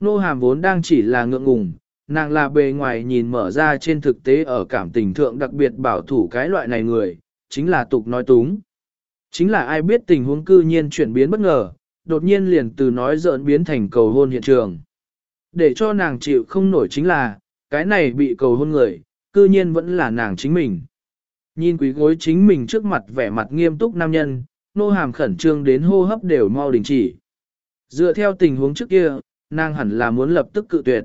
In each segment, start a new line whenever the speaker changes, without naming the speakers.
Nô hàm vốn đang chỉ là ngượng ngùng, nàng là bề ngoài nhìn mở ra trên thực tế ở cảm tình thượng đặc biệt bảo thủ cái loại này người, chính là tục nói túng. Chính là ai biết tình huống cư nhiên chuyển biến bất ngờ, đột nhiên liền từ nói giỡn biến thành cầu hôn hiện trường. Để cho nàng chịu không nổi chính là, cái này bị cầu hôn người, cư nhiên vẫn là nàng chính mình. Nhìn quý gối chính mình trước mặt vẻ mặt nghiêm túc nam nhân, nô hàm khẩn trương đến hô hấp đều mau đình chỉ. Dựa theo tình huống trước kia, nàng hẳn là muốn lập tức cự tuyệt.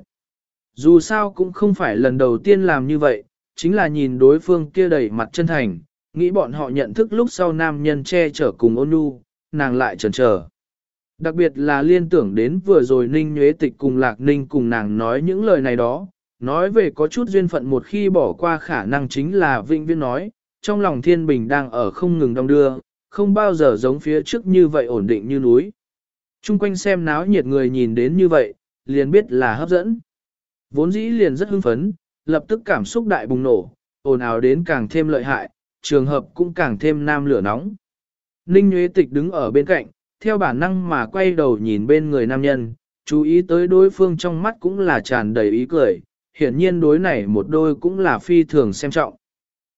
Dù sao cũng không phải lần đầu tiên làm như vậy, chính là nhìn đối phương kia đầy mặt chân thành, nghĩ bọn họ nhận thức lúc sau nam nhân che chở cùng ôn nhu, nàng lại chần chờ. Đặc biệt là liên tưởng đến vừa rồi Ninh Nhuế Tịch cùng Lạc Ninh cùng nàng nói những lời này đó, nói về có chút duyên phận một khi bỏ qua khả năng chính là Vinh Viên nói, trong lòng thiên bình đang ở không ngừng đong đưa, không bao giờ giống phía trước như vậy ổn định như núi. Trung quanh xem náo nhiệt người nhìn đến như vậy, liền biết là hấp dẫn. Vốn dĩ liền rất hưng phấn, lập tức cảm xúc đại bùng nổ, ồn ào đến càng thêm lợi hại, trường hợp cũng càng thêm nam lửa nóng. Ninh Nguyễn Tịch đứng ở bên cạnh, theo bản năng mà quay đầu nhìn bên người nam nhân, chú ý tới đối phương trong mắt cũng là tràn đầy ý cười, hiển nhiên đối này một đôi cũng là phi thường xem trọng.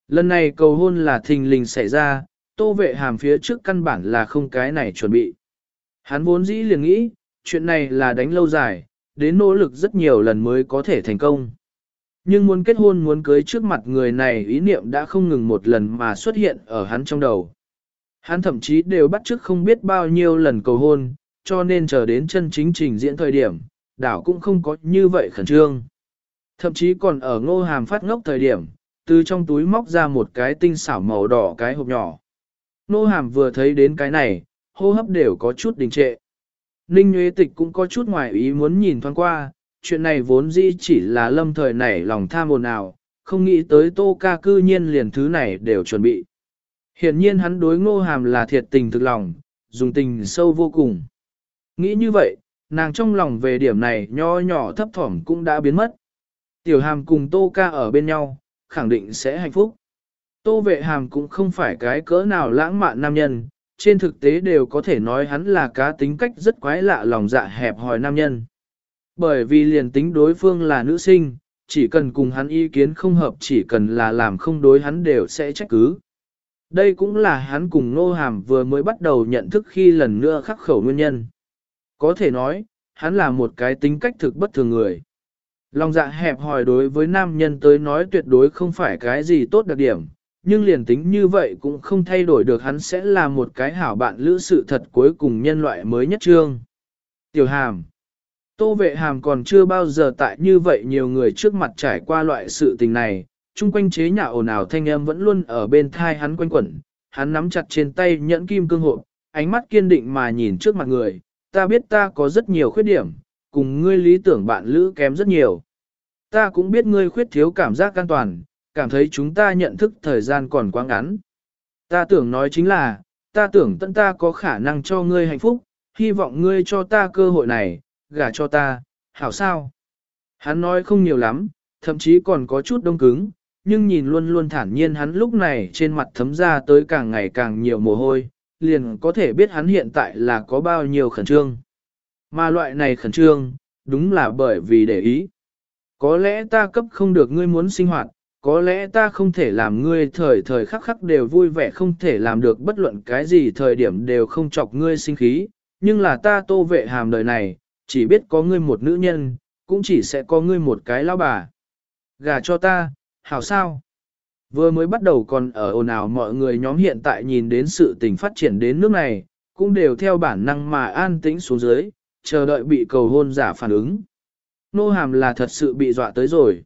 Lần này cầu hôn là thình lình xảy ra, tô vệ hàm phía trước căn bản là không cái này chuẩn bị. Hắn vốn dĩ liền nghĩ, chuyện này là đánh lâu dài, đến nỗ lực rất nhiều lần mới có thể thành công. Nhưng muốn kết hôn muốn cưới trước mặt người này ý niệm đã không ngừng một lần mà xuất hiện ở hắn trong đầu. Hắn thậm chí đều bắt trước không biết bao nhiêu lần cầu hôn, cho nên chờ đến chân chính trình diễn thời điểm, đảo cũng không có như vậy khẩn trương. Thậm chí còn ở ngô hàm phát ngốc thời điểm, từ trong túi móc ra một cái tinh xảo màu đỏ cái hộp nhỏ. Ngô hàm vừa thấy đến cái này, hô hấp đều có chút đình trệ. Ninh Nguyễn Tịch cũng có chút ngoài ý muốn nhìn thoáng qua, chuyện này vốn dĩ chỉ là lâm thời nảy lòng tham ồn nào, không nghĩ tới tô ca cư nhiên liền thứ này đều chuẩn bị. Hiện nhiên hắn đối ngô hàm là thiệt tình thực lòng, dùng tình sâu vô cùng. Nghĩ như vậy, nàng trong lòng về điểm này nho nhỏ thấp thỏm cũng đã biến mất. Tiểu hàm cùng tô ca ở bên nhau, khẳng định sẽ hạnh phúc. Tô vệ hàm cũng không phải cái cỡ nào lãng mạn nam nhân, trên thực tế đều có thể nói hắn là cá tính cách rất quái lạ lòng dạ hẹp hòi nam nhân. Bởi vì liền tính đối phương là nữ sinh, chỉ cần cùng hắn ý kiến không hợp chỉ cần là làm không đối hắn đều sẽ trách cứ. Đây cũng là hắn cùng Nô Hàm vừa mới bắt đầu nhận thức khi lần nữa khắc khẩu nguyên nhân. Có thể nói, hắn là một cái tính cách thực bất thường người. Lòng dạ hẹp hòi đối với nam nhân tới nói tuyệt đối không phải cái gì tốt đặc điểm, nhưng liền tính như vậy cũng không thay đổi được hắn sẽ là một cái hảo bạn lữ sự thật cuối cùng nhân loại mới nhất trương. Tiểu hàm Tô vệ hàm còn chưa bao giờ tại như vậy nhiều người trước mặt trải qua loại sự tình này, chung quanh chế nhà ồn ào thanh âm vẫn luôn ở bên thai hắn quanh quẩn, hắn nắm chặt trên tay nhẫn kim cương hộp, ánh mắt kiên định mà nhìn trước mặt người, ta biết ta có rất nhiều khuyết điểm, cùng ngươi lý tưởng bạn lữ kém rất nhiều. Ta cũng biết ngươi khuyết thiếu cảm giác an toàn, cảm thấy chúng ta nhận thức thời gian còn quá ngắn. Ta tưởng nói chính là, ta tưởng tận ta có khả năng cho ngươi hạnh phúc, hy vọng ngươi cho ta cơ hội này, gả cho ta, hảo sao? Hắn nói không nhiều lắm, thậm chí còn có chút đông cứng, nhưng nhìn luôn luôn thản nhiên hắn lúc này trên mặt thấm ra tới càng ngày càng nhiều mồ hôi, liền có thể biết hắn hiện tại là có bao nhiêu khẩn trương. Mà loại này khẩn trương, đúng là bởi vì để ý. Có lẽ ta cấp không được ngươi muốn sinh hoạt, có lẽ ta không thể làm ngươi thời thời khắc khắc đều vui vẻ không thể làm được bất luận cái gì thời điểm đều không chọc ngươi sinh khí, nhưng là ta tô vệ hàm đời này, chỉ biết có ngươi một nữ nhân, cũng chỉ sẽ có ngươi một cái lão bà. Gà cho ta, hảo sao? Vừa mới bắt đầu còn ở ồn ào mọi người nhóm hiện tại nhìn đến sự tình phát triển đến nước này, cũng đều theo bản năng mà an tĩnh xuống dưới, chờ đợi bị cầu hôn giả phản ứng. Nô hàm là thật sự bị dọa tới rồi.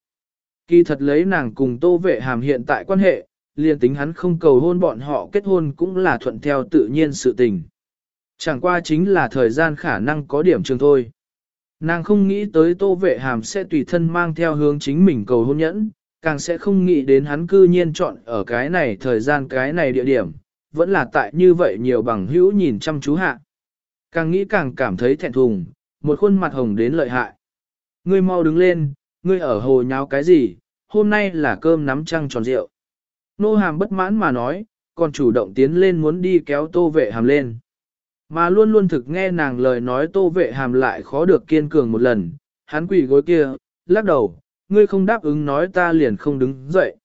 Kỳ thật lấy nàng cùng tô vệ hàm hiện tại quan hệ, liền tính hắn không cầu hôn bọn họ kết hôn cũng là thuận theo tự nhiên sự tình. Chẳng qua chính là thời gian khả năng có điểm trường thôi. Nàng không nghĩ tới tô vệ hàm sẽ tùy thân mang theo hướng chính mình cầu hôn nhẫn, càng sẽ không nghĩ đến hắn cư nhiên chọn ở cái này thời gian cái này địa điểm, vẫn là tại như vậy nhiều bằng hữu nhìn chăm chú hạ. Càng nghĩ càng cảm thấy thẹn thùng, một khuôn mặt hồng đến lợi hại. Ngươi mau đứng lên, ngươi ở hồ nháo cái gì, hôm nay là cơm nắm trăng tròn rượu. Nô hàm bất mãn mà nói, còn chủ động tiến lên muốn đi kéo tô vệ hàm lên. Mà luôn luôn thực nghe nàng lời nói tô vệ hàm lại khó được kiên cường một lần, hắn quỳ gối kia, lắc đầu, ngươi không đáp ứng nói ta liền không đứng dậy.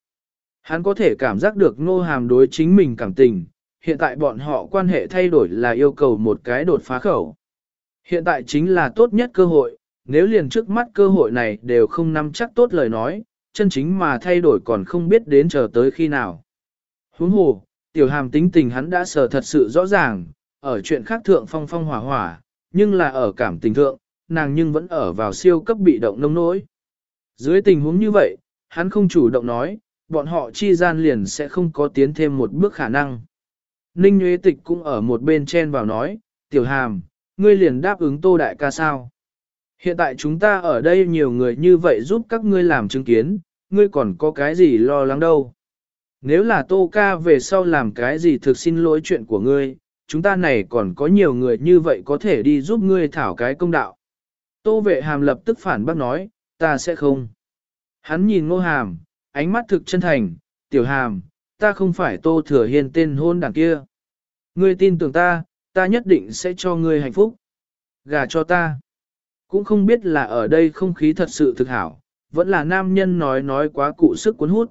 Hắn có thể cảm giác được nô hàm đối chính mình cảm tình, hiện tại bọn họ quan hệ thay đổi là yêu cầu một cái đột phá khẩu. Hiện tại chính là tốt nhất cơ hội, nếu liền trước mắt cơ hội này đều không nắm chắc tốt lời nói, chân chính mà thay đổi còn không biết đến chờ tới khi nào. Huống hồ, tiểu hàm tính tình hắn đã sở thật sự rõ ràng, ở chuyện khác thượng phong phong hỏa hỏa, nhưng là ở cảm tình thượng, nàng nhưng vẫn ở vào siêu cấp bị động nông nỗi. Dưới tình huống như vậy, hắn không chủ động nói, bọn họ chi gian liền sẽ không có tiến thêm một bước khả năng. Ninh Nguyễn Tịch cũng ở một bên chen vào nói, tiểu hàm, ngươi liền đáp ứng tô đại ca sao. Hiện tại chúng ta ở đây nhiều người như vậy giúp các ngươi làm chứng kiến, ngươi còn có cái gì lo lắng đâu. Nếu là tô ca về sau làm cái gì thực xin lỗi chuyện của ngươi, chúng ta này còn có nhiều người như vậy có thể đi giúp ngươi thảo cái công đạo. Tô vệ hàm lập tức phản bác nói, ta sẽ không. Hắn nhìn ngô hàm, ánh mắt thực chân thành, tiểu hàm, ta không phải tô thừa hiên tên hôn đảng kia. Ngươi tin tưởng ta, ta nhất định sẽ cho ngươi hạnh phúc. Gà cho ta. Cũng không biết là ở đây không khí thật sự thực hảo, vẫn là nam nhân nói nói quá cụ sức cuốn hút.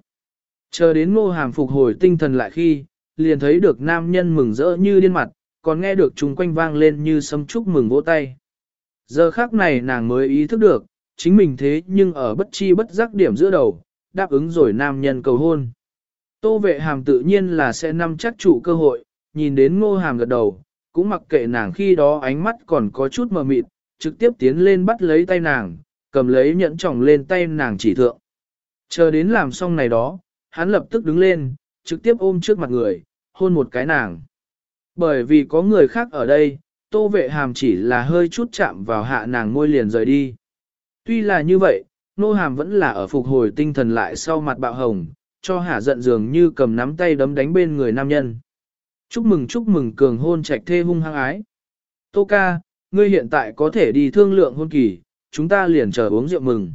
Chờ đến ngô hàm phục hồi tinh thần lại khi, liền thấy được nam nhân mừng rỡ như điên mặt, còn nghe được chúng quanh vang lên như sấm chúc mừng vỗ tay. Giờ khác này nàng mới ý thức được, chính mình thế nhưng ở bất chi bất giác điểm giữa đầu, đáp ứng rồi nam nhân cầu hôn. Tô vệ hàm tự nhiên là sẽ nắm chắc chủ cơ hội, nhìn đến ngô hàm gật đầu, cũng mặc kệ nàng khi đó ánh mắt còn có chút mờ mịt, trực tiếp tiến lên bắt lấy tay nàng, cầm lấy nhẫn trọng lên tay nàng chỉ thượng. Chờ đến làm xong này đó, hắn lập tức đứng lên, trực tiếp ôm trước mặt người, hôn một cái nàng. Bởi vì có người khác ở đây, tô vệ hàm chỉ là hơi chút chạm vào hạ nàng ngôi liền rời đi. Tuy là như vậy, nô hàm vẫn là ở phục hồi tinh thần lại sau mặt bạo hồng, cho hạ giận dường như cầm nắm tay đấm đánh bên người nam nhân. Chúc mừng chúc mừng cường hôn trạch thê hung hăng ái. Tô ca, ngươi hiện tại có thể đi thương lượng hôn kỳ, chúng ta liền chờ uống rượu mừng.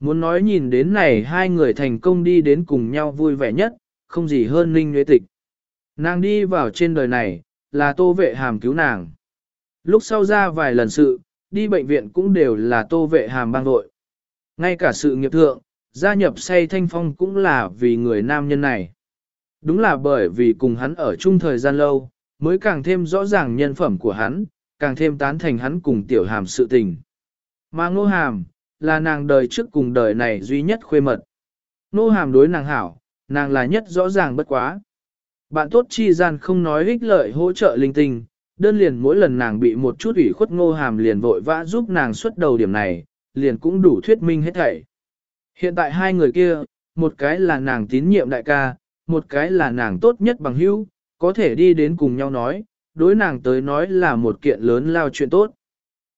Muốn nói nhìn đến này hai người thành công đi đến cùng nhau vui vẻ nhất, không gì hơn ninh Nguyễn tịch. Nàng đi vào trên đời này, là tô vệ hàm cứu nàng. Lúc sau ra vài lần sự, đi bệnh viện cũng đều là tô vệ hàm bang đội. Ngay cả sự nghiệp thượng, gia nhập say thanh phong cũng là vì người nam nhân này. Đúng là bởi vì cùng hắn ở chung thời gian lâu, mới càng thêm rõ ràng nhân phẩm của hắn, càng thêm tán thành hắn cùng tiểu hàm sự tình. Mà ngô hàm, là nàng đời trước cùng đời này duy nhất khuê mật. Ngô hàm đối nàng hảo, nàng là nhất rõ ràng bất quá. Bạn tốt chi gian không nói ích lợi hỗ trợ linh tinh, đơn liền mỗi lần nàng bị một chút ủy khuất ngô hàm liền vội vã giúp nàng xuất đầu điểm này, liền cũng đủ thuyết minh hết thảy. Hiện tại hai người kia, một cái là nàng tín nhiệm đại ca, một cái là nàng tốt nhất bằng hữu, có thể đi đến cùng nhau nói, đối nàng tới nói là một kiện lớn lao chuyện tốt.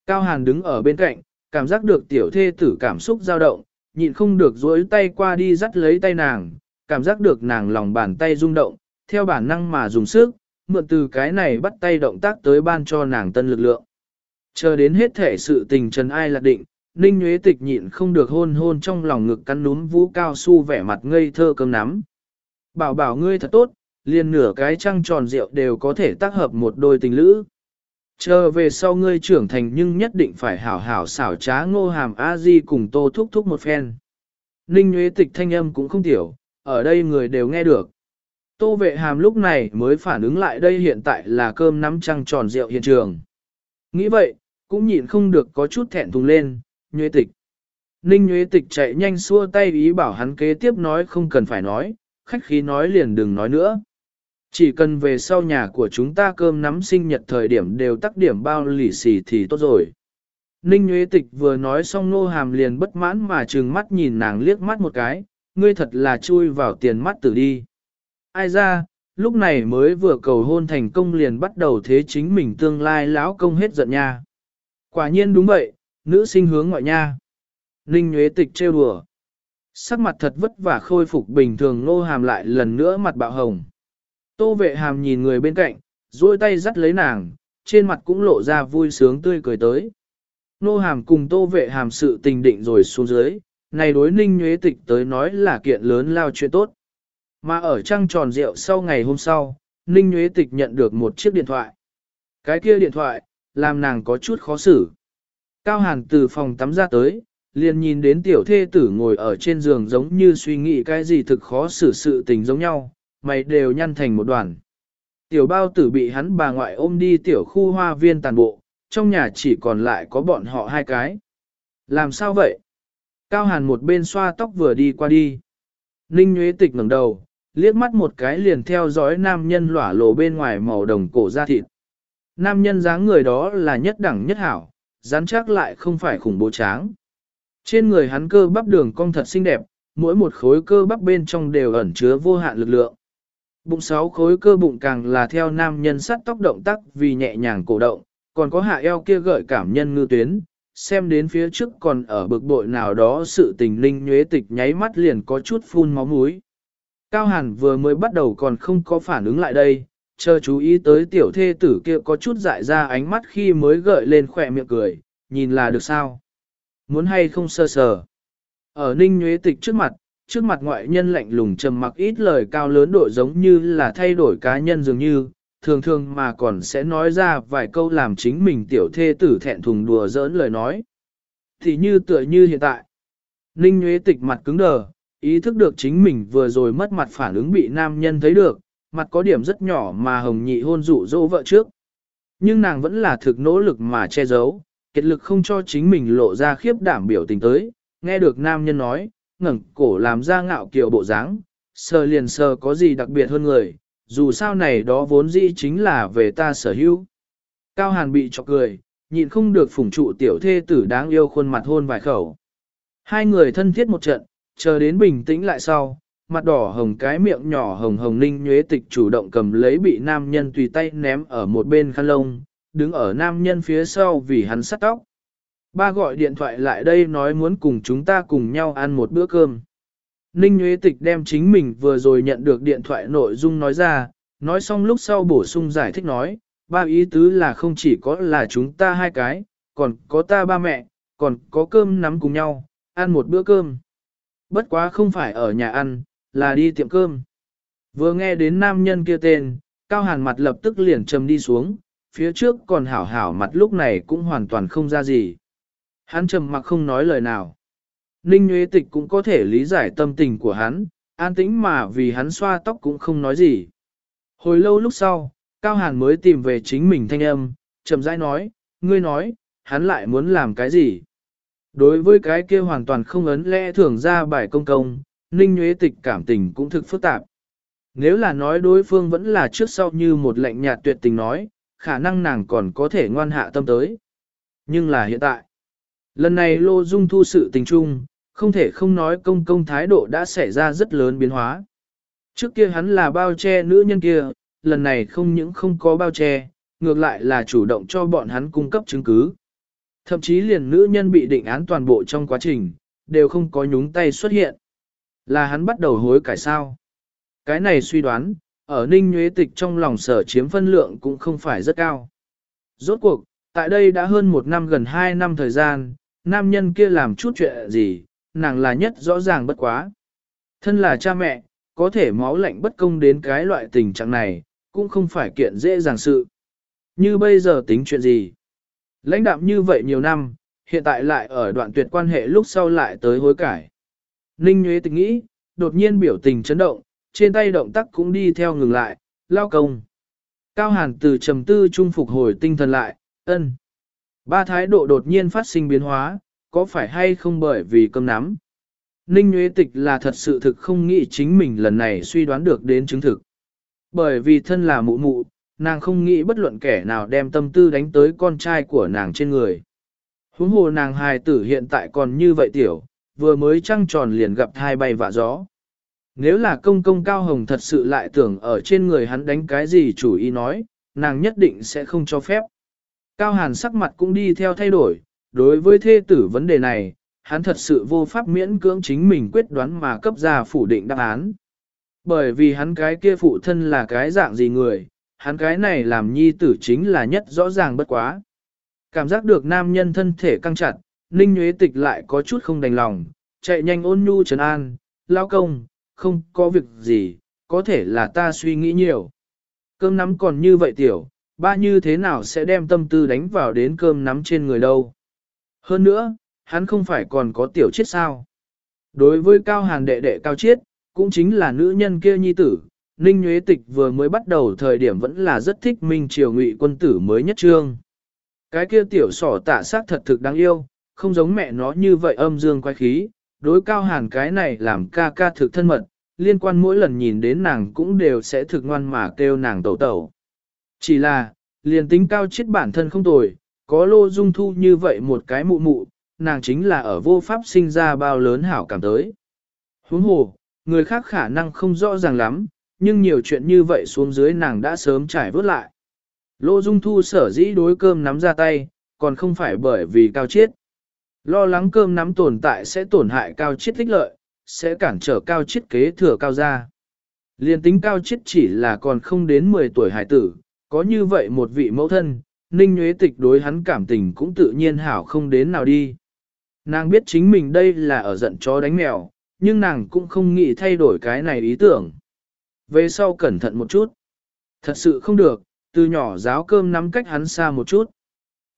Cao Hàn đứng ở bên cạnh, cảm giác được tiểu thê tử cảm xúc dao động, nhịn không được duỗi tay qua đi dắt lấy tay nàng, cảm giác được nàng lòng bàn tay rung động, theo bản năng mà dùng sức, mượn từ cái này bắt tay động tác tới ban cho nàng tân lực lượng. Chờ đến hết thể sự tình trần ai lạc định, Ninh Nguyễn Tịch nhịn không được hôn hôn trong lòng ngực cắn núm vũ cao su vẻ mặt ngây thơ cơm nắm. Bảo bảo ngươi thật tốt, liền nửa cái trăng tròn rượu đều có thể tác hợp một đôi tình lữ. Chờ về sau ngươi trưởng thành nhưng nhất định phải hảo hảo xảo trá ngô hàm a di cùng tô thúc thúc một phen. Ninh Nguyễn Tịch thanh âm cũng không tiểu, ở đây người đều nghe được. Tô vệ hàm lúc này mới phản ứng lại đây hiện tại là cơm nắm trăng tròn rượu hiện trường. Nghĩ vậy, cũng nhịn không được có chút thẹn thùng lên, nhuế tịch. Ninh nhuế tịch chạy nhanh xua tay ý bảo hắn kế tiếp nói không cần phải nói, khách khí nói liền đừng nói nữa. Chỉ cần về sau nhà của chúng ta cơm nắm sinh nhật thời điểm đều tắc điểm bao lì xì thì tốt rồi. Ninh Nguyễn Tịch vừa nói xong nô hàm liền bất mãn mà trừng mắt nhìn nàng liếc mắt một cái, ngươi thật là chui vào tiền mắt tử đi. Ai ra, lúc này mới vừa cầu hôn thành công liền bắt đầu thế chính mình tương lai lão công hết giận nha. Quả nhiên đúng vậy, nữ sinh hướng ngoại nha. Ninh Nguyễn Tịch trêu đùa. Sắc mặt thật vất vả khôi phục bình thường nô hàm lại lần nữa mặt bạo hồng. Tô vệ hàm nhìn người bên cạnh, duỗi tay dắt lấy nàng, trên mặt cũng lộ ra vui sướng tươi cười tới. Nô hàm cùng tô vệ hàm sự tình định rồi xuống dưới, này đối ninh nhuế tịch tới nói là kiện lớn lao chuyện tốt. Mà ở trăng tròn rượu sau ngày hôm sau, ninh nhuế tịch nhận được một chiếc điện thoại. Cái kia điện thoại, làm nàng có chút khó xử. Cao hàn từ phòng tắm ra tới, liền nhìn đến tiểu thê tử ngồi ở trên giường giống như suy nghĩ cái gì thực khó xử sự tình giống nhau, mày đều nhăn thành một đoàn. Tiểu bao tử bị hắn bà ngoại ôm đi tiểu khu hoa viên tàn bộ, trong nhà chỉ còn lại có bọn họ hai cái. Làm sao vậy? Cao Hàn một bên xoa tóc vừa đi qua đi. Ninh Nguyễn Tịch ngẩng đầu, liếc mắt một cái liền theo dõi nam nhân lỏa lộ bên ngoài màu đồng cổ da thịt. Nam nhân dáng người đó là nhất đẳng nhất hảo, rắn chắc lại không phải khủng bố tráng. Trên người hắn cơ bắp đường cong thật xinh đẹp, mỗi một khối cơ bắp bên trong đều ẩn chứa vô hạn lực lượng. Bụng sáu khối cơ bụng càng là theo nam nhân sắt tóc động tác vì nhẹ nhàng cổ động, còn có hạ eo kia gợi cảm nhân ngư tuyến, xem đến phía trước còn ở bực bội nào đó sự tình linh nhuế tịch nháy mắt liền có chút phun máu mũi. Cao Hàn vừa mới bắt đầu còn không có phản ứng lại đây, chờ chú ý tới tiểu thê tử kia có chút dại ra ánh mắt khi mới gợi lên khỏe miệng cười, nhìn là được sao? Muốn hay không sơ sờ? Ở ninh nhuế tịch trước mặt, trước mặt ngoại nhân lạnh lùng trầm mặc ít lời cao lớn độ giống như là thay đổi cá nhân dường như, thường thường mà còn sẽ nói ra vài câu làm chính mình tiểu thê tử thẹn thùng đùa giỡn lời nói. Thì như tựa như hiện tại, Ninh Nguyễn Tịch mặt cứng đờ, ý thức được chính mình vừa rồi mất mặt phản ứng bị nam nhân thấy được, mặt có điểm rất nhỏ mà hồng nhị hôn dụ dỗ vợ trước. Nhưng nàng vẫn là thực nỗ lực mà che giấu, kết lực không cho chính mình lộ ra khiếp đảm biểu tình tới, nghe được nam nhân nói, ngẩng cổ làm ra ngạo kiều bộ dáng, sờ liền sờ có gì đặc biệt hơn người, dù sao này đó vốn dĩ chính là về ta sở hữu. Cao Hàn bị chọc cười, nhịn không được phủng trụ tiểu thê tử đáng yêu khuôn mặt hôn vài khẩu. Hai người thân thiết một trận, chờ đến bình tĩnh lại sau, mặt đỏ hồng cái miệng nhỏ hồng hồng ninh nhuế tịch chủ động cầm lấy bị nam nhân tùy tay ném ở một bên khăn lông, đứng ở nam nhân phía sau vì hắn sắt tóc. Ba gọi điện thoại lại đây nói muốn cùng chúng ta cùng nhau ăn một bữa cơm. Ninh Nguyễn Tịch đem chính mình vừa rồi nhận được điện thoại nội dung nói ra, nói xong lúc sau bổ sung giải thích nói, ba ý tứ là không chỉ có là chúng ta hai cái, còn có ta ba mẹ, còn có cơm nắm cùng nhau, ăn một bữa cơm. Bất quá không phải ở nhà ăn, là đi tiệm cơm. Vừa nghe đến nam nhân kia tên, Cao Hàn mặt lập tức liền trầm đi xuống, phía trước còn hảo hảo mặt lúc này cũng hoàn toàn không ra gì. Hắn trầm mặc không nói lời nào. Ninh Nguyễn Tịch cũng có thể lý giải tâm tình của hắn, an tĩnh mà vì hắn xoa tóc cũng không nói gì. Hồi lâu lúc sau, Cao Hàn mới tìm về chính mình thanh âm, chậm rãi nói, ngươi nói, hắn lại muốn làm cái gì? Đối với cái kia hoàn toàn không ấn lẽ thường ra bài công công, Ninh Nguyễn Tịch cảm tình cũng thực phức tạp. Nếu là nói đối phương vẫn là trước sau như một lệnh nhạt tuyệt tình nói, khả năng nàng còn có thể ngoan hạ tâm tới. Nhưng là hiện tại, lần này Lô Dung thu sự tình trung không thể không nói công công thái độ đã xảy ra rất lớn biến hóa. Trước kia hắn là bao che nữ nhân kia, lần này không những không có bao che, ngược lại là chủ động cho bọn hắn cung cấp chứng cứ. Thậm chí liền nữ nhân bị định án toàn bộ trong quá trình, đều không có nhúng tay xuất hiện. Là hắn bắt đầu hối cải sao. Cái này suy đoán, ở Ninh Nhuế Tịch trong lòng sở chiếm phân lượng cũng không phải rất cao. Rốt cuộc, tại đây đã hơn một năm gần hai năm thời gian, nam nhân kia làm chút chuyện gì, nàng là nhất rõ ràng bất quá. Thân là cha mẹ, có thể máu lạnh bất công đến cái loại tình trạng này, cũng không phải kiện dễ dàng sự. Như bây giờ tính chuyện gì? Lãnh đạm như vậy nhiều năm, hiện tại lại ở đoạn tuyệt quan hệ lúc sau lại tới hối cải. Ninh Nguyễn tình nghĩ, đột nhiên biểu tình chấn động, trên tay động tác cũng đi theo ngừng lại, lao công. Cao Hàn từ trầm tư trung phục hồi tinh thần lại, ân. Ba thái độ đột nhiên phát sinh biến hóa, có phải hay không bởi vì cơm nắm. Ninh Nguyễn Tịch là thật sự thực không nghĩ chính mình lần này suy đoán được đến chứng thực. Bởi vì thân là mụ mụ, nàng không nghĩ bất luận kẻ nào đem tâm tư đánh tới con trai của nàng trên người. Huống hồ nàng hài tử hiện tại còn như vậy tiểu, vừa mới trăng tròn liền gặp hai bay vạ gió. Nếu là công công cao hồng thật sự lại tưởng ở trên người hắn đánh cái gì chủ ý nói, nàng nhất định sẽ không cho phép. Cao hàn sắc mặt cũng đi theo thay đổi, đối với thê tử vấn đề này, hắn thật sự vô pháp miễn cưỡng chính mình quyết đoán mà cấp ra phủ định đáp án. Bởi vì hắn cái kia phụ thân là cái dạng gì người, hắn cái này làm nhi tử chính là nhất rõ ràng bất quá. Cảm giác được nam nhân thân thể căng chặt, Ninh Nguyễn Tịch lại có chút không đành lòng, chạy nhanh ôn nhu trấn an, lao công, không có việc gì, có thể là ta suy nghĩ nhiều. Cơm nắm còn như vậy tiểu, ba như thế nào sẽ đem tâm tư đánh vào đến cơm nắm trên người đâu. Hơn nữa, hắn không phải còn có tiểu chết sao. Đối với cao hàn đệ đệ cao chiết, cũng chính là nữ nhân kia nhi tử, Ninh Nhuế Tịch vừa mới bắt đầu thời điểm vẫn là rất thích Minh Triều Ngụy quân tử mới nhất trương. Cái kia tiểu sỏ tạ sát thật thực đáng yêu, không giống mẹ nó như vậy âm dương quái khí, đối cao hàn cái này làm ca ca thực thân mật, liên quan mỗi lần nhìn đến nàng cũng đều sẽ thực ngoan mà kêu nàng tẩu tẩu. Chỉ là, liền tính cao chết bản thân không tồi, có lô dung thu như vậy một cái mụ mụ, nàng chính là ở vô pháp sinh ra bao lớn hảo cảm tới. Huống hồ, người khác khả năng không rõ ràng lắm, nhưng nhiều chuyện như vậy xuống dưới nàng đã sớm trải vớt lại. Lô Dung Thu sở dĩ đối cơm nắm ra tay, còn không phải bởi vì cao chiết. Lo lắng cơm nắm tồn tại sẽ tổn hại cao chiết tích lợi, sẽ cản trở cao chiết kế thừa cao gia. Liên tính cao chiết chỉ là còn không đến 10 tuổi hải tử, có như vậy một vị mẫu thân, Ninh Nguyễn Tịch đối hắn cảm tình cũng tự nhiên hảo không đến nào đi. Nàng biết chính mình đây là ở giận chó đánh mèo, nhưng nàng cũng không nghĩ thay đổi cái này ý tưởng. Về sau cẩn thận một chút. Thật sự không được, từ nhỏ giáo cơm nắm cách hắn xa một chút.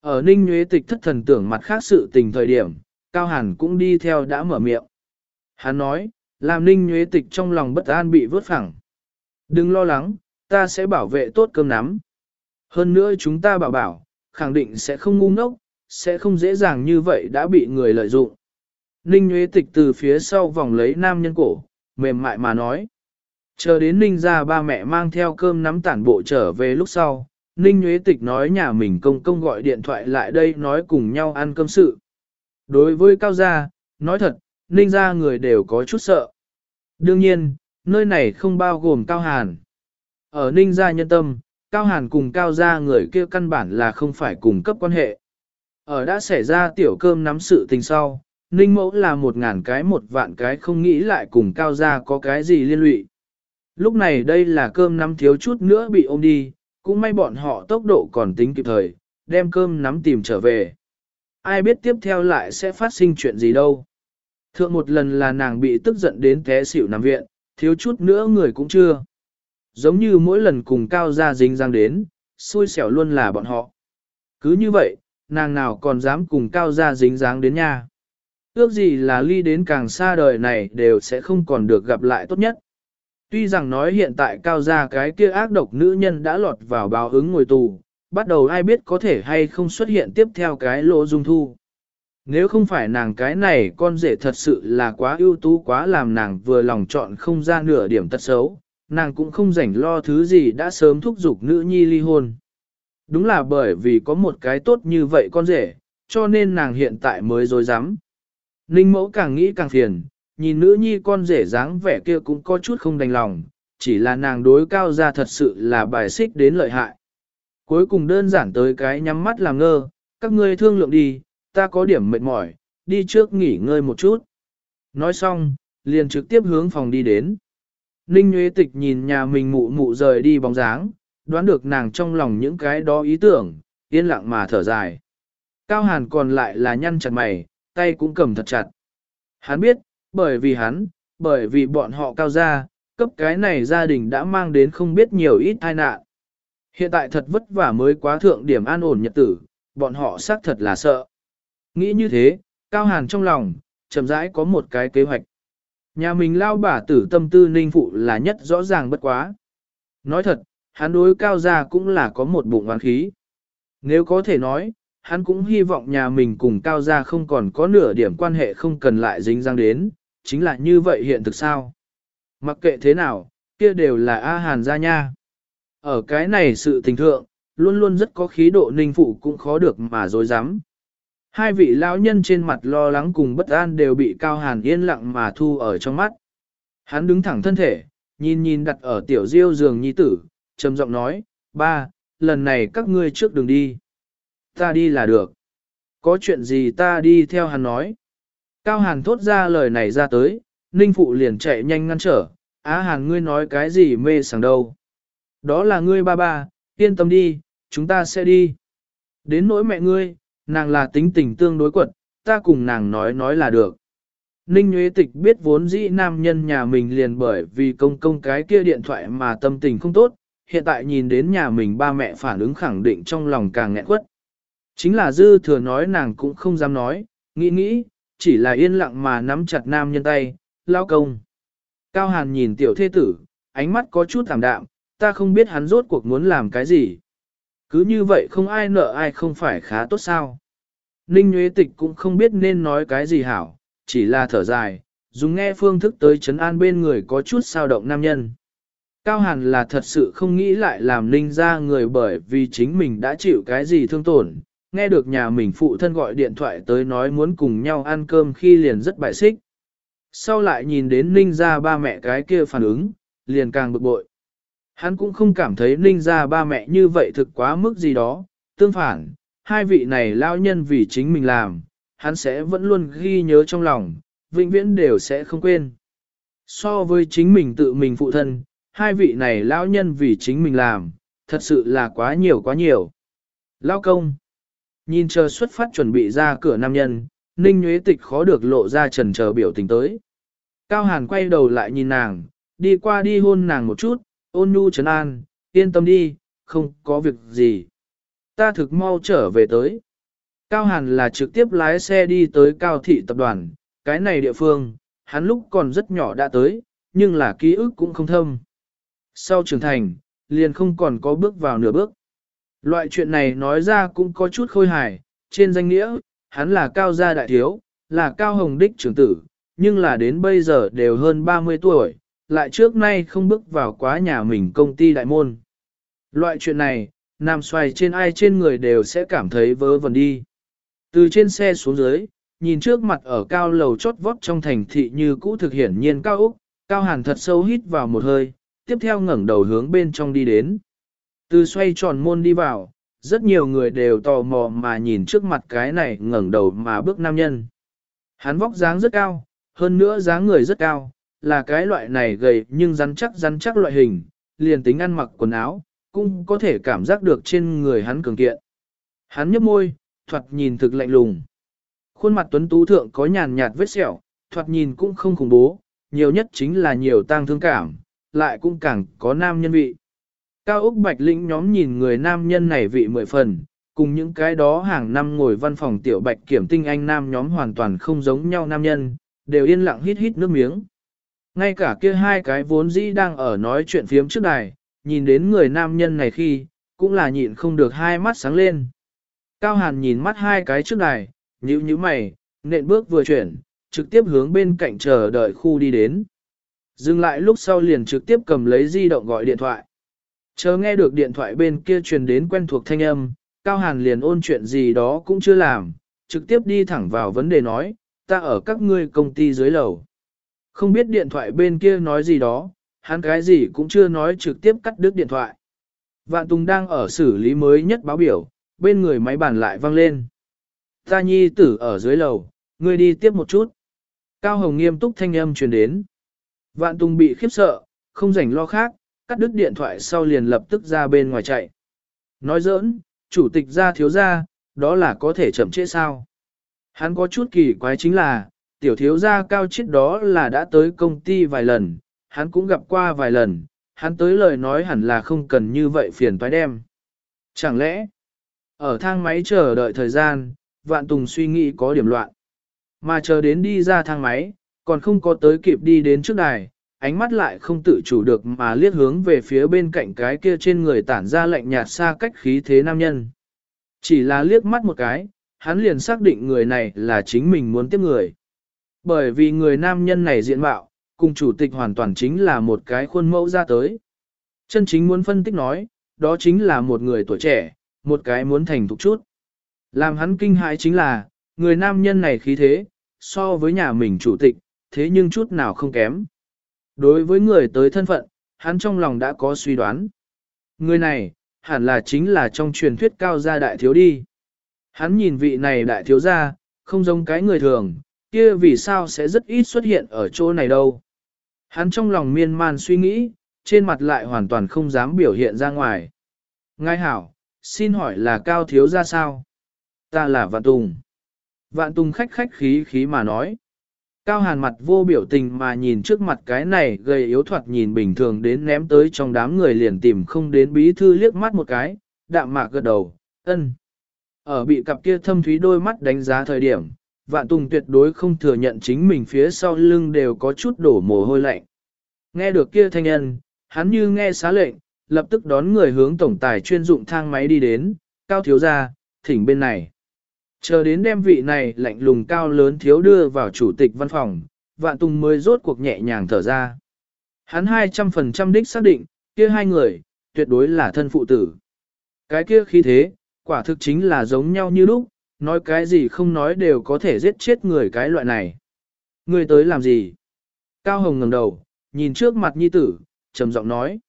Ở Ninh Nguyễn Tịch thất thần tưởng mặt khác sự tình thời điểm, Cao Hàn cũng đi theo đã mở miệng. Hắn nói, làm Ninh Nguyễn Tịch trong lòng bất an bị vớt phẳng. Đừng lo lắng, ta sẽ bảo vệ tốt cơm nắm. Hơn nữa chúng ta bảo bảo, khẳng định sẽ không ngu ngốc, sẽ không dễ dàng như vậy đã bị người lợi dụng. Ninh Nguyễn Tịch từ phía sau vòng lấy nam nhân cổ, mềm mại mà nói. Chờ đến Ninh ra ba mẹ mang theo cơm nắm tản bộ trở về lúc sau, Ninh Nguyễn Tịch nói nhà mình công công gọi điện thoại lại đây nói cùng nhau ăn cơm sự. Đối với Cao Gia, nói thật, Ninh ra người đều có chút sợ. Đương nhiên, nơi này không bao gồm Cao Hàn. Ở Ninh gia nhân tâm, Cao Hàn cùng Cao Gia người kia căn bản là không phải cùng cấp quan hệ. Ở đã xảy ra tiểu cơm nắm sự tình sau, Ninh mẫu là một ngàn cái một vạn cái không nghĩ lại cùng Cao Gia có cái gì liên lụy. Lúc này đây là cơm nắm thiếu chút nữa bị ôm đi, cũng may bọn họ tốc độ còn tính kịp thời, đem cơm nắm tìm trở về. Ai biết tiếp theo lại sẽ phát sinh chuyện gì đâu. Thượng một lần là nàng bị tức giận đến té xỉu nằm viện, thiếu chút nữa người cũng chưa. Giống như mỗi lần cùng cao gia dính răng đến, xui xẻo luôn là bọn họ. Cứ như vậy, nàng nào còn dám cùng cao gia dính dáng đến nha. Ước gì là ly đến càng xa đời này đều sẽ không còn được gặp lại tốt nhất. Tuy rằng nói hiện tại cao gia cái kia ác độc nữ nhân đã lọt vào báo ứng ngồi tù, bắt đầu ai biết có thể hay không xuất hiện tiếp theo cái lỗ dung thu. Nếu không phải nàng cái này con rể thật sự là quá ưu tú quá làm nàng vừa lòng chọn không ra nửa điểm tật xấu, nàng cũng không rảnh lo thứ gì đã sớm thúc giục nữ nhi ly hôn. Đúng là bởi vì có một cái tốt như vậy con rể, cho nên nàng hiện tại mới dối dám. Ninh mẫu càng nghĩ càng phiền, nhìn nữ nhi con rể dáng vẻ kia cũng có chút không đành lòng, chỉ là nàng đối cao ra thật sự là bài xích đến lợi hại. Cuối cùng đơn giản tới cái nhắm mắt làm ngơ, các ngươi thương lượng đi, ta có điểm mệt mỏi, đi trước nghỉ ngơi một chút. Nói xong, liền trực tiếp hướng phòng đi đến. Ninh Nguyễn Tịch nhìn nhà mình mụ mụ rời đi bóng dáng, đoán được nàng trong lòng những cái đó ý tưởng, yên lặng mà thở dài. Cao Hàn còn lại là nhăn chặt mày, tay cũng cầm thật chặt. Hắn biết, bởi vì hắn, bởi vì bọn họ cao gia, cấp cái này gia đình đã mang đến không biết nhiều ít tai nạn. Hiện tại thật vất vả mới quá thượng điểm an ổn nhật tử, bọn họ xác thật là sợ. Nghĩ như thế, Cao Hàn trong lòng, chậm rãi có một cái kế hoạch. Nhà mình lao bả tử tâm tư ninh phụ là nhất rõ ràng bất quá. Nói thật, hắn đối cao gia cũng là có một bụng oán khí. Nếu có thể nói, hắn cũng hy vọng nhà mình cùng cao gia không còn có nửa điểm quan hệ không cần lại dính răng đến, chính là như vậy hiện thực sao. Mặc kệ thế nào, kia đều là A Hàn gia nha. Ở cái này sự tình thượng, luôn luôn rất có khí độ ninh phụ cũng khó được mà dối dám. Hai vị lão nhân trên mặt lo lắng cùng bất an đều bị Cao Hàn yên lặng mà thu ở trong mắt. Hắn đứng thẳng thân thể, nhìn nhìn đặt ở tiểu diêu giường nhi tử, trầm giọng nói, ba, lần này các ngươi trước đường đi. Ta đi là được. Có chuyện gì ta đi theo hắn nói. Cao Hàn thốt ra lời này ra tới, Ninh Phụ liền chạy nhanh ngăn trở, Á Hàn ngươi nói cái gì mê sảng đâu. Đó là ngươi ba ba, yên tâm đi, chúng ta sẽ đi. Đến nỗi mẹ ngươi, nàng là tính tình tương đối quật, ta cùng nàng nói nói là được. Ninh Nguyễn Tịch biết vốn dĩ nam nhân nhà mình liền bởi vì công công cái kia điện thoại mà tâm tình không tốt, hiện tại nhìn đến nhà mình ba mẹ phản ứng khẳng định trong lòng càng nghẹn quất. Chính là dư thừa nói nàng cũng không dám nói, nghĩ nghĩ, chỉ là yên lặng mà nắm chặt nam nhân tay, lao công. Cao Hàn nhìn tiểu Thê tử, ánh mắt có chút thảm đạm, ta không biết hắn rốt cuộc muốn làm cái gì. Cứ như vậy không ai nợ ai không phải khá tốt sao. Ninh Nguyễn Tịch cũng không biết nên nói cái gì hảo, chỉ là thở dài, dùng nghe phương thức tới chấn an bên người có chút sao động nam nhân. Cao Hàn là thật sự không nghĩ lại làm Ninh ra người bởi vì chính mình đã chịu cái gì thương tổn, nghe được nhà mình phụ thân gọi điện thoại tới nói muốn cùng nhau ăn cơm khi liền rất bại xích. Sau lại nhìn đến Ninh ra ba mẹ cái kia phản ứng, liền càng bực bội. Hắn cũng không cảm thấy Ninh ra ba mẹ như vậy thực quá mức gì đó, tương phản, hai vị này lao nhân vì chính mình làm, hắn sẽ vẫn luôn ghi nhớ trong lòng, vĩnh viễn đều sẽ không quên. So với chính mình tự mình phụ thân, hai vị này lão nhân vì chính mình làm, thật sự là quá nhiều quá nhiều. Lão công, nhìn chờ xuất phát chuẩn bị ra cửa nam nhân, Ninh nhuế Tịch khó được lộ ra trần chờ biểu tình tới. Cao Hàn quay đầu lại nhìn nàng, đi qua đi hôn nàng một chút, ôn nhu trấn an, yên tâm đi, không có việc gì. Ta thực mau trở về tới. Cao Hàn là trực tiếp lái xe đi tới Cao Thị Tập đoàn, cái này địa phương, hắn lúc còn rất nhỏ đã tới, nhưng là ký ức cũng không thâm. Sau trưởng thành, liền không còn có bước vào nửa bước. Loại chuyện này nói ra cũng có chút khôi hài, trên danh nghĩa, hắn là cao gia đại thiếu, là cao hồng đích trưởng tử, nhưng là đến bây giờ đều hơn 30 tuổi, lại trước nay không bước vào quá nhà mình công ty đại môn. Loại chuyện này, nằm xoay trên ai trên người đều sẽ cảm thấy vớ vẩn đi. Từ trên xe xuống dưới, nhìn trước mặt ở cao lầu chót vót trong thành thị như cũ thực hiển nhiên cao Úc, cao hàn thật sâu hít vào một hơi, tiếp theo ngẩng đầu hướng bên trong đi đến. Từ xoay tròn môn đi vào, rất nhiều người đều tò mò mà nhìn trước mặt cái này ngẩng đầu mà bước nam nhân. Hắn vóc dáng rất cao, hơn nữa dáng người rất cao, là cái loại này gầy nhưng rắn chắc rắn chắc loại hình, liền tính ăn mặc quần áo, cũng có thể cảm giác được trên người hắn cường kiện. Hắn nhấp môi, thoạt nhìn thực lạnh lùng. Khuôn mặt tuấn tú thượng có nhàn nhạt vết sẹo, thoạt nhìn cũng không khủng bố, nhiều nhất chính là nhiều tang thương cảm, lại cũng càng có nam nhân vị. Cao Úc Bạch Lĩnh nhóm nhìn người nam nhân này vị mười phần, cùng những cái đó hàng năm ngồi văn phòng tiểu bạch kiểm tinh anh nam nhóm hoàn toàn không giống nhau nam nhân, đều yên lặng hít hít nước miếng. Ngay cả kia hai cái vốn dĩ đang ở nói chuyện phiếm trước đài, nhìn đến người nam nhân này khi, cũng là nhịn không được hai mắt sáng lên. Cao Hàn nhìn mắt hai cái trước đài, nhíu nhíu mày, nện bước vừa chuyển, trực tiếp hướng bên cạnh chờ đợi khu đi đến. Dừng lại lúc sau liền trực tiếp cầm lấy di động gọi điện thoại. Chờ nghe được điện thoại bên kia truyền đến quen thuộc thanh âm, Cao Hàn liền ôn chuyện gì đó cũng chưa làm, trực tiếp đi thẳng vào vấn đề nói, ta ở các ngươi công ty dưới lầu. Không biết điện thoại bên kia nói gì đó, hắn cái gì cũng chưa nói trực tiếp cắt đứt điện thoại. Vạn Tùng đang ở xử lý mới nhất báo biểu, bên người máy bàn lại vang lên. Ta nhi tử ở dưới lầu, ngươi đi tiếp một chút. Cao Hồng nghiêm túc thanh âm truyền đến. Vạn Tùng bị khiếp sợ, không rảnh lo khác, cắt đứt điện thoại sau liền lập tức ra bên ngoài chạy. Nói giỡn, chủ tịch ra thiếu ra, đó là có thể chậm trễ sao. Hắn có chút kỳ quái chính là, tiểu thiếu gia cao chết đó là đã tới công ty vài lần, hắn cũng gặp qua vài lần, hắn tới lời nói hẳn là không cần như vậy phiền toái đem. Chẳng lẽ, ở thang máy chờ đợi thời gian, vạn tùng suy nghĩ có điểm loạn. Mà chờ đến đi ra thang máy, còn không có tới kịp đi đến trước đài, ánh mắt lại không tự chủ được mà liếc hướng về phía bên cạnh cái kia trên người tản ra lạnh nhạt xa cách khí thế nam nhân. Chỉ là liếc mắt một cái, hắn liền xác định người này là chính mình muốn tiếp người. Bởi vì người nam nhân này diện mạo, cùng chủ tịch hoàn toàn chính là một cái khuôn mẫu ra tới. Chân chính muốn phân tích nói, đó chính là một người tuổi trẻ, một cái muốn thành thục chút. Làm hắn kinh hãi chính là, người nam nhân này khí thế, so với nhà mình chủ tịch, thế nhưng chút nào không kém. Đối với người tới thân phận, hắn trong lòng đã có suy đoán. Người này, hẳn là chính là trong truyền thuyết cao gia đại thiếu đi. Hắn nhìn vị này đại thiếu gia, không giống cái người thường, kia vì sao sẽ rất ít xuất hiện ở chỗ này đâu. Hắn trong lòng miên man suy nghĩ, trên mặt lại hoàn toàn không dám biểu hiện ra ngoài. Ngài hảo, xin hỏi là cao thiếu gia sao? Ta là Vạn Tùng. Vạn Tùng khách khách khí khí mà nói. Cao hàn mặt vô biểu tình mà nhìn trước mặt cái này gây yếu thoạt nhìn bình thường đến ném tới trong đám người liền tìm không đến bí thư liếc mắt một cái, đạm mạc gật đầu, ân. Ở bị cặp kia thâm thúy đôi mắt đánh giá thời điểm, vạn tùng tuyệt đối không thừa nhận chính mình phía sau lưng đều có chút đổ mồ hôi lạnh. Nghe được kia thanh nhân, hắn như nghe xá lệnh, lập tức đón người hướng tổng tài chuyên dụng thang máy đi đến, cao thiếu ra, thỉnh bên này. Chờ đến đem vị này lạnh lùng cao lớn thiếu đưa vào chủ tịch văn phòng, vạn tùng mới rốt cuộc nhẹ nhàng thở ra. Hắn 200% đích xác định, kia hai người, tuyệt đối là thân phụ tử. Cái kia khí thế, quả thực chính là giống nhau như lúc, nói cái gì không nói đều có thể giết chết người cái loại này. Người tới làm gì? Cao Hồng ngẩng đầu, nhìn trước mặt nhi tử, trầm giọng nói.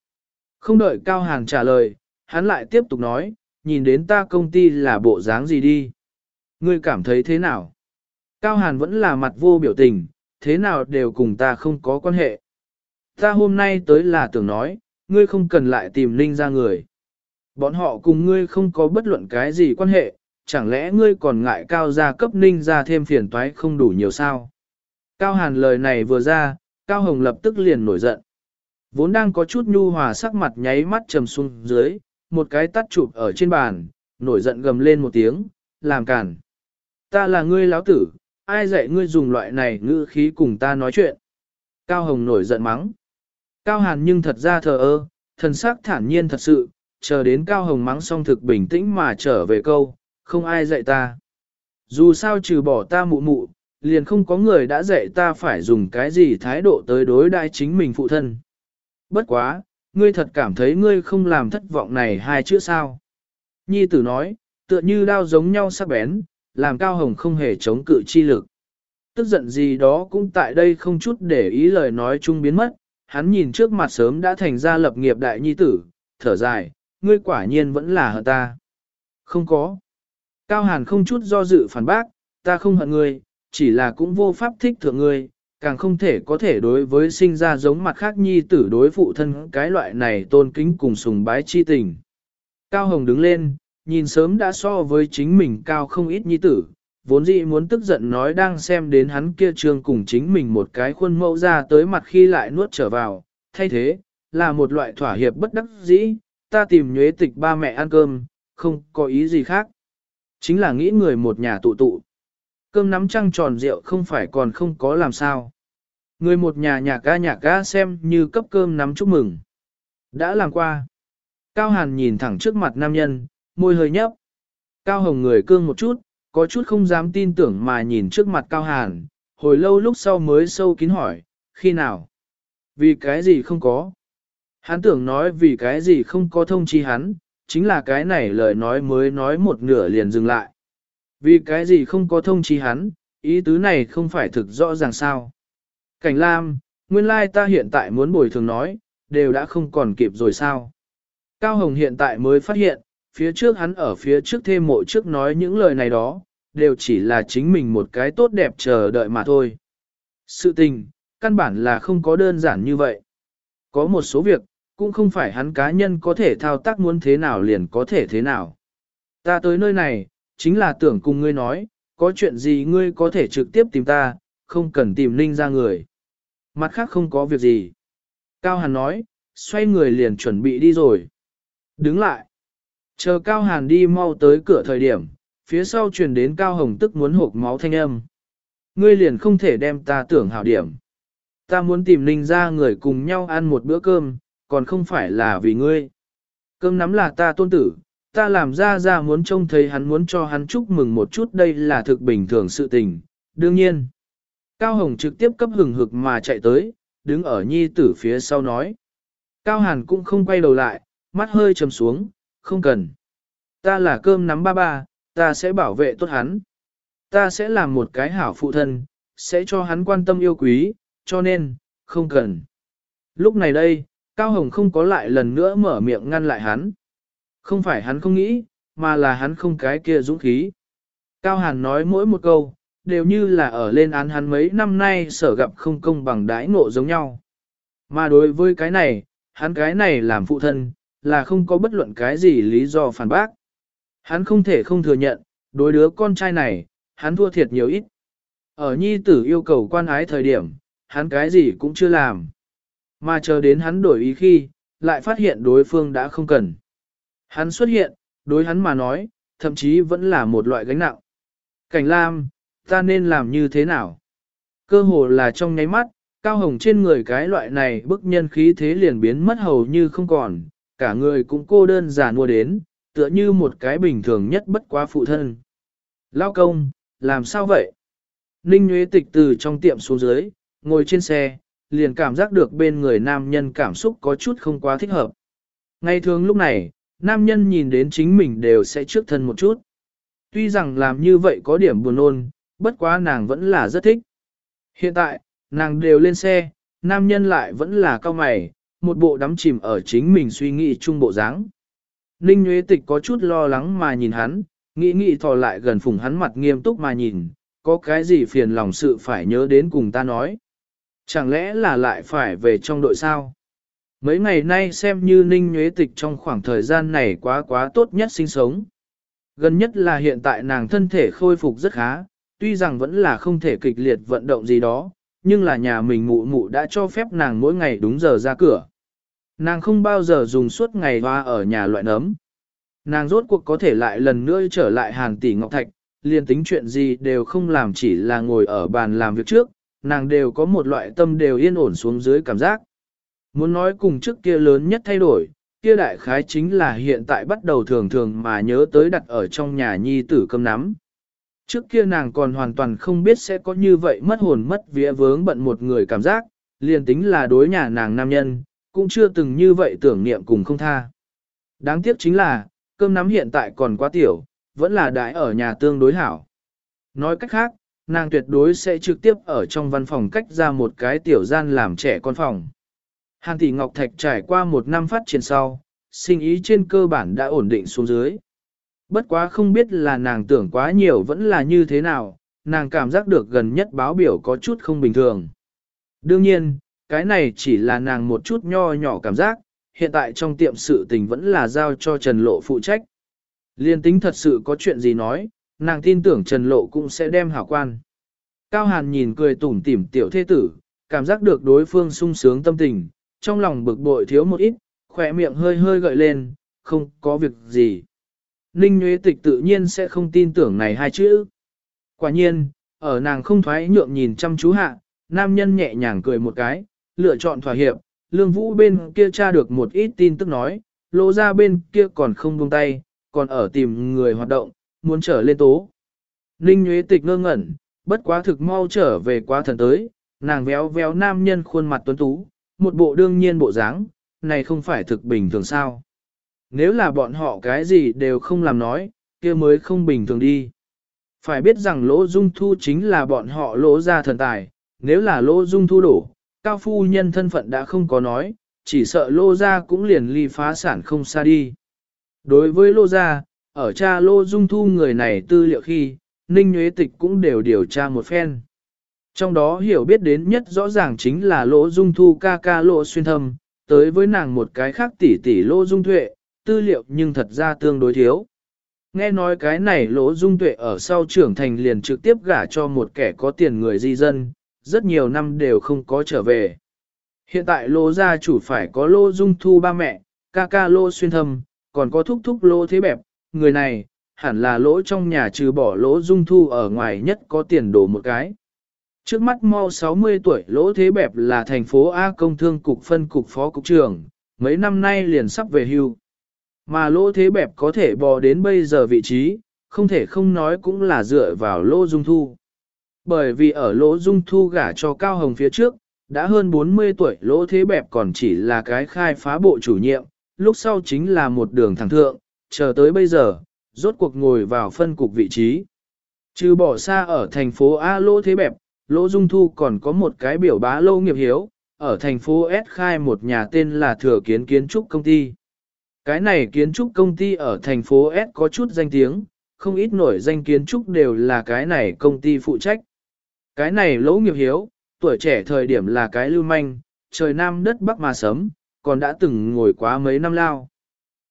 Không đợi Cao Hàn trả lời, hắn lại tiếp tục nói, nhìn đến ta công ty là bộ dáng gì đi. Ngươi cảm thấy thế nào? Cao Hàn vẫn là mặt vô biểu tình, thế nào đều cùng ta không có quan hệ. Ta hôm nay tới là tưởng nói, ngươi không cần lại tìm Ninh ra người. Bọn họ cùng ngươi không có bất luận cái gì quan hệ, chẳng lẽ ngươi còn ngại cao gia cấp Ninh ra thêm phiền toái không đủ nhiều sao? Cao Hàn lời này vừa ra, Cao Hồng lập tức liền nổi giận. Vốn đang có chút nhu hòa sắc mặt nháy mắt trầm xuống dưới, một cái tắt chụp ở trên bàn, nổi giận gầm lên một tiếng, làm cản. Ta là ngươi láo tử, ai dạy ngươi dùng loại này ngữ khí cùng ta nói chuyện. Cao Hồng nổi giận mắng. Cao Hàn nhưng thật ra thờ ơ, thần sắc thản nhiên thật sự, chờ đến Cao Hồng mắng xong thực bình tĩnh mà trở về câu, không ai dạy ta. Dù sao trừ bỏ ta mụ mụ, liền không có người đã dạy ta phải dùng cái gì thái độ tới đối đại chính mình phụ thân. Bất quá, ngươi thật cảm thấy ngươi không làm thất vọng này hai chữ sao. Nhi tử nói, tựa như đao giống nhau sắc bén, làm Cao Hồng không hề chống cự chi lực. Tức giận gì đó cũng tại đây không chút để ý lời nói chung biến mất, hắn nhìn trước mặt sớm đã thành ra lập nghiệp đại nhi tử, thở dài, ngươi quả nhiên vẫn là hờ ta. Không có. Cao Hàn không chút do dự phản bác, ta không hận ngươi, chỉ là cũng vô pháp thích thượng ngươi, càng không thể có thể đối với sinh ra giống mặt khác nhi tử đối phụ thân cái loại này tôn kính cùng sùng bái chi tình. Cao Hồng đứng lên, nhìn sớm đã so với chính mình cao không ít nhi tử, vốn dĩ muốn tức giận nói đang xem đến hắn kia trương cùng chính mình một cái khuôn mẫu ra tới mặt khi lại nuốt trở vào, thay thế, là một loại thỏa hiệp bất đắc dĩ, ta tìm nhuế tịch ba mẹ ăn cơm, không có ý gì khác. Chính là nghĩ người một nhà tụ tụ. Cơm nắm trăng tròn rượu không phải còn không có làm sao. Người một nhà nhạc ca nhạc ca xem như cấp cơm nắm chúc mừng. Đã làm qua. Cao Hàn nhìn thẳng trước mặt nam nhân, môi hơi nhấp. Cao Hồng người cương một chút, có chút không dám tin tưởng mà nhìn trước mặt Cao Hàn, hồi lâu lúc sau mới sâu kín hỏi, khi nào? Vì cái gì không có? Hắn tưởng nói vì cái gì không có thông chi hắn, chính là cái này lời nói mới nói một nửa liền dừng lại. Vì cái gì không có thông chi hắn, ý tứ này không phải thực rõ ràng sao. Cảnh Lam, nguyên lai ta hiện tại muốn bồi thường nói, đều đã không còn kịp rồi sao. Cao Hồng hiện tại mới phát hiện, phía trước hắn ở phía trước thêm mộ trước nói những lời này đó, đều chỉ là chính mình một cái tốt đẹp chờ đợi mà thôi. Sự tình, căn bản là không có đơn giản như vậy. Có một số việc, cũng không phải hắn cá nhân có thể thao tác muốn thế nào liền có thể thế nào. Ta tới nơi này, chính là tưởng cùng ngươi nói, có chuyện gì ngươi có thể trực tiếp tìm ta, không cần tìm ninh ra người. Mặt khác không có việc gì. Cao Hàn nói, xoay người liền chuẩn bị đi rồi. Đứng lại. Chờ Cao Hàn đi mau tới cửa thời điểm, phía sau truyền đến Cao Hồng tức muốn hộp máu thanh âm. Ngươi liền không thể đem ta tưởng hảo điểm. Ta muốn tìm Ninh ra người cùng nhau ăn một bữa cơm, còn không phải là vì ngươi. Cơm nắm là ta tôn tử, ta làm ra ra muốn trông thấy hắn muốn cho hắn chúc mừng một chút đây là thực bình thường sự tình, đương nhiên. Cao Hồng trực tiếp cấp hừng hực mà chạy tới, đứng ở nhi tử phía sau nói. Cao Hàn cũng không quay đầu lại, mắt hơi trầm xuống, không cần. Ta là cơm nắm ba ba, ta sẽ bảo vệ tốt hắn. Ta sẽ làm một cái hảo phụ thân, sẽ cho hắn quan tâm yêu quý, cho nên, không cần. Lúc này đây, Cao Hồng không có lại lần nữa mở miệng ngăn lại hắn. Không phải hắn không nghĩ, mà là hắn không cái kia dũng khí. Cao Hàn nói mỗi một câu, đều như là ở lên án hắn mấy năm nay sở gặp không công bằng đãi ngộ giống nhau. Mà đối với cái này, hắn cái này làm phụ thân, là không có bất luận cái gì lý do phản bác. Hắn không thể không thừa nhận, đối đứa con trai này, hắn thua thiệt nhiều ít. Ở nhi tử yêu cầu quan ái thời điểm, hắn cái gì cũng chưa làm. Mà chờ đến hắn đổi ý khi, lại phát hiện đối phương đã không cần. Hắn xuất hiện, đối hắn mà nói, thậm chí vẫn là một loại gánh nặng. Cảnh Lam, Ta nên làm như thế nào? Cơ hồ là trong nháy mắt, cao hồng trên người cái loại này bức nhân khí thế liền biến mất hầu như không còn, cả người cũng cô đơn giản mua đến, tựa như một cái bình thường nhất bất quá phụ thân. Lao công, làm sao vậy? Ninh Nguyễn Tịch từ trong tiệm xuống dưới, ngồi trên xe, liền cảm giác được bên người nam nhân cảm xúc có chút không quá thích hợp. Ngay thường lúc này, nam nhân nhìn đến chính mình đều sẽ trước thân một chút. Tuy rằng làm như vậy có điểm buồn ôn, bất quá nàng vẫn là rất thích. Hiện tại, nàng đều lên xe, nam nhân lại vẫn là cao mày, một bộ đắm chìm ở chính mình suy nghĩ chung bộ dáng. Ninh Nguyễn Tịch có chút lo lắng mà nhìn hắn, nghĩ nghĩ thò lại gần phùng hắn mặt nghiêm túc mà nhìn, có cái gì phiền lòng sự phải nhớ đến cùng ta nói. Chẳng lẽ là lại phải về trong đội sao? Mấy ngày nay xem như Ninh Nguyễn Tịch trong khoảng thời gian này quá quá tốt nhất sinh sống. Gần nhất là hiện tại nàng thân thể khôi phục rất khá, tuy rằng vẫn là không thể kịch liệt vận động gì đó, nhưng là nhà mình mụ mụ đã cho phép nàng mỗi ngày đúng giờ ra cửa. Nàng không bao giờ dùng suốt ngày hoa ở nhà loại nấm. Nàng rốt cuộc có thể lại lần nữa trở lại hàng tỷ ngọc thạch, liền tính chuyện gì đều không làm chỉ là ngồi ở bàn làm việc trước, nàng đều có một loại tâm đều yên ổn xuống dưới cảm giác. Muốn nói cùng trước kia lớn nhất thay đổi, kia đại khái chính là hiện tại bắt đầu thường thường mà nhớ tới đặt ở trong nhà nhi tử cơm nắm. Trước kia nàng còn hoàn toàn không biết sẽ có như vậy mất hồn mất vía vướng bận một người cảm giác, liền tính là đối nhà nàng nam nhân, cũng chưa từng như vậy tưởng niệm cùng không tha. Đáng tiếc chính là, cơm nắm hiện tại còn quá tiểu, vẫn là đại ở nhà tương đối hảo. Nói cách khác, nàng tuyệt đối sẽ trực tiếp ở trong văn phòng cách ra một cái tiểu gian làm trẻ con phòng. Hàn tỷ Ngọc Thạch trải qua một năm phát triển sau, sinh ý trên cơ bản đã ổn định xuống dưới. Bất quá không biết là nàng tưởng quá nhiều vẫn là như thế nào, nàng cảm giác được gần nhất báo biểu có chút không bình thường. Đương nhiên, cái này chỉ là nàng một chút nho nhỏ cảm giác, hiện tại trong tiệm sự tình vẫn là giao cho Trần Lộ phụ trách. Liên tính thật sự có chuyện gì nói, nàng tin tưởng Trần Lộ cũng sẽ đem hảo quan. Cao Hàn nhìn cười tủm tỉm tiểu thế tử, cảm giác được đối phương sung sướng tâm tình, trong lòng bực bội thiếu một ít, khỏe miệng hơi hơi gợi lên, không có việc gì. Ninh Nguyễn Tịch tự nhiên sẽ không tin tưởng này hai chữ. Quả nhiên, ở nàng không thoái nhượng nhìn chăm chú hạ, nam nhân nhẹ nhàng cười một cái, lựa chọn thỏa hiệp, lương vũ bên kia tra được một ít tin tức nói, lộ ra bên kia còn không buông tay, còn ở tìm người hoạt động, muốn trở lên tố. Ninh Nguyễn Tịch ngơ ngẩn, bất quá thực mau trở về quá thần tới, nàng véo véo nam nhân khuôn mặt tuấn tú, một bộ đương nhiên bộ dáng, này không phải thực bình thường sao. Nếu là bọn họ cái gì đều không làm nói, kia mới không bình thường đi. Phải biết rằng lỗ dung thu chính là bọn họ lỗ ra thần tài, nếu là lỗ dung thu đổ, cao phu nhân thân phận đã không có nói, chỉ sợ lô ra cũng liền ly phá sản không xa đi. Đối với lô ra, ở cha lô dung thu người này tư liệu khi, Ninh Nguyễn Tịch cũng đều điều tra một phen. Trong đó hiểu biết đến nhất rõ ràng chính là lỗ dung thu ca ca lỗ xuyên thâm, tới với nàng một cái khác tỷ tỷ lỗ dung tuệ, tư liệu nhưng thật ra tương đối thiếu. Nghe nói cái này lỗ dung tuệ ở sau trưởng thành liền trực tiếp gả cho một kẻ có tiền người di dân, rất nhiều năm đều không có trở về. Hiện tại lỗ gia chủ phải có lỗ dung thu ba mẹ, ca ca lỗ xuyên thâm, còn có thúc thúc lỗ thế bẹp, người này, hẳn là lỗ trong nhà trừ bỏ lỗ dung thu ở ngoài nhất có tiền đồ một cái. Trước mắt mau 60 tuổi lỗ thế bẹp là thành phố A công thương cục phân cục phó cục trưởng, mấy năm nay liền sắp về hưu. Mà lỗ thế bẹp có thể bò đến bây giờ vị trí, không thể không nói cũng là dựa vào lỗ dung thu. Bởi vì ở lỗ dung thu gả cho Cao Hồng phía trước, đã hơn 40 tuổi lỗ thế bẹp còn chỉ là cái khai phá bộ chủ nhiệm, lúc sau chính là một đường thẳng thượng, chờ tới bây giờ, rốt cuộc ngồi vào phân cục vị trí. Trừ bỏ xa ở thành phố A lỗ thế bẹp, lỗ dung thu còn có một cái biểu bá lô nghiệp hiếu, ở thành phố S khai một nhà tên là Thừa Kiến Kiến Trúc Công ty. Cái này kiến trúc công ty ở thành phố S có chút danh tiếng, không ít nổi danh kiến trúc đều là cái này công ty phụ trách. Cái này lỗ nghiệp hiếu, tuổi trẻ thời điểm là cái lưu manh, trời nam đất bắc mà sớm, còn đã từng ngồi quá mấy năm lao.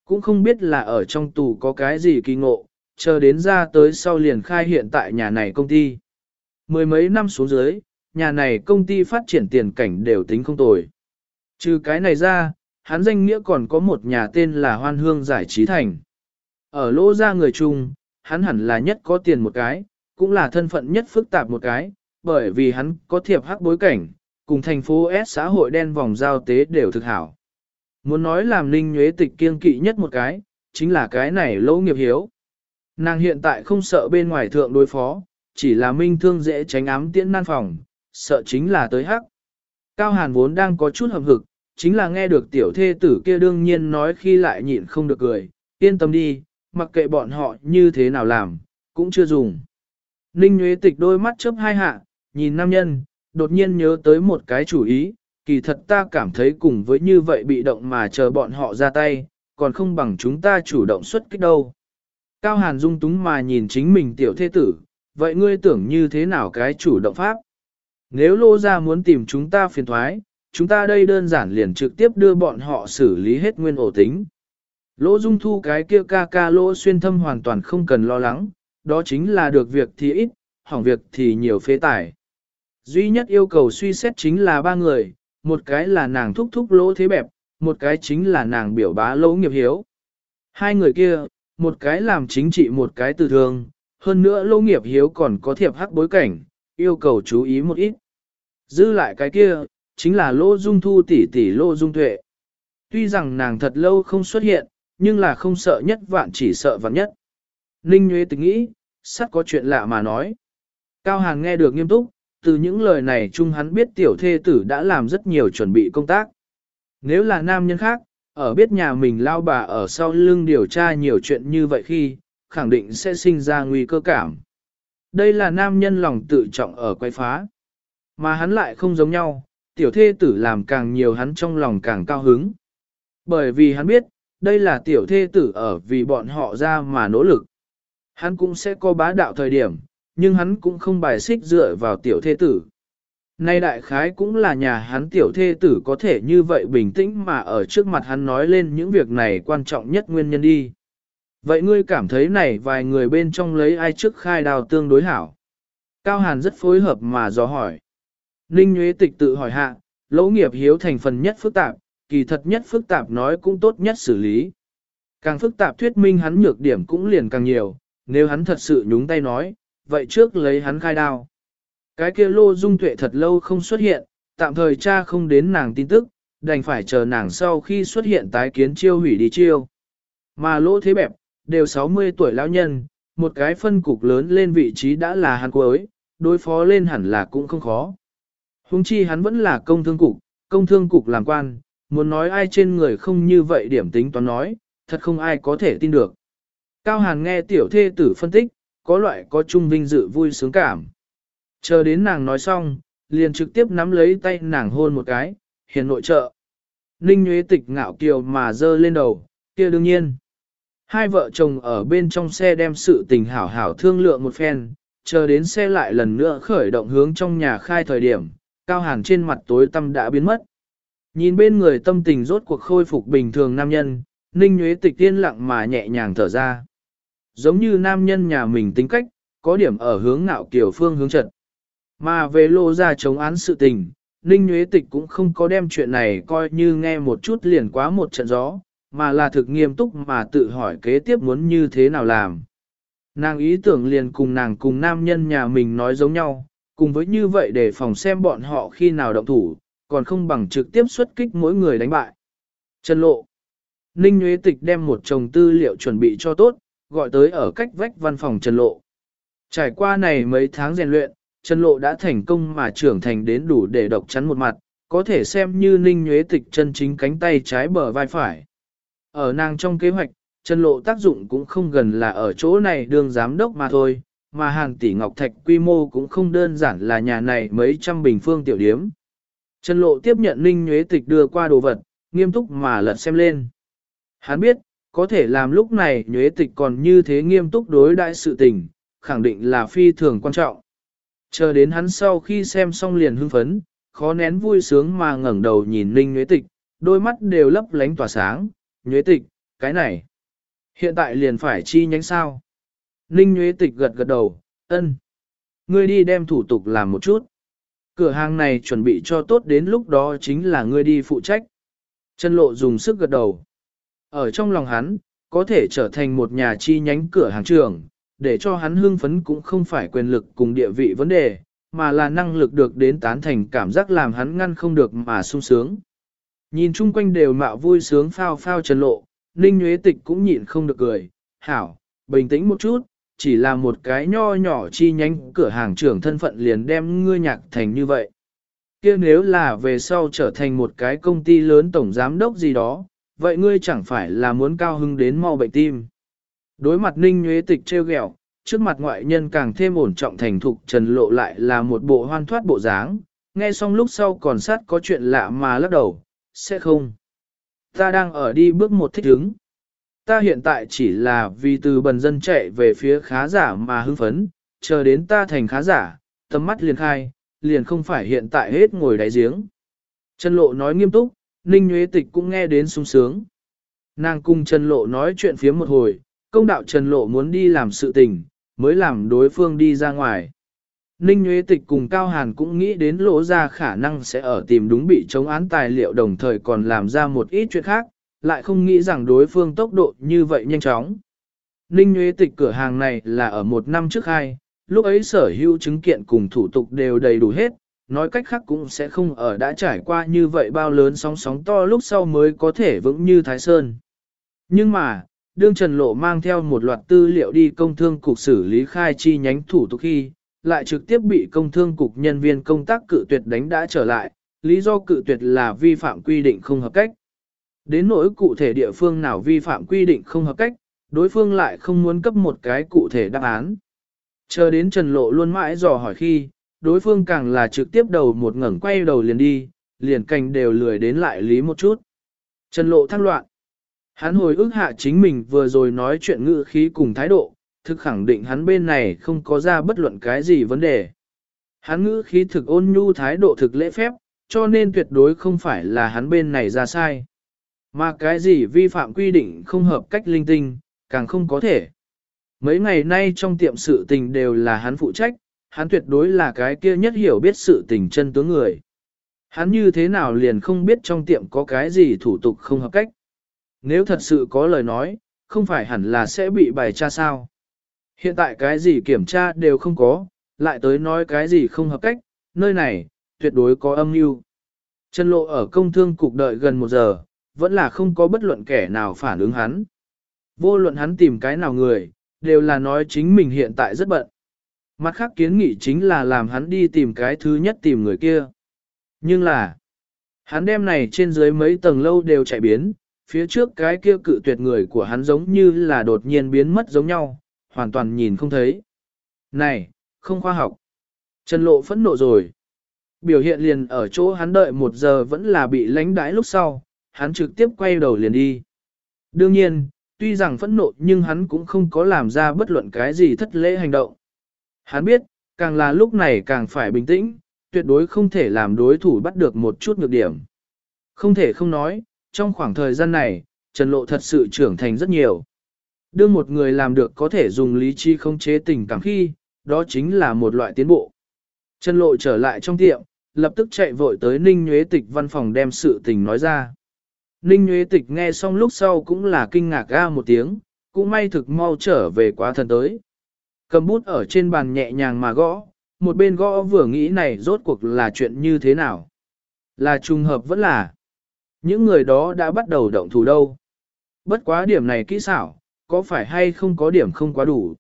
Cũng không biết là ở trong tù có cái gì kỳ ngộ, chờ đến ra tới sau liền khai hiện tại nhà này công ty. Mười mấy năm xuống dưới, nhà này công ty phát triển tiền cảnh đều tính không tồi. Trừ cái này ra, hắn danh nghĩa còn có một nhà tên là Hoan Hương Giải Trí Thành. Ở lỗ ra người chung, hắn hẳn là nhất có tiền một cái, cũng là thân phận nhất phức tạp một cái, bởi vì hắn có thiệp hắc bối cảnh, cùng thành phố S xã hội đen vòng giao tế đều thực hảo. Muốn nói làm ninh nhuế tịch kiên kỵ nhất một cái, chính là cái này lỗ nghiệp hiếu. Nàng hiện tại không sợ bên ngoài thượng đối phó, chỉ là minh thương dễ tránh ám tiễn nan phòng, sợ chính là tới hắc. Cao Hàn vốn đang có chút hầm hực, chính là nghe được tiểu thê tử kia đương nhiên nói khi lại nhịn không được cười, yên tâm đi, mặc kệ bọn họ như thế nào làm, cũng chưa dùng. Ninh Nguyễn Tịch đôi mắt chớp hai hạ, nhìn nam nhân, đột nhiên nhớ tới một cái chủ ý, kỳ thật ta cảm thấy cùng với như vậy bị động mà chờ bọn họ ra tay, còn không bằng chúng ta chủ động xuất kích đâu. Cao Hàn dung túng mà nhìn chính mình tiểu thế tử, vậy ngươi tưởng như thế nào cái chủ động pháp? Nếu lô ra muốn tìm chúng ta phiền thoái, chúng ta đây đơn giản liền trực tiếp đưa bọn họ xử lý hết nguyên ổ tính. Lỗ dung thu cái kia ca ca lỗ xuyên thâm hoàn toàn không cần lo lắng, đó chính là được việc thì ít, hỏng việc thì nhiều phế tải. Duy nhất yêu cầu suy xét chính là ba người, một cái là nàng thúc thúc lỗ thế bẹp, một cái chính là nàng biểu bá lỗ nghiệp hiếu. Hai người kia, một cái làm chính trị một cái từ thương. hơn nữa lỗ nghiệp hiếu còn có thiệp hắc bối cảnh, yêu cầu chú ý một ít. Dư lại cái kia, chính là lỗ dung thu tỷ tỷ lỗ dung tuệ. Tuy rằng nàng thật lâu không xuất hiện, nhưng là không sợ nhất vạn chỉ sợ vạn nhất. Ninh Nguyễn tự nghĩ, sắp có chuyện lạ mà nói. Cao Hàn nghe được nghiêm túc, từ những lời này chung hắn biết tiểu thê tử đã làm rất nhiều chuẩn bị công tác. Nếu là nam nhân khác, ở biết nhà mình lao bà ở sau lưng điều tra nhiều chuyện như vậy khi, khẳng định sẽ sinh ra nguy cơ cảm. Đây là nam nhân lòng tự trọng ở quay phá. Mà hắn lại không giống nhau, tiểu thê tử làm càng nhiều hắn trong lòng càng cao hứng. Bởi vì hắn biết, đây là tiểu thê tử ở vì bọn họ ra mà nỗ lực. Hắn cũng sẽ có bá đạo thời điểm, nhưng hắn cũng không bài xích dựa vào tiểu thê tử. Nay đại khái cũng là nhà hắn tiểu thê tử có thể như vậy bình tĩnh mà ở trước mặt hắn nói lên những việc này quan trọng nhất nguyên nhân đi. Vậy ngươi cảm thấy này vài người bên trong lấy ai trước khai đào tương đối hảo? Cao Hàn rất phối hợp mà dò hỏi. Ninh Nguyễn Tịch tự hỏi hạ, lỗ nghiệp hiếu thành phần nhất phức tạp, kỳ thật nhất phức tạp nói cũng tốt nhất xử lý. Càng phức tạp thuyết minh hắn nhược điểm cũng liền càng nhiều, nếu hắn thật sự nhúng tay nói, vậy trước lấy hắn khai đao. Cái kia lô dung tuệ thật lâu không xuất hiện, tạm thời cha không đến nàng tin tức, đành phải chờ nàng sau khi xuất hiện tái kiến chiêu hủy đi chiêu. Mà lỗ thế bẹp, đều 60 tuổi lão nhân, một cái phân cục lớn lên vị trí đã là hắn cuối, đối phó lên hẳn là cũng không khó. Hùng chi hắn vẫn là công thương cục, công thương cục làm quan, muốn nói ai trên người không như vậy điểm tính toán nói, thật không ai có thể tin được. Cao Hàn nghe tiểu thê tử phân tích, có loại có chung vinh dự vui sướng cảm. Chờ đến nàng nói xong, liền trực tiếp nắm lấy tay nàng hôn một cái, hiền nội trợ. Ninh Nguyễn Tịch ngạo kiều mà dơ lên đầu, kia đương nhiên. Hai vợ chồng ở bên trong xe đem sự tình hảo hảo thương lượng một phen, chờ đến xe lại lần nữa khởi động hướng trong nhà khai thời điểm, cao hàn trên mặt tối tâm đã biến mất. Nhìn bên người tâm tình rốt cuộc khôi phục bình thường nam nhân, Ninh Nguyễn Tịch tiên lặng mà nhẹ nhàng thở ra. Giống như nam nhân nhà mình tính cách, có điểm ở hướng ngạo kiểu phương hướng trật. Mà về lô ra chống án sự tình, Ninh Nguyễn Tịch cũng không có đem chuyện này coi như nghe một chút liền quá một trận gió, mà là thực nghiêm túc mà tự hỏi kế tiếp muốn như thế nào làm. Nàng ý tưởng liền cùng nàng cùng nam nhân nhà mình nói giống nhau, cùng với như vậy để phòng xem bọn họ khi nào động thủ, còn không bằng trực tiếp xuất kích mỗi người đánh bại. Trần Lộ Ninh Nguyễn Tịch đem một chồng tư liệu chuẩn bị cho tốt, gọi tới ở cách vách văn phòng Trần Lộ. Trải qua này mấy tháng rèn luyện, Trần Lộ đã thành công mà trưởng thành đến đủ để độc chắn một mặt, có thể xem như Ninh nhuế Tịch chân chính cánh tay trái bờ vai phải. Ở nàng trong kế hoạch, Trần Lộ tác dụng cũng không gần là ở chỗ này đương giám đốc mà thôi, mà hàng tỷ ngọc thạch quy mô cũng không đơn giản là nhà này mấy trăm bình phương tiểu điếm. Trần Lộ tiếp nhận Ninh Nhuế Tịch đưa qua đồ vật, nghiêm túc mà lật xem lên. Hắn biết, có thể làm lúc này Nhuế Tịch còn như thế nghiêm túc đối đại sự tình, khẳng định là phi thường quan trọng. Chờ đến hắn sau khi xem xong liền hưng phấn, khó nén vui sướng mà ngẩng đầu nhìn Ninh Nhuế Tịch, đôi mắt đều lấp lánh tỏa sáng. Nhuế Tịch, cái này, hiện tại liền phải chi nhánh sao? Ninh Nhuế Tịch gật gật đầu, ân. Ngươi đi đem thủ tục làm một chút. Cửa hàng này chuẩn bị cho tốt đến lúc đó chính là ngươi đi phụ trách. Chân Lộ dùng sức gật đầu. Ở trong lòng hắn, có thể trở thành một nhà chi nhánh cửa hàng trường, để cho hắn hưng phấn cũng không phải quyền lực cùng địa vị vấn đề, mà là năng lực được đến tán thành cảm giác làm hắn ngăn không được mà sung sướng. Nhìn chung quanh đều mạo vui sướng phao phao trần lộ, Ninh Nguyễn Tịch cũng nhịn không được cười, hảo, bình tĩnh một chút, chỉ là một cái nho nhỏ chi nhánh cửa hàng trưởng thân phận liền đem ngươi nhạc thành như vậy. kia nếu là về sau trở thành một cái công ty lớn tổng giám đốc gì đó, vậy ngươi chẳng phải là muốn cao hưng đến mau bệnh tim. Đối mặt Ninh nhuế Tịch treo ghẹo, trước mặt ngoại nhân càng thêm ổn trọng thành thục trần lộ lại là một bộ hoan thoát bộ dáng, nghe xong lúc sau còn sát có chuyện lạ mà lắc đầu, sẽ không. Ta đang ở đi bước một thích ứng. Ta hiện tại chỉ là vì từ bần dân chạy về phía khá giả mà hưng phấn, chờ đến ta thành khá giả, tầm mắt liền khai, liền không phải hiện tại hết ngồi đáy giếng. Trần Lộ nói nghiêm túc, Ninh Nguyễn Tịch cũng nghe đến sung sướng. Nàng cùng Trần Lộ nói chuyện phía một hồi, công đạo Trần Lộ muốn đi làm sự tình, mới làm đối phương đi ra ngoài. Ninh Nguyễn Tịch cùng Cao Hàn cũng nghĩ đến lỗ ra khả năng sẽ ở tìm đúng bị chống án tài liệu đồng thời còn làm ra một ít chuyện khác, lại không nghĩ rằng đối phương tốc độ như vậy nhanh chóng. Ninh Nguyễn Tịch cửa hàng này là ở một năm trước hai, lúc ấy sở hữu chứng kiện cùng thủ tục đều đầy đủ hết, nói cách khác cũng sẽ không ở đã trải qua như vậy bao lớn sóng sóng to lúc sau mới có thể vững như Thái Sơn. Nhưng mà, đương Trần Lộ mang theo một loạt tư liệu đi công thương cục xử lý khai chi nhánh thủ tục khi, lại trực tiếp bị công thương cục nhân viên công tác cự tuyệt đánh đã trở lại, lý do cự tuyệt là vi phạm quy định không hợp cách. Đến nỗi cụ thể địa phương nào vi phạm quy định không hợp cách, đối phương lại không muốn cấp một cái cụ thể đáp án. Chờ đến Trần Lộ luôn mãi dò hỏi khi, đối phương càng là trực tiếp đầu một ngẩng quay đầu liền đi, liền cành đều lười đến lại lý một chút. Trần Lộ thăng loạn. Hắn hồi ức hạ chính mình vừa rồi nói chuyện ngữ khí cùng thái độ, thực khẳng định hắn bên này không có ra bất luận cái gì vấn đề. Hắn ngữ khí thực ôn nhu thái độ thực lễ phép, cho nên tuyệt đối không phải là hắn bên này ra sai. Mà cái gì vi phạm quy định không hợp cách linh tinh, càng không có thể. Mấy ngày nay trong tiệm sự tình đều là hắn phụ trách, hắn tuyệt đối là cái kia nhất hiểu biết sự tình chân tướng người. Hắn như thế nào liền không biết trong tiệm có cái gì thủ tục không hợp cách. Nếu thật sự có lời nói, không phải hẳn là sẽ bị bài tra sao. Hiện tại cái gì kiểm tra đều không có, lại tới nói cái gì không hợp cách, nơi này, tuyệt đối có âm mưu. Trần lộ ở công thương cục đợi gần một giờ, vẫn là không có bất luận kẻ nào phản ứng hắn. Vô luận hắn tìm cái nào người, đều là nói chính mình hiện tại rất bận. Mặt khác kiến nghị chính là làm hắn đi tìm cái thứ nhất tìm người kia. Nhưng là, hắn đem này trên dưới mấy tầng lâu đều chạy biến, phía trước cái kia cự tuyệt người của hắn giống như là đột nhiên biến mất giống nhau, hoàn toàn nhìn không thấy. Này, không khoa học. Trần Lộ phẫn nộ rồi. Biểu hiện liền ở chỗ hắn đợi một giờ vẫn là bị lánh đãi lúc sau, hắn trực tiếp quay đầu liền đi. Đương nhiên, tuy rằng phẫn nộ nhưng hắn cũng không có làm ra bất luận cái gì thất lễ hành động. Hắn biết, càng là lúc này càng phải bình tĩnh, tuyệt đối không thể làm đối thủ bắt được một chút nhược điểm. Không thể không nói, trong khoảng thời gian này, Trần Lộ thật sự trưởng thành rất nhiều. Đưa một người làm được có thể dùng lý trí không chế tình cảm khi, đó chính là một loại tiến bộ. Trần Lộ trở lại trong tiệm, lập tức chạy vội tới Ninh Nhuế Tịch văn phòng đem sự tình nói ra. Ninh Nhuế Tịch nghe xong lúc sau cũng là kinh ngạc ga một tiếng, cũng may thực mau trở về quá thần tới. Cầm bút ở trên bàn nhẹ nhàng mà gõ, một bên gõ vừa nghĩ này rốt cuộc là chuyện như thế nào. Là trùng hợp vẫn là. Những người đó đã bắt đầu động thủ đâu. Bất quá điểm này kỹ xảo, có phải hay không có điểm không quá đủ.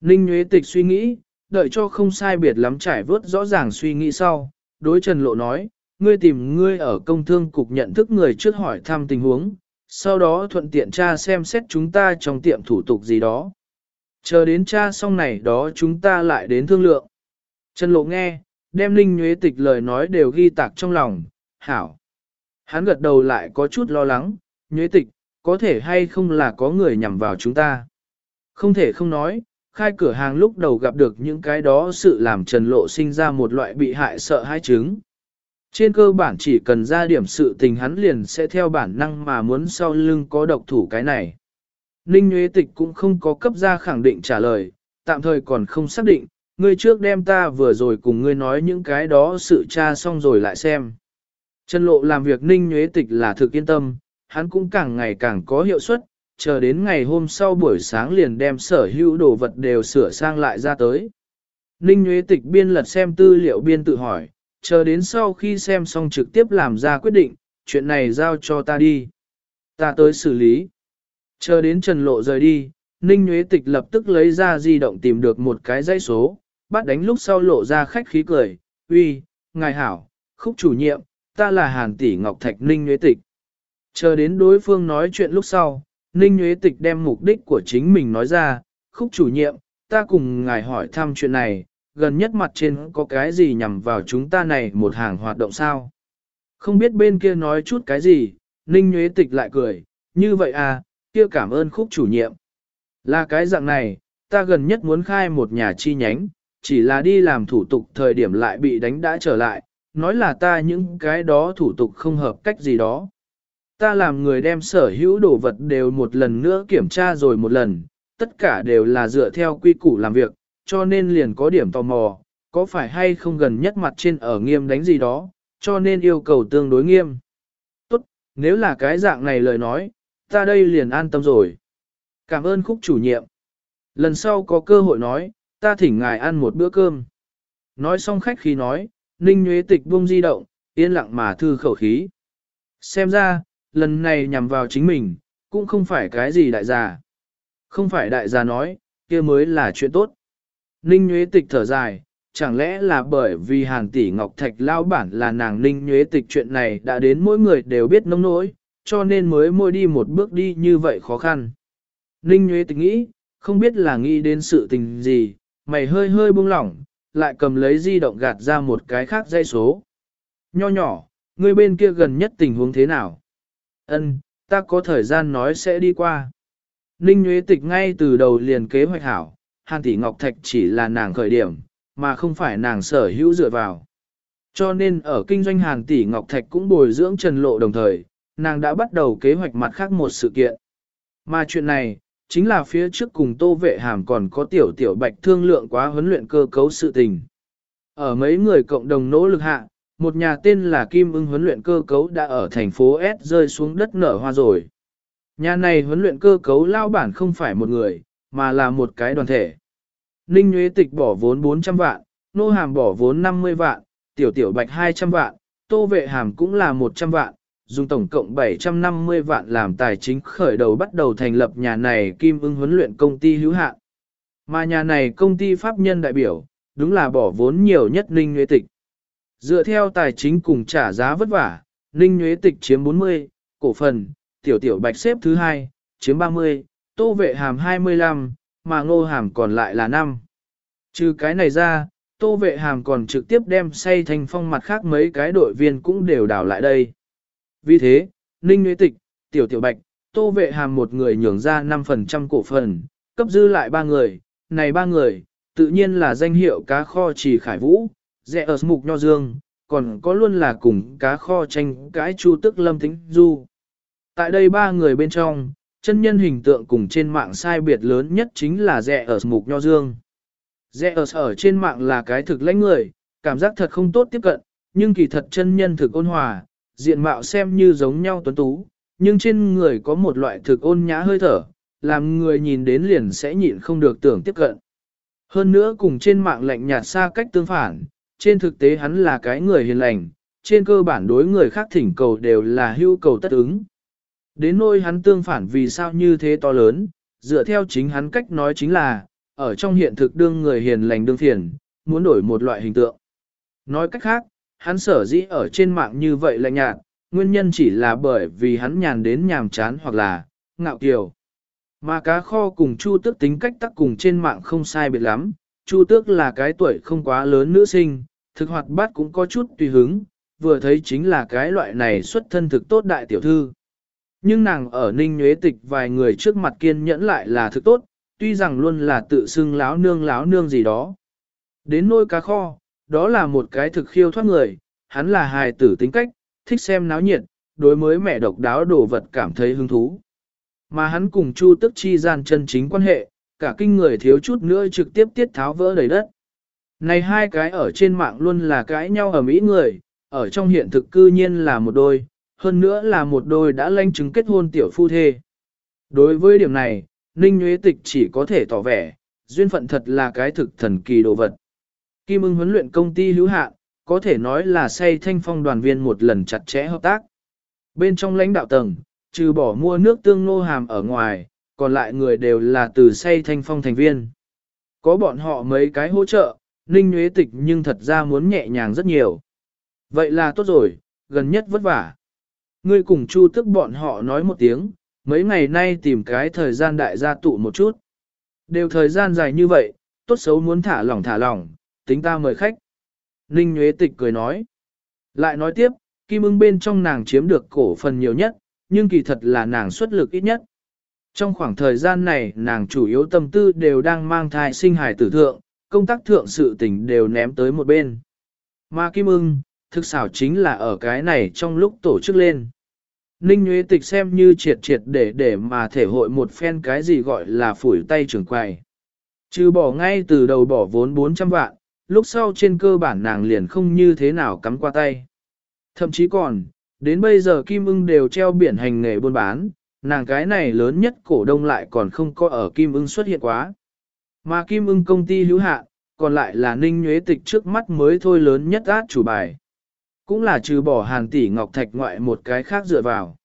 Ninh Nguyễn Tịch suy nghĩ, đợi cho không sai biệt lắm trải vớt rõ ràng suy nghĩ sau, đối Trần Lộ nói, ngươi tìm ngươi ở công thương cục nhận thức người trước hỏi thăm tình huống, sau đó thuận tiện tra xem xét chúng ta trong tiệm thủ tục gì đó. Chờ đến tra xong này đó chúng ta lại đến thương lượng. Trần Lộ nghe, đem Ninh Nguyễn Tịch lời nói đều ghi tạc trong lòng, hảo. Hắn gật đầu lại có chút lo lắng, Nguyễn Tịch, có thể hay không là có người nhằm vào chúng ta. Không thể không nói, khai cửa hàng lúc đầu gặp được những cái đó sự làm Trần Lộ sinh ra một loại bị hại sợ hai chứng. Trên cơ bản chỉ cần ra điểm sự tình hắn liền sẽ theo bản năng mà muốn sau lưng có độc thủ cái này. Ninh Nguyễn Tịch cũng không có cấp ra khẳng định trả lời, tạm thời còn không xác định, ngươi trước đem ta vừa rồi cùng ngươi nói những cái đó sự tra xong rồi lại xem. Trần Lộ làm việc Ninh Nguyễn Tịch là thực yên tâm, hắn cũng càng ngày càng có hiệu suất, chờ đến ngày hôm sau buổi sáng liền đem sở hữu đồ vật đều sửa sang lại ra tới. Ninh Nguyễn Tịch biên lật xem tư liệu biên tự hỏi, chờ đến sau khi xem xong trực tiếp làm ra quyết định, chuyện này giao cho ta đi. Ta tới xử lý. Chờ đến Trần Lộ rời đi, Ninh Nguyễn Tịch lập tức lấy ra di động tìm được một cái dãy số, bắt đánh lúc sau lộ ra khách khí cười, uy, ngài hảo, khúc chủ nhiệm, ta là Hàn Tỷ Ngọc Thạch Ninh Nguyễn Tịch. Chờ đến đối phương nói chuyện lúc sau, Ninh Nguyễn Tịch đem mục đích của chính mình nói ra, khúc chủ nhiệm, ta cùng ngài hỏi thăm chuyện này, gần nhất mặt trên có cái gì nhằm vào chúng ta này một hàng hoạt động sao? Không biết bên kia nói chút cái gì, Ninh Nguyễn Tịch lại cười, như vậy à, kia cảm ơn khúc chủ nhiệm. Là cái dạng này, ta gần nhất muốn khai một nhà chi nhánh, chỉ là đi làm thủ tục thời điểm lại bị đánh đã trở lại, nói là ta những cái đó thủ tục không hợp cách gì đó. Ta làm người đem sở hữu đồ vật đều một lần nữa kiểm tra rồi một lần, tất cả đều là dựa theo quy củ làm việc, cho nên liền có điểm tò mò, có phải hay không gần nhất mặt trên ở nghiêm đánh gì đó, cho nên yêu cầu tương đối nghiêm. Tốt, nếu là cái dạng này lời nói, ta đây liền an tâm rồi. Cảm ơn khúc chủ nhiệm. Lần sau có cơ hội nói, ta thỉnh ngài ăn một bữa cơm. Nói xong khách khí nói, Ninh Nguyễn Tịch buông di động, yên lặng mà thư khẩu khí. Xem ra, lần này nhằm vào chính mình, cũng không phải cái gì đại gia. Không phải đại gia nói, kia mới là chuyện tốt. Ninh Nguyễn Tịch thở dài, chẳng lẽ là bởi vì hàng tỷ Ngọc Thạch lao bản là nàng Ninh Nguyễn Tịch chuyện này đã đến mỗi người đều biết nông nỗi, cho nên mới môi đi một bước đi như vậy khó khăn. Ninh Nguyễn Tịch nghĩ, không biết là nghĩ đến sự tình gì, mày hơi hơi buông lỏng, lại cầm lấy di động gạt ra một cái khác dây số. Nho nhỏ, người bên kia gần nhất tình huống thế nào? Ân, ta có thời gian nói sẽ đi qua. Ninh Nguyễn Tịch ngay từ đầu liền kế hoạch hảo, Hàn Tỷ Ngọc Thạch chỉ là nàng khởi điểm, mà không phải nàng sở hữu dựa vào. Cho nên ở kinh doanh Hàn Tỷ Ngọc Thạch cũng bồi dưỡng Trần Lộ đồng thời, nàng đã bắt đầu kế hoạch mặt khác một sự kiện. Mà chuyện này, chính là phía trước cùng Tô Vệ Hàm còn có tiểu tiểu bạch thương lượng quá huấn luyện cơ cấu sự tình. Ở mấy người cộng đồng nỗ lực hạ, một nhà tên là Kim ưng huấn luyện cơ cấu đã ở thành phố S rơi xuống đất nở hoa rồi. Nhà này huấn luyện cơ cấu lao bản không phải một người, mà là một cái đoàn thể. Ninh Nguyễn Tịch bỏ vốn 400 vạn, Nô Hàm bỏ vốn 50 vạn, Tiểu Tiểu Bạch 200 vạn, Tô Vệ Hàm cũng là 100 vạn, dùng tổng cộng 750 vạn làm tài chính khởi đầu bắt đầu thành lập nhà này Kim ưng huấn luyện công ty hữu hạn. Mà nhà này công ty pháp nhân đại biểu, đúng là bỏ vốn nhiều nhất Ninh Nguyễn Tịch. Dựa theo tài chính cùng trả giá vất vả, Ninh Nguyễn Tịch chiếm 40, cổ phần, Tiểu Tiểu Bạch xếp thứ hai chiếm 30, Tô Vệ Hàm 25, mà Ngô Hàm còn lại là 5. Trừ cái này ra, Tô Vệ Hàm còn trực tiếp đem say thành phong mặt khác mấy cái đội viên cũng đều đảo lại đây. Vì thế, Ninh Nguyễn Tịch, Tiểu Tiểu Bạch, Tô Vệ Hàm một người nhường ra 5% cổ phần, cấp dư lại ba người, này ba người, tự nhiên là danh hiệu cá kho chỉ khải vũ, rẻ ở mục nho dương, còn có luôn là cùng cá kho tranh cãi chu tức lâm tính du. Tại đây ba người bên trong, chân nhân hình tượng cùng trên mạng sai biệt lớn nhất chính là rẻ ở mục nho dương. Rẻ ở ở trên mạng là cái thực lãnh người, cảm giác thật không tốt tiếp cận, nhưng kỳ thật chân nhân thực ôn hòa, diện mạo xem như giống nhau tuấn tú, nhưng trên người có một loại thực ôn nhã hơi thở, làm người nhìn đến liền sẽ nhịn không được tưởng tiếp cận. Hơn nữa cùng trên mạng lạnh nhạt xa cách tương phản, trên thực tế hắn là cái người hiền lành, trên cơ bản đối người khác thỉnh cầu đều là hưu cầu tất ứng. Đến nỗi hắn tương phản vì sao như thế to lớn, dựa theo chính hắn cách nói chính là, ở trong hiện thực đương người hiền lành đương phiền, muốn đổi một loại hình tượng. Nói cách khác, hắn sở dĩ ở trên mạng như vậy lạnh nhạt, nguyên nhân chỉ là bởi vì hắn nhàn đến nhàm chán hoặc là ngạo kiều. Mà cá kho cùng Chu Tước tính cách tác cùng trên mạng không sai biệt lắm, Chu Tước là cái tuổi không quá lớn nữ sinh, thực hoạt bát cũng có chút tùy hứng, vừa thấy chính là cái loại này xuất thân thực tốt đại tiểu thư. Nhưng nàng ở ninh nhuế tịch vài người trước mặt kiên nhẫn lại là thực tốt, tuy rằng luôn là tự xưng láo nương láo nương gì đó. Đến nôi cá kho, đó là một cái thực khiêu thoát người, hắn là hài tử tính cách, thích xem náo nhiệt, đối mới mẹ độc đáo đồ vật cảm thấy hứng thú. Mà hắn cùng Chu Tức chi gian chân chính quan hệ, cả kinh người thiếu chút nữa trực tiếp tiết tháo vỡ đầy đất. Này hai cái ở trên mạng luôn là cãi nhau ở mỹ người, ở trong hiện thực cư nhiên là một đôi, hơn nữa là một đôi đã lanh chứng kết hôn tiểu phu thê. Đối với điểm này, Ninh Nguyễn Tịch chỉ có thể tỏ vẻ, duyên phận thật là cái thực thần kỳ đồ vật. Kim ưng huấn luyện công ty hữu hạn, có thể nói là xây thanh phong đoàn viên một lần chặt chẽ hợp tác. Bên trong lãnh đạo tầng, trừ bỏ mua nước tương nô hàm ở ngoài, còn lại người đều là từ xây thanh phong thành viên. Có bọn họ mấy cái hỗ trợ, Ninh Nguyễn Tịch nhưng thật ra muốn nhẹ nhàng rất nhiều. Vậy là tốt rồi, gần nhất vất vả. Ngươi cùng Chu tức bọn họ nói một tiếng, mấy ngày nay tìm cái thời gian đại gia tụ một chút. Đều thời gian dài như vậy, tốt xấu muốn thả lỏng thả lỏng, tính ta mời khách. Ninh Nguyễn Tịch cười nói. Lại nói tiếp, kim ưng bên trong nàng chiếm được cổ phần nhiều nhất, nhưng kỳ thật là nàng xuất lực ít nhất. Trong khoảng thời gian này nàng chủ yếu tâm tư đều đang mang thai sinh hài tử thượng, công tác thượng sự tình đều ném tới một bên. Mà kim ưng, thực xảo chính là ở cái này trong lúc tổ chức lên. Ninh Nguyễn Tịch xem như triệt triệt để để mà thể hội một phen cái gì gọi là phủi tay trưởng quầy. Trừ bỏ ngay từ đầu bỏ vốn 400 vạn, lúc sau trên cơ bản nàng liền không như thế nào cắm qua tay. Thậm chí còn, đến bây giờ Kim ưng đều treo biển hành nghề buôn bán, nàng cái này lớn nhất cổ đông lại còn không có ở Kim ưng xuất hiện quá. Mà Kim ưng công ty hữu hạ, còn lại là Ninh Nhuế Tịch trước mắt mới thôi lớn nhất át chủ bài cũng là trừ bỏ hàn tỷ ngọc thạch ngoại một cái khác dựa vào.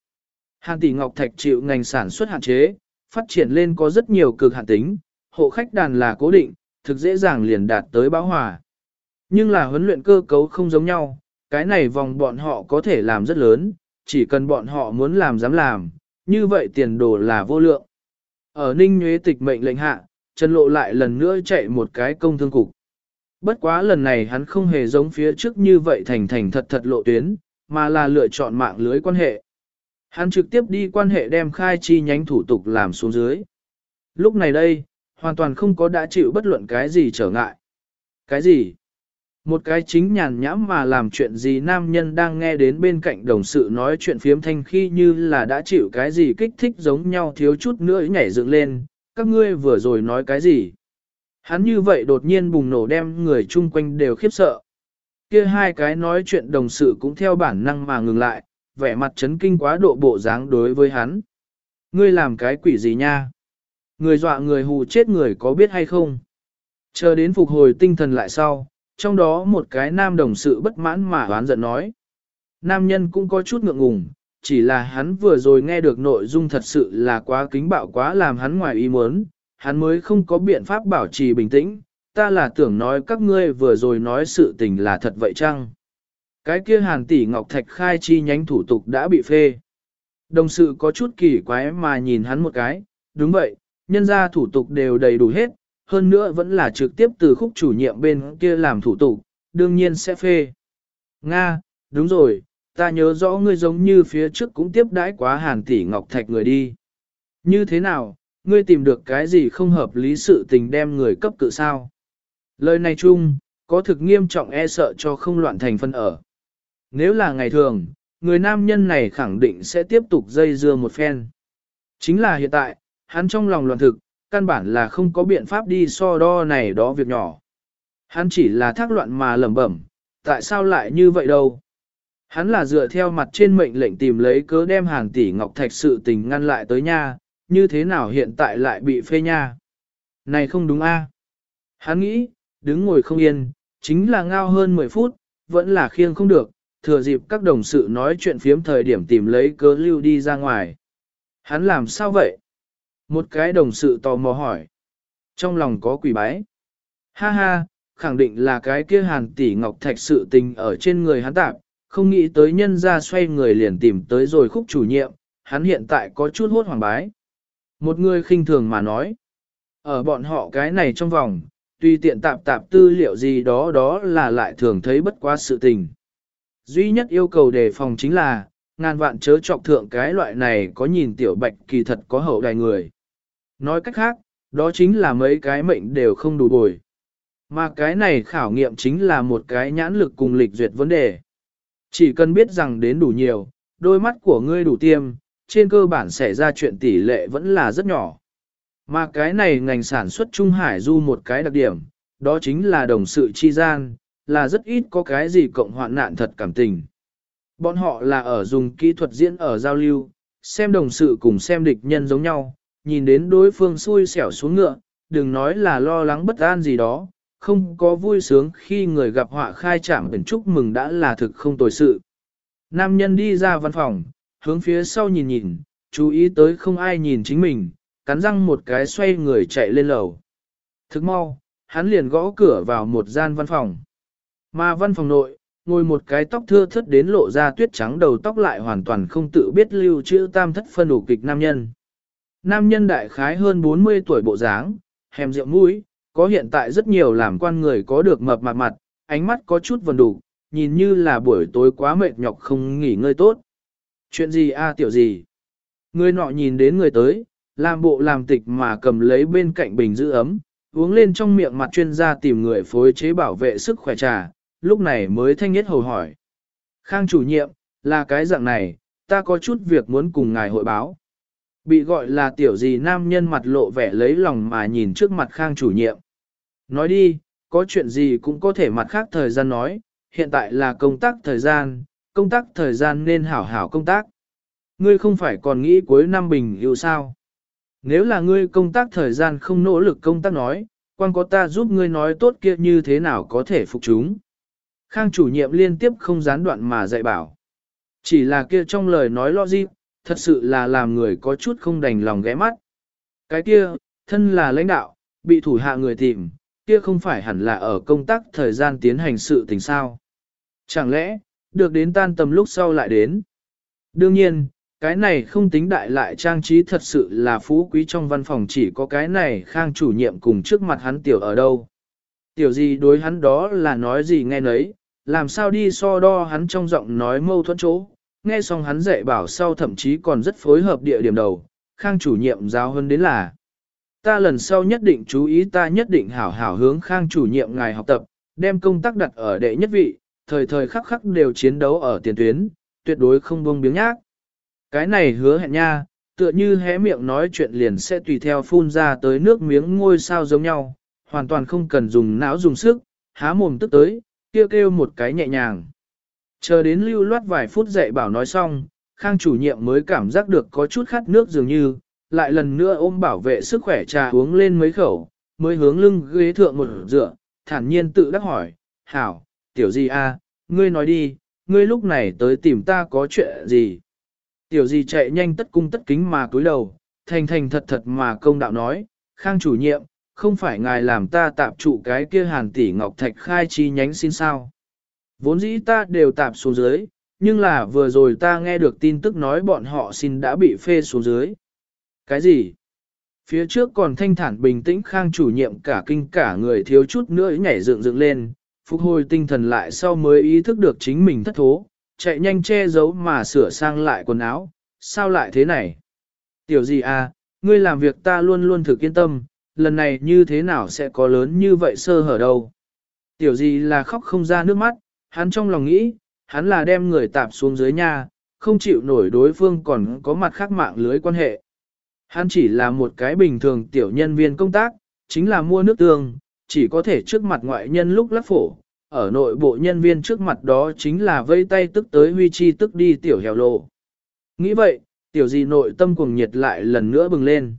Hàn tỷ ngọc thạch chịu ngành sản xuất hạn chế, phát triển lên có rất nhiều cực hạn tính, hộ khách đàn là cố định, thực dễ dàng liền đạt tới bão hòa. Nhưng là huấn luyện cơ cấu không giống nhau, cái này vòng bọn họ có thể làm rất lớn, chỉ cần bọn họ muốn làm dám làm, như vậy tiền đồ là vô lượng. Ở Ninh Nhuế tịch mệnh lệnh hạ, Trần Lộ lại lần nữa chạy một cái công thương cục. Bất quá lần này hắn không hề giống phía trước như vậy thành thành thật thật lộ tuyến, mà là lựa chọn mạng lưới quan hệ. Hắn trực tiếp đi quan hệ đem khai chi nhánh thủ tục làm xuống dưới. Lúc này đây, hoàn toàn không có đã chịu bất luận cái gì trở ngại. Cái gì? Một cái chính nhàn nhãm mà làm chuyện gì nam nhân đang nghe đến bên cạnh đồng sự nói chuyện phiếm thanh khi như là đã chịu cái gì kích thích giống nhau thiếu chút nữa nhảy dựng lên, các ngươi vừa rồi nói cái gì? Hắn như vậy đột nhiên bùng nổ đem người chung quanh đều khiếp sợ. Kia hai cái nói chuyện đồng sự cũng theo bản năng mà ngừng lại, vẻ mặt chấn kinh quá độ bộ dáng đối với hắn. Ngươi làm cái quỷ gì nha? Người dọa người hù chết người có biết hay không? Chờ đến phục hồi tinh thần lại sau, trong đó một cái nam đồng sự bất mãn mà oán giận nói. Nam nhân cũng có chút ngượng ngùng, chỉ là hắn vừa rồi nghe được nội dung thật sự là quá kính bạo quá làm hắn ngoài ý muốn, hắn mới không có biện pháp bảo trì bình tĩnh, ta là tưởng nói các ngươi vừa rồi nói sự tình là thật vậy chăng? Cái kia hàn tỷ ngọc thạch khai chi nhánh thủ tục đã bị phê. Đồng sự có chút kỳ quái mà nhìn hắn một cái, đúng vậy, nhân ra thủ tục đều đầy đủ hết, hơn nữa vẫn là trực tiếp từ khúc chủ nhiệm bên kia làm thủ tục, đương nhiên sẽ phê. Nga, đúng rồi, ta nhớ rõ ngươi giống như phía trước cũng tiếp đãi quá hàn tỷ ngọc thạch người đi. Như thế nào, ngươi tìm được cái gì không hợp lý sự tình đem người cấp cự sao. Lời này chung, có thực nghiêm trọng e sợ cho không loạn thành phân ở. Nếu là ngày thường, người nam nhân này khẳng định sẽ tiếp tục dây dưa một phen. Chính là hiện tại, hắn trong lòng loạn thực, căn bản là không có biện pháp đi so đo này đó việc nhỏ. Hắn chỉ là thác loạn mà lẩm bẩm, tại sao lại như vậy đâu? Hắn là dựa theo mặt trên mệnh lệnh tìm lấy cớ đem hàng tỷ ngọc thạch sự tình ngăn lại tới nha, như thế nào hiện tại lại bị phê nha? Này không đúng a? À? Hắn nghĩ, đứng ngồi không yên, chính là ngao hơn 10 phút, vẫn là khiêng không được, thừa dịp các đồng sự nói chuyện phiếm thời điểm tìm lấy cớ lưu đi ra ngoài. Hắn làm sao vậy? Một cái đồng sự tò mò hỏi. Trong lòng có quỷ bái. Ha ha, khẳng định là cái kia hàn tỷ ngọc thạch sự tình ở trên người hắn tạp, không nghĩ tới nhân ra xoay người liền tìm tới rồi khúc chủ nhiệm, hắn hiện tại có chút hốt hoàng bái. Một người khinh thường mà nói, ở bọn họ cái này trong vòng, tuy tiện tạp tạp tư liệu gì đó đó là lại thường thấy bất quá sự tình. Duy nhất yêu cầu đề phòng chính là, ngàn vạn chớ trọc thượng cái loại này có nhìn tiểu bạch kỳ thật có hậu đài người. Nói cách khác, đó chính là mấy cái mệnh đều không đủ bồi. Mà cái này khảo nghiệm chính là một cái nhãn lực cùng lịch duyệt vấn đề. Chỉ cần biết rằng đến đủ nhiều, đôi mắt của ngươi đủ tiêm, trên cơ bản xảy ra chuyện tỷ lệ vẫn là rất nhỏ. Mà cái này ngành sản xuất Trung Hải du một cái đặc điểm, đó chính là đồng sự chi gian, là rất ít có cái gì cộng hoạn nạn thật cảm tình. Bọn họ là ở dùng kỹ thuật diễn ở giao lưu, xem đồng sự cùng xem địch nhân giống nhau, nhìn đến đối phương xui xẻo xuống ngựa, đừng nói là lo lắng bất an gì đó, không có vui sướng khi người gặp họa khai trạm biển chúc mừng đã là thực không tồi sự. Nam nhân đi ra văn phòng, hướng phía sau nhìn nhìn, chú ý tới không ai nhìn chính mình, cắn răng một cái xoay người chạy lên lầu. Thức mau, hắn liền gõ cửa vào một gian văn phòng. Mà văn phòng nội, ngồi một cái tóc thưa thất đến lộ ra tuyết trắng đầu tóc lại hoàn toàn không tự biết lưu trữ tam thất phân đủ kịch nam nhân. Nam nhân đại khái hơn 40 tuổi bộ dáng, hèm rượu mũi, có hiện tại rất nhiều làm quan người có được mập mặt mặt, ánh mắt có chút vần đủ, nhìn như là buổi tối quá mệt nhọc không nghỉ ngơi tốt. Chuyện gì a tiểu gì? Người nọ nhìn đến người tới, làm bộ làm tịch mà cầm lấy bên cạnh bình giữ ấm, uống lên trong miệng mặt chuyên gia tìm người phối chế bảo vệ sức khỏe trà, lúc này mới thanh nhất hầu hỏi. Khang chủ nhiệm, là cái dạng này, ta có chút việc muốn cùng ngài hội báo. Bị gọi là tiểu gì nam nhân mặt lộ vẻ lấy lòng mà nhìn trước mặt khang chủ nhiệm. Nói đi, có chuyện gì cũng có thể mặt khác thời gian nói, hiện tại là công tác thời gian, công tác thời gian nên hảo hảo công tác. Ngươi không phải còn nghĩ cuối năm bình yêu sao? Nếu là ngươi công tác thời gian không nỗ lực công tác nói, quan có ta giúp ngươi nói tốt kia như thế nào có thể phục chúng. Khang chủ nhiệm liên tiếp không gián đoạn mà dạy bảo. Chỉ là kia trong lời nói logic, thật sự là làm người có chút không đành lòng ghé mắt. Cái kia, thân là lãnh đạo, bị thủ hạ người tìm, kia không phải hẳn là ở công tác thời gian tiến hành sự tình sao. Chẳng lẽ, được đến tan tầm lúc sau lại đến. Đương nhiên, cái này không tính đại lại trang trí thật sự là phú quý trong văn phòng chỉ có cái này khang chủ nhiệm cùng trước mặt hắn tiểu ở đâu. Tiểu gì đối hắn đó là nói gì nghe nấy, làm sao đi so đo hắn trong giọng nói mâu thuẫn chỗ. Nghe xong hắn dạy bảo sau thậm chí còn rất phối hợp địa điểm đầu, khang chủ nhiệm giáo hơn đến là. Ta lần sau nhất định chú ý ta nhất định hảo hảo hướng khang chủ nhiệm ngài học tập, đem công tác đặt ở đệ nhất vị, thời thời khắc khắc đều chiến đấu ở tiền tuyến, tuyệt đối không buông biếng nhác. Cái này hứa hẹn nha, tựa như hé miệng nói chuyện liền sẽ tùy theo phun ra tới nước miếng ngôi sao giống nhau, hoàn toàn không cần dùng não dùng sức, há mồm tức tới, kêu kêu một cái nhẹ nhàng. Chờ đến lưu loát vài phút dạy bảo nói xong, Khang chủ nhiệm mới cảm giác được có chút khát nước dường như, lại lần nữa ôm bảo vệ sức khỏe trà uống lên mấy khẩu, mới hướng lưng ghế thượng một dựa, thản nhiên tự đắc hỏi, hảo, tiểu gì a, ngươi nói đi, ngươi lúc này tới tìm ta có chuyện gì? Tiểu gì chạy nhanh tất cung tất kính mà cúi đầu, thành thành thật thật mà công đạo nói, khang chủ nhiệm, không phải ngài làm ta tạp trụ cái kia hàn tỷ ngọc thạch khai chi nhánh xin sao. Vốn dĩ ta đều tạp xuống dưới, nhưng là vừa rồi ta nghe được tin tức nói bọn họ xin đã bị phê xuống dưới. Cái gì? Phía trước còn thanh thản bình tĩnh khang chủ nhiệm cả kinh cả người thiếu chút nữa nhảy dựng dựng lên, phục hồi tinh thần lại sau mới ý thức được chính mình thất thố, chạy nhanh che giấu mà sửa sang lại quần áo, sao lại thế này? Tiểu gì à, ngươi làm việc ta luôn luôn thực yên tâm, lần này như thế nào sẽ có lớn như vậy sơ hở đâu? Tiểu gì là khóc không ra nước mắt, hắn trong lòng nghĩ, hắn là đem người tạp xuống dưới nhà, không chịu nổi đối phương còn có mặt khác mạng lưới quan hệ. Hắn chỉ là một cái bình thường tiểu nhân viên công tác, chính là mua nước tương, chỉ có thể trước mặt ngoại nhân lúc lắc phổ, ở nội bộ nhân viên trước mặt đó chính là vây tay tức tới huy chi tức đi tiểu hèo lộ. Nghĩ vậy, tiểu gì nội tâm cuồng nhiệt lại lần nữa bừng lên.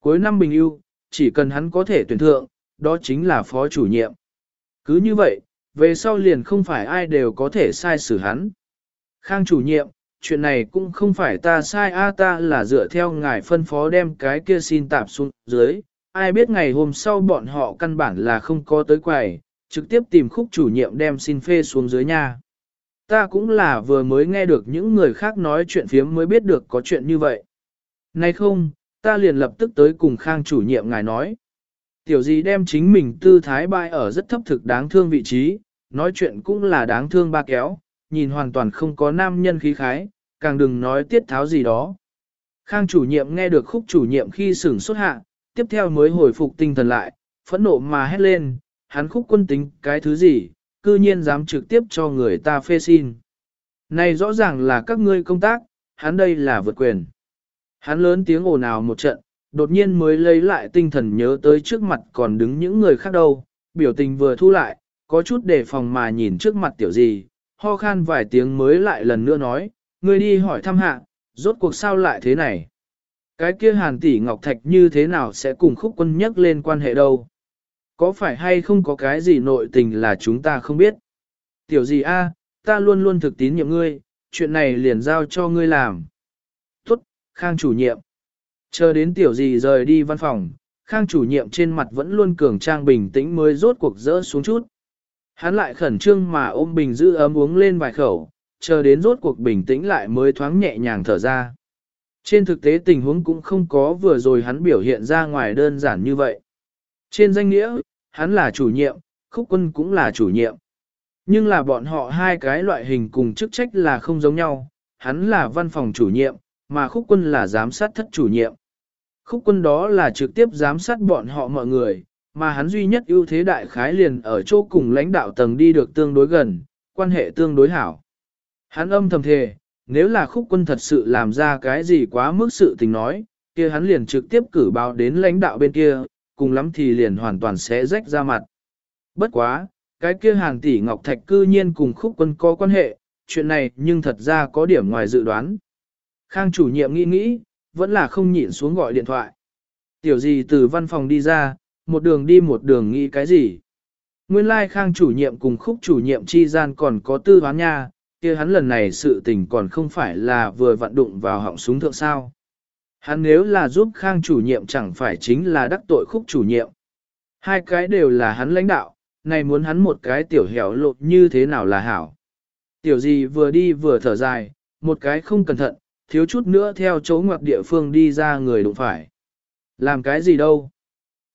Cuối năm bình ưu, chỉ cần hắn có thể tuyển thượng, đó chính là phó chủ nhiệm. Cứ như vậy, về sau liền không phải ai đều có thể sai xử hắn. Khang chủ nhiệm, chuyện này cũng không phải ta sai a ta là dựa theo ngài phân phó đem cái kia xin tạp xuống dưới, ai biết ngày hôm sau bọn họ căn bản là không có tới quầy, trực tiếp tìm khúc chủ nhiệm đem xin phê xuống dưới nhà. Ta cũng là vừa mới nghe được những người khác nói chuyện phiếm mới biết được có chuyện như vậy. Nay không, ta liền lập tức tới cùng khang chủ nhiệm ngài nói. Tiểu gì đem chính mình tư thái bại ở rất thấp thực đáng thương vị trí, nói chuyện cũng là đáng thương ba kéo, nhìn hoàn toàn không có nam nhân khí khái, càng đừng nói tiết tháo gì đó. Khang chủ nhiệm nghe được khúc chủ nhiệm khi sửng xuất hạ, tiếp theo mới hồi phục tinh thần lại, phẫn nộ mà hét lên, hắn khúc quân tính cái thứ gì, cư nhiên dám trực tiếp cho người ta phê xin. Này rõ ràng là các ngươi công tác, hắn đây là vượt quyền. Hắn lớn tiếng ồn ào một trận, đột nhiên mới lấy lại tinh thần nhớ tới trước mặt còn đứng những người khác đâu, biểu tình vừa thu lại, có chút đề phòng mà nhìn trước mặt tiểu gì, ho khan vài tiếng mới lại lần nữa nói, ngươi đi hỏi thăm hạ, Rốt cuộc sao lại thế này? Cái kia hàn tỷ ngọc thạch như thế nào sẽ cùng khúc quân nhắc lên quan hệ đâu? Có phải hay không có cái gì nội tình là chúng ta không biết? Tiểu gì a, ta luôn luôn thực tín nhiệm ngươi, chuyện này liền giao cho ngươi làm. Tốt, Khang chủ nhiệm. Chờ đến tiểu gì rời đi văn phòng, Khang chủ nhiệm trên mặt vẫn luôn cường trang bình tĩnh mới rốt cuộc rỡ xuống chút. Hắn lại khẩn trương mà ôm bình giữ ấm uống lên vài khẩu, chờ đến rốt cuộc bình tĩnh lại mới thoáng nhẹ nhàng thở ra. Trên thực tế tình huống cũng không có vừa rồi hắn biểu hiện ra ngoài đơn giản như vậy. Trên danh nghĩa, hắn là chủ nhiệm, khúc quân cũng là chủ nhiệm. Nhưng là bọn họ hai cái loại hình cùng chức trách là không giống nhau, hắn là văn phòng chủ nhiệm, mà khúc quân là giám sát thất chủ nhiệm. Khúc quân đó là trực tiếp giám sát bọn họ mọi người, mà hắn duy nhất ưu thế đại khái liền ở chỗ cùng lãnh đạo tầng đi được tương đối gần, quan hệ tương đối hảo. Hắn âm thầm thề, nếu là khúc quân thật sự làm ra cái gì quá mức sự tình nói, kia hắn liền trực tiếp cử báo đến lãnh đạo bên kia, cùng lắm thì liền hoàn toàn sẽ rách ra mặt. Bất quá, cái kia hàng tỷ ngọc thạch cư nhiên cùng khúc quân có quan hệ, chuyện này nhưng thật ra có điểm ngoài dự đoán. Khang chủ nhiệm nghĩ nghĩ, vẫn là không nhịn xuống gọi điện thoại. Tiểu gì từ văn phòng đi ra, một đường đi một đường nghĩ cái gì. Nguyên lai khang chủ nhiệm cùng khúc chủ nhiệm chi gian còn có tư hoán nha, kia hắn lần này sự tình còn không phải là vừa vặn đụng vào họng súng thượng sao. Hắn nếu là giúp khang chủ nhiệm chẳng phải chính là đắc tội khúc chủ nhiệm. Hai cái đều là hắn lãnh đạo, này muốn hắn một cái tiểu hẻo lột như thế nào là hảo. Tiểu gì vừa đi vừa thở dài, một cái không cẩn thận, thiếu chút nữa theo chỗ ngoặc địa phương đi ra người đụng phải. Làm cái gì đâu?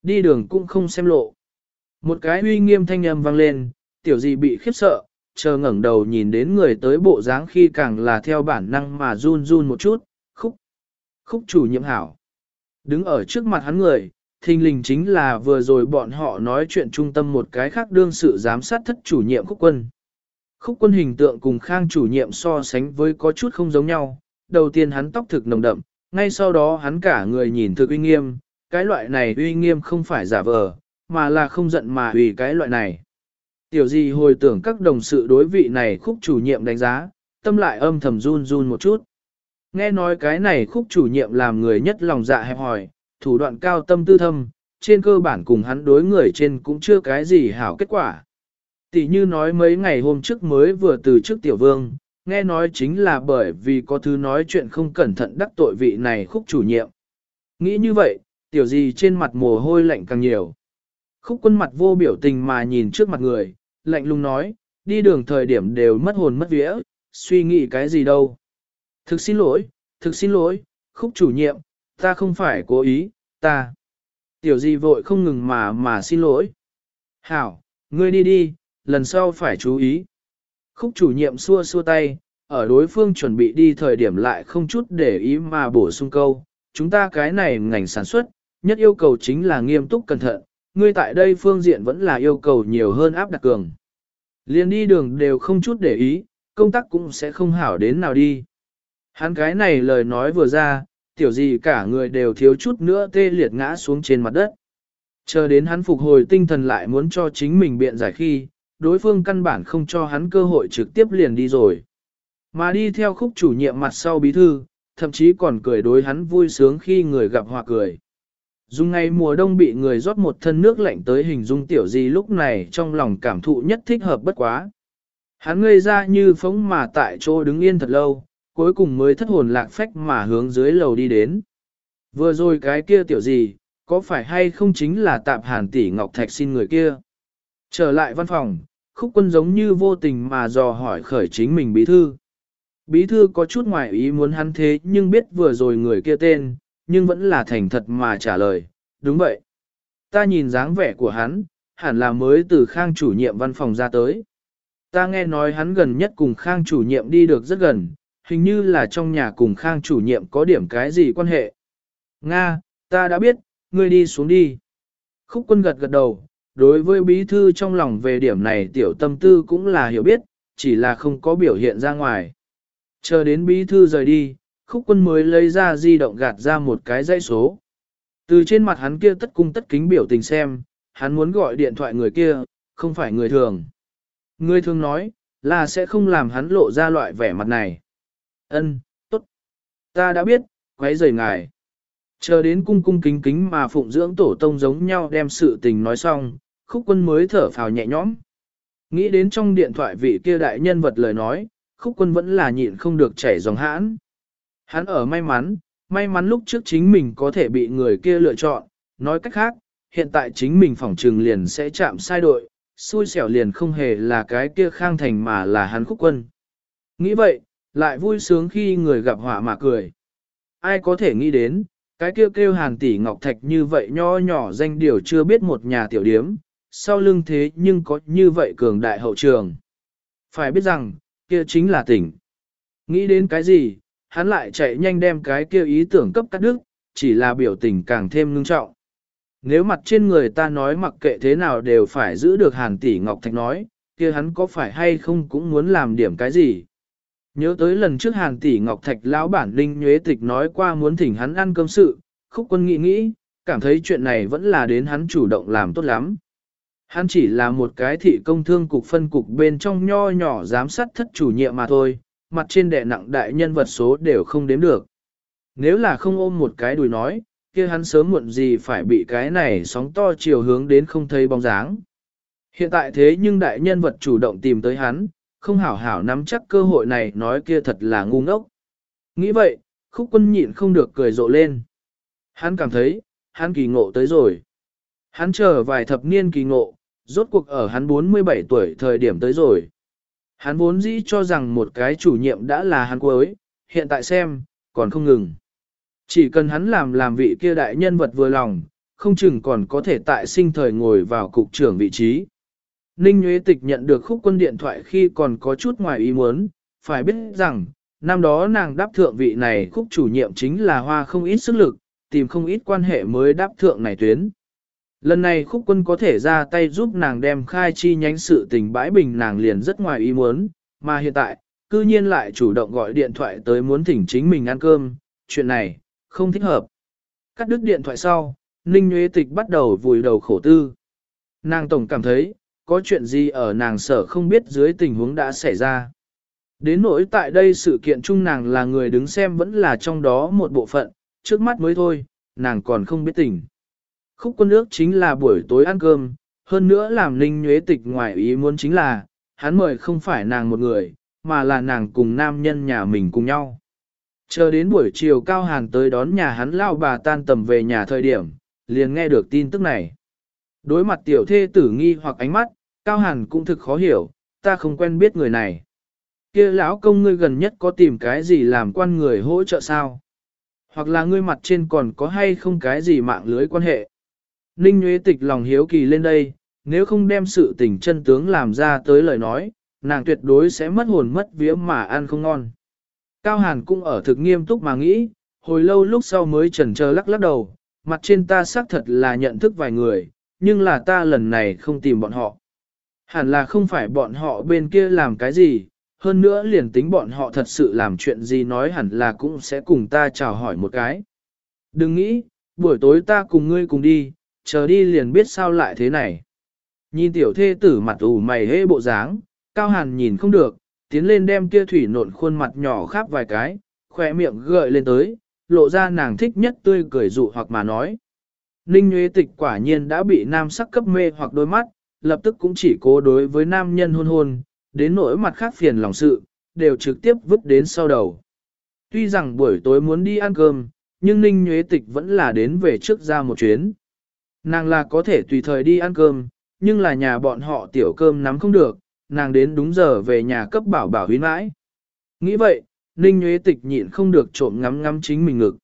Đi đường cũng không xem lộ. Một cái uy nghiêm thanh âm vang lên, tiểu gì bị khiếp sợ, chờ ngẩng đầu nhìn đến người tới bộ dáng khi càng là theo bản năng mà run run một chút, khúc, khúc chủ nhiệm hảo. Đứng ở trước mặt hắn người, thình lình chính là vừa rồi bọn họ nói chuyện trung tâm một cái khác đương sự giám sát thất chủ nhiệm khúc quân. Khúc quân hình tượng cùng khang chủ nhiệm so sánh với có chút không giống nhau, đầu tiên hắn tóc thực nồng đậm, ngay sau đó hắn cả người nhìn thực uy nghiêm, cái loại này uy nghiêm không phải giả vờ, mà là không giận mà ủy cái loại này. Tiểu gì hồi tưởng các đồng sự đối vị này khúc chủ nhiệm đánh giá, tâm lại âm thầm run run một chút. Nghe nói cái này khúc chủ nhiệm làm người nhất lòng dạ hẹp hòi, thủ đoạn cao tâm tư thâm, trên cơ bản cùng hắn đối người trên cũng chưa cái gì hảo kết quả. Tỷ như nói mấy ngày hôm trước mới vừa từ trước tiểu vương, nghe nói chính là bởi vì có thứ nói chuyện không cẩn thận đắc tội vị này khúc chủ nhiệm. Nghĩ như vậy, tiểu gì trên mặt mồ hôi lạnh càng nhiều. Khúc quân mặt vô biểu tình mà nhìn trước mặt người, lạnh lùng nói, đi đường thời điểm đều mất hồn mất vía, suy nghĩ cái gì đâu. Thực xin lỗi, thực xin lỗi, khúc chủ nhiệm, ta không phải cố ý, ta. Tiểu gì vội không ngừng mà mà xin lỗi. Hảo, ngươi đi đi, lần sau phải chú ý. Khúc chủ nhiệm xua xua tay, ở đối phương chuẩn bị đi thời điểm lại không chút để ý mà bổ sung câu. Chúng ta cái này ngành sản xuất, nhất yêu cầu chính là nghiêm túc cẩn thận, ngươi tại đây phương diện vẫn là yêu cầu nhiều hơn áp đặt cường. Liên đi đường đều không chút để ý, công tác cũng sẽ không hảo đến nào đi. Hắn cái này lời nói vừa ra, tiểu gì cả người đều thiếu chút nữa tê liệt ngã xuống trên mặt đất. Chờ đến hắn phục hồi tinh thần lại muốn cho chính mình biện giải khi, đối phương căn bản không cho hắn cơ hội trực tiếp liền đi rồi. Mà đi theo khúc chủ nhiệm mặt sau bí thư, thậm chí còn cười đối hắn vui sướng khi người gặp hòa cười. Dùng ngày mùa đông bị người rót một thân nước lạnh tới hình dung tiểu gì lúc này trong lòng cảm thụ nhất thích hợp bất quá. Hắn ngây ra như phóng mà tại chỗ đứng yên thật lâu, cuối cùng mới thất hồn lạc phách mà hướng dưới lầu đi đến. Vừa rồi cái kia tiểu gì, có phải hay không chính là tạp hàn tỷ Ngọc Thạch xin người kia? Trở lại văn phòng, khúc quân giống như vô tình mà dò hỏi khởi chính mình bí thư. Bí thư có chút ngoài ý muốn hắn thế nhưng biết vừa rồi người kia tên, nhưng vẫn là thành thật mà trả lời, đúng vậy. Ta nhìn dáng vẻ của hắn, hẳn là mới từ khang chủ nhiệm văn phòng ra tới. Ta nghe nói hắn gần nhất cùng khang chủ nhiệm đi được rất gần, hình như là trong nhà cùng khang chủ nhiệm có điểm cái gì quan hệ. Nga, ta đã biết, ngươi đi xuống đi. Khúc quân gật gật đầu, đối với bí thư trong lòng về điểm này tiểu tâm tư cũng là hiểu biết, chỉ là không có biểu hiện ra ngoài. Chờ đến bí thư rời đi, khúc quân mới lấy ra di động gạt ra một cái dãy số. Từ trên mặt hắn kia tất cung tất kính biểu tình xem, hắn muốn gọi điện thoại người kia, không phải người thường. Người thường nói, là sẽ không làm hắn lộ ra loại vẻ mặt này. Ân, tốt. Ta đã biết, quấy rời ngài. Chờ đến cung cung kính kính mà phụng dưỡng tổ tông giống nhau đem sự tình nói xong, khúc quân mới thở phào nhẹ nhõm. Nghĩ đến trong điện thoại vị kia đại nhân vật lời nói, khúc quân vẫn là nhịn không được chảy dòng hãn. Hắn ở may mắn, may mắn lúc trước chính mình có thể bị người kia lựa chọn, nói cách khác, hiện tại chính mình phỏng trừng liền sẽ chạm sai đội, xui xẻo liền không hề là cái kia khang thành mà là hắn khúc quân. Nghĩ vậy, lại vui sướng khi người gặp họa mà cười. Ai có thể nghĩ đến, cái kia kêu, kêu hàng tỷ ngọc thạch như vậy nho nhỏ danh điều chưa biết một nhà tiểu điếm, sau lưng thế nhưng có như vậy cường đại hậu trường. Phải biết rằng, kia chính là tỉnh. Nghĩ đến cái gì, hắn lại chạy nhanh đem cái kia ý tưởng cấp cắt đứt, chỉ là biểu tình càng thêm ngưng trọng. Nếu mặt trên người ta nói mặc kệ thế nào đều phải giữ được hàn tỷ ngọc thạch nói, kia hắn có phải hay không cũng muốn làm điểm cái gì. Nhớ tới lần trước hàn tỷ ngọc thạch lão bản linh nhuế tịch nói qua muốn thỉnh hắn ăn cơm sự, khúc quân nghĩ nghĩ, cảm thấy chuyện này vẫn là đến hắn chủ động làm tốt lắm. Hắn chỉ là một cái thị công thương cục phân cục bên trong nho nhỏ giám sát thất chủ nhiệm mà thôi, mặt trên đệ nặng đại nhân vật số đều không đếm được. Nếu là không ôm một cái đùi nói, kia hắn sớm muộn gì phải bị cái này sóng to chiều hướng đến không thấy bóng dáng. Hiện tại thế nhưng đại nhân vật chủ động tìm tới hắn, không hảo hảo nắm chắc cơ hội này nói kia thật là ngu ngốc. Nghĩ vậy, khúc quân nhịn không được cười rộ lên. Hắn cảm thấy, hắn kỳ ngộ tới rồi. Hắn chờ vài thập niên kỳ ngộ, rốt cuộc ở hắn 47 tuổi thời điểm tới rồi. Hắn vốn dĩ cho rằng một cái chủ nhiệm đã là hắn cuối, hiện tại xem, còn không ngừng. Chỉ cần hắn làm làm vị kia đại nhân vật vừa lòng, không chừng còn có thể tại sinh thời ngồi vào cục trưởng vị trí. Ninh Nguyễn Tịch nhận được khúc quân điện thoại khi còn có chút ngoài ý muốn, phải biết rằng, năm đó nàng đáp thượng vị này khúc chủ nhiệm chính là hoa không ít sức lực, tìm không ít quan hệ mới đáp thượng này tuyến. Lần này khúc quân có thể ra tay giúp nàng đem khai chi nhánh sự tình bãi bình nàng liền rất ngoài ý muốn, mà hiện tại, cư nhiên lại chủ động gọi điện thoại tới muốn thỉnh chính mình ăn cơm, chuyện này, không thích hợp. Cắt đứt điện thoại sau, Ninh Nguyễn Tịch bắt đầu vùi đầu khổ tư. Nàng tổng cảm thấy, có chuyện gì ở nàng sở không biết dưới tình huống đã xảy ra. Đến nỗi tại đây sự kiện chung nàng là người đứng xem vẫn là trong đó một bộ phận, trước mắt mới thôi, nàng còn không biết tình. Khúc quân ước chính là buổi tối ăn cơm, hơn nữa làm Ninh Nhuế Tịch ngoài ý muốn chính là, hắn mời không phải nàng một người, mà là nàng cùng nam nhân nhà mình cùng nhau. Chờ đến buổi chiều Cao Hàn tới đón nhà hắn lao bà tan tầm về nhà thời điểm, liền nghe được tin tức này. Đối mặt tiểu thê tử nghi hoặc ánh mắt, Cao Hàn cũng thực khó hiểu, ta không quen biết người này. kia lão công ngươi gần nhất có tìm cái gì làm quan người hỗ trợ sao? Hoặc là ngươi mặt trên còn có hay không cái gì mạng lưới quan hệ? Ninh Nguyễn Tịch lòng hiếu kỳ lên đây, nếu không đem sự tình chân tướng làm ra tới lời nói, nàng tuyệt đối sẽ mất hồn mất vía mà ăn không ngon. Cao Hàn cũng ở thực nghiêm túc mà nghĩ, hồi lâu lúc sau mới chần chờ lắc lắc đầu, mặt trên ta xác thật là nhận thức vài người, nhưng là ta lần này không tìm bọn họ. Hẳn là không phải bọn họ bên kia làm cái gì, hơn nữa liền tính bọn họ thật sự làm chuyện gì nói hẳn là cũng sẽ cùng ta chào hỏi một cái. Đừng nghĩ, buổi tối ta cùng ngươi cùng đi, chờ đi liền biết sao lại thế này. Nhìn tiểu thê tử mặt ủ mày hê bộ dáng, cao hàn nhìn không được, tiến lên đem kia thủy nộn khuôn mặt nhỏ khắp vài cái, khỏe miệng gợi lên tới, lộ ra nàng thích nhất tươi cười dụ hoặc mà nói. Ninh Nguyễn Tịch quả nhiên đã bị nam sắc cấp mê hoặc đôi mắt, lập tức cũng chỉ cố đối với nam nhân hôn hôn, đến nỗi mặt khác phiền lòng sự, đều trực tiếp vứt đến sau đầu. Tuy rằng buổi tối muốn đi ăn cơm, nhưng Ninh Nguyễn Tịch vẫn là đến về trước ra một chuyến. Nàng là có thể tùy thời đi ăn cơm, nhưng là nhà bọn họ tiểu cơm nắm không được, nàng đến đúng giờ về nhà cấp bảo bảo huyến mãi. Nghĩ vậy, Ninh Nguyễn Tịch nhịn không được trộm ngắm ngắm chính mình ngực.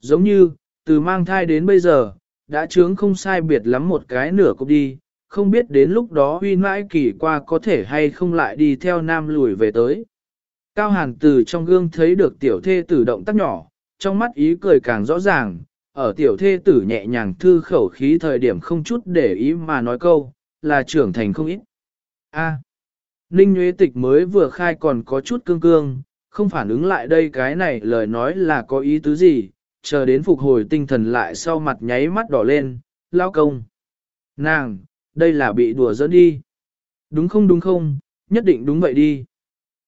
Giống như, từ mang thai đến bây giờ, đã trướng không sai biệt lắm một cái nửa cục đi, không biết đến lúc đó huy mãi kỳ qua có thể hay không lại đi theo nam lùi về tới. Cao Hàn từ trong gương thấy được tiểu thê tử động tác nhỏ, trong mắt ý cười càng rõ ràng, ở tiểu thê tử nhẹ nhàng thư khẩu khí thời điểm không chút để ý mà nói câu, là trưởng thành không ít. A. Ninh Nguyễn Tịch mới vừa khai còn có chút cương cương, không phản ứng lại đây cái này lời nói là có ý tứ gì, chờ đến phục hồi tinh thần lại sau mặt nháy mắt đỏ lên, lao công. Nàng, đây là bị đùa dẫn đi. Đúng không đúng không, nhất định đúng vậy đi.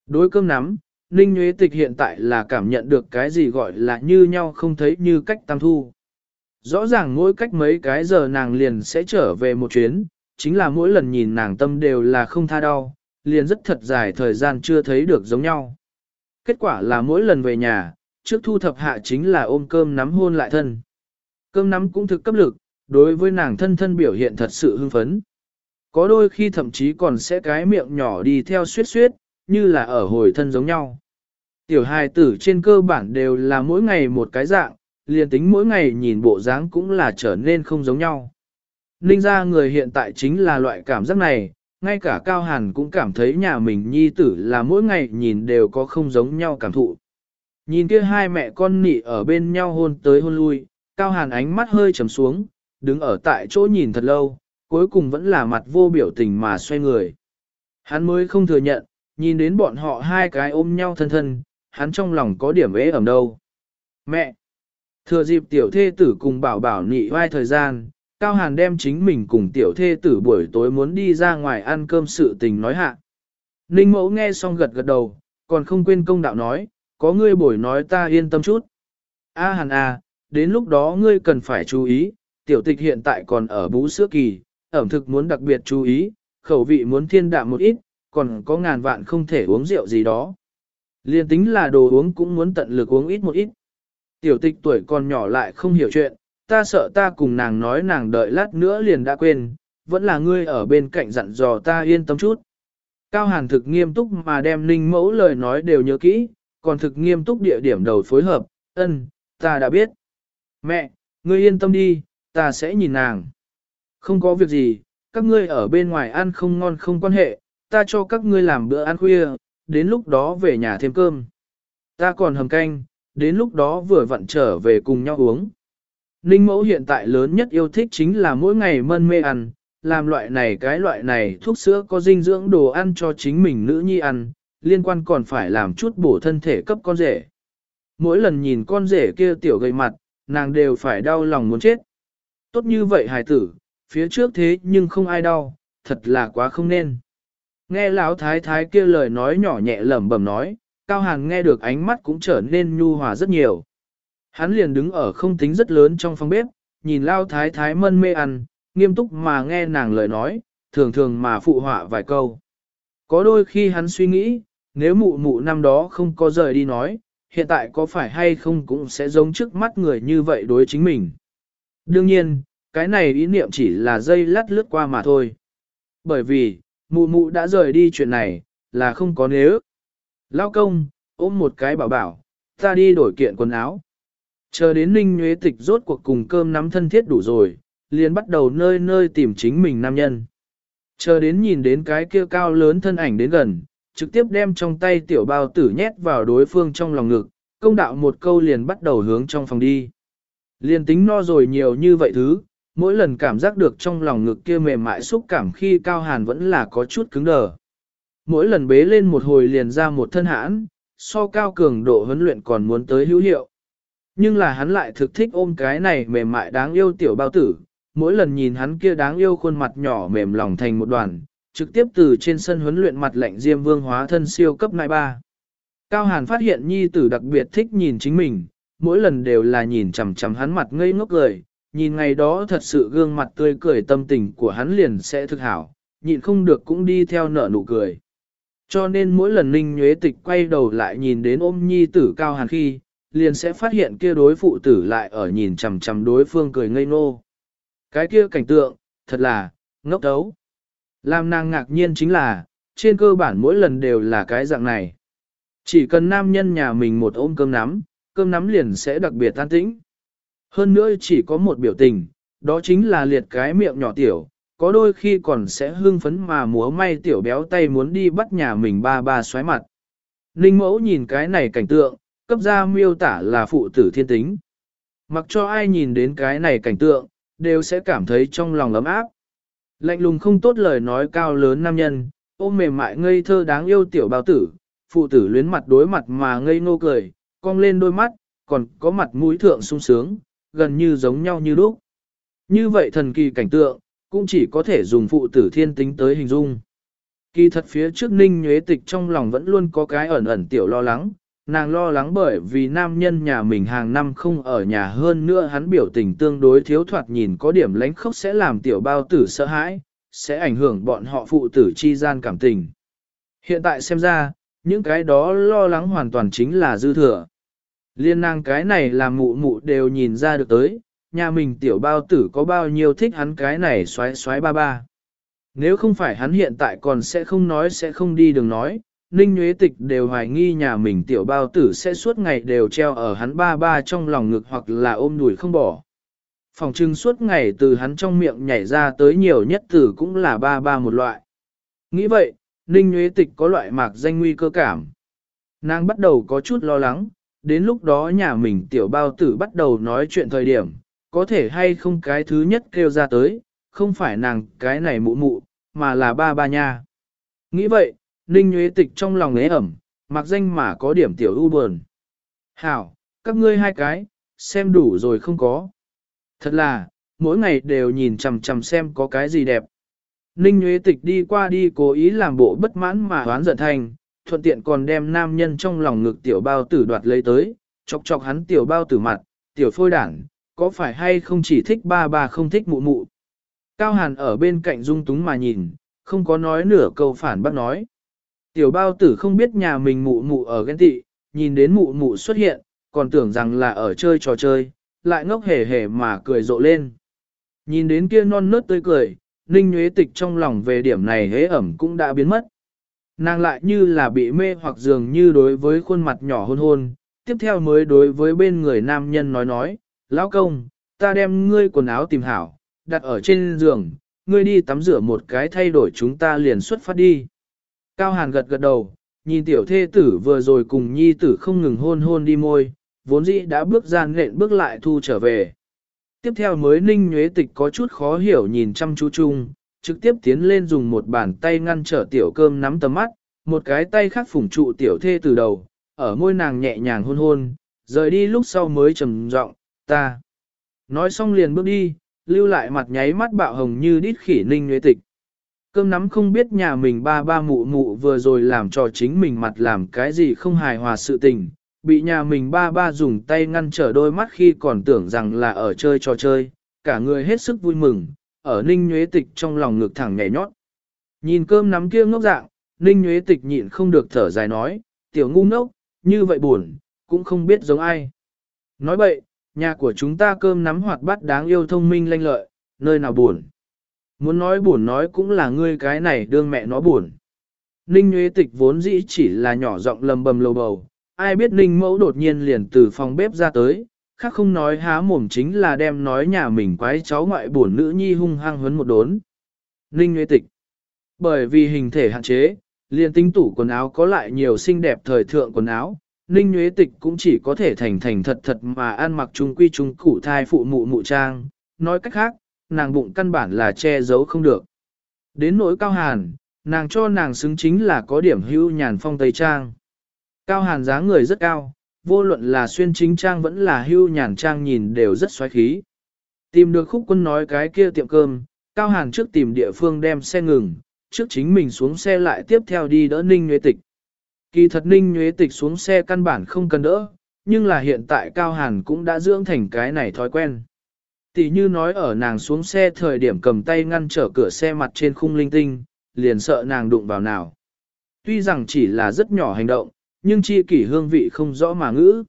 Đối cơm nắm, Ninh Nguyễn Tịch hiện tại là cảm nhận được cái gì gọi là như nhau không thấy như cách tam thu. Rõ ràng mỗi cách mấy cái giờ nàng liền sẽ trở về một chuyến, chính là mỗi lần nhìn nàng tâm đều là không tha đau, liền rất thật dài thời gian chưa thấy được giống nhau. Kết quả là mỗi lần về nhà, trước thu thập hạ chính là ôm cơm nắm hôn lại thân. Cơm nắm cũng thực cấp lực, đối với nàng thân thân biểu hiện thật sự hưng phấn. Có đôi khi thậm chí còn sẽ cái miệng nhỏ đi theo suyết suyết, như là ở hồi thân giống nhau. Tiểu hài tử trên cơ bản đều là mỗi ngày một cái dạng, liền tính mỗi ngày nhìn bộ dáng cũng là trở nên không giống nhau. Ninh ra người hiện tại chính là loại cảm giác này, ngay cả Cao Hàn cũng cảm thấy nhà mình nhi tử là mỗi ngày nhìn đều có không giống nhau cảm thụ. Nhìn kia hai mẹ con nị ở bên nhau hôn tới hôn lui, Cao Hàn ánh mắt hơi trầm xuống, đứng ở tại chỗ nhìn thật lâu, cuối cùng vẫn là mặt vô biểu tình mà xoay người. Hắn mới không thừa nhận, nhìn đến bọn họ hai cái ôm nhau thân thân, hắn trong lòng có điểm ế ẩm đâu. Mẹ! Thừa dịp tiểu thê tử cùng bảo bảo nị vai thời gian, Cao Hàn đem chính mình cùng tiểu thê tử buổi tối muốn đi ra ngoài ăn cơm sự tình nói hạ. Ninh mẫu nghe xong gật gật đầu, còn không quên công đạo nói, có ngươi buổi nói ta yên tâm chút. A Hàn à, đến lúc đó ngươi cần phải chú ý, tiểu tịch hiện tại còn ở bú sữa kỳ, ẩm thực muốn đặc biệt chú ý, khẩu vị muốn thiên đạm một ít, còn có ngàn vạn không thể uống rượu gì đó. Liên tính là đồ uống cũng muốn tận lực uống ít một ít. Tiểu tịch tuổi còn nhỏ lại không hiểu chuyện, ta sợ ta cùng nàng nói nàng đợi lát nữa liền đã quên, vẫn là ngươi ở bên cạnh dặn dò ta yên tâm chút. Cao Hàn thực nghiêm túc mà đem ninh mẫu lời nói đều nhớ kỹ, còn thực nghiêm túc địa điểm đầu phối hợp, ân, ta đã biết. Mẹ, ngươi yên tâm đi, ta sẽ nhìn nàng. Không có việc gì, các ngươi ở bên ngoài ăn không ngon không quan hệ, ta cho các ngươi làm bữa ăn khuya, đến lúc đó về nhà thêm cơm. Ta còn hầm canh, đến lúc đó vừa vặn trở về cùng nhau uống. Ninh mẫu hiện tại lớn nhất yêu thích chính là mỗi ngày mân mê ăn, làm loại này cái loại này thuốc sữa có dinh dưỡng đồ ăn cho chính mình nữ nhi ăn, liên quan còn phải làm chút bổ thân thể cấp con rể. Mỗi lần nhìn con rể kia tiểu gầy mặt, nàng đều phải đau lòng muốn chết. Tốt như vậy hài tử, phía trước thế nhưng không ai đau, thật là quá không nên. Nghe lão thái thái kia lời nói nhỏ nhẹ lẩm bẩm nói, Cao Hàn nghe được ánh mắt cũng trở nên nhu hòa rất nhiều. Hắn liền đứng ở không tính rất lớn trong phòng bếp, nhìn lao thái thái mân mê ăn, nghiêm túc mà nghe nàng lời nói, thường thường mà phụ họa vài câu. Có đôi khi hắn suy nghĩ, nếu mụ mụ năm đó không có rời đi nói, hiện tại có phải hay không cũng sẽ giống trước mắt người như vậy đối chính mình. Đương nhiên, cái này ý niệm chỉ là dây lát lướt qua mà thôi. Bởi vì, mụ mụ đã rời đi chuyện này, là không có nếu. Lao công, ôm một cái bảo bảo, ta đi đổi kiện quần áo. Chờ đến Ninh Nguyễn Tịch rốt cuộc cùng cơm nắm thân thiết đủ rồi, liền bắt đầu nơi nơi tìm chính mình nam nhân. Chờ đến nhìn đến cái kia cao lớn thân ảnh đến gần, trực tiếp đem trong tay tiểu bao tử nhét vào đối phương trong lòng ngực, công đạo một câu liền bắt đầu hướng trong phòng đi. Liền tính no rồi nhiều như vậy thứ, mỗi lần cảm giác được trong lòng ngực kia mềm mại xúc cảm khi cao hàn vẫn là có chút cứng đờ. Mỗi lần bế lên một hồi liền ra một thân hãn, so cao cường độ huấn luyện còn muốn tới hữu hiệu. Nhưng là hắn lại thực thích ôm cái này mềm mại đáng yêu tiểu bao tử, mỗi lần nhìn hắn kia đáng yêu khuôn mặt nhỏ mềm lòng thành một đoàn, trực tiếp từ trên sân huấn luyện mặt lạnh diêm vương hóa thân siêu cấp nại ba. Cao Hàn phát hiện nhi tử đặc biệt thích nhìn chính mình, mỗi lần đều là nhìn chằm chằm hắn mặt ngây ngốc cười, nhìn ngày đó thật sự gương mặt tươi cười tâm tình của hắn liền sẽ thực hảo, nhịn không được cũng đi theo nở nụ cười. Cho nên mỗi lần Ninh Nhuế Tịch quay đầu lại nhìn đến ôm nhi tử Cao Hàn khi, liền sẽ phát hiện kia đối phụ tử lại ở nhìn chằm chằm đối phương cười ngây ngô. Cái kia cảnh tượng, thật là, ngốc đấu. Làm nàng ngạc nhiên chính là, trên cơ bản mỗi lần đều là cái dạng này. Chỉ cần nam nhân nhà mình một ôm cơm nắm, cơm nắm liền sẽ đặc biệt tan tĩnh. Hơn nữa chỉ có một biểu tình, đó chính là liệt cái miệng nhỏ tiểu, có đôi khi còn sẽ hưng phấn mà múa may tiểu béo tay muốn đi bắt nhà mình ba ba xoáy mặt. Ninh mẫu nhìn cái này cảnh tượng, cấp ra miêu tả là phụ tử thiên tính. Mặc cho ai nhìn đến cái này cảnh tượng, đều sẽ cảm thấy trong lòng ấm áp. Lạnh lùng không tốt lời nói cao lớn nam nhân, ôm mềm mại ngây thơ đáng yêu tiểu bao tử, phụ tử luyến mặt đối mặt mà ngây ngô cười, cong lên đôi mắt, còn có mặt mũi thượng sung sướng, gần như giống nhau như lúc. Như vậy thần kỳ cảnh tượng, cũng chỉ có thể dùng phụ tử thiên tính tới hình dung. Kỳ thật phía trước ninh nhuế tịch trong lòng vẫn luôn có cái ẩn ẩn tiểu lo lắng, nàng lo lắng bởi vì nam nhân nhà mình hàng năm không ở nhà hơn nữa hắn biểu tình tương đối thiếu thoạt nhìn có điểm lánh khốc sẽ làm tiểu bao tử sợ hãi, sẽ ảnh hưởng bọn họ phụ tử chi gian cảm tình. Hiện tại xem ra, những cái đó lo lắng hoàn toàn chính là dư thừa. Liên nàng cái này là mụ mụ đều nhìn ra được tới, nhà mình tiểu bao tử có bao nhiêu thích hắn cái này xoái xoái ba ba. Nếu không phải hắn hiện tại còn sẽ không nói sẽ không đi đường nói, Ninh Nguyễn Tịch đều hoài nghi nhà mình tiểu bao tử sẽ suốt ngày đều treo ở hắn ba ba trong lòng ngực hoặc là ôm đùi không bỏ. Phòng trưng suốt ngày từ hắn trong miệng nhảy ra tới nhiều nhất tử cũng là ba ba một loại. Nghĩ vậy, Ninh Nguyễn Tịch có loại mạc danh nguy cơ cảm. Nàng bắt đầu có chút lo lắng, đến lúc đó nhà mình tiểu bao tử bắt đầu nói chuyện thời điểm, có thể hay không cái thứ nhất kêu ra tới, không phải nàng cái này mụ mụ, mà là ba ba nha. Nghĩ vậy, Ninh Nguyễn Tịch trong lòng ế ẩm, mặc danh mà có điểm tiểu u buồn. Hảo, các ngươi hai cái, xem đủ rồi không có. Thật là, mỗi ngày đều nhìn chằm chằm xem có cái gì đẹp. Ninh Nguyễn Tịch đi qua đi cố ý làm bộ bất mãn mà hoán giận thành, thuận tiện còn đem nam nhân trong lòng ngực tiểu bao tử đoạt lấy tới, chọc chọc hắn tiểu bao tử mặt, tiểu phôi đảng, có phải hay không chỉ thích ba ba không thích mụ mụ. Cao Hàn ở bên cạnh dung túng mà nhìn, không có nói nửa câu phản bác nói. Tiểu bao tử không biết nhà mình mụ mụ ở ghen tị, nhìn đến mụ mụ xuất hiện, còn tưởng rằng là ở chơi trò chơi, lại ngốc hề hề mà cười rộ lên. Nhìn đến kia non nớt tươi cười, Ninh nhuế Tịch trong lòng về điểm này hế ẩm cũng đã biến mất. Nàng lại như là bị mê hoặc dường như đối với khuôn mặt nhỏ hôn hôn, tiếp theo mới đối với bên người nam nhân nói nói, Lão công, ta đem ngươi quần áo tìm hảo, đặt ở trên giường, ngươi đi tắm rửa một cái thay đổi chúng ta liền xuất phát đi. Cao Hàn gật gật đầu, nhìn tiểu thê tử vừa rồi cùng nhi tử không ngừng hôn hôn đi môi, vốn dĩ đã bước ra nện bước lại thu trở về. Tiếp theo mới ninh nhuế tịch có chút khó hiểu nhìn chăm chú chung, trực tiếp tiến lên dùng một bàn tay ngăn trở tiểu cơm nắm tầm mắt, một cái tay khác phủng trụ tiểu thê từ đầu, ở môi nàng nhẹ nhàng hôn hôn, rời đi lúc sau mới trầm giọng, ta. Nói xong liền bước đi, lưu lại mặt nháy mắt bạo hồng như đít khỉ ninh nhuế tịch. Cơm nắm không biết nhà mình ba ba mụ mụ vừa rồi làm cho chính mình mặt làm cái gì không hài hòa sự tình, bị nhà mình ba ba dùng tay ngăn trở đôi mắt khi còn tưởng rằng là ở chơi trò chơi, cả người hết sức vui mừng, ở ninh nhuế tịch trong lòng ngực thẳng nhảy nhót. Nhìn cơm nắm kia ngốc dạng, ninh nhuế tịch nhịn không được thở dài nói, tiểu ngu ngốc, như vậy buồn, cũng không biết giống ai. Nói bậy, nhà của chúng ta cơm nắm hoạt bát đáng yêu thông minh lanh lợi, nơi nào buồn. Muốn nói buồn nói cũng là ngươi cái này đương mẹ nó buồn. Ninh Nguyễn Tịch vốn dĩ chỉ là nhỏ giọng lầm bầm lầu bầu, ai biết Ninh Mẫu đột nhiên liền từ phòng bếp ra tới, khác không nói há mồm chính là đem nói nhà mình quái cháu ngoại buồn nữ nhi hung hăng huấn một đốn. Ninh Nguyễn Tịch Bởi vì hình thể hạn chế, liền tinh tủ quần áo có lại nhiều xinh đẹp thời thượng quần áo, Ninh Nguyễn Tịch cũng chỉ có thể thành thành thật thật mà ăn mặc trung quy trung củ thai phụ mụ mụ trang, nói cách khác, nàng bụng căn bản là che giấu không được. Đến nỗi cao hàn, nàng cho nàng xứng chính là có điểm hưu nhàn phong tây trang. Cao hàn dáng người rất cao, vô luận là xuyên chính trang vẫn là hưu nhàn trang nhìn đều rất xoáy khí. Tìm được khúc quân nói cái kia tiệm cơm, cao hàn trước tìm địa phương đem xe ngừng, trước chính mình xuống xe lại tiếp theo đi đỡ ninh Nguyễn tịch. Kỳ thật ninh nhuế tịch xuống xe căn bản không cần đỡ, nhưng là hiện tại cao hàn cũng đã dưỡng thành cái này thói quen. Tỷ như nói ở nàng xuống xe thời điểm cầm tay ngăn trở cửa xe mặt trên khung linh tinh, liền sợ nàng đụng vào nào. Tuy rằng chỉ là rất nhỏ hành động, nhưng chi kỷ hương vị không rõ mà ngữ.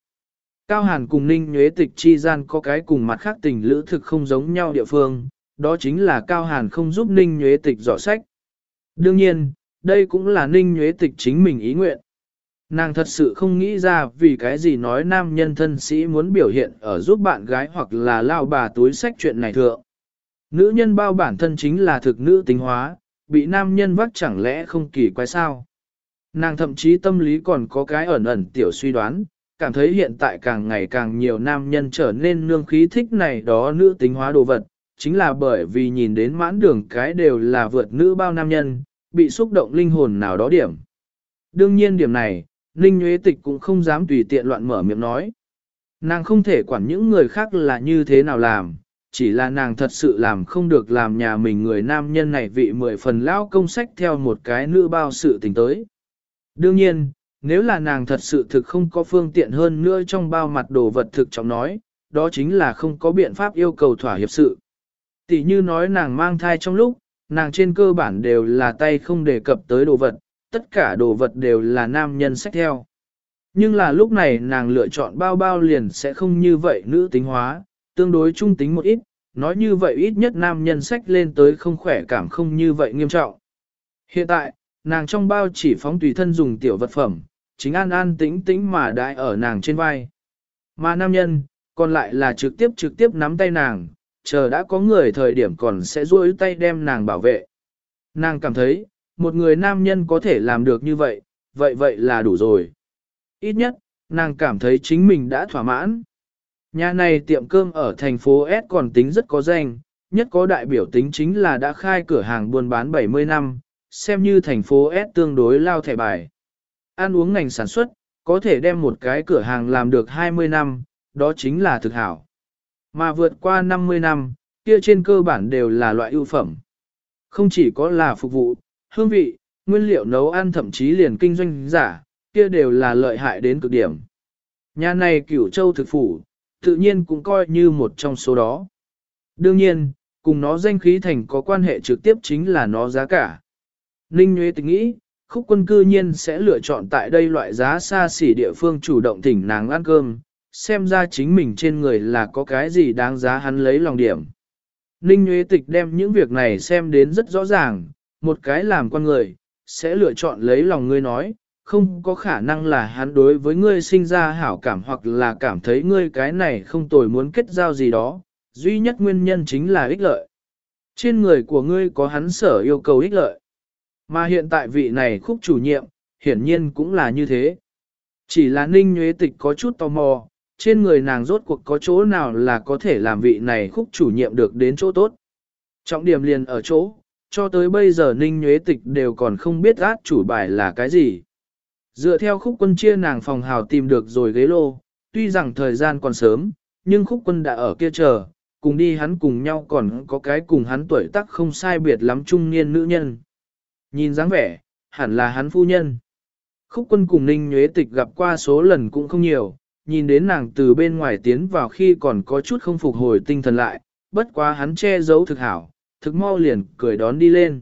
Cao Hàn cùng Ninh Nhuế Tịch chi gian có cái cùng mặt khác tình lữ thực không giống nhau địa phương, đó chính là Cao Hàn không giúp Ninh Nhuế Tịch dò sách. Đương nhiên, đây cũng là Ninh Nhuế Tịch chính mình ý nguyện. Nàng thật sự không nghĩ ra vì cái gì nói nam nhân thân sĩ muốn biểu hiện ở giúp bạn gái hoặc là lao bà túi sách chuyện này thượng. Nữ nhân bao bản thân chính là thực nữ tính hóa, bị nam nhân vắt chẳng lẽ không kỳ quái sao. Nàng thậm chí tâm lý còn có cái ẩn ẩn tiểu suy đoán, cảm thấy hiện tại càng ngày càng nhiều nam nhân trở nên nương khí thích này đó nữ tính hóa đồ vật, chính là bởi vì nhìn đến mãn đường cái đều là vượt nữ bao nam nhân, bị xúc động linh hồn nào đó điểm. Đương nhiên điểm này, Ninh Nguyễn Tịch cũng không dám tùy tiện loạn mở miệng nói. Nàng không thể quản những người khác là như thế nào làm, chỉ là nàng thật sự làm không được làm nhà mình người nam nhân này vị mười phần lão công sách theo một cái nữ bao sự tình tới. Đương nhiên, nếu là nàng thật sự thực không có phương tiện hơn nữa trong bao mặt đồ vật thực trọng nói, đó chính là không có biện pháp yêu cầu thỏa hiệp sự. Tỷ như nói nàng mang thai trong lúc, nàng trên cơ bản đều là tay không đề cập tới đồ vật, tất cả đồ vật đều là nam nhân sách theo. Nhưng là lúc này nàng lựa chọn bao bao liền sẽ không như vậy nữ tính hóa, tương đối trung tính một ít, nói như vậy ít nhất nam nhân sách lên tới không khỏe cảm không như vậy nghiêm trọng. Hiện tại, nàng trong bao chỉ phóng tùy thân dùng tiểu vật phẩm, chính an an tĩnh tĩnh mà đại ở nàng trên vai. Mà nam nhân, còn lại là trực tiếp trực tiếp nắm tay nàng, chờ đã có người thời điểm còn sẽ duỗi tay đem nàng bảo vệ. Nàng cảm thấy, một người nam nhân có thể làm được như vậy, vậy vậy là đủ rồi. Ít nhất, nàng cảm thấy chính mình đã thỏa mãn. Nhà này tiệm cơm ở thành phố S còn tính rất có danh, nhất có đại biểu tính chính là đã khai cửa hàng buôn bán 70 năm, xem như thành phố S tương đối lao thẻ bài. Ăn uống ngành sản xuất, có thể đem một cái cửa hàng làm được 20 năm, đó chính là thực hảo. Mà vượt qua 50 năm, kia trên cơ bản đều là loại ưu phẩm. Không chỉ có là phục vụ, hương vị, nguyên liệu nấu ăn thậm chí liền kinh doanh giả, kia đều là lợi hại đến cực điểm. Nhà này cửu châu thực phủ, tự nhiên cũng coi như một trong số đó. Đương nhiên, cùng nó danh khí thành có quan hệ trực tiếp chính là nó giá cả. Ninh Nguyễn Tịch nghĩ, khúc quân cư nhiên sẽ lựa chọn tại đây loại giá xa xỉ địa phương chủ động thỉnh nàng ăn cơm, xem ra chính mình trên người là có cái gì đáng giá hắn lấy lòng điểm. Ninh Nguyễn Tịch đem những việc này xem đến rất rõ ràng, một cái làm con người, sẽ lựa chọn lấy lòng ngươi nói, không có khả năng là hắn đối với ngươi sinh ra hảo cảm hoặc là cảm thấy ngươi cái này không tồi muốn kết giao gì đó, duy nhất nguyên nhân chính là ích lợi. Trên người của ngươi có hắn sở yêu cầu ích lợi. Mà hiện tại vị này khúc chủ nhiệm, hiển nhiên cũng là như thế. Chỉ là ninh nhuế tịch có chút tò mò, trên người nàng rốt cuộc có chỗ nào là có thể làm vị này khúc chủ nhiệm được đến chỗ tốt. Trọng điểm liền ở chỗ, cho tới bây giờ ninh nhuế tịch đều còn không biết át chủ bài là cái gì. Dựa theo khúc quân chia nàng phòng hào tìm được rồi ghế lô, tuy rằng thời gian còn sớm, nhưng khúc quân đã ở kia chờ, cùng đi hắn cùng nhau còn có cái cùng hắn tuổi tác không sai biệt lắm trung niên nữ nhân. Nhìn dáng vẻ, hẳn là hắn phu nhân. Khúc quân cùng ninh nhuế tịch gặp qua số lần cũng không nhiều, nhìn đến nàng từ bên ngoài tiến vào khi còn có chút không phục hồi tinh thần lại, bất quá hắn che giấu thực hảo, thực mau liền cười đón đi lên.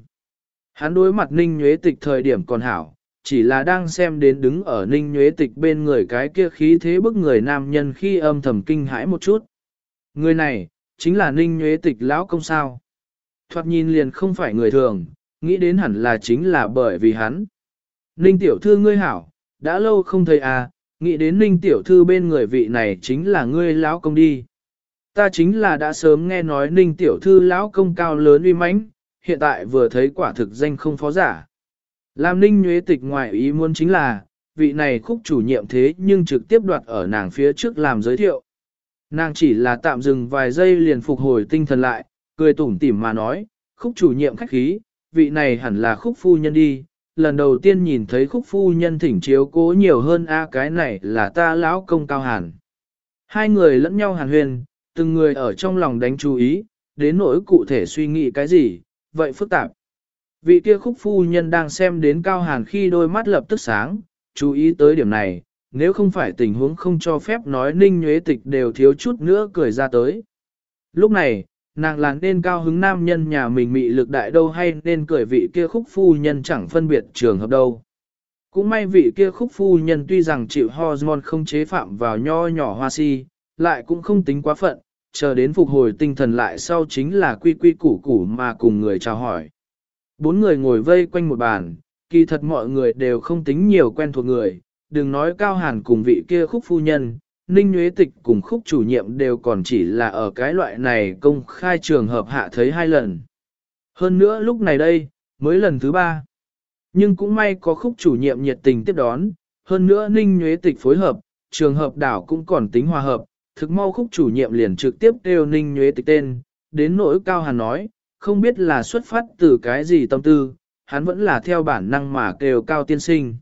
Hắn đối mặt ninh nhuế tịch thời điểm còn hảo, chỉ là đang xem đến đứng ở ninh nhuế tịch bên người cái kia khí thế bức người nam nhân khi âm thầm kinh hãi một chút. Người này, chính là ninh nhuế tịch lão công sao. Thoạt nhìn liền không phải người thường, nghĩ đến hẳn là chính là bởi vì hắn. Ninh tiểu thư ngươi hảo, đã lâu không thấy à, nghĩ đến ninh tiểu thư bên người vị này chính là ngươi lão công đi. Ta chính là đã sớm nghe nói ninh tiểu thư lão công cao lớn uy mãnh, hiện tại vừa thấy quả thực danh không phó giả. Làm ninh nhuế tịch ngoại ý muốn chính là, vị này khúc chủ nhiệm thế nhưng trực tiếp đoạt ở nàng phía trước làm giới thiệu. Nàng chỉ là tạm dừng vài giây liền phục hồi tinh thần lại, cười tủm tỉm mà nói, khúc chủ nhiệm khách khí, vị này hẳn là khúc phu nhân đi, lần đầu tiên nhìn thấy khúc phu nhân thỉnh chiếu cố nhiều hơn a cái này là ta lão công cao hàn. Hai người lẫn nhau hàn huyền, từng người ở trong lòng đánh chú ý, đến nỗi cụ thể suy nghĩ cái gì, vậy phức tạp. Vị kia khúc phu nhân đang xem đến cao hàn khi đôi mắt lập tức sáng, chú ý tới điểm này, nếu không phải tình huống không cho phép nói ninh nhuế tịch đều thiếu chút nữa cười ra tới. Lúc này, nàng là nên cao hứng nam nhân nhà mình mị lực đại đâu hay nên cười vị kia khúc phu nhân chẳng phân biệt trường hợp đâu. Cũng may vị kia khúc phu nhân tuy rằng chịu hormone không chế phạm vào nho nhỏ hoa si, lại cũng không tính quá phận, chờ đến phục hồi tinh thần lại sau chính là quy quy củ củ mà cùng người chào hỏi. Bốn người ngồi vây quanh một bàn, kỳ thật mọi người đều không tính nhiều quen thuộc người, đừng nói cao hàn cùng vị kia khúc phu nhân, Ninh Nhuế Tịch cùng khúc chủ nhiệm đều còn chỉ là ở cái loại này công khai trường hợp hạ thấy hai lần. Hơn nữa lúc này đây, mới lần thứ ba. Nhưng cũng may có khúc chủ nhiệm nhiệt tình tiếp đón, hơn nữa Ninh Nhuế Tịch phối hợp, trường hợp đảo cũng còn tính hòa hợp, thực mau khúc chủ nhiệm liền trực tiếp kêu Ninh nhuế Tịch tên, đến nỗi cao hàn nói, không biết là xuất phát từ cái gì tâm tư, hắn vẫn là theo bản năng mà kêu cao tiên sinh.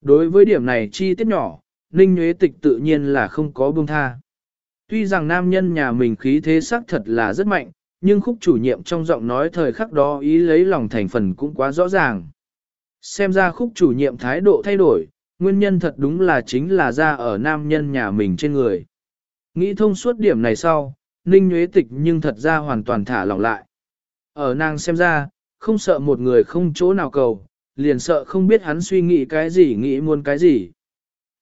Đối với điểm này chi tiết nhỏ, Ninh nhuế Tịch tự nhiên là không có buông tha. Tuy rằng nam nhân nhà mình khí thế sắc thật là rất mạnh, nhưng khúc chủ nhiệm trong giọng nói thời khắc đó ý lấy lòng thành phần cũng quá rõ ràng. Xem ra khúc chủ nhiệm thái độ thay đổi, nguyên nhân thật đúng là chính là ra ở nam nhân nhà mình trên người. Nghĩ thông suốt điểm này sau, Ninh Nguyễn Tịch nhưng thật ra hoàn toàn thả lỏng lại. Ở nàng xem ra, không sợ một người không chỗ nào cầu, liền sợ không biết hắn suy nghĩ cái gì nghĩ muốn cái gì.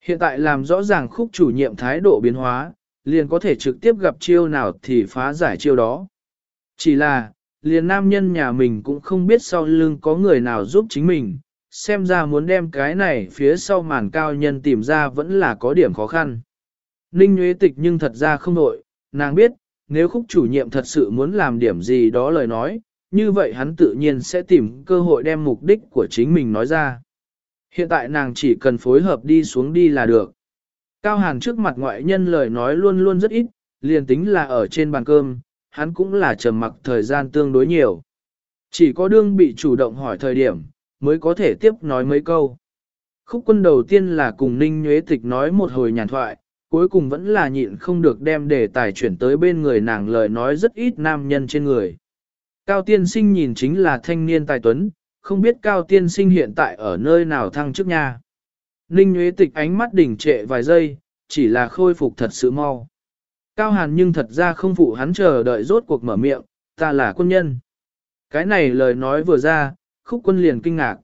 Hiện tại làm rõ ràng khúc chủ nhiệm thái độ biến hóa, liền có thể trực tiếp gặp chiêu nào thì phá giải chiêu đó. Chỉ là, liền nam nhân nhà mình cũng không biết sau lưng có người nào giúp chính mình, xem ra muốn đem cái này phía sau màn cao nhân tìm ra vẫn là có điểm khó khăn. Ninh Nguyễn Tịch nhưng thật ra không nội, nàng biết, nếu khúc chủ nhiệm thật sự muốn làm điểm gì đó lời nói, như vậy hắn tự nhiên sẽ tìm cơ hội đem mục đích của chính mình nói ra. Hiện tại nàng chỉ cần phối hợp đi xuống đi là được. Cao Hàn trước mặt ngoại nhân lời nói luôn luôn rất ít, liền tính là ở trên bàn cơm, hắn cũng là trầm mặc thời gian tương đối nhiều. Chỉ có đương bị chủ động hỏi thời điểm, mới có thể tiếp nói mấy câu. Khúc quân đầu tiên là cùng Ninh Nhuế Tịch nói một hồi nhàn thoại, cuối cùng vẫn là nhịn không được đem đề tài chuyển tới bên người nàng lời nói rất ít nam nhân trên người. Cao tiên sinh nhìn chính là thanh niên tài tuấn, không biết cao tiên sinh hiện tại ở nơi nào thăng trước nha. Ninh Nguyễn Tịch ánh mắt đỉnh trệ vài giây, chỉ là khôi phục thật sự mau. Cao Hàn nhưng thật ra không phụ hắn chờ đợi rốt cuộc mở miệng, ta là quân nhân. Cái này lời nói vừa ra, khúc quân liền kinh ngạc.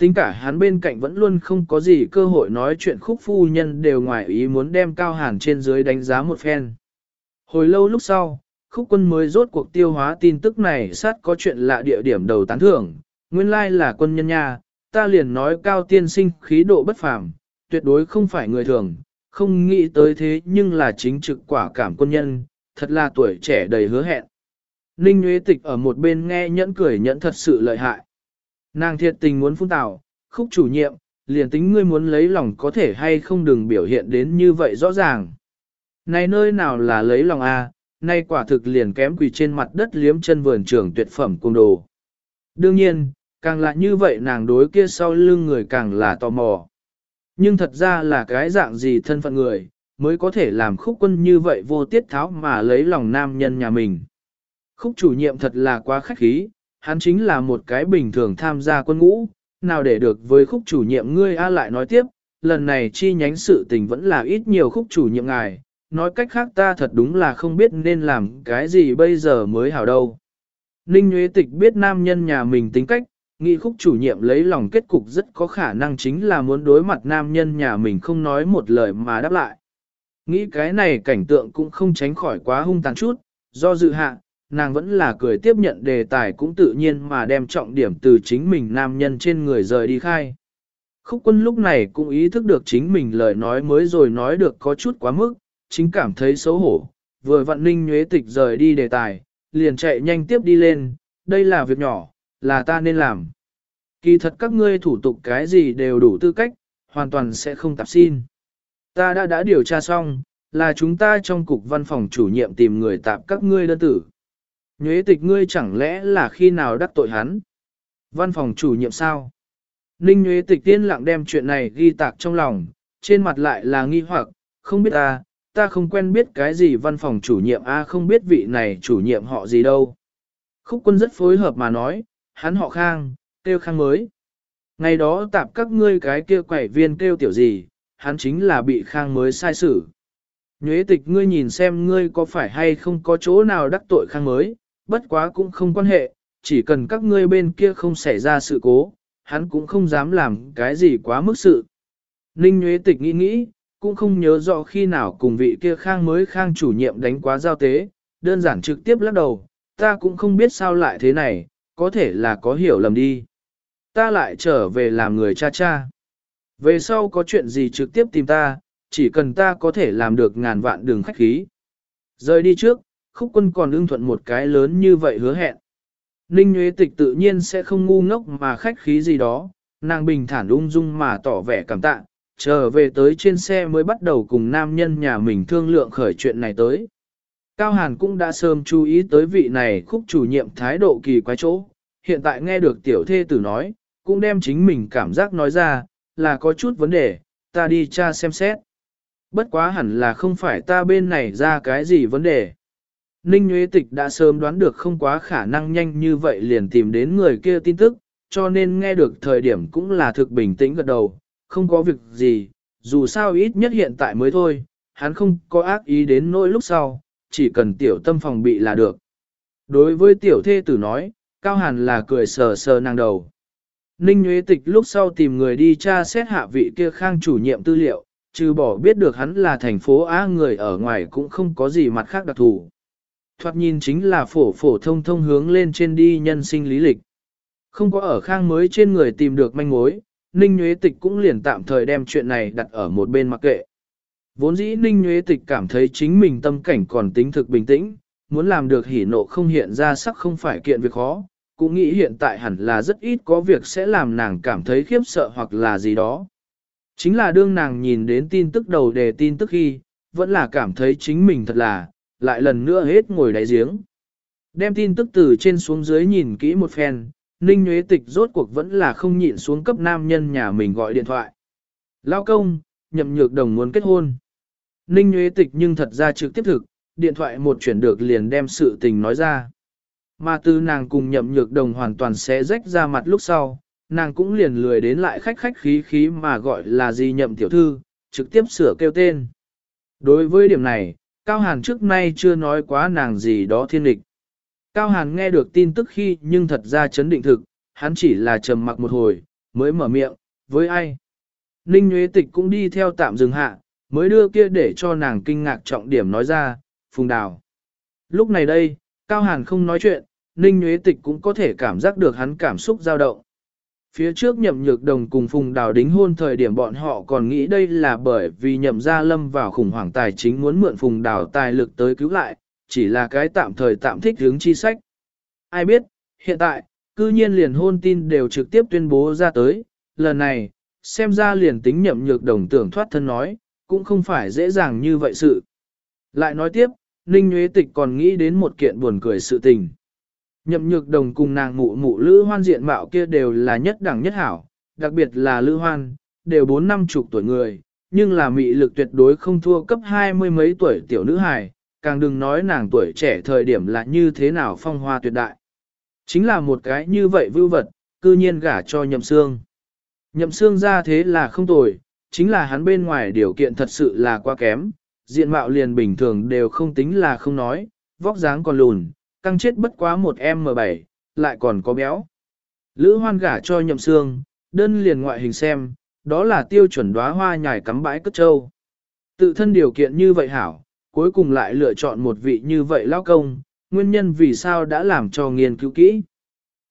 Tính cả hắn bên cạnh vẫn luôn không có gì cơ hội nói chuyện khúc phu nhân đều ngoài ý muốn đem Cao Hàn trên dưới đánh giá một phen. Hồi lâu lúc sau, khúc quân mới rốt cuộc tiêu hóa tin tức này sát có chuyện lạ địa điểm đầu tán thưởng, nguyên lai là quân nhân nha, ta liền nói cao tiên sinh khí độ bất phàm, tuyệt đối không phải người thường, không nghĩ tới thế nhưng là chính trực quả cảm quân nhân, thật là tuổi trẻ đầy hứa hẹn. Ninh Nguyễn Tịch ở một bên nghe nhẫn cười nhẫn thật sự lợi hại. Nàng thiệt tình muốn phun tào, khúc chủ nhiệm, liền tính ngươi muốn lấy lòng có thể hay không đừng biểu hiện đến như vậy rõ ràng. Này nơi nào là lấy lòng a, nay quả thực liền kém quỳ trên mặt đất liếm chân vườn trường tuyệt phẩm cung đồ. Đương nhiên, càng là như vậy nàng đối kia sau lưng người càng là tò mò. Nhưng thật ra là cái dạng gì thân phận người, mới có thể làm khúc quân như vậy vô tiết tháo mà lấy lòng nam nhân nhà mình. Khúc chủ nhiệm thật là quá khách khí, hắn chính là một cái bình thường tham gia quân ngũ, nào để được với khúc chủ nhiệm ngươi A lại nói tiếp, lần này chi nhánh sự tình vẫn là ít nhiều khúc chủ nhiệm ngài, nói cách khác ta thật đúng là không biết nên làm cái gì bây giờ mới hảo đâu. Ninh Nguyễn Tịch biết nam nhân nhà mình tính cách, nghĩ khúc chủ nhiệm lấy lòng kết cục rất có khả năng chính là muốn đối mặt nam nhân nhà mình không nói một lời mà đáp lại. Nghĩ cái này cảnh tượng cũng không tránh khỏi quá hung tàn chút, do dự hạ, nàng vẫn là cười tiếp nhận đề tài cũng tự nhiên mà đem trọng điểm từ chính mình nam nhân trên người rời đi khai. Khúc quân lúc này cũng ý thức được chính mình lời nói mới rồi nói được có chút quá mức, chính cảm thấy xấu hổ, vừa vặn ninh nhuế tịch rời đi đề tài, liền chạy nhanh tiếp đi lên, đây là việc nhỏ, là ta nên làm. Kỳ thật các ngươi thủ tục cái gì đều đủ tư cách, hoàn toàn sẽ không tạp xin. Ta đã đã điều tra xong, là chúng ta trong cục văn phòng chủ nhiệm tìm người tạp các ngươi đơn tử. Nhuế tịch ngươi chẳng lẽ là khi nào đắc tội hắn? Văn phòng chủ nhiệm sao? Ninh Nhuế tịch tiên lặng đem chuyện này ghi tạc trong lòng, trên mặt lại là nghi hoặc, không biết ta, ta không quen biết cái gì văn phòng chủ nhiệm a không biết vị này chủ nhiệm họ gì đâu. Khúc quân rất phối hợp mà nói, hắn họ Khang, kêu Khang mới. Ngày đó tạp các ngươi cái kia quẩy viên kêu tiểu gì, hắn chính là bị Khang mới sai xử. Nhuế tịch ngươi nhìn xem ngươi có phải hay không có chỗ nào đắc tội Khang mới, bất quá cũng không quan hệ, chỉ cần các ngươi bên kia không xảy ra sự cố, hắn cũng không dám làm cái gì quá mức sự. Ninh Nguyễn tịch nghĩ nghĩ, cũng không nhớ rõ khi nào cùng vị kia khang mới khang chủ nhiệm đánh quá giao tế, đơn giản trực tiếp lắc đầu, ta cũng không biết sao lại thế này, có thể là có hiểu lầm đi. Ta lại trở về làm người cha cha. Về sau có chuyện gì trực tiếp tìm ta, chỉ cần ta có thể làm được ngàn vạn đường khách khí. Rời đi trước, khúc quân còn ưng thuận một cái lớn như vậy hứa hẹn. Ninh Nguyễn Tịch tự nhiên sẽ không ngu ngốc mà khách khí gì đó, nàng bình thản ung dung mà tỏ vẻ cảm tạ, trở về tới trên xe mới bắt đầu cùng nam nhân nhà mình thương lượng khởi chuyện này tới. Cao Hàn cũng đã sớm chú ý tới vị này khúc chủ nhiệm thái độ kỳ quái chỗ, hiện tại nghe được tiểu thê tử nói, cũng đem chính mình cảm giác nói ra, là có chút vấn đề, ta đi tra xem xét. Bất quá hẳn là không phải ta bên này ra cái gì vấn đề. Ninh Nguyễn Tịch đã sớm đoán được không quá khả năng nhanh như vậy liền tìm đến người kia tin tức, cho nên nghe được thời điểm cũng là thực bình tĩnh gật đầu, không có việc gì, dù sao ít nhất hiện tại mới thôi, hắn không có ác ý đến nỗi lúc sau, chỉ cần tiểu tâm phòng bị là được. Đối với tiểu thê tử nói, Cao Hàn là cười sờ sờ nàng đầu. Ninh Nguyễn Tịch lúc sau tìm người đi tra xét hạ vị kia khang chủ nhiệm tư liệu, trừ bỏ biết được hắn là thành phố Á người ở ngoài cũng không có gì mặt khác đặc thù. Thoạt nhìn chính là phổ phổ thông thông hướng lên trên đi nhân sinh lý lịch. Không có ở khang mới trên người tìm được manh mối, Ninh Nguyễn Tịch cũng liền tạm thời đem chuyện này đặt ở một bên mặc kệ. Vốn dĩ Ninh Nguyễn Tịch cảm thấy chính mình tâm cảnh còn tính thực bình tĩnh, muốn làm được hỉ nộ không hiện ra sắc không phải kiện việc khó, cũng nghĩ hiện tại hẳn là rất ít có việc sẽ làm nàng cảm thấy khiếp sợ hoặc là gì đó. Chính là đương nàng nhìn đến tin tức đầu đề tin tức khi, vẫn là cảm thấy chính mình thật là, lại lần nữa hết ngồi đáy giếng. Đem tin tức từ trên xuống dưới nhìn kỹ một phen, Ninh Nguyễn Tịch rốt cuộc vẫn là không nhịn xuống cấp nam nhân nhà mình gọi điện thoại. Lao công, nhậm nhược đồng muốn kết hôn. Ninh Nguyễn Tịch nhưng thật ra trực tiếp thực, điện thoại một chuyển được liền đem sự tình nói ra. Mà từ nàng cùng nhậm nhược đồng hoàn toàn sẽ rách ra mặt lúc sau, nàng cũng liền lười đến lại khách khách khí khí mà gọi là gì nhậm tiểu thư, trực tiếp sửa kêu tên. Đối với điểm này, Cao Hàn trước nay chưa nói quá nàng gì đó thiên địch. Cao Hàn nghe được tin tức khi nhưng thật ra chấn định thực, hắn chỉ là trầm mặc một hồi, mới mở miệng, với ai. Ninh Nguyễn Tịch cũng đi theo tạm dừng hạ, mới đưa kia để cho nàng kinh ngạc trọng điểm nói ra, phùng đào. Lúc này đây, Cao Hàn không nói chuyện, Ninh Nguyễn Tịch cũng có thể cảm giác được hắn cảm xúc dao động. Phía trước nhậm nhược đồng cùng Phùng Đào đính hôn thời điểm bọn họ còn nghĩ đây là bởi vì nhậm gia lâm vào khủng hoảng tài chính muốn mượn Phùng Đào tài lực tới cứu lại, chỉ là cái tạm thời tạm thích hướng chi sách. Ai biết, hiện tại, cư nhiên liền hôn tin đều trực tiếp tuyên bố ra tới, lần này, xem ra liền tính nhậm nhược đồng tưởng thoát thân nói, cũng không phải dễ dàng như vậy sự. Lại nói tiếp, Ninh Nguyễn Tịch còn nghĩ đến một kiện buồn cười sự tình. Nhậm nhược đồng cùng nàng mụ mụ Lữ Hoan diện mạo kia đều là nhất đẳng nhất hảo, đặc biệt là Lữ Hoan, đều bốn năm chục tuổi người, nhưng là mị lực tuyệt đối không thua cấp hai mươi mấy tuổi tiểu nữ hài, càng đừng nói nàng tuổi trẻ thời điểm là như thế nào phong hoa tuyệt đại. Chính là một cái như vậy vưu vật, cư nhiên gả cho nhậm xương. Nhậm xương ra thế là không tồi, chính là hắn bên ngoài điều kiện thật sự là quá kém, diện mạo liền bình thường đều không tính là không nói, vóc dáng còn lùn, căng chết bất quá một M7, lại còn có béo. Lữ hoan gả cho nhậm xương, đơn liền ngoại hình xem, đó là tiêu chuẩn đóa hoa nhài cắm bãi cất trâu. Tự thân điều kiện như vậy hảo, cuối cùng lại lựa chọn một vị như vậy lao công, nguyên nhân vì sao đã làm cho nghiên cứu kỹ.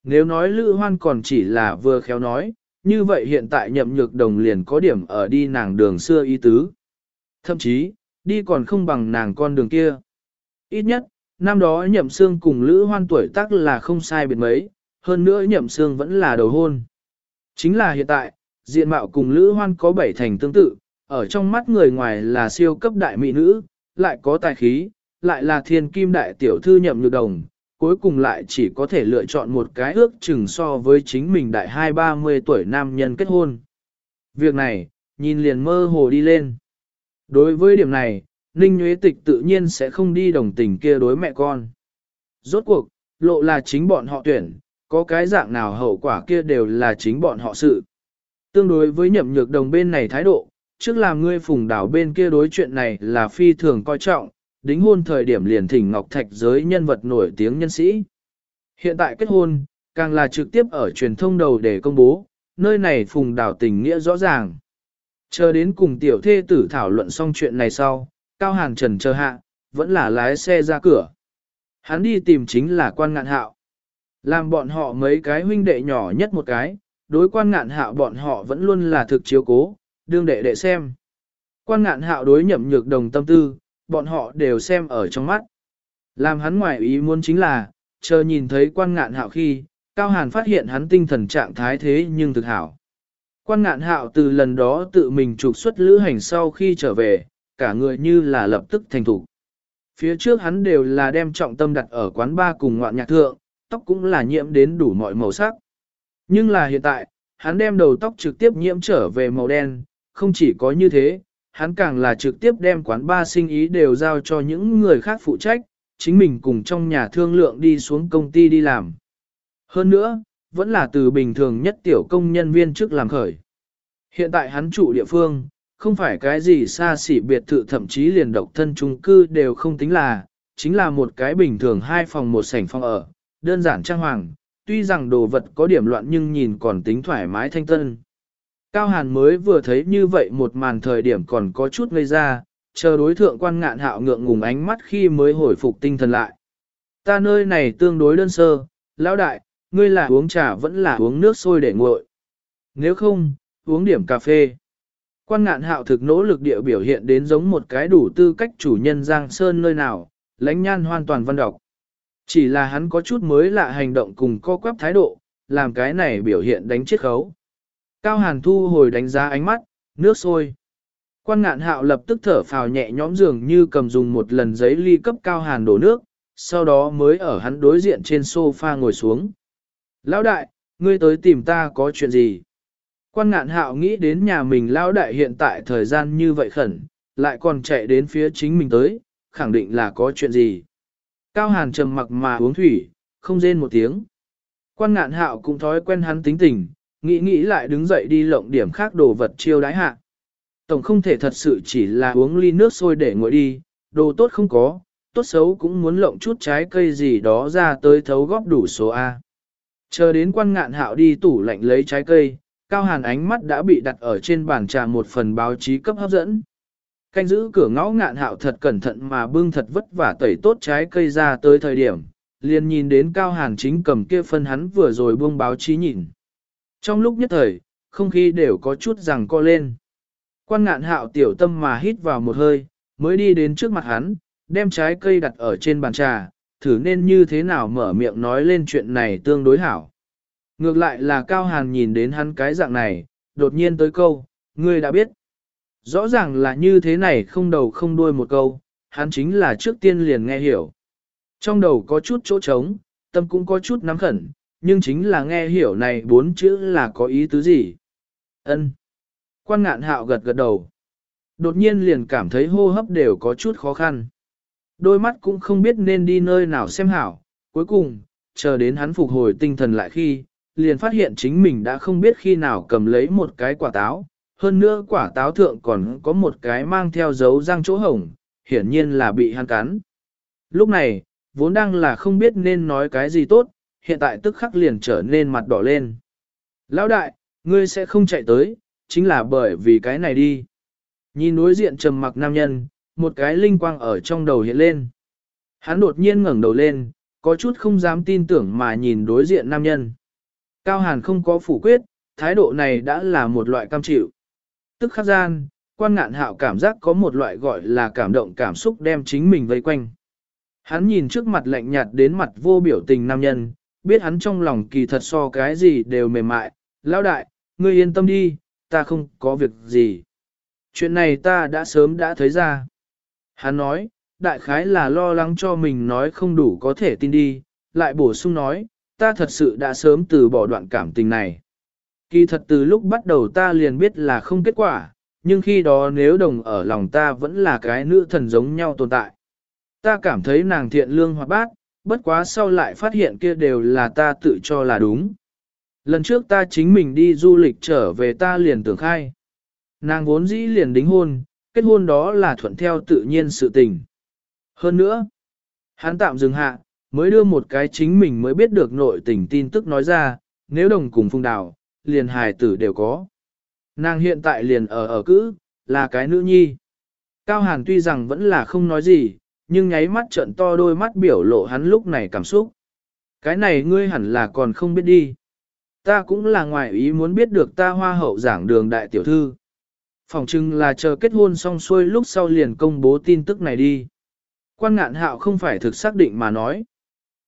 Nếu nói Lữ Hoan còn chỉ là vừa khéo nói, như vậy hiện tại nhậm nhược đồng liền có điểm ở đi nàng đường xưa ý tứ. Thậm chí, đi còn không bằng nàng con đường kia. Ít nhất, năm đó nhậm xương cùng Lữ Hoan tuổi tác là không sai biệt mấy, hơn nữa nhậm xương vẫn là đầu hôn. Chính là hiện tại, diện mạo cùng Lữ Hoan có bảy thành tương tự, ở trong mắt người ngoài là siêu cấp đại mỹ nữ, lại có tài khí, lại là thiên kim đại tiểu thư nhậm nhược đồng, cuối cùng lại chỉ có thể lựa chọn một cái ước chừng so với chính mình đại hai ba mươi tuổi nam nhân kết hôn. Việc này, nhìn liền mơ hồ đi lên. Đối với điểm này, Ninh Nguyễn Tịch tự nhiên sẽ không đi đồng tình kia đối mẹ con. Rốt cuộc, lộ là chính bọn họ tuyển, có cái dạng nào hậu quả kia đều là chính bọn họ sự. Tương đối với nhậm nhược đồng bên này thái độ, trước làm ngươi phùng đảo bên kia đối chuyện này là phi thường coi trọng, đính hôn thời điểm liền thỉnh Ngọc Thạch giới nhân vật nổi tiếng nhân sĩ. Hiện tại kết hôn, càng là trực tiếp ở truyền thông đầu để công bố, nơi này phùng đảo tình nghĩa rõ ràng. Chờ đến cùng tiểu thê tử thảo luận xong chuyện này sau, Cao Hàn Trần chờ hạ, vẫn là lái xe ra cửa. Hắn đi tìm chính là quan ngạn hạo. Làm bọn họ mấy cái huynh đệ nhỏ nhất một cái, đối quan ngạn hạo bọn họ vẫn luôn là thực chiếu cố, đương đệ đệ xem. Quan ngạn hạo đối nhậm nhược đồng tâm tư, bọn họ đều xem ở trong mắt. Làm hắn ngoài ý muốn chính là, chờ nhìn thấy quan ngạn hạo khi, Cao Hàn phát hiện hắn tinh thần trạng thái thế nhưng thực hảo. Quan ngạn hạo từ lần đó tự mình trục xuất lữ hành sau khi trở về, cả người như là lập tức thành thủ. Phía trước hắn đều là đem trọng tâm đặt ở quán ba cùng ngoạn nhạc thượng, tóc cũng là nhiễm đến đủ mọi màu sắc. Nhưng là hiện tại, hắn đem đầu tóc trực tiếp nhiễm trở về màu đen, không chỉ có như thế, hắn càng là trực tiếp đem quán ba sinh ý đều giao cho những người khác phụ trách, chính mình cùng trong nhà thương lượng đi xuống công ty đi làm. Hơn nữa, vẫn là từ bình thường nhất tiểu công nhân viên trước làm khởi. Hiện tại hắn trụ địa phương, không phải cái gì xa xỉ biệt thự thậm chí liền độc thân chung cư đều không tính là, chính là một cái bình thường hai phòng một sảnh phòng ở, đơn giản trang hoàng, tuy rằng đồ vật có điểm loạn nhưng nhìn còn tính thoải mái thanh tân. Cao Hàn mới vừa thấy như vậy một màn thời điểm còn có chút ngây ra, chờ đối thượng quan ngạn hạo ngượng ngùng ánh mắt khi mới hồi phục tinh thần lại. Ta nơi này tương đối đơn sơ, lão đại, ngươi là uống trà vẫn là uống nước sôi để nguội. Nếu không, uống điểm cà phê. Quan ngạn hạo thực nỗ lực địa biểu hiện đến giống một cái đủ tư cách chủ nhân Giang Sơn nơi nào, lãnh nhan hoàn toàn văn đọc. Chỉ là hắn có chút mới lạ hành động cùng co quắp thái độ, làm cái này biểu hiện đánh chết khấu. Cao Hàn thu hồi đánh giá ánh mắt, nước sôi. Quan ngạn hạo lập tức thở phào nhẹ nhõm dường như cầm dùng một lần giấy ly cấp Cao Hàn đổ nước, sau đó mới ở hắn đối diện trên sofa ngồi xuống. Lão đại, ngươi tới tìm ta có chuyện gì? Quan ngạn hạo nghĩ đến nhà mình lão đại hiện tại thời gian như vậy khẩn, lại còn chạy đến phía chính mình tới, khẳng định là có chuyện gì. Cao hàn trầm mặc mà uống thủy, không rên một tiếng. Quan ngạn hạo cũng thói quen hắn tính tình, nghĩ nghĩ lại đứng dậy đi lộng điểm khác đồ vật chiêu đái hạ. Tổng không thể thật sự chỉ là uống ly nước sôi để nguội đi, đồ tốt không có, tốt xấu cũng muốn lộng chút trái cây gì đó ra tới thấu góp đủ số A. Chờ đến quan ngạn hạo đi tủ lạnh lấy trái cây, cao hàn ánh mắt đã bị đặt ở trên bàn trà một phần báo chí cấp hấp dẫn. Canh giữ cửa ngõ ngạn hạo thật cẩn thận mà bưng thật vất vả tẩy tốt trái cây ra tới thời điểm, liền nhìn đến cao hàn chính cầm kia phân hắn vừa rồi buông báo chí nhìn. Trong lúc nhất thời, không khí đều có chút rằng co lên. Quan ngạn hạo tiểu tâm mà hít vào một hơi, mới đi đến trước mặt hắn, đem trái cây đặt ở trên bàn trà, thử nên như thế nào mở miệng nói lên chuyện này tương đối hảo. Ngược lại là Cao Hàn nhìn đến hắn cái dạng này, đột nhiên tới câu, ngươi đã biết. Rõ ràng là như thế này không đầu không đuôi một câu, hắn chính là trước tiên liền nghe hiểu. Trong đầu có chút chỗ trống, tâm cũng có chút nắm khẩn, nhưng chính là nghe hiểu này bốn chữ là có ý tứ gì. Ân. Quan ngạn hạo gật gật đầu. Đột nhiên liền cảm thấy hô hấp đều có chút khó khăn. Đôi mắt cũng không biết nên đi nơi nào xem hảo. Cuối cùng, chờ đến hắn phục hồi tinh thần lại khi, liền phát hiện chính mình đã không biết khi nào cầm lấy một cái quả táo. Hơn nữa quả táo thượng còn có một cái mang theo dấu răng chỗ hồng, hiển nhiên là bị hắn cắn. Lúc này, vốn đang là không biết nên nói cái gì tốt, hiện tại tức khắc liền trở nên mặt đỏ lên. Lão đại, ngươi sẽ không chạy tới, chính là bởi vì cái này đi. Nhìn đối diện trầm mặc nam nhân, một cái linh quang ở trong đầu hiện lên. Hắn đột nhiên ngẩng đầu lên, có chút không dám tin tưởng mà nhìn đối diện nam nhân. Cao Hàn không có phủ quyết, thái độ này đã là một loại cam chịu. Tức khắc gian, quan ngạn hạo cảm giác có một loại gọi là cảm động cảm xúc đem chính mình vây quanh. Hắn nhìn trước mặt lạnh nhạt đến mặt vô biểu tình nam nhân, biết hắn trong lòng kỳ thật so cái gì đều mềm mại. Lão đại, ngươi yên tâm đi, ta không có việc gì. Chuyện này ta đã sớm đã thấy ra. Hắn nói, đại khái là lo lắng cho mình nói không đủ có thể tin đi, lại bổ sung nói, ta thật sự đã sớm từ bỏ đoạn cảm tình này. Kỳ thật từ lúc bắt đầu ta liền biết là không kết quả, nhưng khi đó nếu đồng ở lòng ta vẫn là cái nữ thần giống nhau tồn tại. Ta cảm thấy nàng thiện lương hoạt bát, bất quá sau lại phát hiện kia đều là ta tự cho là đúng. Lần trước ta chính mình đi du lịch trở về ta liền tưởng khai. Nàng vốn dĩ liền đính hôn, kết hôn đó là thuận theo tự nhiên sự tình. Hơn nữa, hắn tạm dừng hạ, mới đưa một cái chính mình mới biết được nội tình tin tức nói ra, nếu đồng cùng phung đào, liền hài tử đều có. Nàng hiện tại liền ở ở cữ, là cái nữ nhi. Cao Hàn tuy rằng vẫn là không nói gì, nhưng nháy mắt trận to đôi mắt biểu lộ hắn lúc này cảm xúc. Cái này ngươi hẳn là còn không biết đi. Ta cũng là ngoại ý muốn biết được ta hoa hậu giảng đường đại tiểu thư. Phòng chừng là chờ kết hôn xong xuôi lúc sau liền công bố tin tức này đi. Quan ngạn hạo không phải thực xác định mà nói.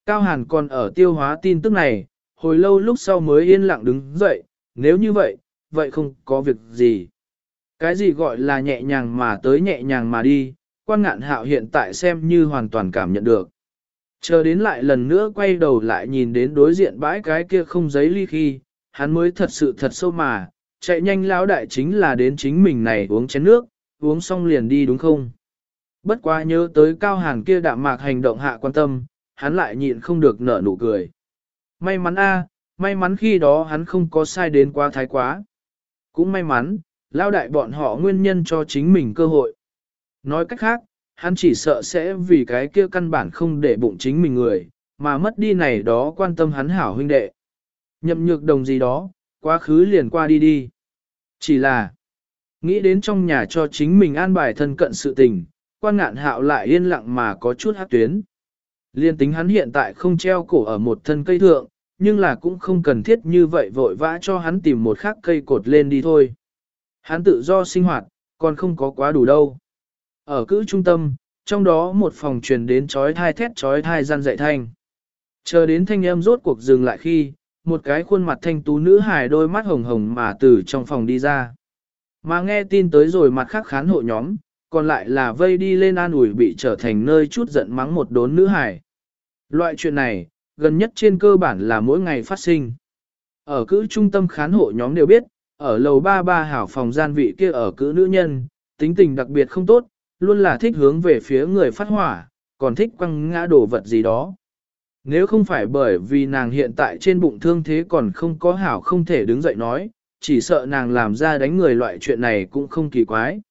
Cao Hàn còn ở tiêu hóa tin tức này, hồi lâu lúc sau mới yên lặng đứng dậy, nếu như vậy, vậy không có việc gì. Cái gì gọi là nhẹ nhàng mà tới nhẹ nhàng mà đi, quan ngạn hạo hiện tại xem như hoàn toàn cảm nhận được. Chờ đến lại lần nữa quay đầu lại nhìn đến đối diện bãi cái kia không giấy ly khi, hắn mới thật sự thật sâu mà, chạy nhanh lão đại chính là đến chính mình này uống chén nước, uống xong liền đi đúng không? Bất quá nhớ tới cao hàn kia đạm mạc hành động hạ quan tâm, hắn lại nhịn không được nở nụ cười. May mắn a, may mắn khi đó hắn không có sai đến quá thái quá. Cũng may mắn, lao đại bọn họ nguyên nhân cho chính mình cơ hội. Nói cách khác, hắn chỉ sợ sẽ vì cái kia căn bản không để bụng chính mình người, mà mất đi này đó quan tâm hắn hảo huynh đệ. Nhậm nhược đồng gì đó, quá khứ liền qua đi đi. Chỉ là, nghĩ đến trong nhà cho chính mình an bài thân cận sự tình, quan ngạn hạo lại yên lặng mà có chút hát tuyến. Liên tính hắn hiện tại không treo cổ ở một thân cây thượng, nhưng là cũng không cần thiết như vậy vội vã cho hắn tìm một khác cây cột lên đi thôi. Hắn tự do sinh hoạt, còn không có quá đủ đâu. Ở cữ trung tâm, trong đó một phòng truyền đến chói thai thét chói thai gian dạy thanh. Chờ đến thanh âm rốt cuộc dừng lại khi, một cái khuôn mặt thanh tú nữ hài đôi mắt hồng hồng mà từ trong phòng đi ra. Mà nghe tin tới rồi mặt khác khán hộ nhóm, còn lại là vây đi lên an ủi bị trở thành nơi chút giận mắng một đốn nữ hài. Loại chuyện này, gần nhất trên cơ bản là mỗi ngày phát sinh. Ở cữ trung tâm khán hộ nhóm đều biết, ở lầu ba ba hảo phòng gian vị kia ở cữ nữ nhân, tính tình đặc biệt không tốt, luôn là thích hướng về phía người phát hỏa, còn thích quăng ngã đổ vật gì đó. Nếu không phải bởi vì nàng hiện tại trên bụng thương thế còn không có hảo không thể đứng dậy nói, chỉ sợ nàng làm ra đánh người loại chuyện này cũng không kỳ quái.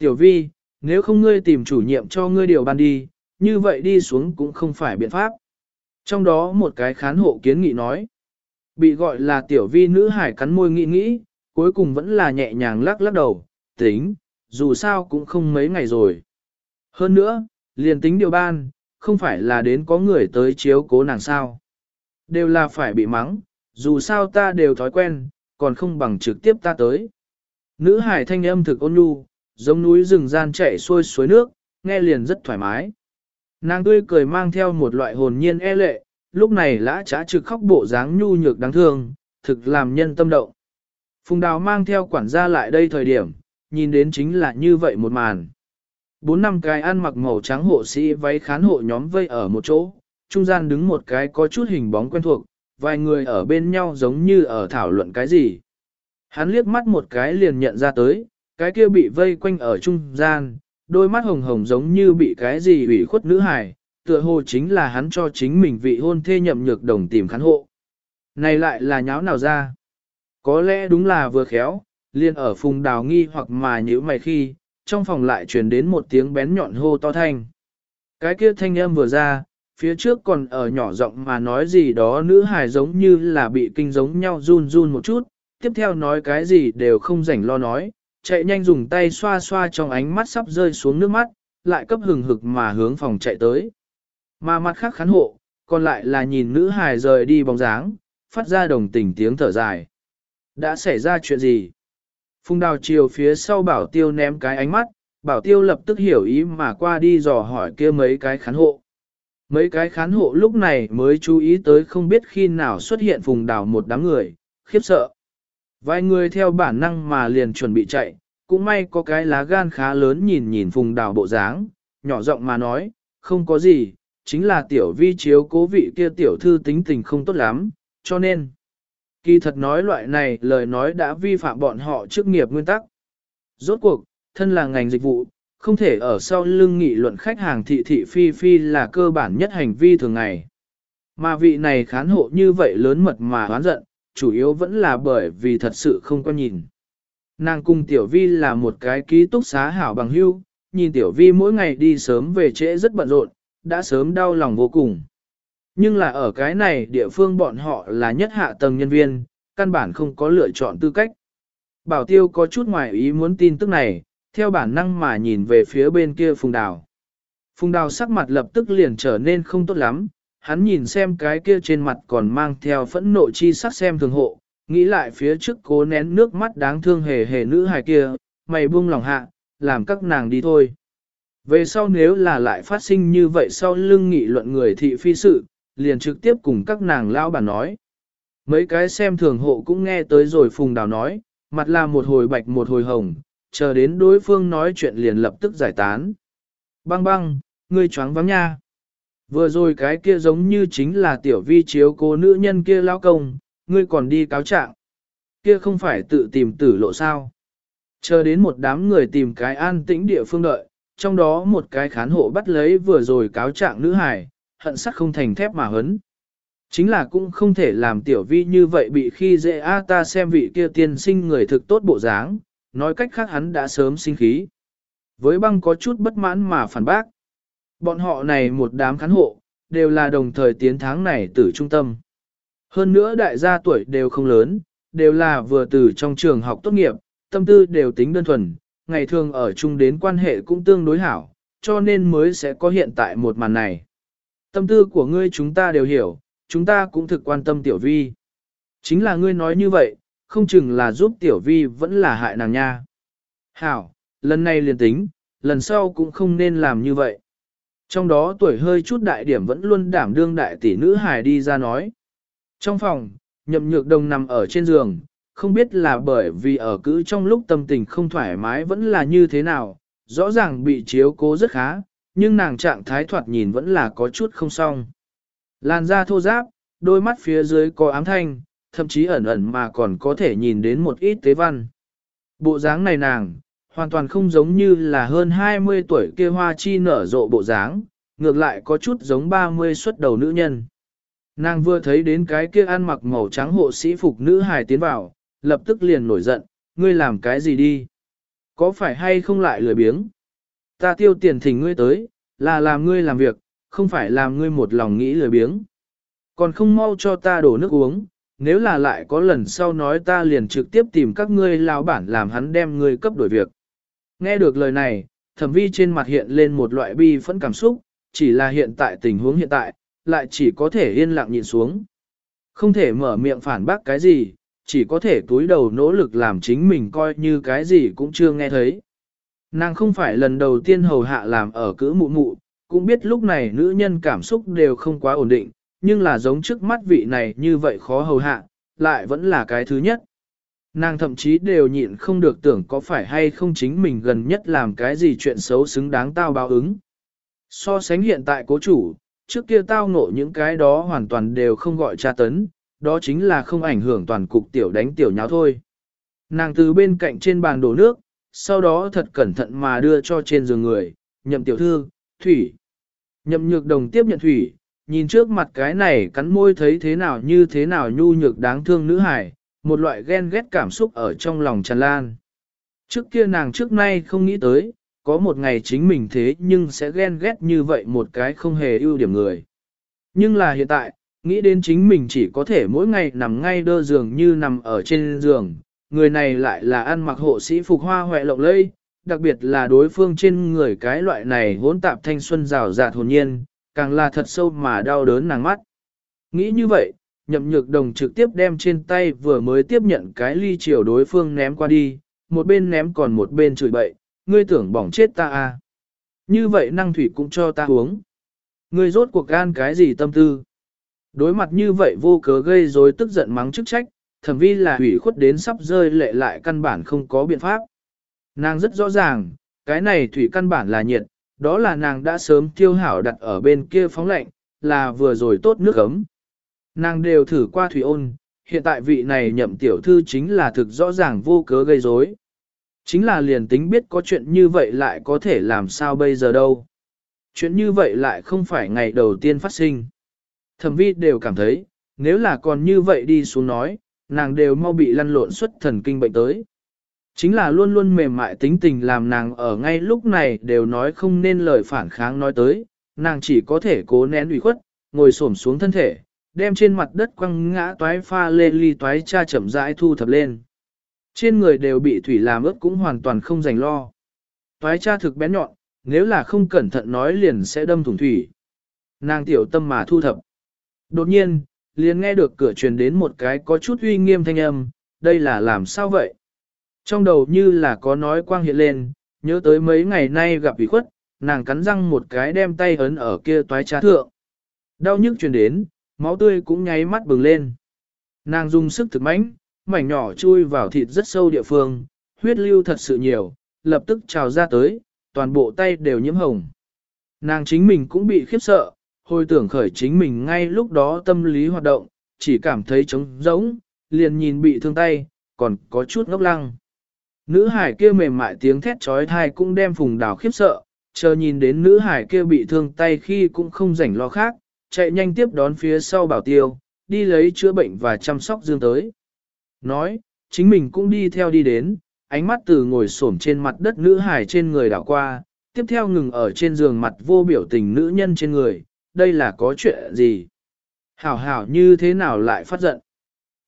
Tiểu vi, nếu không ngươi tìm chủ nhiệm cho ngươi điều ban đi, như vậy đi xuống cũng không phải biện pháp. Trong đó một cái khán hộ kiến nghị nói, bị gọi là tiểu vi nữ hải cắn môi nghĩ nghĩ, cuối cùng vẫn là nhẹ nhàng lắc lắc đầu, tính, dù sao cũng không mấy ngày rồi. Hơn nữa, liền tính điều ban, không phải là đến có người tới chiếu cố nàng sao. Đều là phải bị mắng, dù sao ta đều thói quen, còn không bằng trực tiếp ta tới. Nữ hải thanh âm thực ôn nhu, giống núi rừng gian chạy xuôi suối nước, nghe liền rất thoải mái. Nàng tươi cười mang theo một loại hồn nhiên e lệ, lúc này lã trá trực khóc bộ dáng nhu nhược đáng thương, thực làm nhân tâm động. Phùng đào mang theo quản gia lại đây thời điểm, nhìn đến chính là như vậy một màn. Bốn năm cái ăn mặc màu trắng hộ sĩ váy khán hộ nhóm vây ở một chỗ, trung gian đứng một cái có chút hình bóng quen thuộc, vài người ở bên nhau giống như ở thảo luận cái gì. Hắn liếc mắt một cái liền nhận ra tới, cái kia bị vây quanh ở trung gian, đôi mắt hồng hồng giống như bị cái gì ủy khuất nữ hài, tựa hồ chính là hắn cho chính mình vị hôn thê nhậm nhược đồng tìm khán hộ. Này lại là nháo nào ra? Có lẽ đúng là vừa khéo, liền ở phùng đào nghi hoặc mà nhữ mày khi, trong phòng lại truyền đến một tiếng bén nhọn hô to thanh. Cái kia thanh âm vừa ra, phía trước còn ở nhỏ giọng mà nói gì đó nữ hài giống như là bị kinh giống nhau run run một chút, tiếp theo nói cái gì đều không rảnh lo nói, chạy nhanh dùng tay xoa xoa trong ánh mắt sắp rơi xuống nước mắt, lại cấp hừng hực mà hướng phòng chạy tới. Mà mặt khác khán hộ, còn lại là nhìn nữ hài rời đi bóng dáng, phát ra đồng tình tiếng thở dài. Đã xảy ra chuyện gì? Phùng đào chiều phía sau bảo tiêu ném cái ánh mắt, bảo tiêu lập tức hiểu ý mà qua đi dò hỏi kia mấy cái khán hộ. Mấy cái khán hộ lúc này mới chú ý tới không biết khi nào xuất hiện phùng đào một đám người, khiếp sợ. Vài người theo bản năng mà liền chuẩn bị chạy, cũng may có cái lá gan khá lớn nhìn nhìn phùng đào bộ dáng, nhỏ giọng mà nói, không có gì, chính là tiểu vi chiếu cố vị kia tiểu thư tính tình không tốt lắm, cho nên. Kỳ thật nói loại này lời nói đã vi phạm bọn họ chức nghiệp nguyên tắc. Rốt cuộc, thân là ngành dịch vụ, không thể ở sau lưng nghị luận khách hàng thị thị phi phi là cơ bản nhất hành vi thường ngày. Mà vị này khán hộ như vậy lớn mật mà hoán giận, chủ yếu vẫn là bởi vì thật sự không có nhìn. Nàng cùng Tiểu Vi là một cái ký túc xá hảo bằng hưu, nhìn Tiểu Vi mỗi ngày đi sớm về trễ rất bận rộn, đã sớm đau lòng vô cùng. Nhưng là ở cái này địa phương bọn họ là nhất hạ tầng nhân viên, căn bản không có lựa chọn tư cách. Bảo tiêu có chút ngoài ý muốn tin tức này, theo bản năng mà nhìn về phía bên kia phùng đào. Phùng đào sắc mặt lập tức liền trở nên không tốt lắm, hắn nhìn xem cái kia trên mặt còn mang theo phẫn nộ chi sắc xem thường hộ, nghĩ lại phía trước cố nén nước mắt đáng thương hề hề nữ hài kia, mày buông lòng hạ, làm các nàng đi thôi. Về sau nếu là lại phát sinh như vậy sau lưng nghị luận người thị phi sự, liền trực tiếp cùng các nàng lão bà nói. Mấy cái xem thường hộ cũng nghe tới rồi phùng đào nói, mặt là một hồi bạch một hồi hồng, chờ đến đối phương nói chuyện liền lập tức giải tán. Băng băng, ngươi choáng vắng nha. Vừa rồi cái kia giống như chính là tiểu vi chiếu cô nữ nhân kia lão công, ngươi còn đi cáo trạng. Kia không phải tự tìm tử lộ sao. Chờ đến một đám người tìm cái an tĩnh địa phương đợi, trong đó một cái khán hộ bắt lấy vừa rồi cáo trạng nữ hải, hận sắc không thành thép mà hấn. Chính là cũng không thể làm tiểu vi như vậy bị khi dễ a ta xem vị kia tiên sinh người thực tốt bộ dáng, nói cách khác hắn đã sớm sinh khí. Với băng có chút bất mãn mà phản bác. Bọn họ này một đám khán hộ, đều là đồng thời tiến tháng này từ trung tâm. Hơn nữa đại gia tuổi đều không lớn, đều là vừa từ trong trường học tốt nghiệp, tâm tư đều tính đơn thuần, ngày thường ở chung đến quan hệ cũng tương đối hảo, cho nên mới sẽ có hiện tại một màn này. Tâm tư của ngươi chúng ta đều hiểu, chúng ta cũng thực quan tâm tiểu vi. Chính là ngươi nói như vậy, không chừng là giúp tiểu vi vẫn là hại nàng nha. Hảo, lần này liền tính, lần sau cũng không nên làm như vậy. Trong đó tuổi hơi chút đại điểm vẫn luôn đảm đương đại tỷ nữ hài đi ra nói. Trong phòng, nhậm nhược đồng nằm ở trên giường, không biết là bởi vì ở cữ trong lúc tâm tình không thoải mái vẫn là như thế nào, rõ ràng bị chiếu cố rất khá, nhưng nàng trạng thái thoạt nhìn vẫn là có chút không xong. Làn da thô ráp, đôi mắt phía dưới có ám thanh, thậm chí ẩn ẩn mà còn có thể nhìn đến một ít tế văn. Bộ dáng này nàng, hoàn toàn không giống như là hơn 20 tuổi kia hoa chi nở rộ bộ dáng, ngược lại có chút giống 30 xuất đầu nữ nhân. Nàng vừa thấy đến cái kia ăn mặc màu trắng hộ sĩ phục nữ hài tiến vào, lập tức liền nổi giận, ngươi làm cái gì đi? Có phải hay không lại lười biếng? Ta tiêu tiền thỉnh ngươi tới, là làm ngươi làm việc, không phải làm ngươi một lòng nghĩ lười biếng. Còn không mau cho ta đổ nước uống, nếu là lại có lần sau nói ta liền trực tiếp tìm các ngươi lão bản làm hắn đem ngươi cấp đổi việc. Nghe được lời này, thẩm vi trên mặt hiện lên một loại bi phẫn cảm xúc, chỉ là hiện tại tình huống hiện tại, lại chỉ có thể yên lặng nhìn xuống. Không thể mở miệng phản bác cái gì, chỉ có thể túi đầu nỗ lực làm chính mình coi như cái gì cũng chưa nghe thấy. Nàng không phải lần đầu tiên hầu hạ làm ở cữ mụ mụ, cũng biết lúc này nữ nhân cảm xúc đều không quá ổn định, nhưng là giống trước mắt vị này như vậy khó hầu hạ, lại vẫn là cái thứ nhất. Nàng thậm chí đều nhịn không được tưởng có phải hay không chính mình gần nhất làm cái gì chuyện xấu xứng đáng tao báo ứng. So sánh hiện tại cố chủ, trước kia tao ngộ những cái đó hoàn toàn đều không gọi tra tấn, đó chính là không ảnh hưởng toàn cục tiểu đánh tiểu nháo thôi. Nàng từ bên cạnh trên bàn đổ nước, sau đó thật cẩn thận mà đưa cho trên giường người, nhậm tiểu thư, thủy. Nhậm nhược đồng tiếp nhận thủy, nhìn trước mặt cái này cắn môi thấy thế nào như thế nào nhu nhược đáng thương nữ hải, một loại ghen ghét cảm xúc ở trong lòng tràn lan. Trước kia nàng trước nay không nghĩ tới, có một ngày chính mình thế nhưng sẽ ghen ghét như vậy một cái không hề ưu điểm người. Nhưng là hiện tại, nghĩ đến chính mình chỉ có thể mỗi ngày nằm ngay đơ giường như nằm ở trên giường, người này lại là ăn mặc hộ sĩ phục hoa hoẹ lộng lây, đặc biệt là đối phương trên người cái loại này hỗn tạp thanh xuân rào rạt hồn nhiên, càng là thật sâu mà đau đớn nàng mắt. Nghĩ như vậy, nhậm nhược đồng trực tiếp đem trên tay vừa mới tiếp nhận cái ly chiều đối phương ném qua đi, một bên ném còn một bên chửi bậy, ngươi tưởng bỏng chết ta à. Như vậy năng thủy cũng cho ta uống. Ngươi rốt cuộc gan cái gì tâm tư. Đối mặt như vậy vô cớ gây rối tức giận mắng chức trách, thẩm vi là hủy khuất đến sắp rơi lệ lại căn bản không có biện pháp. Nàng rất rõ ràng, cái này thủy căn bản là nhiệt, đó là nàng đã sớm tiêu hảo đặt ở bên kia phóng lạnh, là vừa rồi tốt nước ấm. Nàng đều thử qua thủy ôn, hiện tại vị này nhậm tiểu thư chính là thực rõ ràng vô cớ gây rối. Chính là liền tính biết có chuyện như vậy lại có thể làm sao bây giờ đâu. Chuyện như vậy lại không phải ngày đầu tiên phát sinh. Thẩm vi đều cảm thấy, nếu là còn như vậy đi xuống nói, nàng đều mau bị lăn lộn xuất thần kinh bệnh tới. Chính là luôn luôn mềm mại tính tình làm nàng ở ngay lúc này đều nói không nên lời phản kháng nói tới, nàng chỉ có thể cố nén ủy khuất, ngồi xổm xuống thân thể, đem trên mặt đất quăng ngã toái pha lê ly toái cha chậm rãi thu thập lên. Trên người đều bị thủy làm ướt cũng hoàn toàn không dành lo. Toái cha thực bén nhọn, nếu là không cẩn thận nói liền sẽ đâm thủng thủy. Nàng tiểu tâm mà thu thập. Đột nhiên, liền nghe được cửa truyền đến một cái có chút uy nghiêm thanh âm, đây là làm sao vậy? Trong đầu như là có nói quang hiện lên, nhớ tới mấy ngày nay gặp ủy khuất, nàng cắn răng một cái đem tay ấn ở kia toái trá thượng. Đau nhức truyền đến, máu tươi cũng nháy mắt bừng lên. Nàng dùng sức thực mãnh, mảnh nhỏ chui vào thịt rất sâu địa phương, huyết lưu thật sự nhiều, lập tức trào ra tới, toàn bộ tay đều nhiễm hồng. Nàng chính mình cũng bị khiếp sợ, hồi tưởng khởi chính mình ngay lúc đó tâm lý hoạt động, chỉ cảm thấy trống rỗng, liền nhìn bị thương tay, còn có chút ngốc lăng. Nữ hải kia mềm mại tiếng thét trói thai cũng đem phùng đào khiếp sợ, chờ nhìn đến nữ hải kia bị thương tay khi cũng không rảnh lo khác, chạy nhanh tiếp đón phía sau bảo tiêu, đi lấy chữa bệnh và chăm sóc dương tới. Nói, chính mình cũng đi theo đi đến, ánh mắt từ ngồi xổm trên mặt đất nữ hải trên người đảo qua, tiếp theo ngừng ở trên giường mặt vô biểu tình nữ nhân trên người, đây là có chuyện gì? Hảo hảo như thế nào lại phát giận?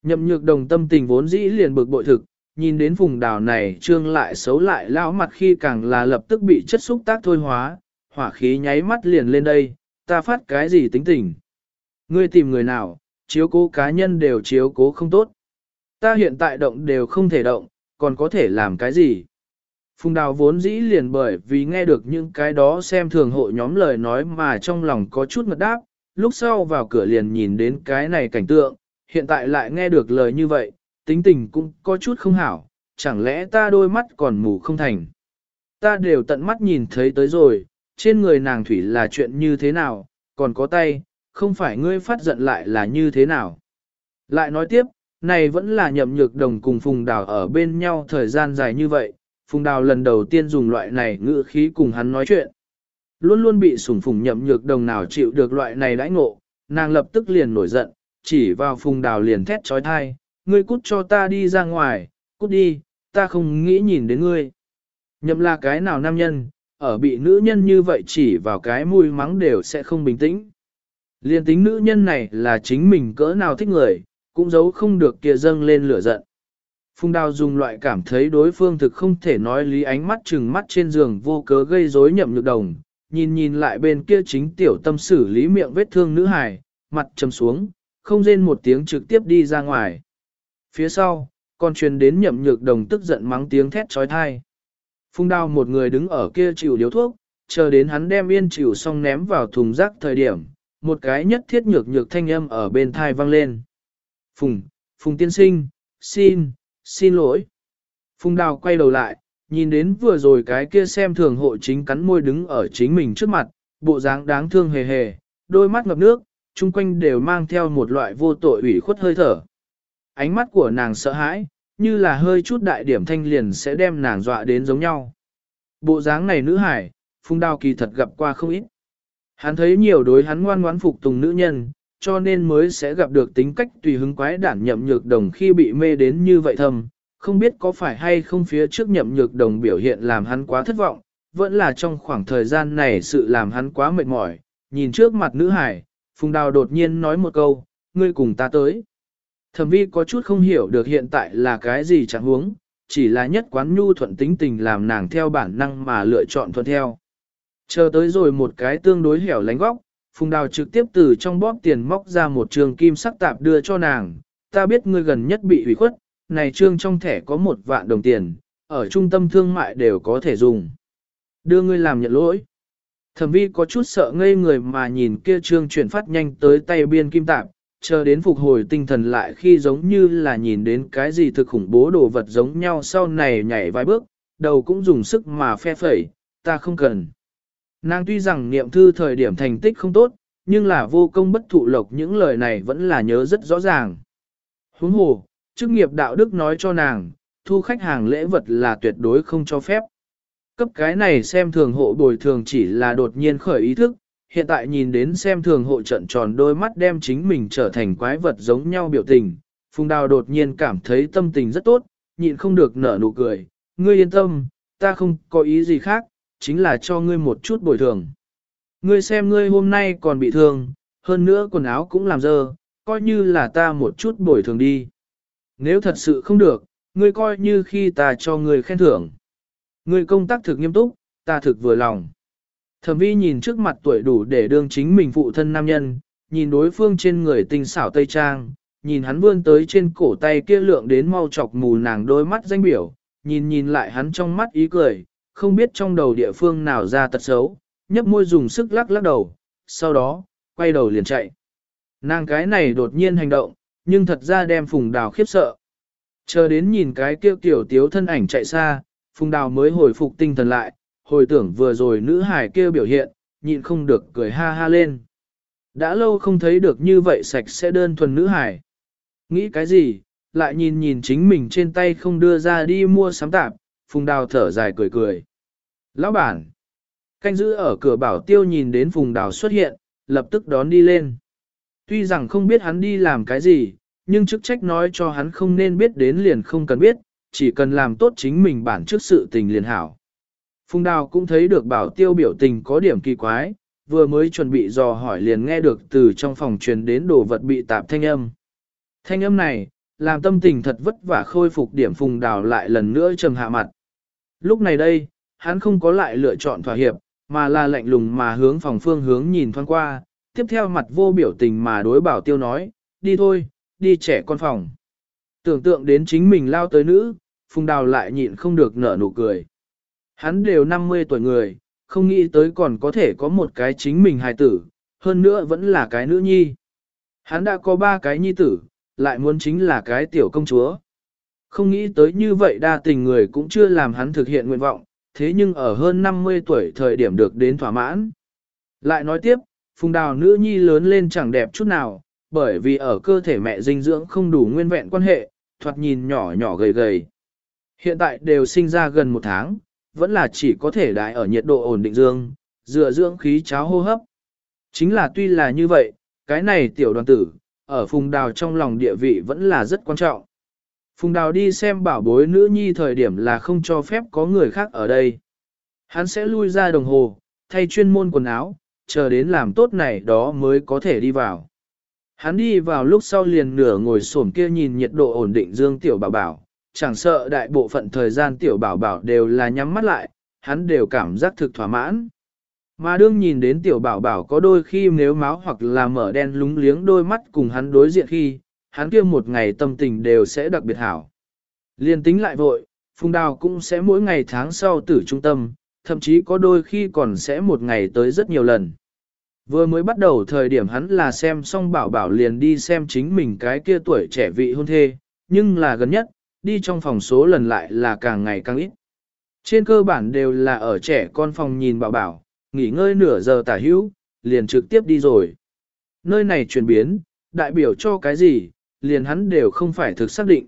Nhậm nhược đồng tâm tình vốn dĩ liền bực bội thực, nhìn đến vùng đảo này trương lại xấu lại lão mặt khi càng là lập tức bị chất xúc tác thôi hóa, hỏa khí nháy mắt liền lên đây, ta phát cái gì tính tình? Ngươi tìm người nào, chiếu cố cá nhân đều chiếu cố không tốt. Ta hiện tại động đều không thể động, còn có thể làm cái gì? Phùng đào vốn dĩ liền bởi vì nghe được những cái đó xem thường hộ nhóm lời nói mà trong lòng có chút ngật đáp, lúc sau vào cửa liền nhìn đến cái này cảnh tượng, hiện tại lại nghe được lời như vậy, tính tình cũng có chút không hảo, chẳng lẽ ta đôi mắt còn mù không thành. Ta đều tận mắt nhìn thấy tới rồi, trên người nàng thủy là chuyện như thế nào, còn có tay, không phải ngươi phát giận lại là như thế nào. Lại nói tiếp, này vẫn là nhậm nhược đồng cùng Phùng Đào ở bên nhau thời gian dài như vậy, Phùng Đào lần đầu tiên dùng loại này ngữ khí cùng hắn nói chuyện. Luôn luôn bị sủng phùng nhậm nhược đồng nào chịu được loại này đãi ngộ, nàng lập tức liền nổi giận, chỉ vào Phùng Đào liền thét trói thai, ngươi cút cho ta đi ra ngoài, cút đi, ta không nghĩ nhìn đến ngươi. Nhậm là cái nào nam nhân, ở bị nữ nhân như vậy chỉ vào cái mùi mắng đều sẽ không bình tĩnh. Liên tính nữ nhân này là chính mình cỡ nào thích người, cũng giấu không được kia dâng lên lửa giận. Phung đào dùng loại cảm thấy đối phương thực không thể nói lý ánh mắt chừng mắt trên giường vô cớ gây rối nhậm nhược đồng, nhìn nhìn lại bên kia chính tiểu tâm xử lý miệng vết thương nữ hài, mặt trầm xuống, không rên một tiếng trực tiếp đi ra ngoài. Phía sau, còn truyền đến nhậm nhược đồng tức giận mắng tiếng thét trói thai. Phùng đào một người đứng ở kia chịu điếu thuốc, chờ đến hắn đem yên chịu xong ném vào thùng rác thời điểm, một cái nhất thiết nhược nhược thanh âm ở bên thai vang lên. Phùng, Phùng tiên sinh, xin, xin lỗi. Phùng đào quay đầu lại, nhìn đến vừa rồi cái kia xem thường hộ chính cắn môi đứng ở chính mình trước mặt, bộ dáng đáng thương hề hề, đôi mắt ngập nước, chung quanh đều mang theo một loại vô tội ủy khuất hơi thở. Ánh mắt của nàng sợ hãi, như là hơi chút đại điểm thanh liền sẽ đem nàng dọa đến giống nhau. Bộ dáng này nữ hải, phùng đào kỳ thật gặp qua không ít. Hắn thấy nhiều đối hắn ngoan ngoãn phục tùng nữ nhân, cho nên mới sẽ gặp được tính cách tùy hứng quái đản nhậm nhược đồng khi bị mê đến như vậy thầm, không biết có phải hay không phía trước nhậm nhược đồng biểu hiện làm hắn quá thất vọng, vẫn là trong khoảng thời gian này sự làm hắn quá mệt mỏi, nhìn trước mặt nữ hải, Phùng Đào đột nhiên nói một câu, ngươi cùng ta tới. Thẩm vi có chút không hiểu được hiện tại là cái gì chẳng huống, chỉ là nhất quán nhu thuận tính tình làm nàng theo bản năng mà lựa chọn thuận theo. Chờ tới rồi một cái tương đối hẻo lánh góc, Phùng Đào trực tiếp từ trong bóp tiền móc ra một trường kim sắc tạp đưa cho nàng, ta biết ngươi gần nhất bị hủy khuất, này trương trong thẻ có một vạn đồng tiền, ở trung tâm thương mại đều có thể dùng. Đưa ngươi làm nhận lỗi. Thẩm vi có chút sợ ngây người mà nhìn kia trương chuyển phát nhanh tới tay biên kim tạp, chờ đến phục hồi tinh thần lại khi giống như là nhìn đến cái gì thực khủng bố đồ vật giống nhau sau này nhảy vài bước, đầu cũng dùng sức mà phe phẩy, ta không cần. Nàng tuy rằng niệm thư thời điểm thành tích không tốt, nhưng là vô công bất thụ lộc những lời này vẫn là nhớ rất rõ ràng. Huống hồ, chức nghiệp đạo đức nói cho nàng, thu khách hàng lễ vật là tuyệt đối không cho phép. Cấp cái này xem thường hộ bồi thường chỉ là đột nhiên khởi ý thức, hiện tại nhìn đến xem thường hộ trận tròn đôi mắt đem chính mình trở thành quái vật giống nhau biểu tình, Phùng Đào đột nhiên cảm thấy tâm tình rất tốt, nhịn không được nở nụ cười, ngươi yên tâm, ta không có ý gì khác, chính là cho ngươi một chút bồi thường. Ngươi xem ngươi hôm nay còn bị thương, hơn nữa quần áo cũng làm dơ, coi như là ta một chút bồi thường đi. Nếu thật sự không được, ngươi coi như khi ta cho ngươi khen thưởng. Ngươi công tác thực nghiêm túc, ta thực vừa lòng. Thẩm vi nhìn trước mặt tuổi đủ để đương chính mình phụ thân nam nhân, nhìn đối phương trên người tinh xảo tây trang, nhìn hắn vươn tới trên cổ tay kia lượng đến mau chọc mù nàng đôi mắt danh biểu, nhìn nhìn lại hắn trong mắt ý cười, không biết trong đầu địa phương nào ra tật xấu, nhấp môi dùng sức lắc lắc đầu, sau đó, quay đầu liền chạy. Nàng cái này đột nhiên hành động, nhưng thật ra đem phùng đào khiếp sợ. Chờ đến nhìn cái kia tiểu tiếu thân ảnh chạy xa, phùng đào mới hồi phục tinh thần lại, hồi tưởng vừa rồi nữ hải kia biểu hiện, nhịn không được cười ha ha lên. Đã lâu không thấy được như vậy sạch sẽ đơn thuần nữ hải. Nghĩ cái gì, lại nhìn nhìn chính mình trên tay không đưa ra đi mua sắm tạp, Phùng Đào thở dài cười cười. Lão bản, canh giữ ở cửa bảo tiêu nhìn đến Phùng Đào xuất hiện, lập tức đón đi lên. Tuy rằng không biết hắn đi làm cái gì, nhưng chức trách nói cho hắn không nên biết đến liền không cần biết, chỉ cần làm tốt chính mình bản trước sự tình liền hảo. Phùng Đào cũng thấy được bảo tiêu biểu tình có điểm kỳ quái, vừa mới chuẩn bị dò hỏi liền nghe được từ trong phòng truyền đến đồ vật bị tạp thanh âm. Thanh âm này, làm tâm tình thật vất vả khôi phục điểm Phùng Đào lại lần nữa trầm hạ mặt. Lúc này đây, hắn không có lại lựa chọn thỏa hiệp, mà là lạnh lùng mà hướng phòng phương hướng nhìn thoáng qua, tiếp theo mặt vô biểu tình mà đối bảo tiêu nói, đi thôi, đi trẻ con phòng. Tưởng tượng đến chính mình lao tới nữ, Phùng Đào lại nhịn không được nở nụ cười. Hắn đều 50 tuổi người, không nghĩ tới còn có thể có một cái chính mình hài tử, hơn nữa vẫn là cái nữ nhi. Hắn đã có ba cái nhi tử, lại muốn chính là cái tiểu công chúa. Không nghĩ tới như vậy đa tình người cũng chưa làm hắn thực hiện nguyện vọng, thế nhưng ở hơn 50 tuổi thời điểm được đến thỏa mãn. Lại nói tiếp, phùng đào nữ nhi lớn lên chẳng đẹp chút nào, bởi vì ở cơ thể mẹ dinh dưỡng không đủ nguyên vẹn quan hệ, thoạt nhìn nhỏ nhỏ gầy gầy. Hiện tại đều sinh ra gần một tháng, vẫn là chỉ có thể đại ở nhiệt độ ổn định dương, dựa dưỡng khí cháo hô hấp. Chính là tuy là như vậy, cái này tiểu đoàn tử, ở phùng đào trong lòng địa vị vẫn là rất quan trọng. Phùng đào đi xem bảo bối nữ nhi thời điểm là không cho phép có người khác ở đây. Hắn sẽ lui ra đồng hồ, thay chuyên môn quần áo, chờ đến làm tốt này đó mới có thể đi vào. Hắn đi vào lúc sau liền nửa ngồi xổm kia nhìn nhiệt độ ổn định dương tiểu bảo bảo, chẳng sợ đại bộ phận thời gian tiểu bảo bảo đều là nhắm mắt lại, hắn đều cảm giác thực thỏa mãn. Mà đương nhìn đến tiểu bảo bảo có đôi khi nếu máu hoặc là mở đen lúng liếng đôi mắt cùng hắn đối diện khi, hắn kia một ngày tâm tình đều sẽ đặc biệt hảo. Liên tính lại vội, Phùng Đào cũng sẽ mỗi ngày tháng sau tử trung tâm, thậm chí có đôi khi còn sẽ một ngày tới rất nhiều lần. Vừa mới bắt đầu thời điểm hắn là xem xong bảo bảo liền đi xem chính mình cái kia tuổi trẻ vị hôn thê, nhưng là gần nhất, đi trong phòng số lần lại là càng ngày càng ít. Trên cơ bản đều là ở trẻ con phòng nhìn bảo bảo, nghỉ ngơi nửa giờ tả hữu, liền trực tiếp đi rồi. Nơi này chuyển biến, đại biểu cho cái gì, liền hắn đều không phải thực xác định.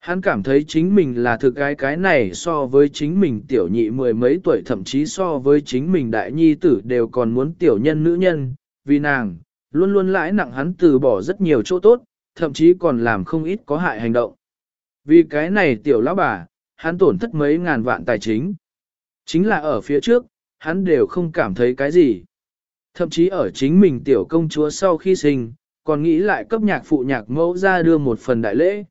Hắn cảm thấy chính mình là thực cái cái này so với chính mình tiểu nhị mười mấy tuổi thậm chí so với chính mình đại nhi tử đều còn muốn tiểu nhân nữ nhân, vì nàng, luôn luôn lãi nặng hắn từ bỏ rất nhiều chỗ tốt, thậm chí còn làm không ít có hại hành động. Vì cái này tiểu lão bà, hắn tổn thất mấy ngàn vạn tài chính. Chính là ở phía trước, hắn đều không cảm thấy cái gì. Thậm chí ở chính mình tiểu công chúa sau khi sinh, còn nghĩ lại cấp nhạc phụ nhạc mẫu ra đưa một phần đại lễ.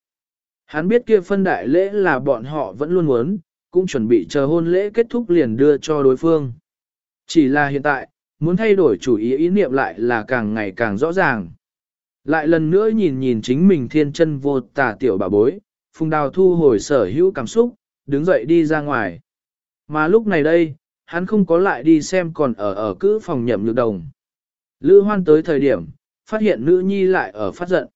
Hắn biết kia phân đại lễ là bọn họ vẫn luôn muốn, cũng chuẩn bị chờ hôn lễ kết thúc liền đưa cho đối phương. Chỉ là hiện tại, muốn thay đổi chủ ý ý niệm lại là càng ngày càng rõ ràng. Lại lần nữa nhìn nhìn chính mình thiên chân vô tà tiểu bà bối, Phùng Đào thu hồi sở hữu cảm xúc, đứng dậy đi ra ngoài. Mà lúc này đây, hắn không có lại đi xem còn ở ở cữ phòng nhậm nhược đồng. Lữ hoan tới thời điểm, phát hiện nữ nhi lại ở phát giận.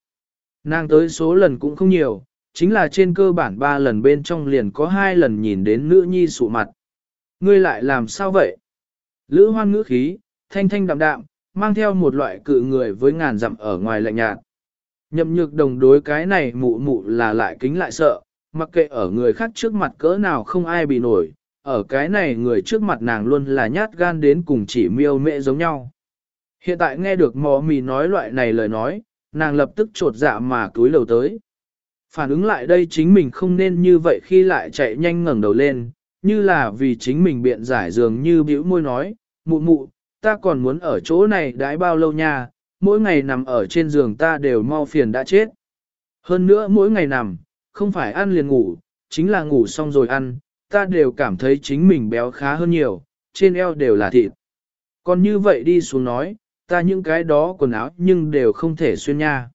Nàng tới số lần cũng không nhiều, chính là trên cơ bản ba lần bên trong liền có hai lần nhìn đến nữ nhi sụ mặt. Ngươi lại làm sao vậy? Lữ hoan ngữ khí, thanh thanh đạm đạm, mang theo một loại cự người với ngàn dặm ở ngoài lạnh nhạt. Nhậm nhược đồng đối cái này mụ mụ là lại kính lại sợ, mặc kệ ở người khác trước mặt cỡ nào không ai bị nổi, ở cái này người trước mặt nàng luôn là nhát gan đến cùng chỉ miêu mẹ giống nhau. Hiện tại nghe được mò mì nói loại này lời nói, nàng lập tức trột dạ mà cúi đầu tới. Phản ứng lại đây chính mình không nên như vậy khi lại chạy nhanh ngẩng đầu lên, như là vì chính mình biện giải dường như bĩu môi nói, mụ mụ, ta còn muốn ở chỗ này đãi bao lâu nha, mỗi ngày nằm ở trên giường ta đều mau phiền đã chết. Hơn nữa mỗi ngày nằm, không phải ăn liền ngủ, chính là ngủ xong rồi ăn, ta đều cảm thấy chính mình béo khá hơn nhiều, trên eo đều là thịt. Còn như vậy đi xuống nói, ta những cái đó quần áo nhưng đều không thể xuyên nha.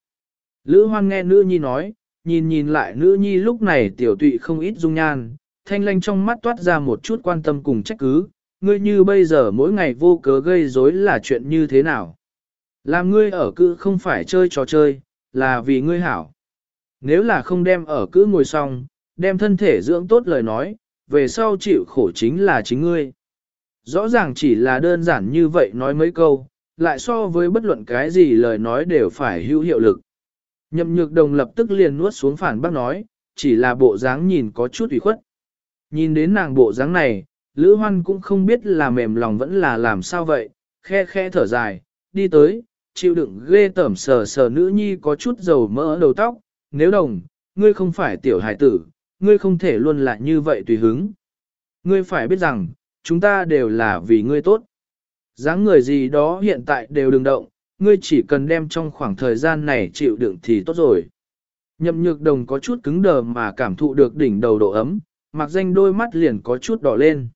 Lữ hoan nghe nữ nhi nói, nhìn nhìn lại nữ nhi lúc này tiểu tụy không ít dung nhan, thanh lanh trong mắt toát ra một chút quan tâm cùng trách cứ, ngươi như bây giờ mỗi ngày vô cớ gây rối là chuyện như thế nào. Làm ngươi ở cữ không phải chơi trò chơi, là vì ngươi hảo. Nếu là không đem ở cữ ngồi xong, đem thân thể dưỡng tốt lời nói, về sau chịu khổ chính là chính ngươi. Rõ ràng chỉ là đơn giản như vậy nói mấy câu, lại so với bất luận cái gì lời nói đều phải hữu hiệu lực. Nhậm nhược đồng lập tức liền nuốt xuống phản bác nói, chỉ là bộ dáng nhìn có chút ủy khuất. Nhìn đến nàng bộ dáng này, Lữ Hoan cũng không biết là mềm lòng vẫn là làm sao vậy, khe khe thở dài, đi tới, chịu đựng ghê tởm sờ sờ nữ nhi có chút dầu mỡ đầu tóc, nếu đồng, ngươi không phải tiểu hải tử, ngươi không thể luôn là như vậy tùy hứng. Ngươi phải biết rằng, chúng ta đều là vì ngươi tốt. dáng người gì đó hiện tại đều đừng động, ngươi chỉ cần đem trong khoảng thời gian này chịu đựng thì tốt rồi. Nhậm nhược đồng có chút cứng đờ mà cảm thụ được đỉnh đầu độ ấm, mặc danh đôi mắt liền có chút đỏ lên.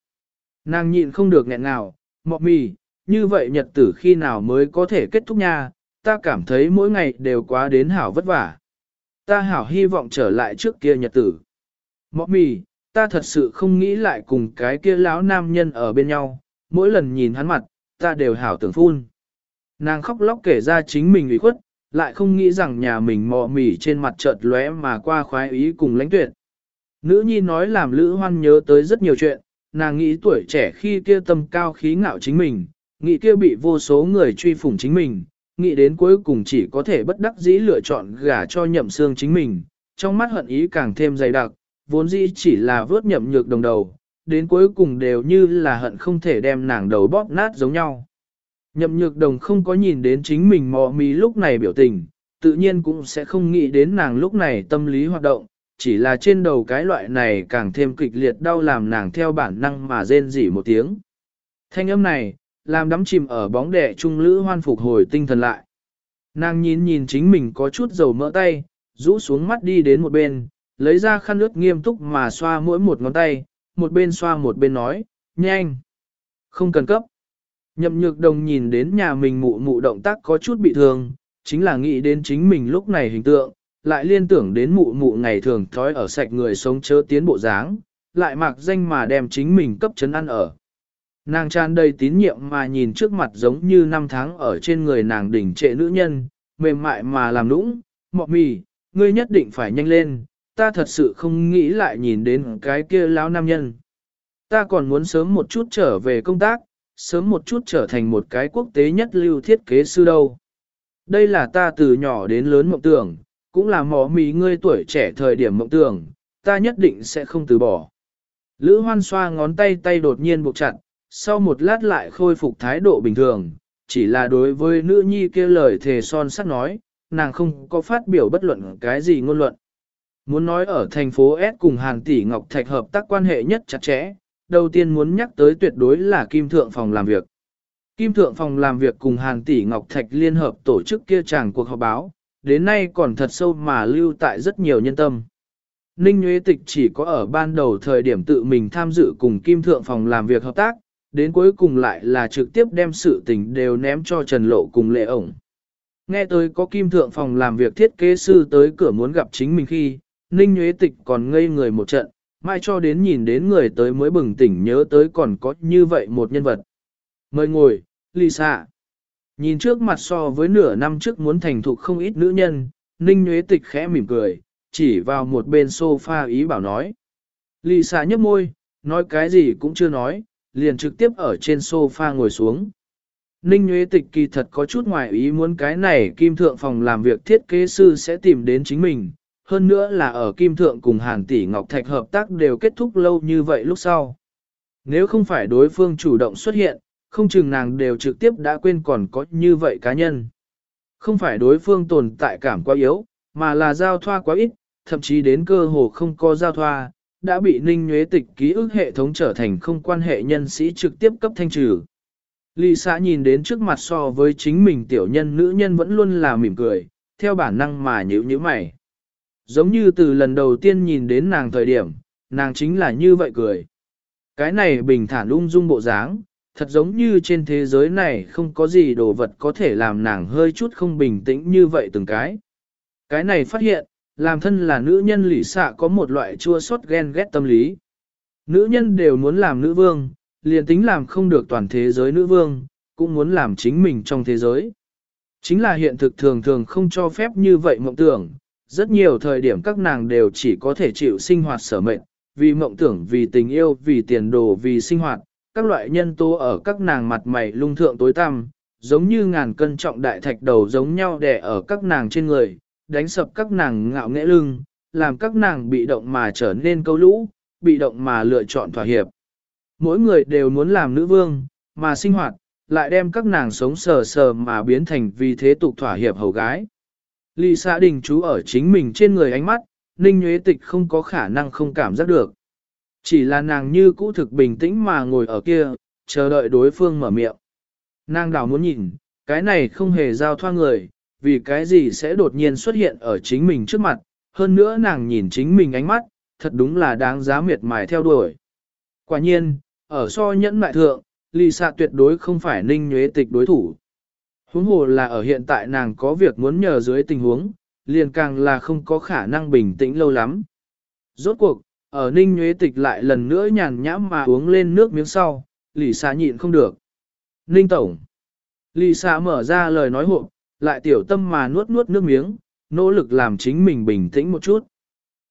Nàng nhịn không được nghẹn nào, mọ mì, như vậy nhật tử khi nào mới có thể kết thúc nha, ta cảm thấy mỗi ngày đều quá đến hảo vất vả. Ta hảo hy vọng trở lại trước kia nhật tử. Mọ mì, ta thật sự không nghĩ lại cùng cái kia lão nam nhân ở bên nhau, mỗi lần nhìn hắn mặt, ta đều hảo tưởng phun. Nàng khóc lóc kể ra chính mình ủy khuất, lại không nghĩ rằng nhà mình mọ mì trên mặt chợt lóe mà qua khoái ý cùng lãnh tuyệt. Nữ nhi nói làm Lữ Hoan nhớ tới rất nhiều chuyện, nàng nghĩ tuổi trẻ khi kia tâm cao khí ngạo chính mình, nghĩ kia bị vô số người truy phủng chính mình, nghĩ đến cuối cùng chỉ có thể bất đắc dĩ lựa chọn gả cho nhậm xương chính mình, trong mắt hận ý càng thêm dày đặc, vốn dĩ chỉ là vớt nhậm nhược đồng đầu, đến cuối cùng đều như là hận không thể đem nàng đầu bóp nát giống nhau. Nhậm nhược đồng không có nhìn đến chính mình mò mì lúc này biểu tình, tự nhiên cũng sẽ không nghĩ đến nàng lúc này tâm lý hoạt động, chỉ là trên đầu cái loại này càng thêm kịch liệt đau làm nàng theo bản năng mà rên rỉ một tiếng. Thanh âm này, làm đắm chìm ở bóng đẻ trung lữ hoan phục hồi tinh thần lại. Nàng nhìn nhìn chính mình có chút dầu mỡ tay, rũ xuống mắt đi đến một bên, lấy ra khăn ướt nghiêm túc mà xoa mỗi một ngón tay, một bên xoa một bên nói, nhanh, không cần cấp. Nhậm nhược đồng nhìn đến nhà mình mụ mụ động tác có chút bị thương, chính là nghĩ đến chính mình lúc này hình tượng, lại liên tưởng đến mụ mụ ngày thường thói ở sạch người sống chớ tiến bộ dáng, lại mặc danh mà đem chính mình cấp chấn ăn ở. Nàng tràn đầy tín nhiệm mà nhìn trước mặt giống như năm tháng ở trên người nàng đỉnh trệ nữ nhân, mềm mại mà làm nũng, mọ mì, ngươi nhất định phải nhanh lên, ta thật sự không nghĩ lại nhìn đến cái kia lão nam nhân. Ta còn muốn sớm một chút trở về công tác, sớm một chút trở thành một cái quốc tế nhất lưu thiết kế sư đâu. Đây là ta từ nhỏ đến lớn mộng tưởng, cũng là mỏ mì ngươi tuổi trẻ thời điểm mộng tưởng, ta nhất định sẽ không từ bỏ. Lữ hoan xoa ngón tay tay đột nhiên buộc chặt, sau một lát lại khôi phục thái độ bình thường, chỉ là đối với nữ nhi kia lời thề son sắt nói, nàng không có phát biểu bất luận cái gì ngôn luận. Muốn nói ở thành phố S cùng Hàn Tỷ Ngọc Thạch hợp tác quan hệ nhất chặt chẽ, đầu tiên muốn nhắc tới tuyệt đối là Kim Thượng Phòng làm việc. Kim Thượng Phòng làm việc cùng Hàn Tỷ Ngọc Thạch liên hợp tổ chức kia chàng cuộc họp báo, đến nay còn thật sâu mà lưu tại rất nhiều nhân tâm. Ninh Nguyễn Tịch chỉ có ở ban đầu thời điểm tự mình tham dự cùng Kim Thượng Phòng làm việc hợp tác, đến cuối cùng lại là trực tiếp đem sự tình đều ném cho Trần Lộ cùng lệ ổng. Nghe tới có Kim Thượng Phòng làm việc thiết kế sư tới cửa muốn gặp chính mình khi, Ninh Nguyễn Tịch còn ngây người một trận, mai cho đến nhìn đến người tới mới bừng tỉnh nhớ tới còn có như vậy một nhân vật. Mời ngồi, Lisa. Nhìn trước mặt so với nửa năm trước muốn thành thục không ít nữ nhân, Ninh Nguyễn Tịch khẽ mỉm cười, chỉ vào một bên sofa ý bảo nói. Lisa nhấp môi, nói cái gì cũng chưa nói, liền trực tiếp ở trên sofa ngồi xuống. Ninh Nguyễn Tịch kỳ thật có chút ngoài ý muốn cái này kim thượng phòng làm việc thiết kế sư sẽ tìm đến chính mình, hơn nữa là ở Kim Thượng cùng Hàn Tỷ Ngọc Thạch hợp tác đều kết thúc lâu như vậy lúc sau. Nếu không phải đối phương chủ động xuất hiện, không chừng nàng đều trực tiếp đã quên còn có như vậy cá nhân. Không phải đối phương tồn tại cảm quá yếu, mà là giao thoa quá ít, thậm chí đến cơ hồ không có giao thoa, đã bị ninh nhuế tịch ký ức hệ thống trở thành không quan hệ nhân sĩ trực tiếp cấp thanh trừ. Lì xã nhìn đến trước mặt so với chính mình tiểu nhân nữ nhân vẫn luôn là mỉm cười, theo bản năng mà nhữ nhíu mày. Giống như từ lần đầu tiên nhìn đến nàng thời điểm, nàng chính là như vậy cười. Cái này bình thản ung dung bộ dáng, thật giống như trên thế giới này không có gì đồ vật có thể làm nàng hơi chút không bình tĩnh như vậy từng cái. Cái này phát hiện, làm thân là nữ nhân lỷ xạ có một loại chua xót ghen ghét tâm lý. Nữ nhân đều muốn làm nữ vương, liền tính làm không được toàn thế giới nữ vương, cũng muốn làm chính mình trong thế giới. Chính là hiện thực thường thường không cho phép như vậy mộng tưởng, rất nhiều thời điểm các nàng đều chỉ có thể chịu sinh hoạt sở mệnh, vì mộng tưởng, vì tình yêu, vì tiền đồ, vì sinh hoạt, các loại nhân tố ở các nàng mặt mày lung thượng tối tăm, giống như ngàn cân trọng đại thạch đầu giống nhau đè ở các nàng trên người, đánh sập các nàng ngạo nghễ lưng, làm các nàng bị động mà trở nên câu lũ, bị động mà lựa chọn thỏa hiệp. Mỗi người đều muốn làm nữ vương, mà sinh hoạt, lại đem các nàng sống sờ sờ mà biến thành vì thế tục thỏa hiệp hầu gái. Lì xã đình chú ở chính mình trên người ánh mắt, Ninh Nguyễn Tịch không có khả năng không cảm giác được. Chỉ là nàng như cũ thực bình tĩnh mà ngồi ở kia, chờ đợi đối phương mở miệng. Nàng đảo muốn nhìn, cái này không hề giao thoa người, vì cái gì sẽ đột nhiên xuất hiện ở chính mình trước mặt, hơn nữa nàng nhìn chính mình ánh mắt, thật đúng là đáng giá miệt mài theo đuổi. Quả nhiên, ở so nhẫn mại thượng, lì xạ tuyệt đối không phải ninh nhuế tịch đối thủ. Huống hồ là ở hiện tại nàng có việc muốn nhờ dưới tình huống, liền càng là không có khả năng bình tĩnh lâu lắm. Rốt cuộc, ở ninh nhuế tịch lại lần nữa nhàn nhãm mà uống lên nước miếng sau, lì xạ nhịn không được. Ninh Tổng. Lì xạ mở ra lời nói hộp, lại tiểu tâm mà nuốt nuốt nước miếng, nỗ lực làm chính mình bình tĩnh một chút.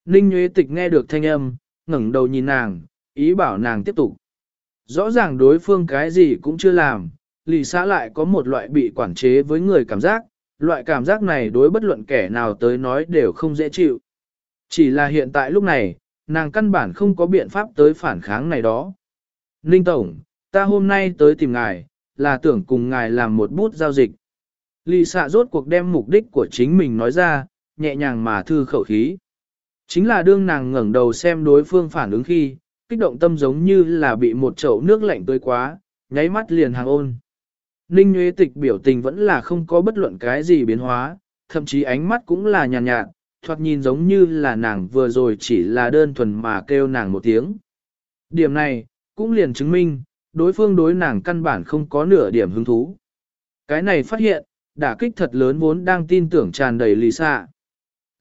Ninh Nguyễn Tịch nghe được thanh âm, ngẩng đầu nhìn nàng, ý bảo nàng tiếp tục. Rõ ràng đối phương cái gì cũng chưa làm, lì xã lại có một loại bị quản chế với người cảm giác, loại cảm giác này đối bất luận kẻ nào tới nói đều không dễ chịu. Chỉ là hiện tại lúc này, nàng căn bản không có biện pháp tới phản kháng này đó. Ninh Tổng, ta hôm nay tới tìm ngài, là tưởng cùng ngài làm một bút giao dịch. Lì xạ rốt cuộc đem mục đích của chính mình nói ra, nhẹ nhàng mà thư khẩu khí. Chính là đương nàng ngẩng đầu xem đối phương phản ứng khi, kích động tâm giống như là bị một chậu nước lạnh tươi quá, nháy mắt liền hàng ôn. Ninh Nguyễn Tịch biểu tình vẫn là không có bất luận cái gì biến hóa, thậm chí ánh mắt cũng là nhàn nhạt, nhạt, thoạt nhìn giống như là nàng vừa rồi chỉ là đơn thuần mà kêu nàng một tiếng. Điểm này, cũng liền chứng minh, đối phương đối nàng căn bản không có nửa điểm hứng thú. Cái này phát hiện, đả kích thật lớn vốn đang tin tưởng tràn đầy lì xạ.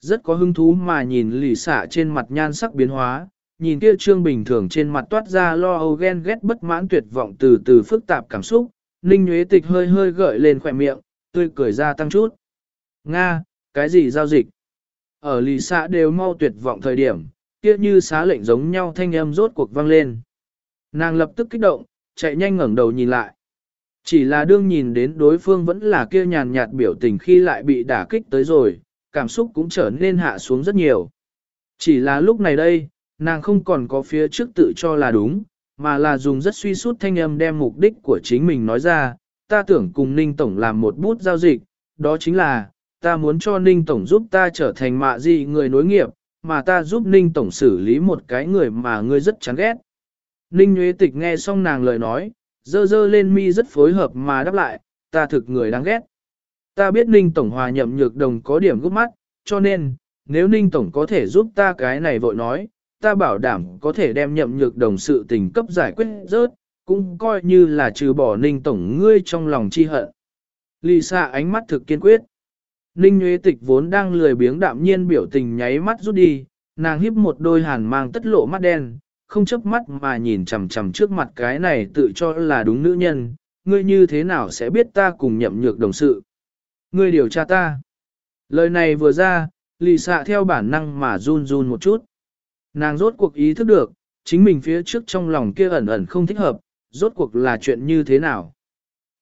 Rất có hứng thú mà nhìn lì xạ trên mặt nhan sắc biến hóa, nhìn kia trương bình thường trên mặt toát ra lo âu ghen ghét bất mãn tuyệt vọng từ từ phức tạp cảm xúc, Ninh nhuế Tịch hơi hơi gợi lên khỏe miệng, tươi cười ra tăng chút. Nga, cái gì giao dịch? Ở lì xạ đều mau tuyệt vọng thời điểm, kia như xá lệnh giống nhau thanh âm rốt cuộc vang lên. Nàng lập tức kích động, chạy nhanh ngẩng đầu nhìn lại. Chỉ là đương nhìn đến đối phương vẫn là kia nhàn nhạt biểu tình khi lại bị đả kích tới rồi, cảm xúc cũng trở nên hạ xuống rất nhiều. Chỉ là lúc này đây, nàng không còn có phía trước tự cho là đúng, mà là dùng rất suy sút thanh âm đem mục đích của chính mình nói ra, ta tưởng cùng Ninh Tổng làm một bút giao dịch, đó chính là, ta muốn cho Ninh Tổng giúp ta trở thành mạ gì người nối nghiệp, mà ta giúp Ninh Tổng xử lý một cái người mà ngươi rất chán ghét. Ninh Nguyễn Tịch nghe xong nàng lời nói, dơ dơ lên mi rất phối hợp mà đáp lại, ta thực người đáng ghét. Ta biết Ninh Tổng hòa nhậm nhược đồng có điểm gút mắt, cho nên, nếu Ninh Tổng có thể giúp ta cái này vội nói, ta bảo đảm có thể đem nhậm nhược đồng sự tình cấp giải quyết rớt, cũng coi như là trừ bỏ Ninh Tổng ngươi trong lòng chi hận. Lì xa ánh mắt thực kiên quyết. Ninh Nguyễn Tịch vốn đang lười biếng đạm nhiên biểu tình nháy mắt rút đi, nàng híp một đôi hàn mang tất lộ mắt đen, không chớp mắt mà nhìn chằm chằm trước mặt cái này tự cho là đúng nữ nhân, ngươi như thế nào sẽ biết ta cùng nhậm nhược đồng sự. Ngươi điều tra ta. Lời này vừa ra, lì xạ theo bản năng mà run run một chút. Nàng rốt cuộc ý thức được, chính mình phía trước trong lòng kia ẩn ẩn không thích hợp, rốt cuộc là chuyện như thế nào.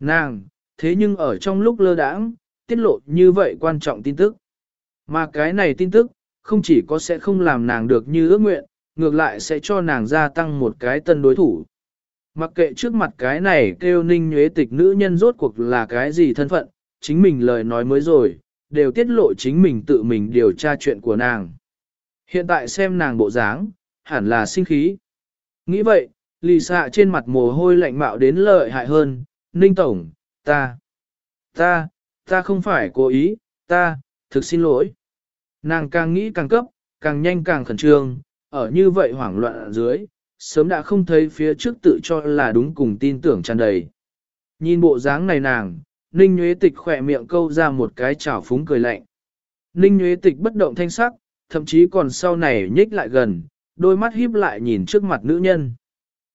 Nàng, thế nhưng ở trong lúc lơ đãng, tiết lộ như vậy quan trọng tin tức. Mà cái này tin tức, không chỉ có sẽ không làm nàng được như ước nguyện, ngược lại sẽ cho nàng gia tăng một cái tân đối thủ. Mặc kệ trước mặt cái này kêu ninh nhuế tịch nữ nhân rốt cuộc là cái gì thân phận, chính mình lời nói mới rồi, đều tiết lộ chính mình tự mình điều tra chuyện của nàng. Hiện tại xem nàng bộ dáng, hẳn là sinh khí. Nghĩ vậy, lì xạ trên mặt mồ hôi lạnh mạo đến lợi hại hơn, ninh tổng, ta, ta, ta không phải cố ý, ta, thực xin lỗi. Nàng càng nghĩ càng cấp, càng nhanh càng khẩn trương, ở như vậy hoảng loạn ở dưới, sớm đã không thấy phía trước tự cho là đúng cùng tin tưởng tràn đầy. Nhìn bộ dáng này nàng, Ninh Nguyễn Tịch khỏe miệng câu ra một cái chảo phúng cười lạnh. Ninh Nguyễn Tịch bất động thanh sắc, thậm chí còn sau này nhích lại gần, đôi mắt híp lại nhìn trước mặt nữ nhân.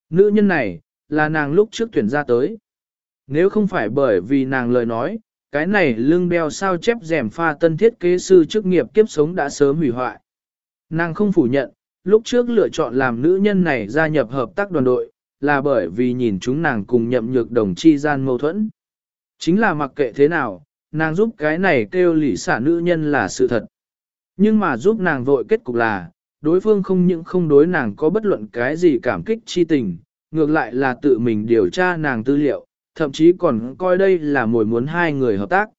Nữ nhân này, là nàng lúc trước tuyển ra tới. Nếu không phải bởi vì nàng lời nói, cái này lưng đeo sao chép rèm pha tân thiết kế sư chức nghiệp kiếp sống đã sớm hủy hoại. Nàng không phủ nhận, lúc trước lựa chọn làm nữ nhân này gia nhập hợp tác đoàn đội, là bởi vì nhìn chúng nàng cùng nhậm nhược đồng chi gian mâu thuẫn. Chính là mặc kệ thế nào, nàng giúp cái này kêu lỷ xả nữ nhân là sự thật. Nhưng mà giúp nàng vội kết cục là, đối phương không những không đối nàng có bất luận cái gì cảm kích chi tình, ngược lại là tự mình điều tra nàng tư liệu, thậm chí còn coi đây là mồi muốn hai người hợp tác.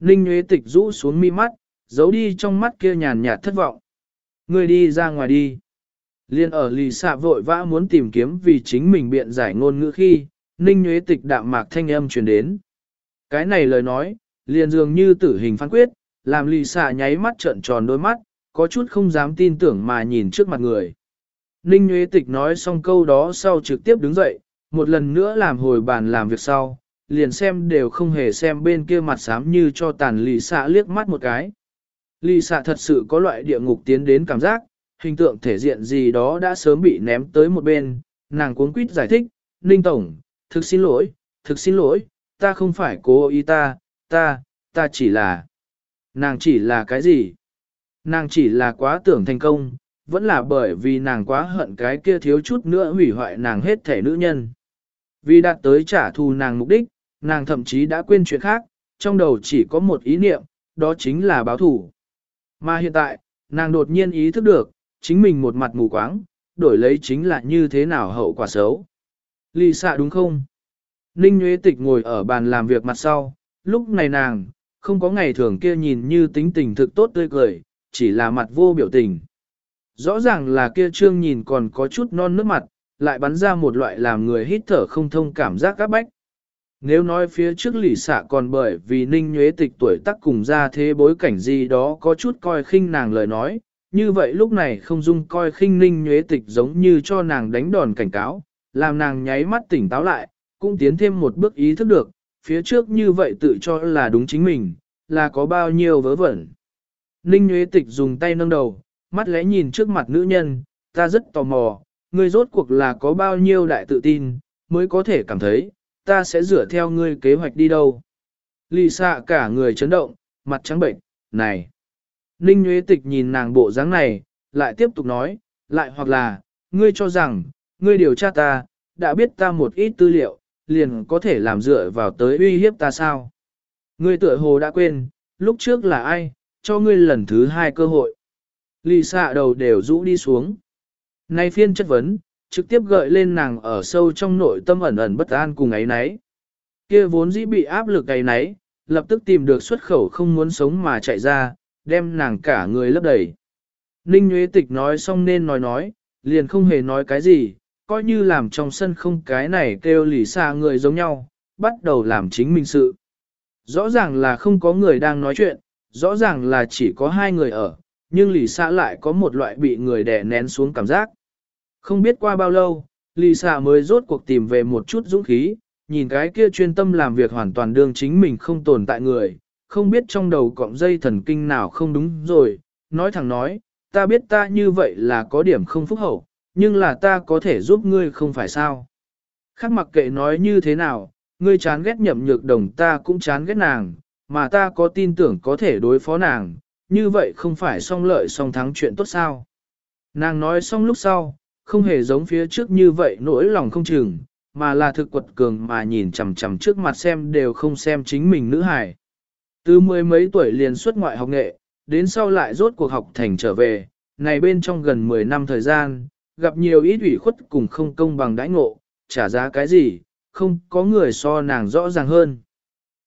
Ninh Nguyễn Tịch rũ xuống mi mắt, giấu đi trong mắt kia nhàn nhạt thất vọng. Ngươi đi ra ngoài đi. Liên ở lì xạ vội vã muốn tìm kiếm vì chính mình biện giải ngôn ngữ khi, Ninh nhuế Tịch đạm mạc thanh âm truyền đến. Cái này lời nói, liền dường như tử hình phán quyết, làm lì xạ nháy mắt trợn tròn đôi mắt, có chút không dám tin tưởng mà nhìn trước mặt người. Ninh nhuế Tịch nói xong câu đó sau trực tiếp đứng dậy, một lần nữa làm hồi bàn làm việc sau, liền xem đều không hề xem bên kia mặt xám như cho tàn lì xạ liếc mắt một cái. Lì xạ thật sự có loại địa ngục tiến đến cảm giác, hình tượng thể diện gì đó đã sớm bị ném tới một bên, nàng cuốn quýt giải thích, Ninh Tổng, thực xin lỗi, thực xin lỗi, ta không phải cố ý ta, ta, ta chỉ là... Nàng chỉ là cái gì? Nàng chỉ là quá tưởng thành công, vẫn là bởi vì nàng quá hận cái kia thiếu chút nữa hủy hoại nàng hết thể nữ nhân. Vì đạt tới trả thù nàng mục đích, nàng thậm chí đã quên chuyện khác, trong đầu chỉ có một ý niệm, đó chính là báo thủ. Mà hiện tại, nàng đột nhiên ý thức được, chính mình một mặt mù quáng, đổi lấy chính là như thế nào hậu quả xấu. Lì xạ đúng không? Ninh Nguyễn Tịch ngồi ở bàn làm việc mặt sau, lúc này nàng, không có ngày thường kia nhìn như tính tình thực tốt tươi cười, chỉ là mặt vô biểu tình. Rõ ràng là kia trương nhìn còn có chút non nước mặt, lại bắn ra một loại làm người hít thở không thông cảm giác các bách. Nếu nói phía trước lỷ xạ còn bởi vì ninh nhuế tịch tuổi tác cùng ra thế bối cảnh gì đó có chút coi khinh nàng lời nói, như vậy lúc này không dung coi khinh ninh nhuế tịch giống như cho nàng đánh đòn cảnh cáo, làm nàng nháy mắt tỉnh táo lại, cũng tiến thêm một bước ý thức được, phía trước như vậy tự cho là đúng chính mình, là có bao nhiêu vớ vẩn. Ninh nhuế tịch dùng tay nâng đầu, mắt lẽ nhìn trước mặt nữ nhân, ta rất tò mò, người rốt cuộc là có bao nhiêu đại tự tin, mới có thể cảm thấy, ta sẽ dựa theo ngươi kế hoạch đi đâu. Lì xạ cả người chấn động, mặt trắng bệnh, này. Ninh Nguyễn Tịch nhìn nàng bộ dáng này, lại tiếp tục nói, lại hoặc là, ngươi cho rằng, ngươi điều tra ta, đã biết ta một ít tư liệu, liền có thể làm dựa vào tới uy hiếp ta sao. Ngươi tựa hồ đã quên, lúc trước là ai, cho ngươi lần thứ hai cơ hội. Lì xạ đầu đều rũ đi xuống. Nay phiên chất vấn, trực tiếp gợi lên nàng ở sâu trong nội tâm ẩn ẩn bất an cùng ấy nấy. Kia vốn dĩ bị áp lực ấy nấy, lập tức tìm được xuất khẩu không muốn sống mà chạy ra, đem nàng cả người lấp đầy. Ninh Nguyễn Tịch nói xong nên nói nói, liền không hề nói cái gì, coi như làm trong sân không cái này kêu lì xa người giống nhau, bắt đầu làm chính mình sự. Rõ ràng là không có người đang nói chuyện, rõ ràng là chỉ có hai người ở, nhưng lì xa lại có một loại bị người đè nén xuống cảm giác. Không biết qua bao lâu, lì xa mới rốt cuộc tìm về một chút dũng khí, nhìn cái kia chuyên tâm làm việc hoàn toàn đương chính mình không tồn tại người, không biết trong đầu cọng dây thần kinh nào không đúng rồi, nói thẳng nói, ta biết ta như vậy là có điểm không phúc hậu, nhưng là ta có thể giúp ngươi không phải sao. Khác mặc kệ nói như thế nào, ngươi chán ghét nhậm nhược đồng ta cũng chán ghét nàng, mà ta có tin tưởng có thể đối phó nàng, như vậy không phải song lợi song thắng chuyện tốt sao. Nàng nói xong lúc sau, không hề giống phía trước như vậy nỗi lòng không chừng, mà là thực quật cường mà nhìn chằm chằm trước mặt xem đều không xem chính mình nữ hài. Từ mười mấy tuổi liền xuất ngoại học nghệ, đến sau lại rốt cuộc học thành trở về, này bên trong gần 10 năm thời gian, gặp nhiều ít ủy khuất cùng không công bằng đãi ngộ, trả giá cái gì, không có người so nàng rõ ràng hơn.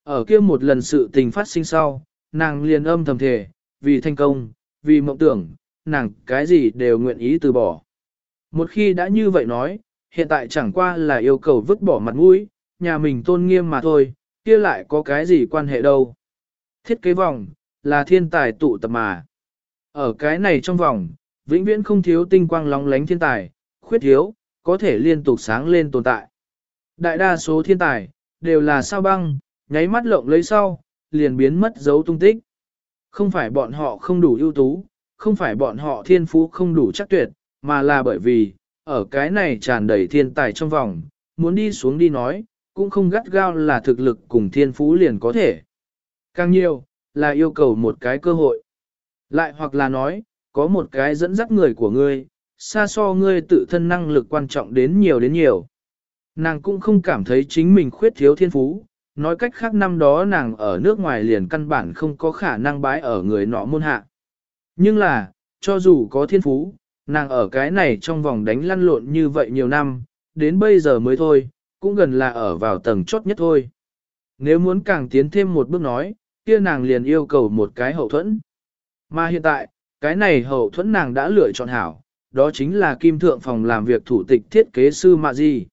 Ở kia một lần sự tình phát sinh sau, nàng liền âm thầm thề, vì thành công, vì mộng tưởng, nàng cái gì đều nguyện ý từ bỏ. Một khi đã như vậy nói, hiện tại chẳng qua là yêu cầu vứt bỏ mặt mũi, nhà mình tôn nghiêm mà thôi, kia lại có cái gì quan hệ đâu. Thiết kế vòng, là thiên tài tụ tập mà. Ở cái này trong vòng, vĩnh viễn không thiếu tinh quang lóng lánh thiên tài, khuyết thiếu, có thể liên tục sáng lên tồn tại. Đại đa số thiên tài, đều là sao băng, nháy mắt lộng lấy sau, liền biến mất dấu tung tích. Không phải bọn họ không đủ ưu tú, không phải bọn họ thiên phú không đủ chắc tuyệt, mà là bởi vì, ở cái này tràn đầy thiên tài trong vòng, muốn đi xuống đi nói, cũng không gắt gao là thực lực cùng thiên phú liền có thể. Càng nhiều, là yêu cầu một cái cơ hội. Lại hoặc là nói, có một cái dẫn dắt người của ngươi, xa so ngươi tự thân năng lực quan trọng đến nhiều đến nhiều. Nàng cũng không cảm thấy chính mình khuyết thiếu thiên phú, nói cách khác năm đó nàng ở nước ngoài liền căn bản không có khả năng bái ở người nọ môn hạ. Nhưng là, cho dù có thiên phú, nàng ở cái này trong vòng đánh lăn lộn như vậy nhiều năm, đến bây giờ mới thôi, cũng gần là ở vào tầng chốt nhất thôi. Nếu muốn càng tiến thêm một bước nói, kia nàng liền yêu cầu một cái hậu thuẫn. Mà hiện tại, cái này hậu thuẫn nàng đã lựa chọn hảo, đó chính là kim thượng phòng làm việc thủ tịch thiết kế sư Mạ Di.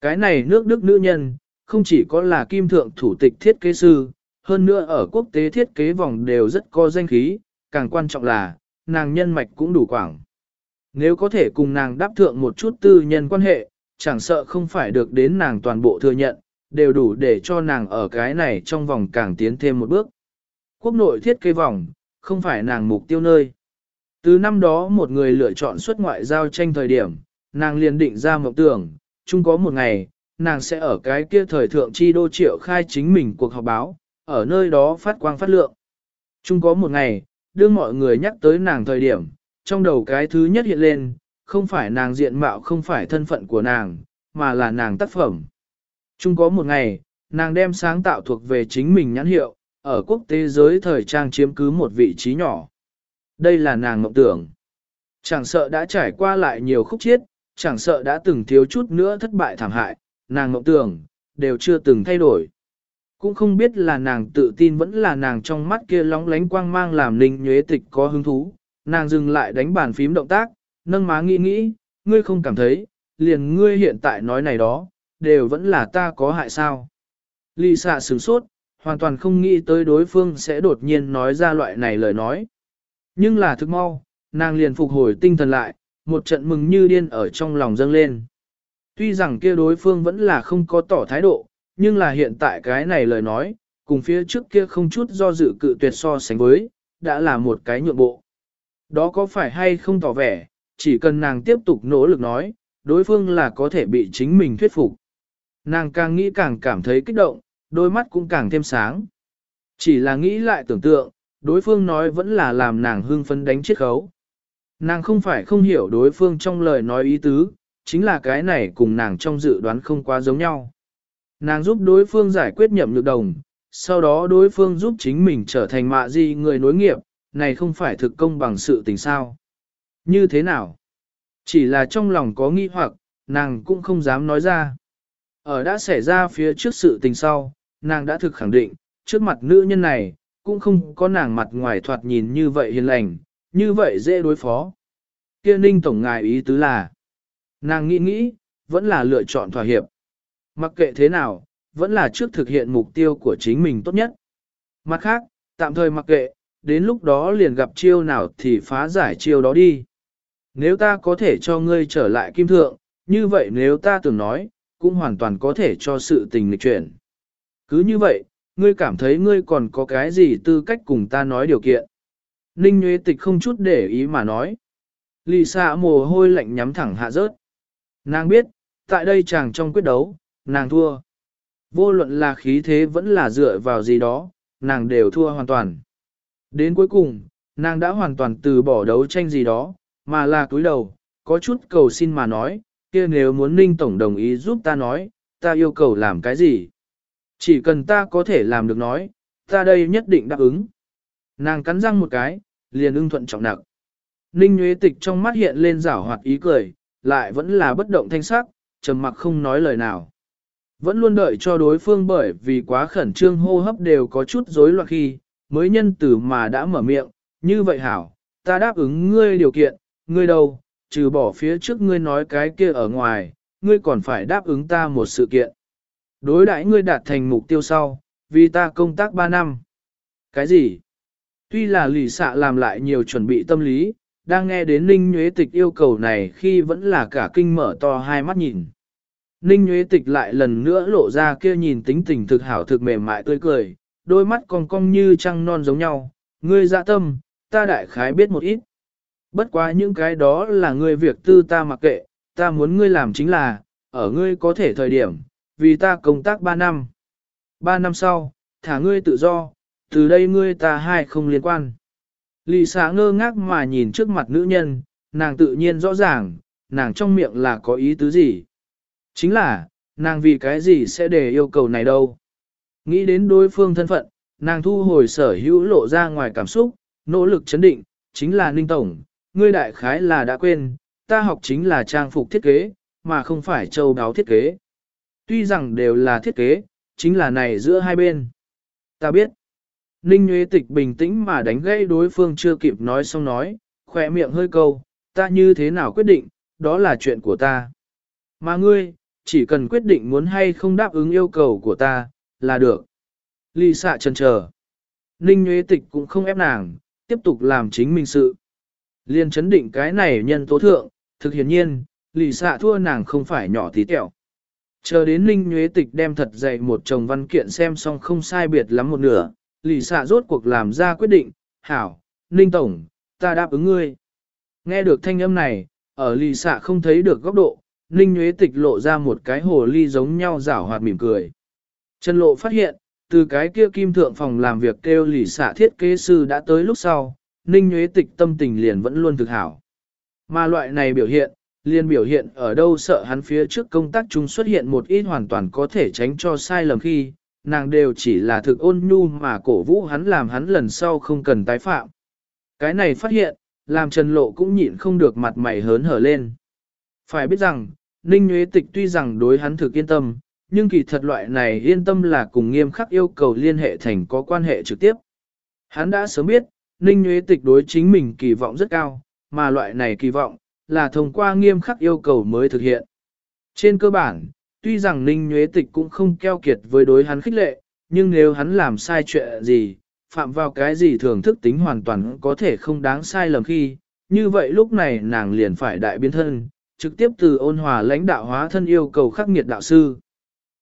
Cái này nước Đức nữ nhân, không chỉ có là kim thượng thủ tịch thiết kế sư, hơn nữa ở quốc tế thiết kế vòng đều rất có danh khí, càng quan trọng là, nàng nhân mạch cũng đủ quảng. Nếu có thể cùng nàng đáp thượng một chút tư nhân quan hệ, chẳng sợ không phải được đến nàng toàn bộ thừa nhận, đều đủ để cho nàng ở cái này trong vòng càng tiến thêm một bước. Quốc nội thiết kế vòng, không phải nàng mục tiêu nơi. Từ năm đó một người lựa chọn xuất ngoại giao tranh thời điểm, nàng liền định ra mộng tưởng, chung có một ngày, nàng sẽ ở cái kia thời thượng chi đô triệu khai chính mình cuộc họp báo, ở nơi đó phát quang phát lượng. Chung có một ngày, đưa mọi người nhắc tới nàng thời điểm, trong đầu cái thứ nhất hiện lên, không phải nàng diện mạo không phải thân phận của nàng, mà là nàng tác phẩm. Chung có một ngày, nàng đem sáng tạo thuộc về chính mình nhãn hiệu, ở quốc tế giới thời trang chiếm cứ một vị trí nhỏ. Đây là nàng mộng tưởng. Chẳng sợ đã trải qua lại nhiều khúc chiết, chẳng sợ đã từng thiếu chút nữa thất bại thảm hại, nàng mộng tưởng, đều chưa từng thay đổi. Cũng không biết là nàng tự tin vẫn là nàng trong mắt kia lóng lánh quang mang làm ninh nhuế tịch có hứng thú, nàng dừng lại đánh bàn phím động tác, nâng má nghĩ nghĩ, ngươi không cảm thấy, liền ngươi hiện tại nói này đó, đều vẫn là ta có hại sao. Lì xạ sửng sốt, hoàn toàn không nghĩ tới đối phương sẽ đột nhiên nói ra loại này lời nói. Nhưng là thức mau, nàng liền phục hồi tinh thần lại, một trận mừng như điên ở trong lòng dâng lên. Tuy rằng kia đối phương vẫn là không có tỏ thái độ, nhưng là hiện tại cái này lời nói, cùng phía trước kia không chút do dự cự tuyệt so sánh với, đã là một cái nhượng bộ. Đó có phải hay không tỏ vẻ, chỉ cần nàng tiếp tục nỗ lực nói, đối phương là có thể bị chính mình thuyết phục. Nàng càng nghĩ càng cảm thấy kích động, đôi mắt cũng càng thêm sáng. Chỉ là nghĩ lại tưởng tượng, đối phương nói vẫn là làm nàng hưng phấn đánh chiết khấu. Nàng không phải không hiểu đối phương trong lời nói ý tứ, chính là cái này cùng nàng trong dự đoán không quá giống nhau. Nàng giúp đối phương giải quyết nhậm nhược đồng, sau đó đối phương giúp chính mình trở thành mạ di người nối nghiệp, này không phải thực công bằng sự tình sao. Như thế nào? Chỉ là trong lòng có nghi hoặc, nàng cũng không dám nói ra. Ở đã xảy ra phía trước sự tình sau, nàng đã thực khẳng định, trước mặt nữ nhân này, cũng không có nàng mặt ngoài thoạt nhìn như vậy hiền lành, như vậy dễ đối phó. Kia ninh tổng ngài ý tứ là, nàng nghĩ nghĩ, vẫn là lựa chọn thỏa hiệp. Mặc kệ thế nào, vẫn là trước thực hiện mục tiêu của chính mình tốt nhất. Mặt khác, tạm thời mặc kệ, đến lúc đó liền gặp chiêu nào thì phá giải chiêu đó đi. Nếu ta có thể cho ngươi trở lại kim thượng, như vậy nếu ta từng nói, cũng hoàn toàn có thể cho sự tình lịch chuyển. Cứ như vậy, ngươi cảm thấy ngươi còn có cái gì tư cách cùng ta nói điều kiện. Ninh Nguyễn Tịch không chút để ý mà nói. Lì xạ mồ hôi lạnh nhắm thẳng hạ rớt. Nàng biết, tại đây chàng trong quyết đấu, nàng thua. Vô luận là khí thế vẫn là dựa vào gì đó, nàng đều thua hoàn toàn. Đến cuối cùng, nàng đã hoàn toàn từ bỏ đấu tranh gì đó, mà là cúi đầu, có chút cầu xin mà nói, kia nếu muốn Ninh Tổng đồng ý giúp ta nói, ta yêu cầu làm cái gì? Chỉ cần ta có thể làm được nói, ta đây nhất định đáp ứng. Nàng cắn răng một cái, liền ưng thuận trọng nặng. Ninh Nguyễn Tịch trong mắt hiện lên rảo hoạt ý cười, lại vẫn là bất động thanh sắc, trầm mặc không nói lời nào. Vẫn luôn đợi cho đối phương bởi vì quá khẩn trương hô hấp đều có chút rối loạn khi, mới nhân từ mà đã mở miệng, như vậy hảo, ta đáp ứng ngươi điều kiện, ngươi đâu, trừ bỏ phía trước ngươi nói cái kia ở ngoài, ngươi còn phải đáp ứng ta một sự kiện. Đối đãi ngươi đạt thành mục tiêu sau, vì ta công tác 3 năm. Cái gì? Tuy là lì xạ làm lại nhiều chuẩn bị tâm lý, đang nghe đến Ninh Nhuế Tịch yêu cầu này khi vẫn là cả kinh mở to hai mắt nhìn. Ninh Nhuế Tịch lại lần nữa lộ ra kia nhìn tính tình thực hảo thực mềm mại tươi cười, đôi mắt còn cong như trăng non giống nhau, ngươi dạ tâm, ta đại khái biết một ít. Bất quá những cái đó là ngươi việc tư ta mặc kệ, ta muốn ngươi làm chính là, ở ngươi có thể thời điểm, vì ta công tác 3 năm. 3 năm sau, thả ngươi tự do, từ đây ngươi ta hai không liên quan. Lì xá ngơ ngác mà nhìn trước mặt nữ nhân, nàng tự nhiên rõ ràng, nàng trong miệng là có ý tứ gì. Chính là, nàng vì cái gì sẽ để yêu cầu này đâu. Nghĩ đến đối phương thân phận, nàng thu hồi sở hữu lộ ra ngoài cảm xúc, nỗ lực chấn định, chính là Ninh Tổng, ngươi đại khái là đã quên, ta học chính là trang phục thiết kế, mà không phải châu đáo thiết kế. Tuy rằng đều là thiết kế, chính là này giữa hai bên. Ta biết. Ninh Nguyễn Tịch bình tĩnh mà đánh gãy đối phương chưa kịp nói xong nói, khỏe miệng hơi câu, ta như thế nào quyết định, đó là chuyện của ta. Mà ngươi, chỉ cần quyết định muốn hay không đáp ứng yêu cầu của ta, là được. Ly xạ chân chờ. Ninh Nguyễn Tịch cũng không ép nàng, tiếp tục làm chính mình sự. Liên chấn định cái này nhân tố thượng, thực hiển nhiên, lì xạ thua nàng không phải nhỏ tí tẹo. Chờ đến Ninh Nguyễn Tịch đem thật dày một chồng văn kiện xem xong không sai biệt lắm một nửa, lì xạ rốt cuộc làm ra quyết định, hảo, Ninh Tổng, ta đáp ứng ngươi. Nghe được thanh âm này, ở lì xạ không thấy được góc độ, Ninh Nguyễn Tịch lộ ra một cái hồ ly giống nhau rảo hoạt mỉm cười. Trần Lộ phát hiện, từ cái kia kim thượng phòng làm việc kêu lì xả thiết kế sư đã tới lúc sau, Ninh Nguyễn Tịch tâm tình liền vẫn luôn thực hảo. Mà loại này biểu hiện, liền biểu hiện ở đâu sợ hắn phía trước công tác chúng xuất hiện một ít hoàn toàn có thể tránh cho sai lầm khi, nàng đều chỉ là thực ôn nhu mà cổ vũ hắn làm hắn lần sau không cần tái phạm. Cái này phát hiện, làm Trần Lộ cũng nhịn không được mặt mày hớn hở lên. Phải biết rằng, Ninh Nguyễn Tịch tuy rằng đối hắn thực yên tâm, nhưng kỳ thật loại này yên tâm là cùng nghiêm khắc yêu cầu liên hệ thành có quan hệ trực tiếp. Hắn đã sớm biết, Ninh Nguyễn Tịch đối chính mình kỳ vọng rất cao, mà loại này kỳ vọng, là thông qua nghiêm khắc yêu cầu mới thực hiện. Trên cơ bản, tuy rằng Ninh Nguyễn Tịch cũng không keo kiệt với đối hắn khích lệ, nhưng nếu hắn làm sai chuyện gì, phạm vào cái gì thường thức tính hoàn toàn có thể không đáng sai lầm khi, như vậy lúc này nàng liền phải đại biến thân, trực tiếp từ ôn hòa lãnh đạo hóa thân yêu cầu khắc nghiệt đạo sư.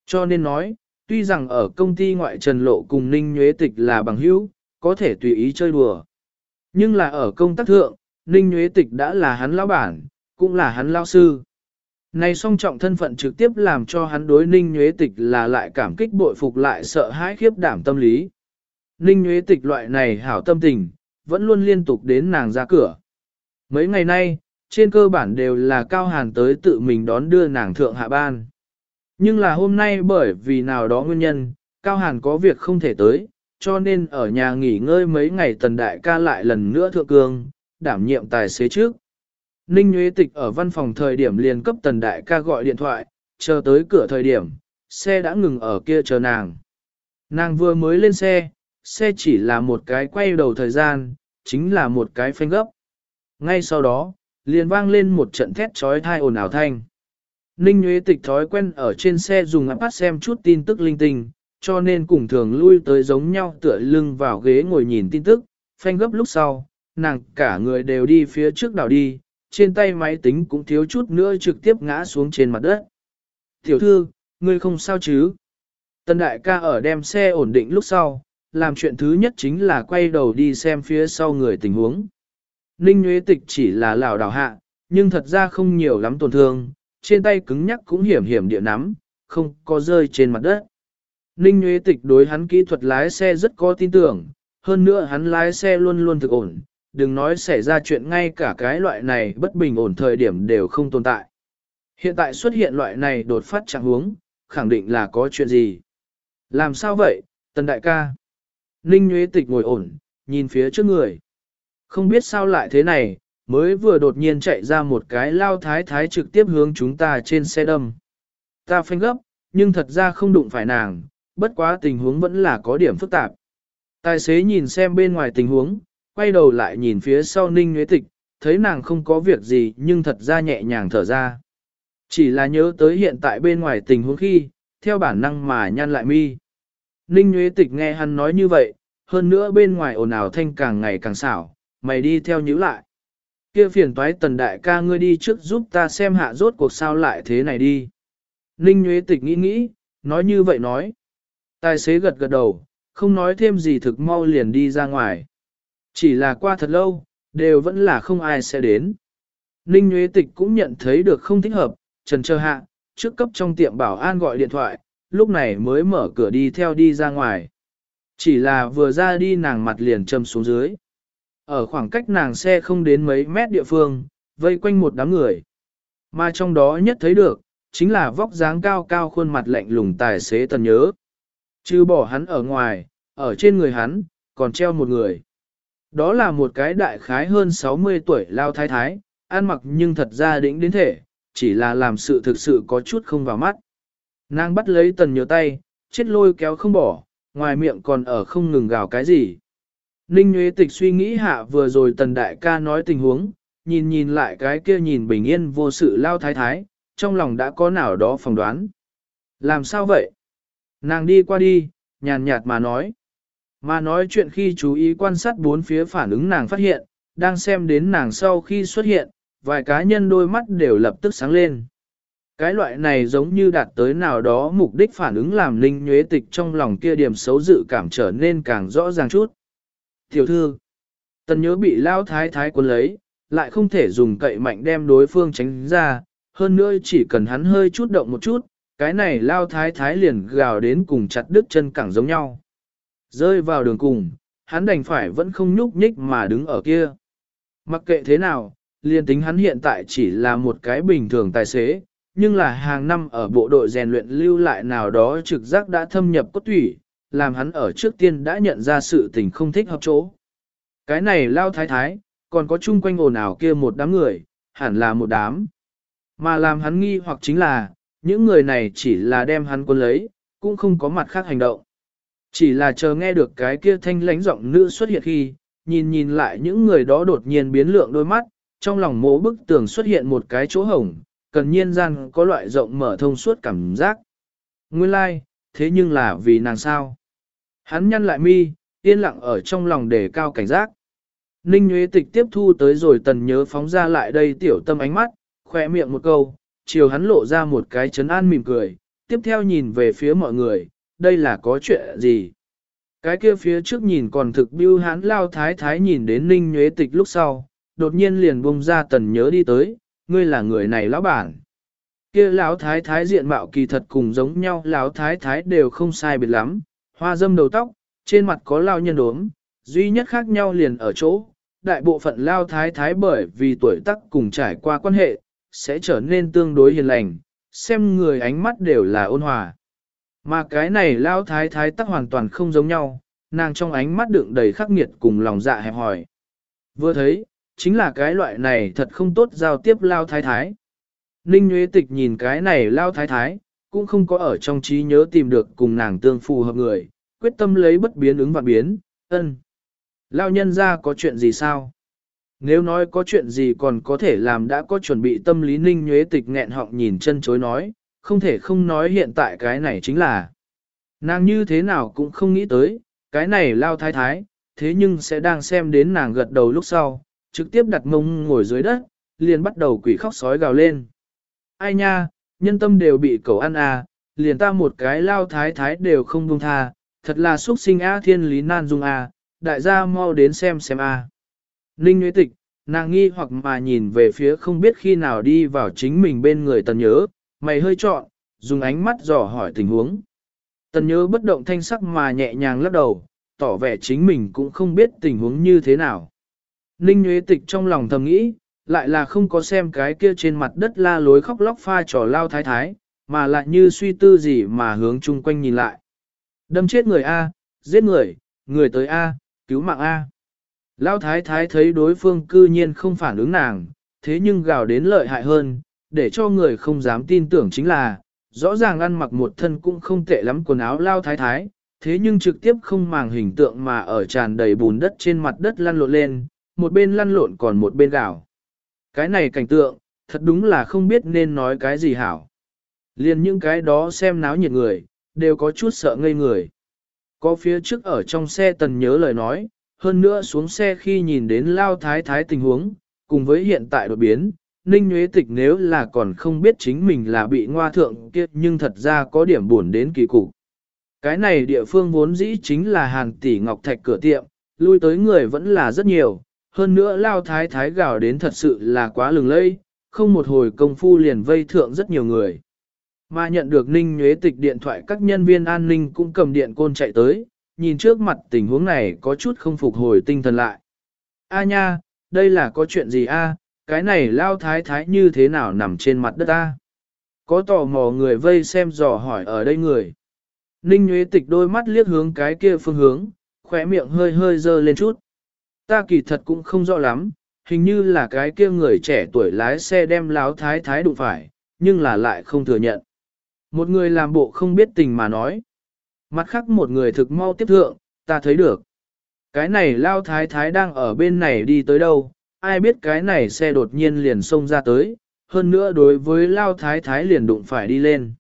Cho nên nói, tuy rằng ở công ty ngoại trần lộ cùng Ninh Nhuế Tịch là bằng hữu, có thể tùy ý chơi đùa. Nhưng là ở công tác thượng, Ninh Nhuế Tịch đã là hắn lão bản, cũng là hắn lão sư. Này song trọng thân phận trực tiếp làm cho hắn đối Ninh Nhuế Tịch là lại cảm kích bội phục lại sợ hãi khiếp đảm tâm lý. Ninh Nhuế Tịch loại này hảo tâm tình, vẫn luôn liên tục đến nàng ra cửa. Mấy ngày nay, trên cơ bản đều là Cao Hàn tới tự mình đón đưa nàng thượng hạ ban. Nhưng là hôm nay bởi vì nào đó nguyên nhân, Cao Hàn có việc không thể tới, cho nên ở nhà nghỉ ngơi mấy ngày tần đại ca lại lần nữa thượng cương, đảm nhiệm tài xế trước. Ninh Nguyễn Tịch ở văn phòng thời điểm liền cấp tần đại ca gọi điện thoại, chờ tới cửa thời điểm, xe đã ngừng ở kia chờ nàng. Nàng vừa mới lên xe, xe chỉ là một cái quay đầu thời gian, chính là một cái phanh gấp. Ngay sau đó, liền vang lên một trận thét trói thai ồn ào thanh. Ninh Nguyễn Tịch thói quen ở trên xe dùng iPad xem chút tin tức linh tinh, cho nên cùng thường lui tới giống nhau tựa lưng vào ghế ngồi nhìn tin tức, phanh gấp lúc sau, nàng cả người đều đi phía trước đảo đi, trên tay máy tính cũng thiếu chút nữa trực tiếp ngã xuống trên mặt đất. Tiểu thư, ngươi không sao chứ? Tân đại ca ở đem xe ổn định lúc sau, làm chuyện thứ nhất chính là quay đầu đi xem phía sau người tình huống. Ninh Nguyễn Tịch chỉ là lảo đảo hạ, nhưng thật ra không nhiều lắm tổn thương, trên tay cứng nhắc cũng hiểm hiểm địa nắm, không có rơi trên mặt đất. Ninh Nguyễn Tịch đối hắn kỹ thuật lái xe rất có tin tưởng, hơn nữa hắn lái xe luôn luôn thực ổn, đừng nói xảy ra chuyện ngay cả cái loại này bất bình ổn thời điểm đều không tồn tại. Hiện tại xuất hiện loại này đột phát trạng huống, khẳng định là có chuyện gì. Làm sao vậy, tần đại ca? Ninh Nguyễn Tịch ngồi ổn, nhìn phía trước người. Không biết sao lại thế này, mới vừa đột nhiên chạy ra một cái lao thái thái trực tiếp hướng chúng ta trên xe đâm. Ta phanh gấp, nhưng thật ra không đụng phải nàng, bất quá tình huống vẫn là có điểm phức tạp. Tài xế nhìn xem bên ngoài tình huống, quay đầu lại nhìn phía sau ninh nhuế tịch, thấy nàng không có việc gì nhưng thật ra nhẹ nhàng thở ra. Chỉ là nhớ tới hiện tại bên ngoài tình huống khi, theo bản năng mà nhăn lại mi. Ninh nhuế tịch nghe hắn nói như vậy, hơn nữa bên ngoài ồn ào thanh càng ngày càng xảo, mày đi theo nhữ lại. Kia phiền toái tần đại ca ngươi đi trước giúp ta xem hạ rốt cuộc sao lại thế này đi. Ninh Nguyễn Tịch nghĩ nghĩ, nói như vậy nói. Tài xế gật gật đầu, không nói thêm gì thực mau liền đi ra ngoài. Chỉ là qua thật lâu, đều vẫn là không ai sẽ đến. Ninh Nguyễn Tịch cũng nhận thấy được không thích hợp, trần chờ hạ, trước cấp trong tiệm bảo an gọi điện thoại, lúc này mới mở cửa đi theo đi ra ngoài. Chỉ là vừa ra đi nàng mặt liền châm xuống dưới. Ở khoảng cách nàng xe không đến mấy mét địa phương, vây quanh một đám người. Mà trong đó nhất thấy được, chính là vóc dáng cao cao khuôn mặt lạnh lùng tài xế tần nhớ. Chứ bỏ hắn ở ngoài, ở trên người hắn, còn treo một người. Đó là một cái đại khái hơn 60 tuổi lao thái thái, ăn mặc nhưng thật ra đỉnh đến thể, chỉ là làm sự thực sự có chút không vào mắt. Nàng bắt lấy tần nhớ tay, chết lôi kéo không bỏ, ngoài miệng còn ở không ngừng gào cái gì. Ninh Nguyễn Tịch suy nghĩ hạ vừa rồi tần đại ca nói tình huống, nhìn nhìn lại cái kia nhìn bình yên vô sự lao thái thái, trong lòng đã có nào đó phỏng đoán. Làm sao vậy? Nàng đi qua đi, nhàn nhạt mà nói. Mà nói chuyện khi chú ý quan sát bốn phía phản ứng nàng phát hiện, đang xem đến nàng sau khi xuất hiện, vài cá nhân đôi mắt đều lập tức sáng lên. Cái loại này giống như đạt tới nào đó mục đích phản ứng làm linh nhuế tịch trong lòng kia điểm xấu dự cảm trở nên càng rõ ràng chút. Tiểu thư, tần nhớ bị lao thái thái quân lấy, lại không thể dùng cậy mạnh đem đối phương tránh ra, hơn nữa chỉ cần hắn hơi chút động một chút, cái này lao thái thái liền gào đến cùng chặt đứt chân cẳng giống nhau. Rơi vào đường cùng, hắn đành phải vẫn không nhúc nhích mà đứng ở kia. Mặc kệ thế nào, liền tính hắn hiện tại chỉ là một cái bình thường tài xế, nhưng là hàng năm ở bộ đội rèn luyện lưu lại nào đó trực giác đã thâm nhập cốt thủy, làm hắn ở trước tiên đã nhận ra sự tình không thích hợp chỗ. Cái này lao thái thái, còn có chung quanh ồn ào kia một đám người, hẳn là một đám. Mà làm hắn nghi hoặc chính là, những người này chỉ là đem hắn quân lấy, cũng không có mặt khác hành động. Chỉ là chờ nghe được cái kia thanh lánh giọng nữ xuất hiện khi, nhìn nhìn lại những người đó đột nhiên biến lượng đôi mắt, trong lòng mố bức tường xuất hiện một cái chỗ hổng, cần nhiên gian có loại rộng mở thông suốt cảm giác. Nguyên lai, like, thế nhưng là vì nàng sao? Hắn nhăn lại mi, yên lặng ở trong lòng để cao cảnh giác. Ninh Nguyễn Tịch tiếp thu tới rồi tần nhớ phóng ra lại đây tiểu tâm ánh mắt, khỏe miệng một câu, chiều hắn lộ ra một cái chấn an mỉm cười, tiếp theo nhìn về phía mọi người, đây là có chuyện gì? Cái kia phía trước nhìn còn thực biêu hắn lao thái thái nhìn đến Ninh Nguyễn Tịch lúc sau, đột nhiên liền bung ra tần nhớ đi tới, ngươi là người này lão bản. Kia lão thái thái diện mạo kỳ thật cùng giống nhau, lão thái thái đều không sai biệt lắm, hoa dâm đầu tóc, trên mặt có lao nhân đốm, duy nhất khác nhau liền ở chỗ, đại bộ phận lao thái thái bởi vì tuổi tác cùng trải qua quan hệ, sẽ trở nên tương đối hiền lành, xem người ánh mắt đều là ôn hòa. Mà cái này lao thái thái tắc hoàn toàn không giống nhau, nàng trong ánh mắt đựng đầy khắc nghiệt cùng lòng dạ hẹp hỏi. Vừa thấy, chính là cái loại này thật không tốt giao tiếp lao thái thái. Ninh Nguyễn Tịch nhìn cái này lao thái thái, cũng không có ở trong trí nhớ tìm được cùng nàng tương phù hợp người, quyết tâm lấy bất biến ứng và biến, ân. Lao nhân ra có chuyện gì sao? Nếu nói có chuyện gì còn có thể làm đã có chuẩn bị tâm lý ninh nhuế tịch nghẹn họng nhìn chân chối nói, không thể không nói hiện tại cái này chính là. Nàng như thế nào cũng không nghĩ tới, cái này lao thái thái, thế nhưng sẽ đang xem đến nàng gật đầu lúc sau, trực tiếp đặt mông ngồi dưới đất, liền bắt đầu quỷ khóc sói gào lên. Ai nha, nhân tâm đều bị cậu ăn à, liền ta một cái lao thái thái đều không buông tha, thật là xuất sinh a thiên lý nan dung a, đại gia mau đến xem xem a. Ninh Nguyễn Tịch, nàng nghi hoặc mà nhìn về phía không biết khi nào đi vào chính mình bên người tần nhớ, mày hơi trọn, dùng ánh mắt dò hỏi tình huống. Tần nhớ bất động thanh sắc mà nhẹ nhàng lắc đầu, tỏ vẻ chính mình cũng không biết tình huống như thế nào. Ninh Nguyễn Tịch trong lòng thầm nghĩ, lại là không có xem cái kia trên mặt đất la lối khóc lóc pha trò lao thái thái, mà lại như suy tư gì mà hướng chung quanh nhìn lại. Đâm chết người A, giết người, người tới A, cứu mạng A. Lao thái thái thấy đối phương cư nhiên không phản ứng nàng, thế nhưng gào đến lợi hại hơn, để cho người không dám tin tưởng chính là, rõ ràng ăn mặc một thân cũng không tệ lắm quần áo lao thái thái, thế nhưng trực tiếp không màng hình tượng mà ở tràn đầy bùn đất trên mặt đất lăn lộn lên, một bên lăn lộn còn một bên gào. Cái này cảnh tượng, thật đúng là không biết nên nói cái gì hảo. Liên những cái đó xem náo nhiệt người, đều có chút sợ ngây người. Có phía trước ở trong xe tần nhớ lời nói, hơn nữa xuống xe khi nhìn đến lao thái thái tình huống, cùng với hiện tại đột biến, Ninh Nguyễn Tịch nếu là còn không biết chính mình là bị ngoa thượng kiệt nhưng thật ra có điểm buồn đến kỳ cục. Cái này địa phương vốn dĩ chính là hàng tỷ ngọc thạch cửa tiệm, lui tới người vẫn là rất nhiều, hơn nữa lao thái thái gào đến thật sự là quá lừng lây, không một hồi công phu liền vây thượng rất nhiều người. Mà nhận được Ninh Nhuế Tịch điện thoại các nhân viên an ninh cũng cầm điện côn chạy tới, nhìn trước mặt tình huống này có chút không phục hồi tinh thần lại. A nha, đây là có chuyện gì a? cái này lao thái thái như thế nào nằm trên mặt đất a? Có tò mò người vây xem dò hỏi ở đây người. Ninh Nhuế Tịch đôi mắt liếc hướng cái kia phương hướng, khỏe miệng hơi hơi dơ lên chút. Ta kỳ thật cũng không rõ lắm, hình như là cái kia người trẻ tuổi lái xe đem láo thái thái đụng phải, nhưng là lại không thừa nhận. Một người làm bộ không biết tình mà nói. Mặt khác một người thực mau tiếp thượng, ta thấy được. Cái này lao thái thái đang ở bên này đi tới đâu, ai biết cái này xe đột nhiên liền xông ra tới, hơn nữa đối với lao thái thái liền đụng phải đi lên.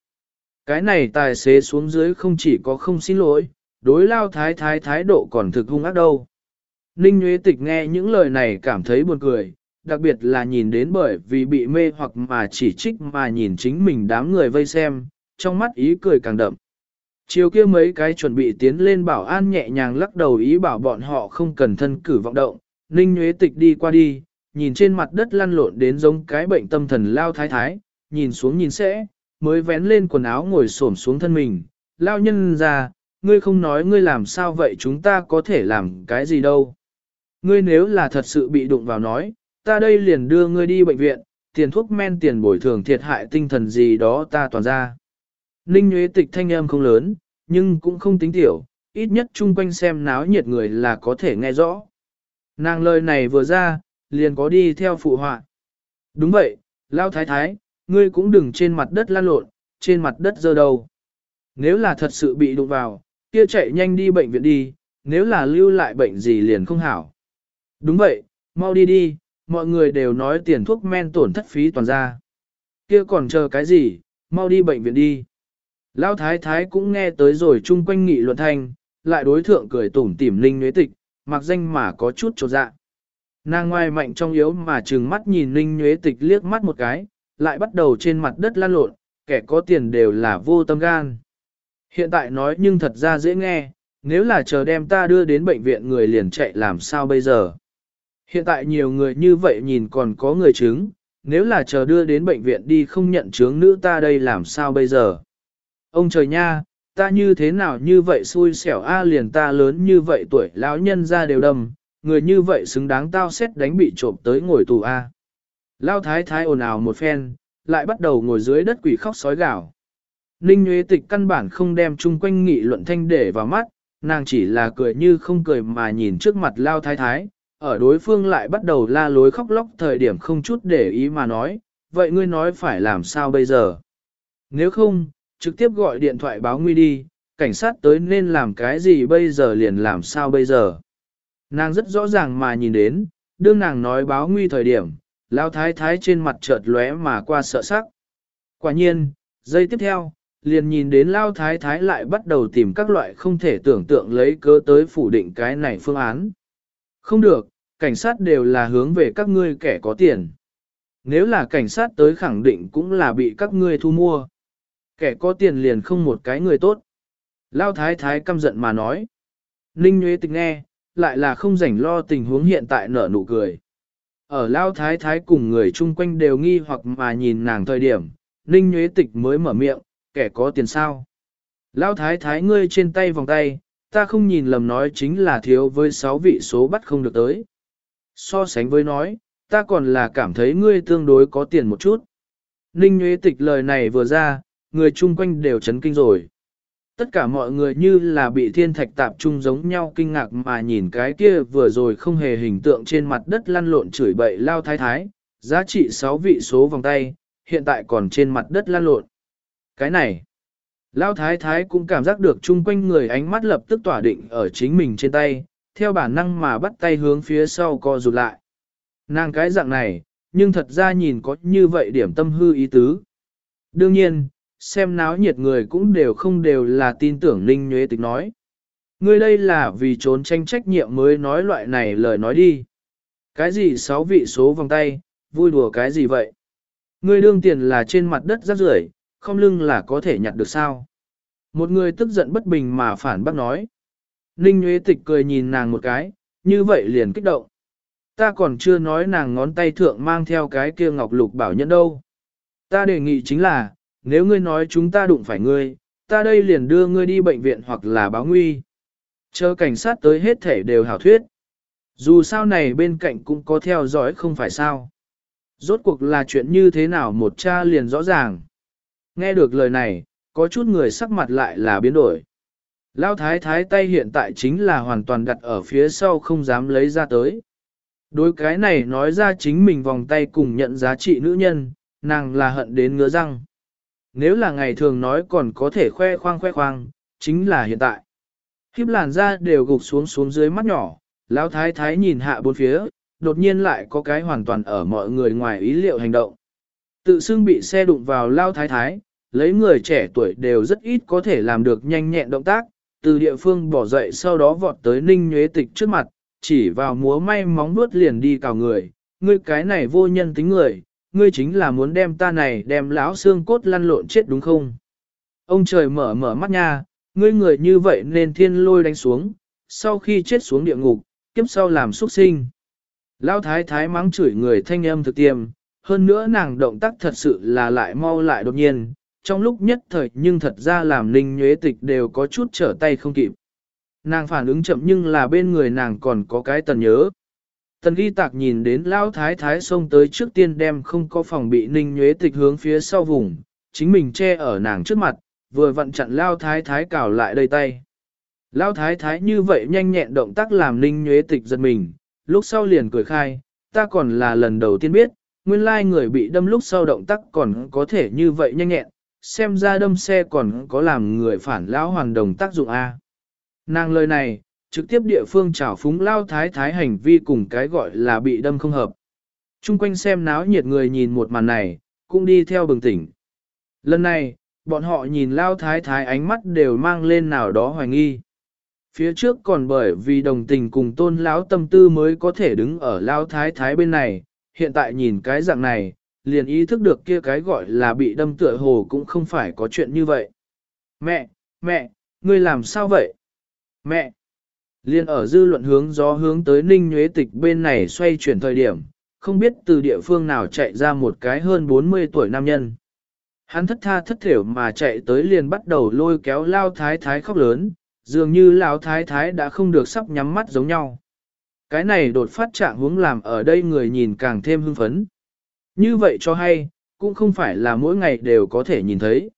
Cái này tài xế xuống dưới không chỉ có không xin lỗi, đối lao thái thái thái độ còn thực hung ác đâu. Ninh Nguyễn Tịch nghe những lời này cảm thấy buồn cười, đặc biệt là nhìn đến bởi vì bị mê hoặc mà chỉ trích mà nhìn chính mình đám người vây xem, trong mắt ý cười càng đậm. Chiều kia mấy cái chuẩn bị tiến lên bảo an nhẹ nhàng lắc đầu ý bảo bọn họ không cần thân cử vọng động, Ninh Nguyễn Tịch đi qua đi, nhìn trên mặt đất lăn lộn đến giống cái bệnh tâm thần lao thái thái, nhìn xuống nhìn sẽ, mới vén lên quần áo ngồi xổm xuống thân mình, lao nhân ra, ngươi không nói ngươi làm sao vậy chúng ta có thể làm cái gì đâu. Ngươi nếu là thật sự bị đụng vào nói, ta đây liền đưa ngươi đi bệnh viện, tiền thuốc men tiền bồi thường thiệt hại tinh thần gì đó ta toàn ra. Ninh Nguyễn Tịch thanh âm không lớn, nhưng cũng không tính tiểu, ít nhất chung quanh xem náo nhiệt người là có thể nghe rõ. Nàng lời này vừa ra, liền có đi theo phụ họa. Đúng vậy, Lao Thái Thái, ngươi cũng đừng trên mặt đất lan lộn, trên mặt đất dơ đầu. Nếu là thật sự bị đụng vào, kia chạy nhanh đi bệnh viện đi, nếu là lưu lại bệnh gì liền không hảo. Đúng vậy, mau đi đi, mọi người đều nói tiền thuốc men tổn thất phí toàn ra. Kia còn chờ cái gì, mau đi bệnh viện đi. Lão thái thái cũng nghe tới rồi chung quanh nghị luận thanh, lại đối thượng cười tủm tỉm linh nhuế tịch, mặc danh mà có chút trột dạ. Nàng ngoài mạnh trong yếu mà trừng mắt nhìn linh nhuế tịch liếc mắt một cái, lại bắt đầu trên mặt đất lan lộn, kẻ có tiền đều là vô tâm gan. Hiện tại nói nhưng thật ra dễ nghe, nếu là chờ đem ta đưa đến bệnh viện người liền chạy làm sao bây giờ. Hiện tại nhiều người như vậy nhìn còn có người chứng, nếu là chờ đưa đến bệnh viện đi không nhận chứng nữ ta đây làm sao bây giờ. Ông trời nha, ta như thế nào như vậy xui xẻo a liền ta lớn như vậy tuổi lão nhân ra đều đầm, người như vậy xứng đáng tao xét đánh bị trộm tới ngồi tù a. Lao thái thái ồn ào một phen, lại bắt đầu ngồi dưới đất quỷ khóc sói gào. Ninh Nguyễn Tịch căn bản không đem chung quanh nghị luận thanh để vào mắt, nàng chỉ là cười như không cười mà nhìn trước mặt Lao thái thái, ở đối phương lại bắt đầu la lối khóc lóc thời điểm không chút để ý mà nói, vậy ngươi nói phải làm sao bây giờ? Nếu không, trực tiếp gọi điện thoại báo nguy đi, cảnh sát tới nên làm cái gì bây giờ liền làm sao bây giờ? Nàng rất rõ ràng mà nhìn đến, đương nàng nói báo nguy thời điểm, lao thái thái trên mặt chợt lóe mà qua sợ sắc. Quả nhiên, giây tiếp theo, liền nhìn đến lao thái thái lại bắt đầu tìm các loại không thể tưởng tượng lấy cớ tới phủ định cái này phương án. Không được, cảnh sát đều là hướng về các ngươi kẻ có tiền. Nếu là cảnh sát tới khẳng định cũng là bị các ngươi thu mua. Kẻ có tiền liền không một cái người tốt. Lao thái thái căm giận mà nói. Ninh Nguyễn Tịch nghe, lại là không rảnh lo tình huống hiện tại nở nụ cười. Ở Lao thái thái cùng người chung quanh đều nghi hoặc mà nhìn nàng thời điểm, Ninh Nguyễn Tịch mới mở miệng, kẻ có tiền sao. Lao thái thái ngươi trên tay vòng tay, ta không nhìn lầm nói chính là thiếu với sáu vị số bắt không được tới. So sánh với nói, ta còn là cảm thấy ngươi tương đối có tiền một chút. Ninh Nguyễn Tịch lời này vừa ra, người chung quanh đều chấn kinh rồi. Tất cả mọi người như là bị thiên thạch tạp chung giống nhau kinh ngạc mà nhìn cái kia vừa rồi không hề hình tượng trên mặt đất lăn lộn chửi bậy lao thái thái, giá trị 6 vị số vòng tay, hiện tại còn trên mặt đất lăn lộn. Cái này, lao thái thái cũng cảm giác được chung quanh người ánh mắt lập tức tỏa định ở chính mình trên tay, theo bản năng mà bắt tay hướng phía sau co rụt lại. Nàng cái dạng này, nhưng thật ra nhìn có như vậy điểm tâm hư ý tứ. Đương nhiên, xem náo nhiệt người cũng đều không đều là tin tưởng Ninh Nhuế Tịch nói. Ngươi đây là vì trốn tranh trách nhiệm mới nói loại này lời nói đi. Cái gì sáu vị số vòng tay, vui đùa cái gì vậy? Ngươi đương tiền là trên mặt đất rác rưởi, không lưng là có thể nhặt được sao? Một người tức giận bất bình mà phản bác nói. Ninh Nguyễn Tịch cười nhìn nàng một cái, như vậy liền kích động. Ta còn chưa nói nàng ngón tay thượng mang theo cái kia ngọc lục bảo nhẫn đâu. Ta đề nghị chính là, nếu ngươi nói chúng ta đụng phải ngươi, ta đây liền đưa ngươi đi bệnh viện hoặc là báo nguy. Chờ cảnh sát tới hết thể đều hảo thuyết. Dù sao này bên cạnh cũng có theo dõi không phải sao. Rốt cuộc là chuyện như thế nào một cha liền rõ ràng. Nghe được lời này, có chút người sắc mặt lại là biến đổi. Lao thái thái tay hiện tại chính là hoàn toàn đặt ở phía sau không dám lấy ra tới. Đối cái này nói ra chính mình vòng tay cùng nhận giá trị nữ nhân, nàng là hận đến ngứa răng. Nếu là ngày thường nói còn có thể khoe khoang khoe khoang, chính là hiện tại. Khiếp làn da đều gục xuống xuống dưới mắt nhỏ, lão thái thái nhìn hạ bốn phía, đột nhiên lại có cái hoàn toàn ở mọi người ngoài ý liệu hành động. Tự xưng bị xe đụng vào lao thái thái, lấy người trẻ tuổi đều rất ít có thể làm được nhanh nhẹn động tác, từ địa phương bỏ dậy sau đó vọt tới ninh nhuế tịch trước mặt, chỉ vào múa may móng vuốt liền đi cào người, ngươi cái này vô nhân tính người, ngươi chính là muốn đem ta này đem lão xương cốt lăn lộn chết đúng không? Ông trời mở mở mắt nha, ngươi người như vậy nên thiên lôi đánh xuống, sau khi chết xuống địa ngục, kiếp sau làm xuất sinh. Lão thái thái mắng chửi người thanh âm thực tiêm, hơn nữa nàng động tác thật sự là lại mau lại đột nhiên, trong lúc nhất thời nhưng thật ra làm ninh nhuế tịch đều có chút trở tay không kịp. Nàng phản ứng chậm nhưng là bên người nàng còn có cái tần nhớ. Tần ghi tạc nhìn đến lão thái thái xông tới trước tiên đem không có phòng bị ninh nhuế tịch hướng phía sau vùng, chính mình che ở nàng trước mặt, vừa vặn chặn Lão thái thái cào lại đầy tay. Lão thái thái như vậy nhanh nhẹn động tác làm ninh nhuế tịch giật mình, lúc sau liền cười khai, ta còn là lần đầu tiên biết, nguyên lai người bị đâm lúc sau động tác còn có thể như vậy nhanh nhẹn, xem ra đâm xe còn có làm người phản lão hoàn đồng tác dụng A. Nàng lời này, trực tiếp địa phương trảo phúng lao thái thái hành vi cùng cái gọi là bị đâm không hợp. Trung quanh xem náo nhiệt người nhìn một màn này, cũng đi theo bừng tỉnh. Lần này, bọn họ nhìn lao thái thái ánh mắt đều mang lên nào đó hoài nghi. Phía trước còn bởi vì đồng tình cùng tôn lão tâm tư mới có thể đứng ở lao thái thái bên này, hiện tại nhìn cái dạng này, liền ý thức được kia cái gọi là bị đâm tựa hồ cũng không phải có chuyện như vậy. Mẹ, mẹ, ngươi làm sao vậy? Mẹ! Liên ở dư luận hướng gió hướng tới ninh nhuế tịch bên này xoay chuyển thời điểm, không biết từ địa phương nào chạy ra một cái hơn 40 tuổi nam nhân. Hắn thất tha thất thểu mà chạy tới liền bắt đầu lôi kéo lao thái thái khóc lớn, dường như lao thái thái đã không được sắp nhắm mắt giống nhau. Cái này đột phát trạng hướng làm ở đây người nhìn càng thêm hưng phấn. Như vậy cho hay, cũng không phải là mỗi ngày đều có thể nhìn thấy.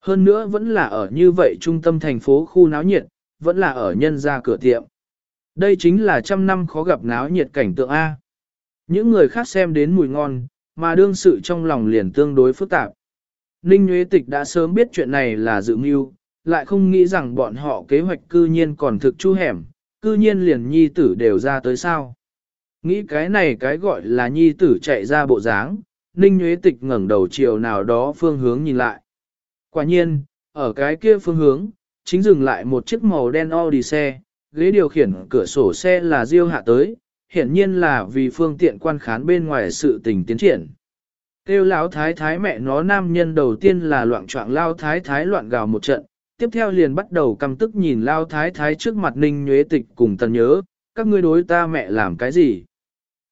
Hơn nữa vẫn là ở như vậy trung tâm thành phố khu náo nhiệt, vẫn là ở nhân ra cửa tiệm. Đây chính là trăm năm khó gặp náo nhiệt cảnh tượng A. Những người khác xem đến mùi ngon, mà đương sự trong lòng liền tương đối phức tạp. Ninh Nguyễn Tịch đã sớm biết chuyện này là dự mưu, lại không nghĩ rằng bọn họ kế hoạch cư nhiên còn thực chu hẻm, cư nhiên liền nhi tử đều ra tới sao. Nghĩ cái này cái gọi là nhi tử chạy ra bộ dáng, Ninh Nguyễn Tịch ngẩng đầu chiều nào đó phương hướng nhìn lại. Quả nhiên, ở cái kia phương hướng, chính dừng lại một chiếc màu đen Audi xe, ghế điều khiển cửa sổ xe là diêu hạ tới, hiển nhiên là vì phương tiện quan khán bên ngoài sự tình tiến triển. Kêu lão thái thái mẹ nó nam nhân đầu tiên là loạn trọng lao thái thái loạn gào một trận, tiếp theo liền bắt đầu căm tức nhìn lao thái thái trước mặt ninh nhuế tịch cùng tần nhớ, các ngươi đối ta mẹ làm cái gì?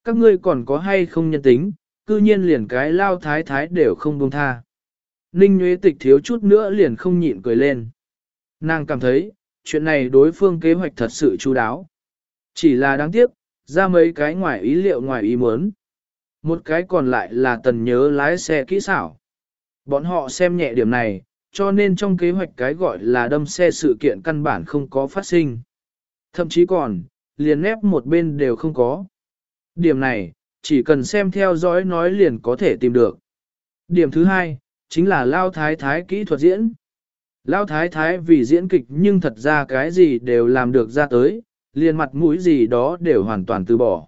Các ngươi còn có hay không nhân tính, cư nhiên liền cái lao thái thái đều không buông tha. Ninh Nguyễn tịch thiếu chút nữa liền không nhịn cười lên. Nàng cảm thấy, chuyện này đối phương kế hoạch thật sự chú đáo. Chỉ là đáng tiếc, ra mấy cái ngoài ý liệu ngoài ý muốn. Một cái còn lại là tần nhớ lái xe kỹ xảo. Bọn họ xem nhẹ điểm này, cho nên trong kế hoạch cái gọi là đâm xe sự kiện căn bản không có phát sinh. Thậm chí còn, liền ép một bên đều không có. Điểm này, chỉ cần xem theo dõi nói liền có thể tìm được. Điểm thứ hai, chính là lao thái thái kỹ thuật diễn. Lao thái thái vì diễn kịch nhưng thật ra cái gì đều làm được ra tới, liền mặt mũi gì đó đều hoàn toàn từ bỏ.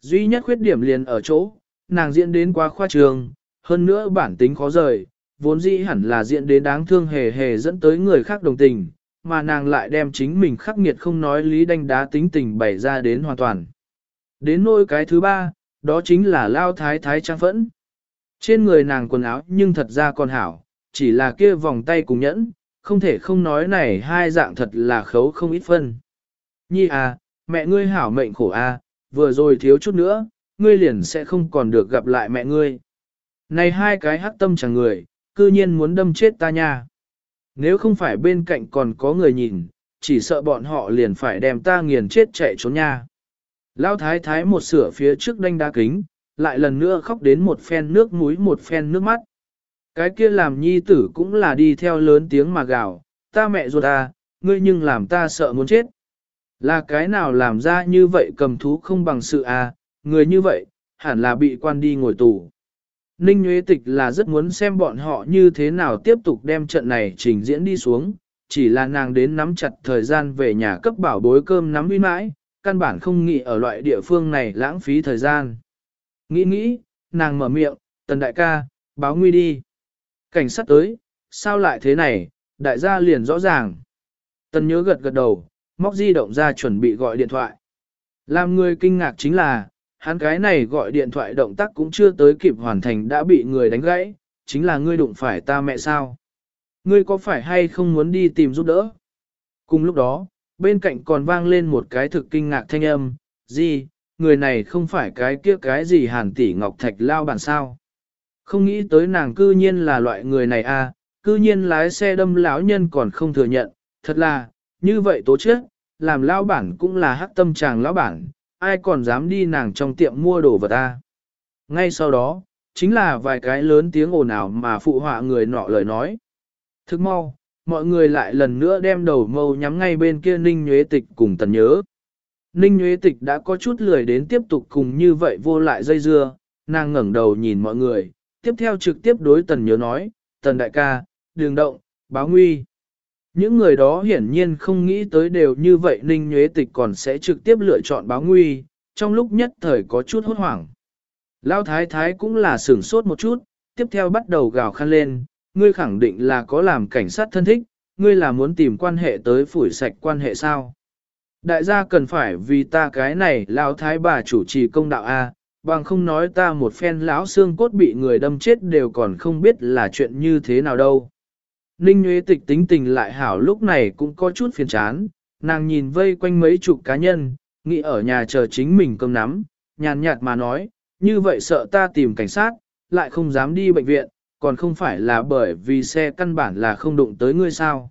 Duy nhất khuyết điểm liền ở chỗ, nàng diễn đến quá khoa trường, hơn nữa bản tính khó rời, vốn dĩ hẳn là diễn đến đáng thương hề hề dẫn tới người khác đồng tình, mà nàng lại đem chính mình khắc nghiệt không nói lý đanh đá tính tình bày ra đến hoàn toàn. Đến nôi cái thứ ba, đó chính là lao thái thái trang phẫn. Trên người nàng quần áo nhưng thật ra còn hảo, chỉ là kia vòng tay cùng nhẫn, không thể không nói này hai dạng thật là khấu không ít phân. Nhi à, mẹ ngươi hảo mệnh khổ a, à, vừa rồi thiếu chút nữa, ngươi liền sẽ không còn được gặp lại mẹ ngươi. Này hai cái hắc tâm chẳng người, cư nhiên muốn đâm chết ta nha. Nếu không phải bên cạnh còn có người nhìn, chỉ sợ bọn họ liền phải đem ta nghiền chết chạy trốn nha. Lão thái thái một sửa phía trước đanh đa kính, lại lần nữa khóc đến một phen nước mũi một phen nước mắt. Cái kia làm nhi tử cũng là đi theo lớn tiếng mà gào, ta mẹ ruột à, ngươi nhưng làm ta sợ muốn chết. Là cái nào làm ra như vậy cầm thú không bằng sự à, người như vậy, hẳn là bị quan đi ngồi tù. Ninh Nguyễn Tịch là rất muốn xem bọn họ như thế nào tiếp tục đem trận này trình diễn đi xuống, chỉ là nàng đến nắm chặt thời gian về nhà cấp bảo bối cơm nắm uy mãi, căn bản không nghĩ ở loại địa phương này lãng phí thời gian. Nghĩ nghĩ, nàng mở miệng, tần đại ca, báo nguy đi. Cảnh sát tới, sao lại thế này, đại gia liền rõ ràng. Tần nhớ gật gật đầu, móc di động ra chuẩn bị gọi điện thoại. Làm người kinh ngạc chính là, hắn cái này gọi điện thoại động tác cũng chưa tới kịp hoàn thành đã bị người đánh gãy, chính là ngươi đụng phải ta mẹ sao. Ngươi có phải hay không muốn đi tìm giúp đỡ? Cùng lúc đó, bên cạnh còn vang lên một cái thực kinh ngạc thanh âm, gì, người này không phải cái kia cái gì hàn tỷ ngọc thạch lao bản sao. Không nghĩ tới nàng cư nhiên là loại người này à, cư nhiên lái xe đâm lão nhân còn không thừa nhận, thật là, như vậy tố chết, làm lão bản cũng là hắc tâm chàng lão bản, ai còn dám đi nàng trong tiệm mua đồ vật ta. Ngay sau đó, chính là vài cái lớn tiếng ồn ào mà phụ họa người nọ lời nói. Thức mau, mọi người lại lần nữa đem đầu mâu nhắm ngay bên kia Ninh Nhuế Tịch cùng tần nhớ. Ninh Nhuế Tịch đã có chút lười đến tiếp tục cùng như vậy vô lại dây dưa, nàng ngẩng đầu nhìn mọi người, tiếp theo trực tiếp đối tần nhớ nói, tần đại ca, đường động, báo nguy. Những người đó hiển nhiên không nghĩ tới đều như vậy Ninh Nhuế Tịch còn sẽ trực tiếp lựa chọn báo nguy, trong lúc nhất thời có chút hốt hoảng. Lão Thái Thái cũng là sửng sốt một chút, tiếp theo bắt đầu gào khăn lên, ngươi khẳng định là có làm cảnh sát thân thích, ngươi là muốn tìm quan hệ tới phủi sạch quan hệ sao. Đại gia cần phải vì ta cái này Lão Thái bà chủ trì công đạo A, bằng không nói ta một phen lão xương cốt bị người đâm chết đều còn không biết là chuyện như thế nào đâu. Ninh Nguyễn Tịch tính tình lại hảo lúc này cũng có chút phiền chán, nàng nhìn vây quanh mấy chục cá nhân, nghĩ ở nhà chờ chính mình cơm nắm, nhàn nhạt mà nói, như vậy sợ ta tìm cảnh sát, lại không dám đi bệnh viện, còn không phải là bởi vì xe căn bản là không đụng tới ngươi sao.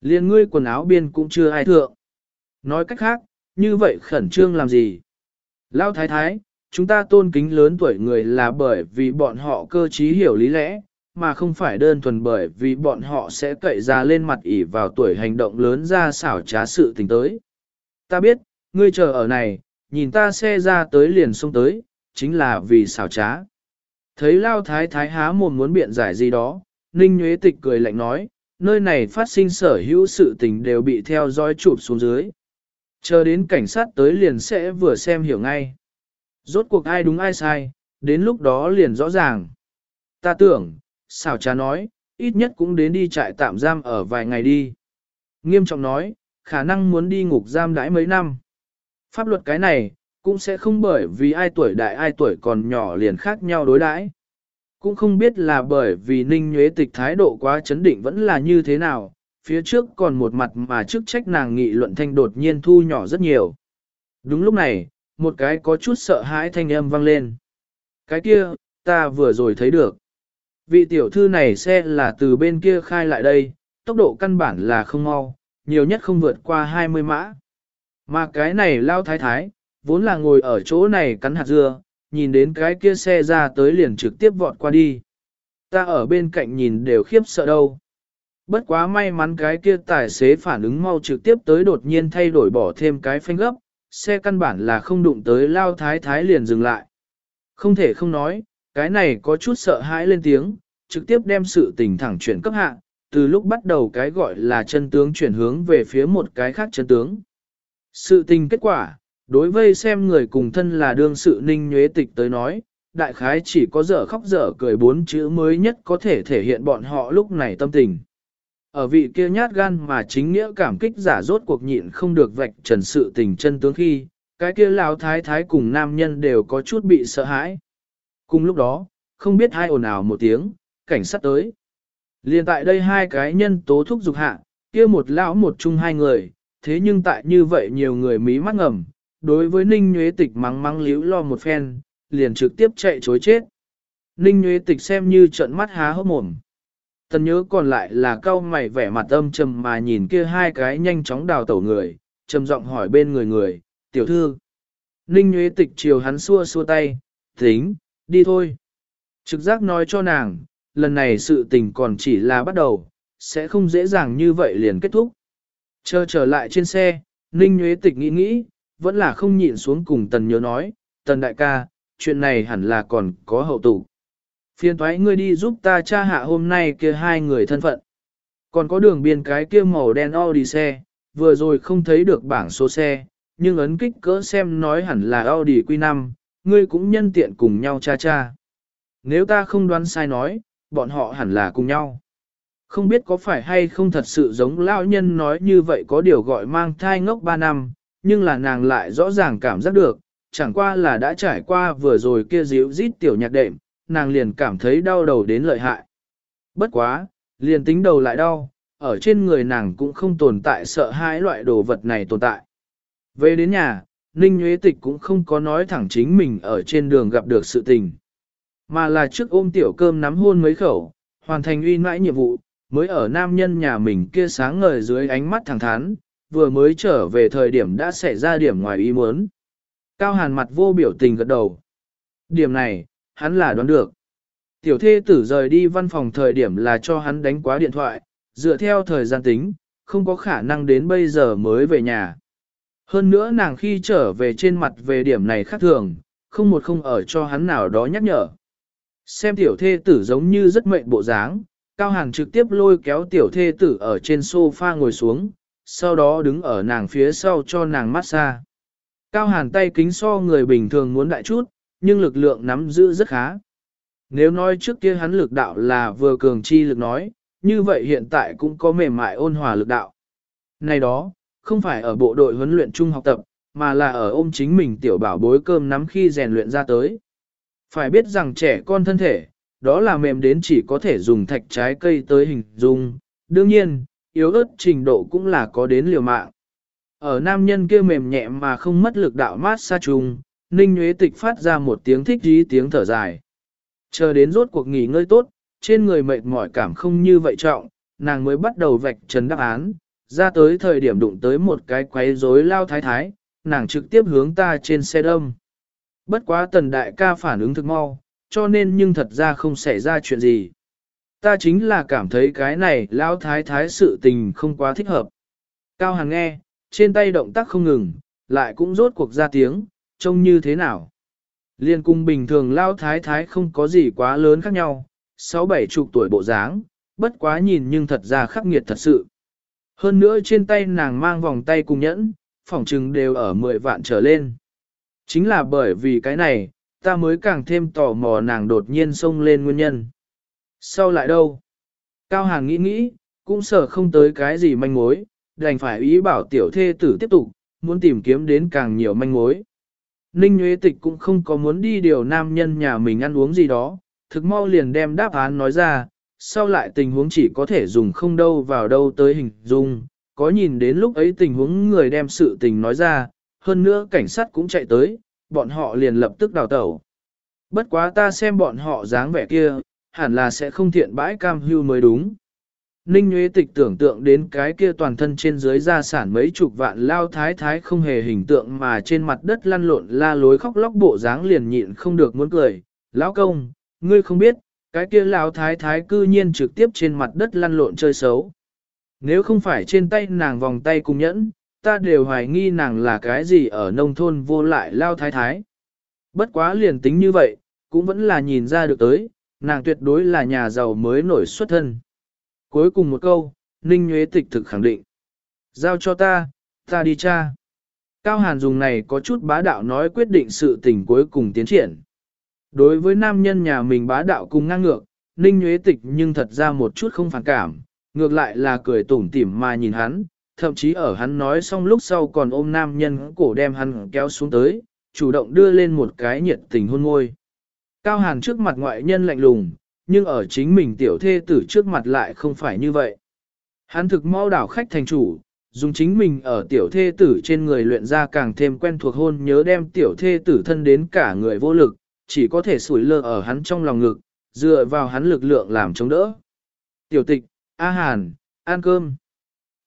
Liên ngươi quần áo biên cũng chưa ai thượng. Nói cách khác, như vậy khẩn trương làm gì? Lão thái thái, chúng ta tôn kính lớn tuổi người là bởi vì bọn họ cơ trí hiểu lý lẽ, mà không phải đơn thuần bởi vì bọn họ sẽ cậy ra lên mặt ỉ vào tuổi hành động lớn ra xảo trá sự tình tới. Ta biết, ngươi chờ ở này, nhìn ta xe ra tới liền xông tới, chính là vì xảo trá. Thấy lao thái thái há mồm muốn biện giải gì đó, Ninh Nguyễn Tịch cười lạnh nói, nơi này phát sinh sở hữu sự tình đều bị theo dõi chụp xuống dưới. Chờ đến cảnh sát tới liền sẽ vừa xem hiểu ngay. Rốt cuộc ai đúng ai sai, đến lúc đó liền rõ ràng. Ta tưởng, xảo trá nói, ít nhất cũng đến đi trại tạm giam ở vài ngày đi. Nghiêm trọng nói, khả năng muốn đi ngục giam đãi mấy năm. Pháp luật cái này, cũng sẽ không bởi vì ai tuổi đại ai tuổi còn nhỏ liền khác nhau đối đãi. Cũng không biết là bởi vì ninh nhuế tịch thái độ quá chấn định vẫn là như thế nào, phía trước còn một mặt mà trước trách nàng nghị luận thanh đột nhiên thu nhỏ rất nhiều. Đúng lúc này, một cái có chút sợ hãi thanh âm vang lên. Cái kia, ta vừa rồi thấy được. Vị tiểu thư này xe là từ bên kia khai lại đây, tốc độ căn bản là không mau, nhiều nhất không vượt qua 20 mã. Mà cái này lao thái thái, vốn là ngồi ở chỗ này cắn hạt dưa, nhìn đến cái kia xe ra tới liền trực tiếp vọt qua đi. Ta ở bên cạnh nhìn đều khiếp sợ đâu. Bất quá may mắn cái kia tài xế phản ứng mau trực tiếp tới đột nhiên thay đổi bỏ thêm cái phanh gấp, xe căn bản là không đụng tới lao thái thái liền dừng lại. Không thể không nói, cái này có chút sợ hãi lên tiếng, trực tiếp đem sự tình thẳng chuyển cấp hạ, từ lúc bắt đầu cái gọi là chân tướng chuyển hướng về phía một cái khác chân tướng. Sự tình kết quả, đối với xem người cùng thân là đương sự ninh nhuế tịch tới nói, đại khái chỉ có dở khóc dở cười bốn chữ mới nhất có thể thể hiện bọn họ lúc này tâm tình. Ở vị kia nhát gan mà chính nghĩa cảm kích giả rốt cuộc nhịn không được vạch trần sự tình chân tướng khi, cái kia lão thái thái cùng nam nhân đều có chút bị sợ hãi. Cùng lúc đó, không biết hai ồn ào một tiếng, cảnh sát tới. Liên tại đây hai cái nhân tố thúc dục hạ, kia một lão một chung hai người, thế nhưng tại như vậy nhiều người mí mắt ngầm, đối với Ninh Nhuế Tịch mắng mắng liễu lo một phen, liền trực tiếp chạy chối chết. Ninh Nhuế Tịch xem như trận mắt há hốc mồm. Tần nhớ còn lại là cao mày vẻ mặt âm trầm mà nhìn kia hai cái nhanh chóng đào tẩu người, trầm giọng hỏi bên người người, tiểu thư. Ninh Nhuế Tịch chiều hắn xua xua tay, tính, đi thôi. Trực giác nói cho nàng, lần này sự tình còn chỉ là bắt đầu, sẽ không dễ dàng như vậy liền kết thúc. Chờ trở lại trên xe, Ninh Nguyễn Tịch nghĩ nghĩ, vẫn là không nhịn xuống cùng Tần nhớ nói, Tần đại ca, chuyện này hẳn là còn có hậu tụ. Phiên thoái ngươi đi giúp ta tra hạ hôm nay kia hai người thân phận. Còn có đường biên cái kia màu đen Audi xe, vừa rồi không thấy được bảng số xe, nhưng ấn kích cỡ xem nói hẳn là Audi Q5, ngươi cũng nhân tiện cùng nhau cha cha. Nếu ta không đoán sai nói, bọn họ hẳn là cùng nhau. Không biết có phải hay không thật sự giống lão nhân nói như vậy có điều gọi mang thai ngốc 3 năm, nhưng là nàng lại rõ ràng cảm giác được, chẳng qua là đã trải qua vừa rồi kia díu rít tiểu nhạc đệm, nàng liền cảm thấy đau đầu đến lợi hại. Bất quá, liền tính đầu lại đau, ở trên người nàng cũng không tồn tại sợ hãi loại đồ vật này tồn tại. Về đến nhà, Ninh Nguyễn Tịch cũng không có nói thẳng chính mình ở trên đường gặp được sự tình. Mà là trước ôm tiểu cơm nắm hôn mấy khẩu, hoàn thành uy mãi nhiệm vụ, mới ở nam nhân nhà mình kia sáng ngời dưới ánh mắt thẳng thắn, vừa mới trở về thời điểm đã xảy ra điểm ngoài ý muốn. Cao hàn mặt vô biểu tình gật đầu. Điểm này, hắn là đoán được. Tiểu thê tử rời đi văn phòng thời điểm là cho hắn đánh quá điện thoại, dựa theo thời gian tính, không có khả năng đến bây giờ mới về nhà. Hơn nữa nàng khi trở về trên mặt về điểm này khác thường, không một không ở cho hắn nào đó nhắc nhở. Xem tiểu thê tử giống như rất mệnh bộ dáng, Cao Hàn trực tiếp lôi kéo tiểu thê tử ở trên sofa ngồi xuống, sau đó đứng ở nàng phía sau cho nàng massage. Cao Hàn tay kính so người bình thường muốn đại chút, nhưng lực lượng nắm giữ rất khá. Nếu nói trước kia hắn lực đạo là vừa cường chi lực nói, như vậy hiện tại cũng có mềm mại ôn hòa lực đạo. Này đó, không phải ở bộ đội huấn luyện chung học tập, mà là ở ôm chính mình tiểu bảo bối cơm nắm khi rèn luyện ra tới. Phải biết rằng trẻ con thân thể, đó là mềm đến chỉ có thể dùng thạch trái cây tới hình dung. Đương nhiên, yếu ớt trình độ cũng là có đến liều mạng. Ở nam nhân kia mềm nhẹ mà không mất lực đạo mát xa trùng, Ninh Nguyễn Tịch phát ra một tiếng thích dí tiếng thở dài. Chờ đến rốt cuộc nghỉ ngơi tốt, trên người mệt mỏi cảm không như vậy trọng, nàng mới bắt đầu vạch trần đáp án, ra tới thời điểm đụng tới một cái quấy rối lao thái thái, nàng trực tiếp hướng ta trên xe đâm. Bất quá tần đại ca phản ứng thực mau, cho nên nhưng thật ra không xảy ra chuyện gì. Ta chính là cảm thấy cái này Lão thái thái sự tình không quá thích hợp. Cao Hàn nghe, trên tay động tác không ngừng, lại cũng rốt cuộc ra tiếng, trông như thế nào. Liên cung bình thường lao thái thái không có gì quá lớn khác nhau, sáu bảy chục tuổi bộ dáng, bất quá nhìn nhưng thật ra khắc nghiệt thật sự. Hơn nữa trên tay nàng mang vòng tay cùng nhẫn, phỏng trừng đều ở 10 vạn trở lên. Chính là bởi vì cái này, ta mới càng thêm tò mò nàng đột nhiên xông lên nguyên nhân. Sau lại đâu? Cao Hàn nghĩ nghĩ, cũng sợ không tới cái gì manh mối, đành phải ý bảo tiểu thê tử tiếp tục, muốn tìm kiếm đến càng nhiều manh mối. Ninh Nguyễn Tịch cũng không có muốn đi điều nam nhân nhà mình ăn uống gì đó, thực mau liền đem đáp án nói ra, sau lại tình huống chỉ có thể dùng không đâu vào đâu tới hình dung, có nhìn đến lúc ấy tình huống người đem sự tình nói ra, hơn nữa cảnh sát cũng chạy tới, bọn họ liền lập tức đào tẩu. Bất quá ta xem bọn họ dáng vẻ kia, hẳn là sẽ không thiện bãi cam hưu mới đúng. Ninh Nguyễn Tịch tưởng tượng đến cái kia toàn thân trên dưới gia sản mấy chục vạn lao thái thái không hề hình tượng mà trên mặt đất lăn lộn la lối khóc lóc bộ dáng liền nhịn không được muốn cười. Lão công, ngươi không biết, cái kia lao thái thái cư nhiên trực tiếp trên mặt đất lăn lộn chơi xấu. Nếu không phải trên tay nàng vòng tay cùng nhẫn, ta đều hoài nghi nàng là cái gì ở nông thôn vô lại lao thái thái. Bất quá liền tính như vậy, cũng vẫn là nhìn ra được tới, nàng tuyệt đối là nhà giàu mới nổi xuất thân. Cuối cùng một câu, Ninh Nguyễn Tịch thực khẳng định. Giao cho ta, ta đi cha. Cao Hàn dùng này có chút bá đạo nói quyết định sự tình cuối cùng tiến triển. Đối với nam nhân nhà mình bá đạo cùng ngang ngược, Ninh Nguyễn Tịch nhưng thật ra một chút không phản cảm, ngược lại là cười tủm tỉm mà nhìn hắn, thậm chí ở hắn nói xong lúc sau còn ôm nam nhân cổ đem hắn kéo xuống tới, chủ động đưa lên một cái nhiệt tình hôn môi. Cao Hàn trước mặt ngoại nhân lạnh lùng, nhưng ở chính mình tiểu thê tử trước mặt lại không phải như vậy. Hắn thực mau đảo khách thành chủ, dùng chính mình ở tiểu thê tử trên người luyện ra càng thêm quen thuộc hôn nhớ đem tiểu thê tử thân đến cả người vô lực, chỉ có thể sủi lơ ở hắn trong lòng ngực, dựa vào hắn lực lượng làm chống đỡ. Tiểu tịch, A Hàn, ăn cơm.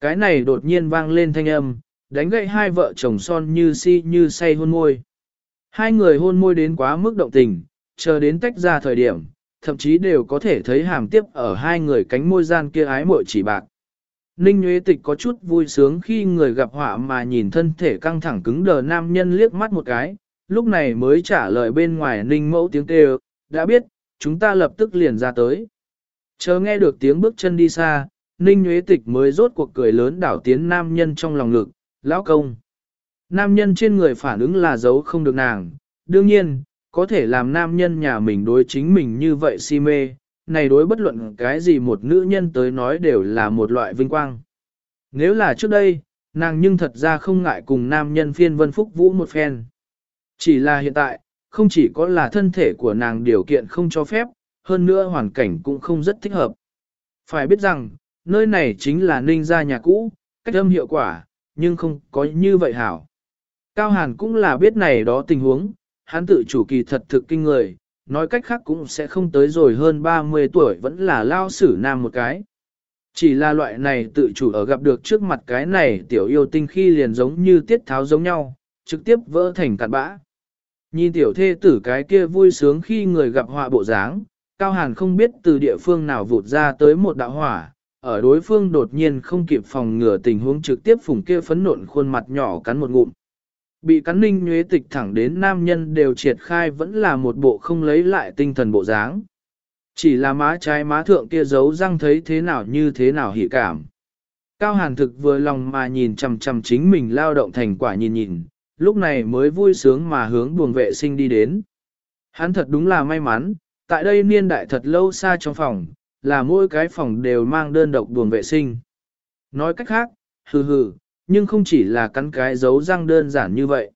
Cái này đột nhiên vang lên thanh âm, đánh gậy hai vợ chồng son như si như say hôn môi. Hai người hôn môi đến quá mức động tình, chờ đến tách ra thời điểm, thậm chí đều có thể thấy hàm tiếp ở hai người cánh môi gian kia ái muội chỉ bạc. Ninh Nguyễn Tịch có chút vui sướng khi người gặp họa mà nhìn thân thể căng thẳng cứng đờ nam nhân liếc mắt một cái, lúc này mới trả lời bên ngoài Ninh mẫu tiếng kêu, đã biết, chúng ta lập tức liền ra tới. Chờ nghe được tiếng bước chân đi xa, Ninh Nguyễn Tịch mới rốt cuộc cười lớn đảo tiến nam nhân trong lòng ngực, lão công. Nam nhân trên người phản ứng là giấu không được nàng, đương nhiên, có thể làm nam nhân nhà mình đối chính mình như vậy si mê, này đối bất luận cái gì một nữ nhân tới nói đều là một loại vinh quang. Nếu là trước đây, nàng nhưng thật ra không ngại cùng nam nhân phiên vân phúc vũ một phen. Chỉ là hiện tại, không chỉ có là thân thể của nàng điều kiện không cho phép, hơn nữa hoàn cảnh cũng không rất thích hợp. Phải biết rằng, nơi này chính là ninh gia nhà cũ, cách âm hiệu quả, nhưng không có như vậy hảo. Cao Hàn cũng là biết này đó tình huống, hắn tự chủ kỳ thật thực kinh người, nói cách khác cũng sẽ không tới rồi hơn 30 tuổi vẫn là lao sử nam một cái. Chỉ là loại này tự chủ ở gặp được trước mặt cái này tiểu yêu tinh khi liền giống như tiết tháo giống nhau, trực tiếp vỡ thành cạn bã. Nhìn tiểu thê tử cái kia vui sướng khi người gặp họa bộ dáng, Cao Hàn không biết từ địa phương nào vụt ra tới một đạo hỏa, ở đối phương đột nhiên không kịp phòng ngừa tình huống trực tiếp phùng kia phấn nộn khuôn mặt nhỏ cắn một ngụm. Bị cắn ninh nhuế tịch thẳng đến nam nhân đều triệt khai vẫn là một bộ không lấy lại tinh thần bộ dáng. Chỉ là má trái má thượng kia giấu răng thấy thế nào như thế nào hỉ cảm. Cao hàn thực vừa lòng mà nhìn chằm chằm chính mình lao động thành quả nhìn nhìn, lúc này mới vui sướng mà hướng buồng vệ sinh đi đến. Hắn thật đúng là may mắn, tại đây niên đại thật lâu xa trong phòng, là mỗi cái phòng đều mang đơn độc buồng vệ sinh. Nói cách khác, hừ hừ, nhưng không chỉ là cắn cái dấu răng đơn giản như vậy.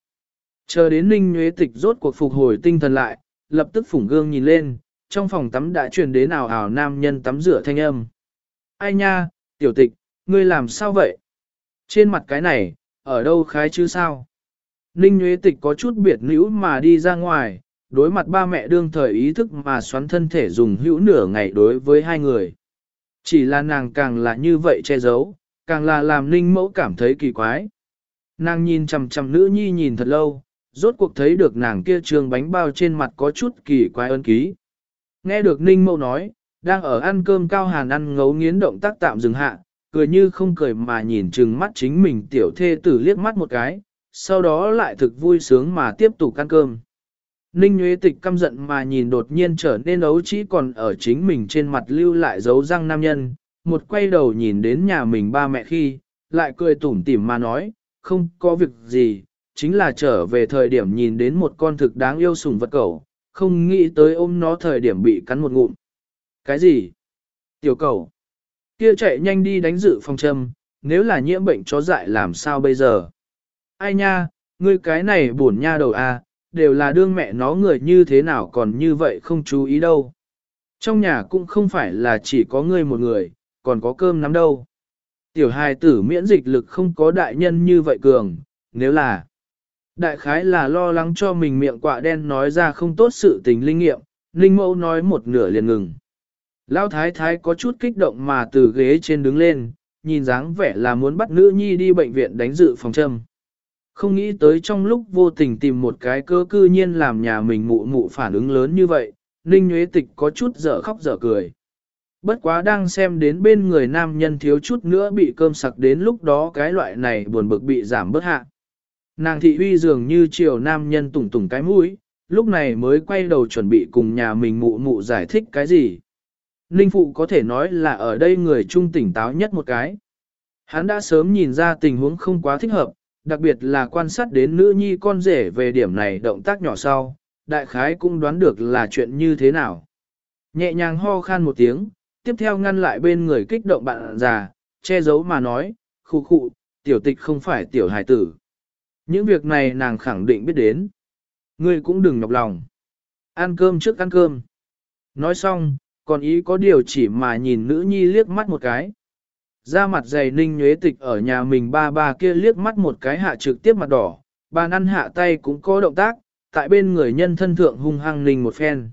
Chờ đến Ninh Nguyễn Tịch rốt cuộc phục hồi tinh thần lại, lập tức phủng gương nhìn lên, trong phòng tắm đã truyền đến ảo ảo nam nhân tắm rửa thanh âm. Ai nha, tiểu tịch, ngươi làm sao vậy? Trên mặt cái này, ở đâu khái chứ sao? Ninh Nguyễn Tịch có chút biệt nữ mà đi ra ngoài, đối mặt ba mẹ đương thời ý thức mà xoắn thân thể dùng hữu nửa ngày đối với hai người. Chỉ là nàng càng là như vậy che giấu, càng là làm ninh mẫu cảm thấy kỳ quái. Nàng nhìn chằm chằm nữ nhi nhìn thật lâu, rốt cuộc thấy được nàng kia trường bánh bao trên mặt có chút kỳ quái ân ký. Nghe được ninh mẫu nói, đang ở ăn cơm cao hàn ăn ngấu nghiến động tác tạm dừng hạ, cười như không cười mà nhìn chừng mắt chính mình tiểu thê tử liếc mắt một cái, sau đó lại thực vui sướng mà tiếp tục ăn cơm. Ninh Nguyễn Tịch căm giận mà nhìn đột nhiên trở nên ấu chỉ còn ở chính mình trên mặt lưu lại dấu răng nam nhân, một quay đầu nhìn đến nhà mình ba mẹ khi, lại cười tủm tỉm mà nói, không có việc gì, chính là trở về thời điểm nhìn đến một con thực đáng yêu sủng vật cẩu, không nghĩ tới ôm nó thời điểm bị cắn một ngụm. Cái gì? Tiểu cẩu. Kia chạy nhanh đi đánh dự phòng châm, nếu là nhiễm bệnh chó dại làm sao bây giờ? Ai nha, ngươi cái này buồn nha đầu a, à, đều là đương mẹ nó người như thế nào còn như vậy không chú ý đâu. Trong nhà cũng không phải là chỉ có ngươi một người, còn có cơm nắm đâu. Tiểu hài tử miễn dịch lực không có đại nhân như vậy cường, nếu là đại khái là lo lắng cho mình miệng quạ đen nói ra không tốt sự tình linh nghiệm, linh mẫu nói một nửa liền ngừng. Lão thái thái có chút kích động mà từ ghế trên đứng lên, nhìn dáng vẻ là muốn bắt nữ nhi đi bệnh viện đánh dự phòng châm. Không nghĩ tới trong lúc vô tình tìm một cái cơ cư nhiên làm nhà mình mụ mụ phản ứng lớn như vậy, Ninh Nguyễn Tịch có chút dở khóc dở cười. Bất quá đang xem đến bên người nam nhân thiếu chút nữa bị cơm sặc đến lúc đó cái loại này buồn bực bị giảm bớt hạ. Nàng thị huy dường như chiều nam nhân tủng tủng cái mũi, lúc này mới quay đầu chuẩn bị cùng nhà mình mụ mụ giải thích cái gì. Ninh Phụ có thể nói là ở đây người trung tỉnh táo nhất một cái. Hắn đã sớm nhìn ra tình huống không quá thích hợp, đặc biệt là quan sát đến nữ nhi con rể về điểm này động tác nhỏ sau, đại khái cũng đoán được là chuyện như thế nào. Nhẹ nhàng ho khan một tiếng, tiếp theo ngăn lại bên người kích động bạn già, che giấu mà nói, khu khu, tiểu tịch không phải tiểu hài tử. Những việc này nàng khẳng định biết đến. Ngươi cũng đừng nhọc lòng. Ăn cơm trước ăn cơm. Nói xong, còn ý có điều chỉ mà nhìn nữ nhi liếc mắt một cái. Ra mặt dày ninh nhuế tịch ở nhà mình ba ba kia liếc mắt một cái hạ trực tiếp mặt đỏ, bàn ăn hạ tay cũng có động tác, tại bên người nhân thân thượng hung hăng ninh một phen.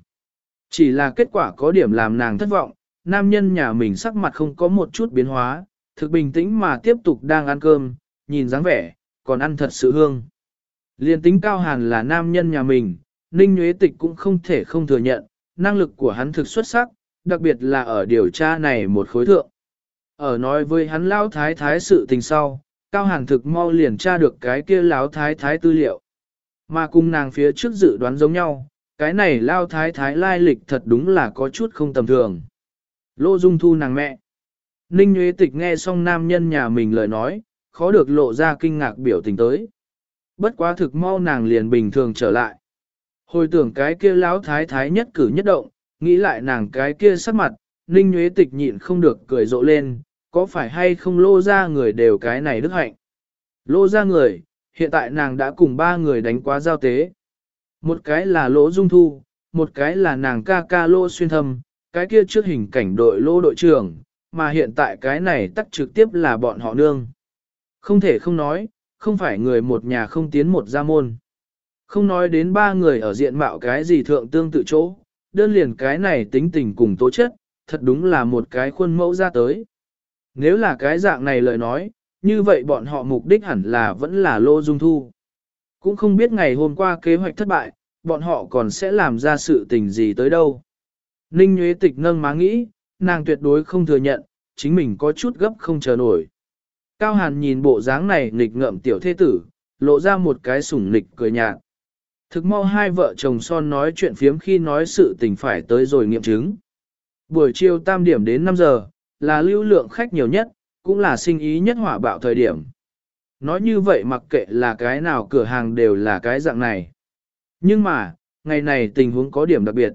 Chỉ là kết quả có điểm làm nàng thất vọng, nam nhân nhà mình sắc mặt không có một chút biến hóa, thực bình tĩnh mà tiếp tục đang ăn cơm, nhìn dáng vẻ, còn ăn thật sự hương. Liên tính cao hàn là nam nhân nhà mình, Ninh Nguyễn Tịch cũng không thể không thừa nhận, năng lực của hắn thực xuất sắc, đặc biệt là ở điều tra này một khối thượng. Ở nói với hắn lão thái thái sự tình sau, Cao Hàn thực mau liền tra được cái kia lão thái thái tư liệu. Mà cùng nàng phía trước dự đoán giống nhau, cái này lao thái thái lai lịch thật đúng là có chút không tầm thường. Lô Dung Thu nàng mẹ. Ninh Nguyễn Tịch nghe xong nam nhân nhà mình lời nói, khó được lộ ra kinh ngạc biểu tình tới. Bất quá thực mau nàng liền bình thường trở lại. Hồi tưởng cái kia lão thái thái nhất cử nhất động, nghĩ lại nàng cái kia sắc mặt, Ninh Nguyễn Tịch nhịn không được cười rộ lên, có phải hay không lô ra người đều cái này đức hạnh. Lô ra người, hiện tại nàng đã cùng ba người đánh quá giao tế. Một cái là lỗ dung thu, một cái là nàng ca ca lô xuyên thâm, cái kia trước hình cảnh đội lô đội trưởng, mà hiện tại cái này tắt trực tiếp là bọn họ nương. Không thể không nói, không phải người một nhà không tiến một gia môn. Không nói đến ba người ở diện mạo cái gì thượng tương tự chỗ, đơn liền cái này tính tình cùng tố chất, thật đúng là một cái khuôn mẫu ra tới. Nếu là cái dạng này lời nói, như vậy bọn họ mục đích hẳn là vẫn là lô dung thu. Cũng không biết ngày hôm qua kế hoạch thất bại, bọn họ còn sẽ làm ra sự tình gì tới đâu. Ninh Nguyễn Tịch nâng má nghĩ, nàng tuyệt đối không thừa nhận, chính mình có chút gấp không chờ nổi. Cao Hàn nhìn bộ dáng này nghịch ngợm tiểu thế tử, lộ ra một cái sủng nghịch cười nhạt. Thực mau hai vợ chồng son nói chuyện phiếm khi nói sự tình phải tới rồi nghiệm chứng. Buổi chiều tam điểm đến 5 giờ, là lưu lượng khách nhiều nhất, cũng là sinh ý nhất hỏa bạo thời điểm. Nói như vậy mặc kệ là cái nào cửa hàng đều là cái dạng này. Nhưng mà, ngày này tình huống có điểm đặc biệt.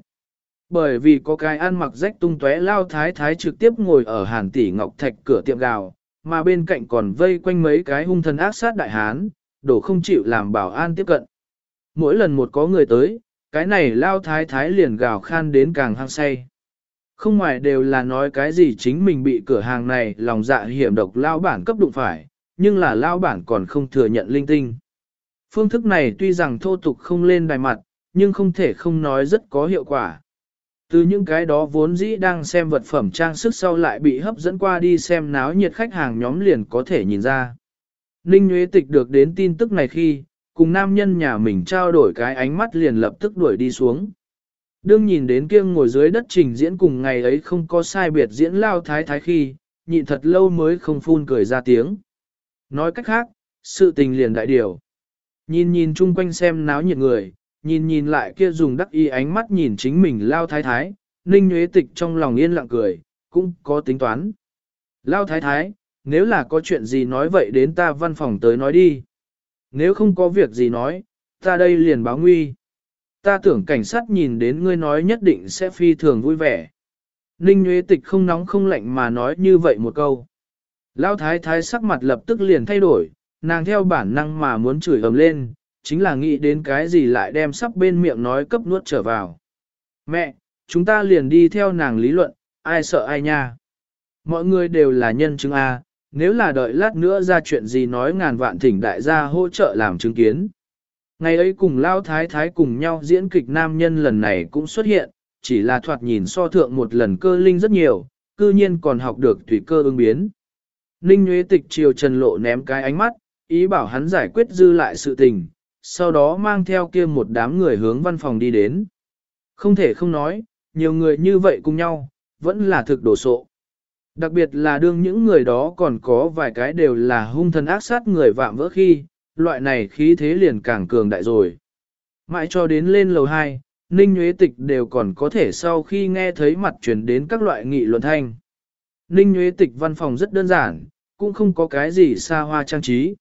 Bởi vì có cái ăn mặc rách tung tóe lao thái thái trực tiếp ngồi ở hàn tỷ ngọc thạch cửa tiệm gạo, mà bên cạnh còn vây quanh mấy cái hung thần ác sát đại hán, đổ không chịu làm bảo an tiếp cận. Mỗi lần một có người tới, cái này lao thái thái liền gào khan đến càng hăng say. Không ngoài đều là nói cái gì chính mình bị cửa hàng này lòng dạ hiểm độc lao bản cấp đụng phải, nhưng là lao bản còn không thừa nhận linh tinh. Phương thức này tuy rằng thô tục không lên đài mặt, nhưng không thể không nói rất có hiệu quả. Từ những cái đó vốn dĩ đang xem vật phẩm trang sức sau lại bị hấp dẫn qua đi xem náo nhiệt khách hàng nhóm liền có thể nhìn ra. Ninh Nguyễn Tịch được đến tin tức này khi, cùng nam nhân nhà mình trao đổi cái ánh mắt liền lập tức đuổi đi xuống. Đương nhìn đến kia ngồi dưới đất trình diễn cùng ngày ấy không có sai biệt diễn lao thái thái khi, nhịn thật lâu mới không phun cười ra tiếng. Nói cách khác, sự tình liền đại điều. Nhìn nhìn chung quanh xem náo nhiệt người, nhìn nhìn lại kia dùng đắc y ánh mắt nhìn chính mình lao thái thái, ninh nhuế tịch trong lòng yên lặng cười, cũng có tính toán. Lao thái thái, nếu là có chuyện gì nói vậy đến ta văn phòng tới nói đi. Nếu không có việc gì nói, ta đây liền báo nguy. Ta tưởng cảnh sát nhìn đến ngươi nói nhất định sẽ phi thường vui vẻ. Ninh Nguyễn Tịch không nóng không lạnh mà nói như vậy một câu. Lão thái thái sắc mặt lập tức liền thay đổi, nàng theo bản năng mà muốn chửi ầm lên, chính là nghĩ đến cái gì lại đem sắp bên miệng nói cấp nuốt trở vào. Mẹ, chúng ta liền đi theo nàng lý luận, ai sợ ai nha. Mọi người đều là nhân chứng A, nếu là đợi lát nữa ra chuyện gì nói ngàn vạn thỉnh đại gia hỗ trợ làm chứng kiến. Ngày ấy cùng Lao Thái Thái cùng nhau diễn kịch nam nhân lần này cũng xuất hiện, chỉ là thoạt nhìn so thượng một lần cơ linh rất nhiều, cư nhiên còn học được thủy cơ ứng biến. Ninh Nguyễn Tịch chiều Trần Lộ ném cái ánh mắt, ý bảo hắn giải quyết dư lại sự tình, sau đó mang theo kia một đám người hướng văn phòng đi đến. Không thể không nói, nhiều người như vậy cùng nhau, vẫn là thực đổ sộ. Đặc biệt là đương những người đó còn có vài cái đều là hung thần ác sát người vạm vỡ khi, loại này khí thế liền càng cường đại rồi. Mãi cho đến lên lầu 2, Ninh Nguyễn Tịch đều còn có thể sau khi nghe thấy mặt truyền đến các loại nghị luận thanh. Ninh Nguyễn Tịch văn phòng rất đơn giản, cũng không có cái gì xa hoa trang trí.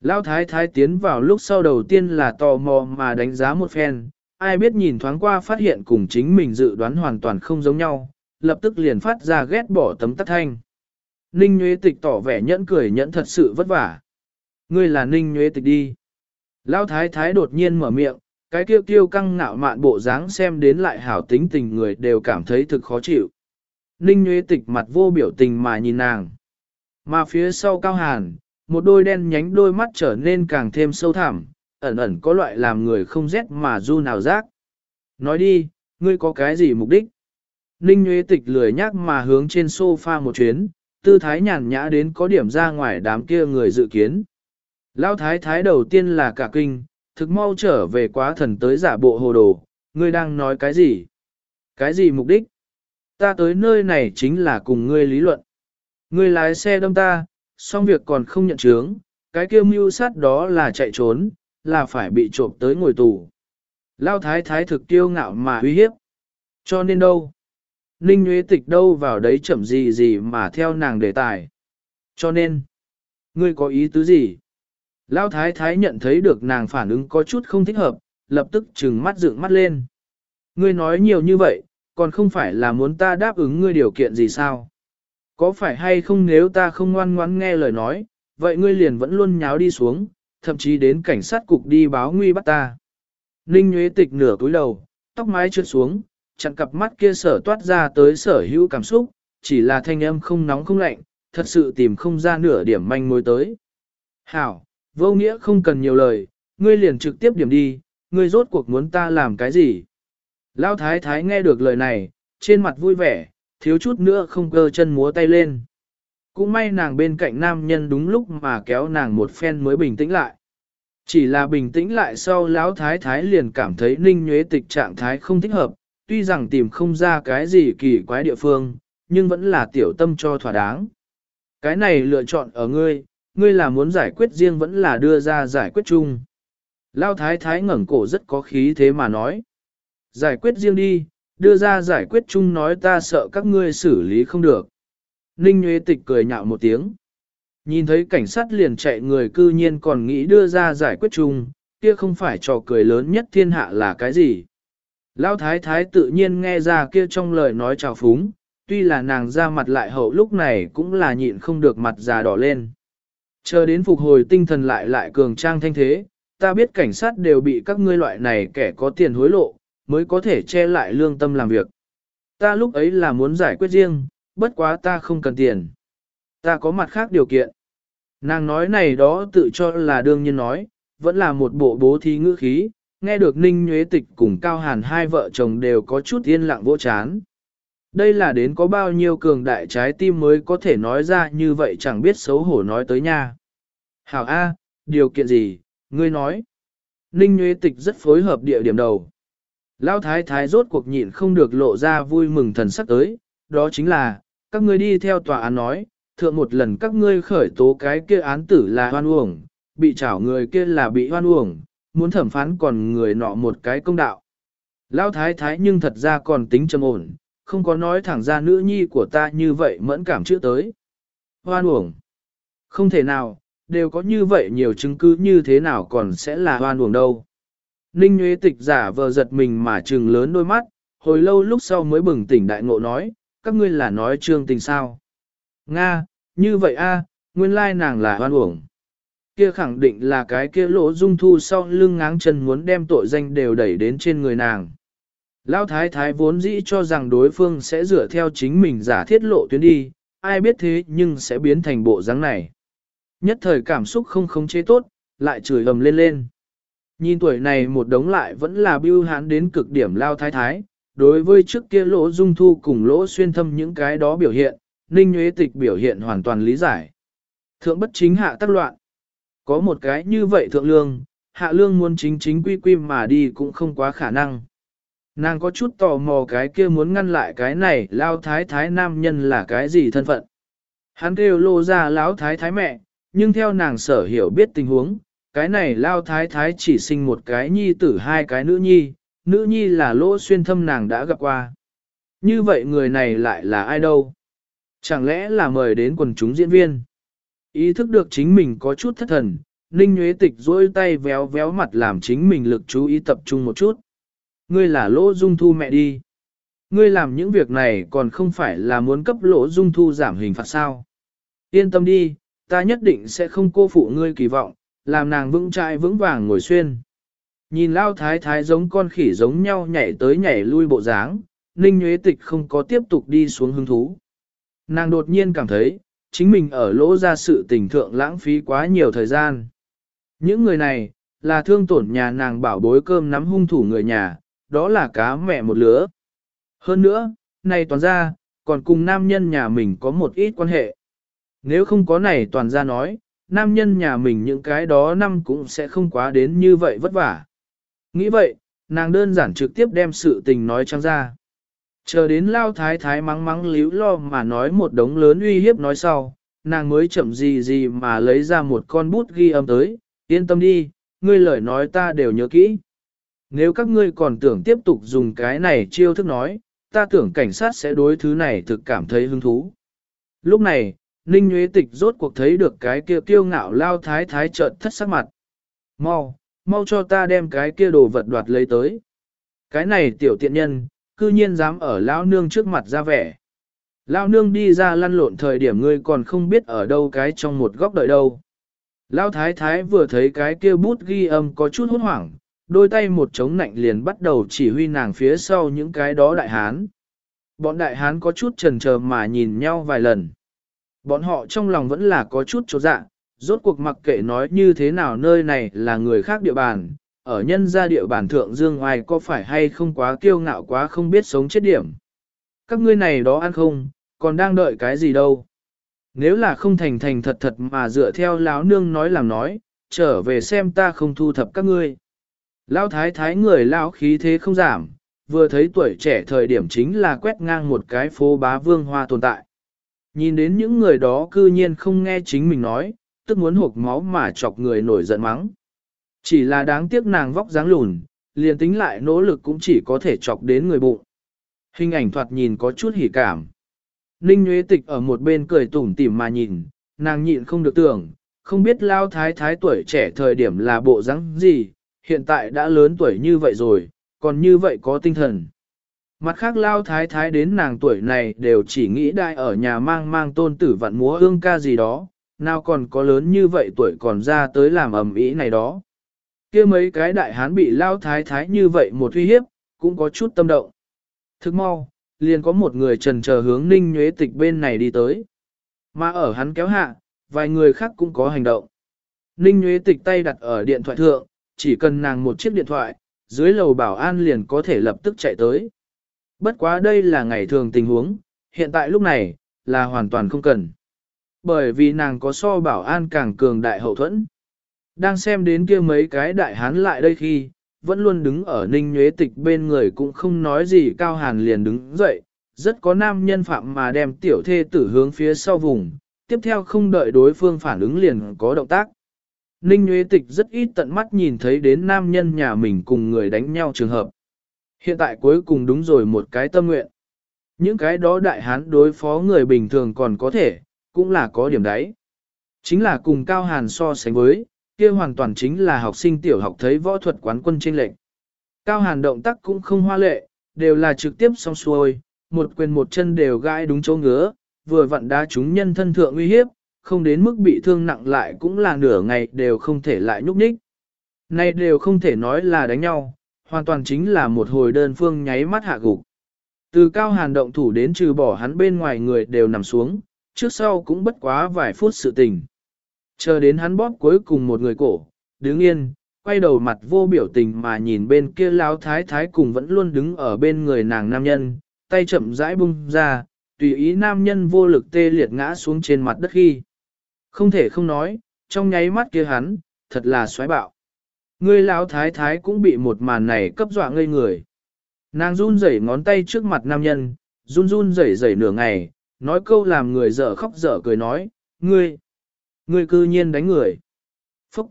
Lão thái thái tiến vào lúc sau đầu tiên là tò mò mà đánh giá một phen, ai biết nhìn thoáng qua phát hiện cùng chính mình dự đoán hoàn toàn không giống nhau, lập tức liền phát ra ghét bỏ tấm tắt thanh. Ninh Nguyễn Tịch tỏ vẻ nhẫn cười nhẫn thật sự vất vả. Ngươi là Ninh Nguyễn Tịch đi. Lão thái thái đột nhiên mở miệng, cái kiêu kiêu căng ngạo mạn bộ dáng xem đến lại hảo tính tình người đều cảm thấy thực khó chịu. Ninh Nguyễn Tịch mặt vô biểu tình mà nhìn nàng. Mà phía sau cao hàn, một đôi đen nhánh đôi mắt trở nên càng thêm sâu thẳm, ẩn ẩn có loại làm người không rét mà du nào rác. Nói đi, ngươi có cái gì mục đích? Ninh Nguyễn Tịch lười nhác mà hướng trên sofa một chuyến, tư thái nhàn nhã đến có điểm ra ngoài đám kia người dự kiến. Lão thái thái đầu tiên là cả kinh, thực mau trở về quá thần tới giả bộ hồ đồ, ngươi đang nói cái gì? Cái gì mục đích? Ta tới nơi này chính là cùng ngươi lý luận. Ngươi lái xe đâm ta, xong việc còn không nhận chướng, cái kia mưu sát đó là chạy trốn, là phải bị trộm tới ngồi tù. Lao thái thái thực tiêu ngạo mà uy hiếp. Cho nên đâu? Ninh Nguyễn Tịch đâu vào đấy chậm gì gì mà theo nàng đề tài. Cho nên, ngươi có ý tứ gì? Lao thái thái nhận thấy được nàng phản ứng có chút không thích hợp, lập tức trừng mắt dựng mắt lên. Ngươi nói nhiều như vậy, còn không phải là muốn ta đáp ứng ngươi điều kiện gì sao? Có phải hay không nếu ta không ngoan ngoãn nghe lời nói, vậy ngươi liền vẫn luôn nháo đi xuống, thậm chí đến cảnh sát cục đi báo nguy bắt ta. Ninh Nguyễn Tịch nửa cúi đầu, tóc mái trượt xuống, chặn cặp mắt kia sở toát ra tới sở hữu cảm xúc, chỉ là thanh âm không nóng không lạnh, thật sự tìm không ra nửa điểm manh mối tới. Hảo, vô nghĩa không cần nhiều lời, ngươi liền trực tiếp điểm đi, ngươi rốt cuộc muốn ta làm cái gì? Lão thái thái nghe được lời này, trên mặt vui vẻ, thiếu chút nữa không cơ chân múa tay lên. Cũng may nàng bên cạnh nam nhân đúng lúc mà kéo nàng một phen mới bình tĩnh lại. Chỉ là bình tĩnh lại sau lão thái thái liền cảm thấy ninh nhuế tịch trạng thái không thích hợp, tuy rằng tìm không ra cái gì kỳ quái địa phương, nhưng vẫn là tiểu tâm cho thỏa đáng. Cái này lựa chọn ở ngươi, ngươi là muốn giải quyết riêng vẫn là đưa ra giải quyết chung. Lao thái thái ngẩng cổ rất có khí thế mà nói. Giải quyết riêng đi, đưa ra giải quyết chung nói ta sợ các ngươi xử lý không được. Ninh Nguyễn Tịch cười nhạo một tiếng. Nhìn thấy cảnh sát liền chạy người cư nhiên còn nghĩ đưa ra giải quyết chung, kia không phải trò cười lớn nhất thiên hạ là cái gì. Lão thái thái tự nhiên nghe ra kia trong lời nói chào phúng, tuy là nàng ra mặt lại hậu lúc này cũng là nhịn không được mặt già đỏ lên. Chờ đến phục hồi tinh thần lại lại cường trang thanh thế, ta biết cảnh sát đều bị các ngươi loại này kẻ có tiền hối lộ, mới có thể che lại lương tâm làm việc. Ta lúc ấy là muốn giải quyết riêng, bất quá ta không cần tiền. Ta có mặt khác điều kiện. Nàng nói này đó tự cho là đương nhiên nói, vẫn là một bộ bố thí ngữ khí, nghe được Ninh Nhuế Tịch cùng Cao Hàn hai vợ chồng đều có chút yên lặng vỗ chán. Đây là đến có bao nhiêu cường đại trái tim mới có thể nói ra như vậy chẳng biết xấu hổ nói tới nha. Hảo A, điều kiện gì, ngươi nói. Ninh Nhuế Tịch rất phối hợp địa điểm đầu. Lão Thái Thái rốt cuộc nhịn không được lộ ra vui mừng thần sắc tới, đó chính là, các ngươi đi theo tòa án nói, thượng một lần các ngươi khởi tố cái kia án tử là hoan uổng, bị trảo người kia là bị hoan uổng, muốn thẩm phán còn người nọ một cái công đạo. Lão thái thái nhưng thật ra còn tính trầm ổn, không có nói thẳng ra nữ nhi của ta như vậy mẫn cảm chữa tới. Hoan uổng. Không thể nào, đều có như vậy nhiều chứng cứ như thế nào còn sẽ là hoan uổng đâu. Ninh Nguyễn Tịch giả vờ giật mình mà trừng lớn đôi mắt, hồi lâu lúc sau mới bừng tỉnh đại ngộ nói, các ngươi là nói trương tình sao. Nga, như vậy a, nguyên lai nàng là hoan uổng kia khẳng định là cái kia lỗ dung thu sau lưng ngáng chân muốn đem tội danh đều đẩy đến trên người nàng. Lão thái thái vốn dĩ cho rằng đối phương sẽ dựa theo chính mình giả thiết lộ tuyến đi, ai biết thế nhưng sẽ biến thành bộ dáng này. Nhất thời cảm xúc không khống chế tốt, lại chửi ầm lên lên. Nhìn tuổi này một đống lại vẫn là biêu hán đến cực điểm lao thái thái, đối với trước kia lỗ dung thu cùng lỗ xuyên thâm những cái đó biểu hiện, ninh nhuế tịch biểu hiện hoàn toàn lý giải. Thượng bất chính hạ tắc loạn. Có một cái như vậy thượng lương, hạ lương muốn chính chính quy quy mà đi cũng không quá khả năng. Nàng có chút tò mò cái kia muốn ngăn lại cái này lao thái thái nam nhân là cái gì thân phận. Hắn kêu lô ra lão thái thái mẹ, nhưng theo nàng sở hiểu biết tình huống, cái này lao thái thái chỉ sinh một cái nhi tử hai cái nữ nhi, nữ nhi là lỗ xuyên thâm nàng đã gặp qua. Như vậy người này lại là ai đâu? Chẳng lẽ là mời đến quần chúng diễn viên? Ý thức được chính mình có chút thất thần, Ninh Nguyễn Tịch dôi tay véo véo mặt làm chính mình lực chú ý tập trung một chút. Ngươi là lỗ dung thu mẹ đi. Ngươi làm những việc này còn không phải là muốn cấp lỗ dung thu giảm hình phạt sao. Yên tâm đi, ta nhất định sẽ không cô phụ ngươi kỳ vọng, làm nàng vững trai vững vàng ngồi xuyên. Nhìn lao thái thái giống con khỉ giống nhau nhảy tới nhảy lui bộ dáng, Ninh nhuế Tịch không có tiếp tục đi xuống hứng thú. Nàng đột nhiên cảm thấy, chính mình ở lỗ ra sự tình thượng lãng phí quá nhiều thời gian. Những người này, là thương tổn nhà nàng bảo bối cơm nắm hung thủ người nhà, đó là cá mẹ một lứa. Hơn nữa, này toàn ra, còn cùng nam nhân nhà mình có một ít quan hệ. Nếu không có này toàn ra nói, nam nhân nhà mình những cái đó năm cũng sẽ không quá đến như vậy vất vả. Nghĩ vậy, nàng đơn giản trực tiếp đem sự tình nói trắng ra. Chờ đến lao thái thái mắng mắng líu lo mà nói một đống lớn uy hiếp nói sau, nàng mới chậm gì gì mà lấy ra một con bút ghi âm tới, yên tâm đi, ngươi lời nói ta đều nhớ kỹ. Nếu các ngươi còn tưởng tiếp tục dùng cái này chiêu thức nói, ta tưởng cảnh sát sẽ đối thứ này thực cảm thấy hứng thú. Lúc này, Ninh Nguyễn Tịch rốt cuộc thấy được cái kia kiêu ngạo lao thái thái trợn thất sắc mặt. Mau, mau cho ta đem cái kia đồ vật đoạt lấy tới. Cái này tiểu tiện nhân, cư nhiên dám ở lao nương trước mặt ra vẻ. Lao nương đi ra lăn lộn thời điểm ngươi còn không biết ở đâu cái trong một góc đợi đâu. Lao thái thái vừa thấy cái kia bút ghi âm có chút hốt hoảng, đôi tay một chống nạnh liền bắt đầu chỉ huy nàng phía sau những cái đó đại hán. Bọn đại hán có chút trần chờ mà nhìn nhau vài lần. Bọn họ trong lòng vẫn là có chút chỗ dạ, rốt cuộc mặc kệ nói như thế nào nơi này là người khác địa bàn, ở nhân gia địa bàn thượng dương ngoài có phải hay không quá kiêu ngạo quá không biết sống chết điểm. Các ngươi này đó ăn không, còn đang đợi cái gì đâu. Nếu là không thành thành thật thật mà dựa theo lão nương nói làm nói, trở về xem ta không thu thập các ngươi. Lão thái thái người lão khí thế không giảm, vừa thấy tuổi trẻ thời điểm chính là quét ngang một cái phố bá vương hoa tồn tại. Nhìn đến những người đó cư nhiên không nghe chính mình nói, tức muốn hộp máu mà chọc người nổi giận mắng. Chỉ là đáng tiếc nàng vóc dáng lùn, liền tính lại nỗ lực cũng chỉ có thể chọc đến người bụng. Hình ảnh thoạt nhìn có chút hỉ cảm. Ninh Nguyễn Tịch ở một bên cười tủm tỉm mà nhìn, nàng nhịn không được tưởng, không biết lao thái thái tuổi trẻ thời điểm là bộ dáng gì, hiện tại đã lớn tuổi như vậy rồi, còn như vậy có tinh thần. Mặt khác lao thái thái đến nàng tuổi này đều chỉ nghĩ đại ở nhà mang mang tôn tử vạn múa ương ca gì đó, nào còn có lớn như vậy tuổi còn ra tới làm ầm ĩ này đó. kia mấy cái đại hán bị lao thái thái như vậy một uy hiếp, cũng có chút tâm động. Thức mau, liền có một người trần chờ hướng ninh nhuế tịch bên này đi tới. Mà ở hắn kéo hạ, vài người khác cũng có hành động. Ninh nhuế tịch tay đặt ở điện thoại thượng, chỉ cần nàng một chiếc điện thoại, dưới lầu bảo an liền có thể lập tức chạy tới. Bất quá đây là ngày thường tình huống, hiện tại lúc này, là hoàn toàn không cần. Bởi vì nàng có so bảo an càng cường đại hậu thuẫn. Đang xem đến kia mấy cái đại hán lại đây khi, vẫn luôn đứng ở ninh nhuế tịch bên người cũng không nói gì cao hàn liền đứng dậy, rất có nam nhân phạm mà đem tiểu thê tử hướng phía sau vùng, tiếp theo không đợi đối phương phản ứng liền có động tác. Ninh Nguyễn Tịch rất ít tận mắt nhìn thấy đến nam nhân nhà mình cùng người đánh nhau trường hợp. Hiện tại cuối cùng đúng rồi một cái tâm nguyện. Những cái đó đại hán đối phó người bình thường còn có thể, cũng là có điểm đấy. Chính là cùng Cao Hàn so sánh với, kia hoàn toàn chính là học sinh tiểu học thấy võ thuật quán quân trên lệnh. Cao Hàn động tác cũng không hoa lệ, đều là trực tiếp song xuôi, một quyền một chân đều gãi đúng chỗ ngứa, vừa vặn đá chúng nhân thân thượng uy hiếp, không đến mức bị thương nặng lại cũng là nửa ngày đều không thể lại nhúc nhích. nay đều không thể nói là đánh nhau, hoàn toàn chính là một hồi đơn phương nháy mắt hạ gục. Từ cao hàn động thủ đến trừ bỏ hắn bên ngoài người đều nằm xuống, trước sau cũng bất quá vài phút sự tình. Chờ đến hắn bóp cuối cùng một người cổ, đứng yên, quay đầu mặt vô biểu tình mà nhìn bên kia lao thái thái cùng vẫn luôn đứng ở bên người nàng nam nhân, tay chậm rãi bung ra, tùy ý nam nhân vô lực tê liệt ngã xuống trên mặt đất khi. Không thể không nói, trong nháy mắt kia hắn, thật là xoáy bạo. Người lão thái thái cũng bị một màn này cấp dọa ngây người. Nàng run rẩy ngón tay trước mặt nam nhân, run run rẩy rẩy nửa ngày, nói câu làm người dở khóc dở cười nói, ngươi, ngươi cư nhiên đánh người. Phúc!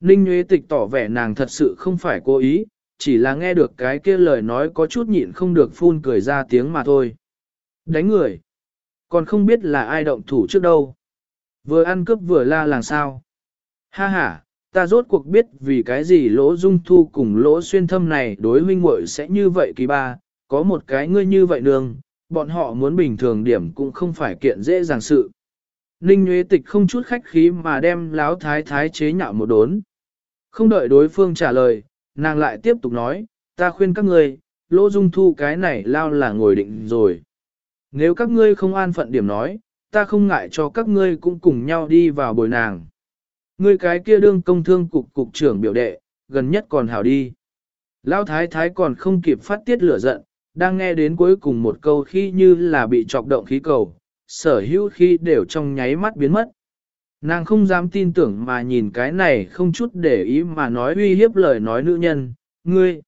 Ninh Nguyễn Tịch tỏ vẻ nàng thật sự không phải cố ý, chỉ là nghe được cái kia lời nói có chút nhịn không được phun cười ra tiếng mà thôi. Đánh người! Còn không biết là ai động thủ trước đâu. Vừa ăn cướp vừa la làng sao. Ha ha, ta rốt cuộc biết vì cái gì lỗ dung thu cùng lỗ xuyên thâm này đối huynh muội sẽ như vậy kỳ ba, có một cái ngươi như vậy đường, bọn họ muốn bình thường điểm cũng không phải kiện dễ dàng sự. Ninh Nguyễn Tịch không chút khách khí mà đem láo thái thái chế nhạo một đốn. Không đợi đối phương trả lời, nàng lại tiếp tục nói, ta khuyên các ngươi, lỗ dung thu cái này lao là ngồi định rồi. Nếu các ngươi không an phận điểm nói, ta không ngại cho các ngươi cũng cùng nhau đi vào bồi nàng. Ngươi cái kia đương công thương cục cục trưởng biểu đệ, gần nhất còn hảo đi. Lão thái thái còn không kịp phát tiết lửa giận, đang nghe đến cuối cùng một câu khi như là bị chọc động khí cầu, sở hữu khi đều trong nháy mắt biến mất. Nàng không dám tin tưởng mà nhìn cái này không chút để ý mà nói uy hiếp lời nói nữ nhân, ngươi,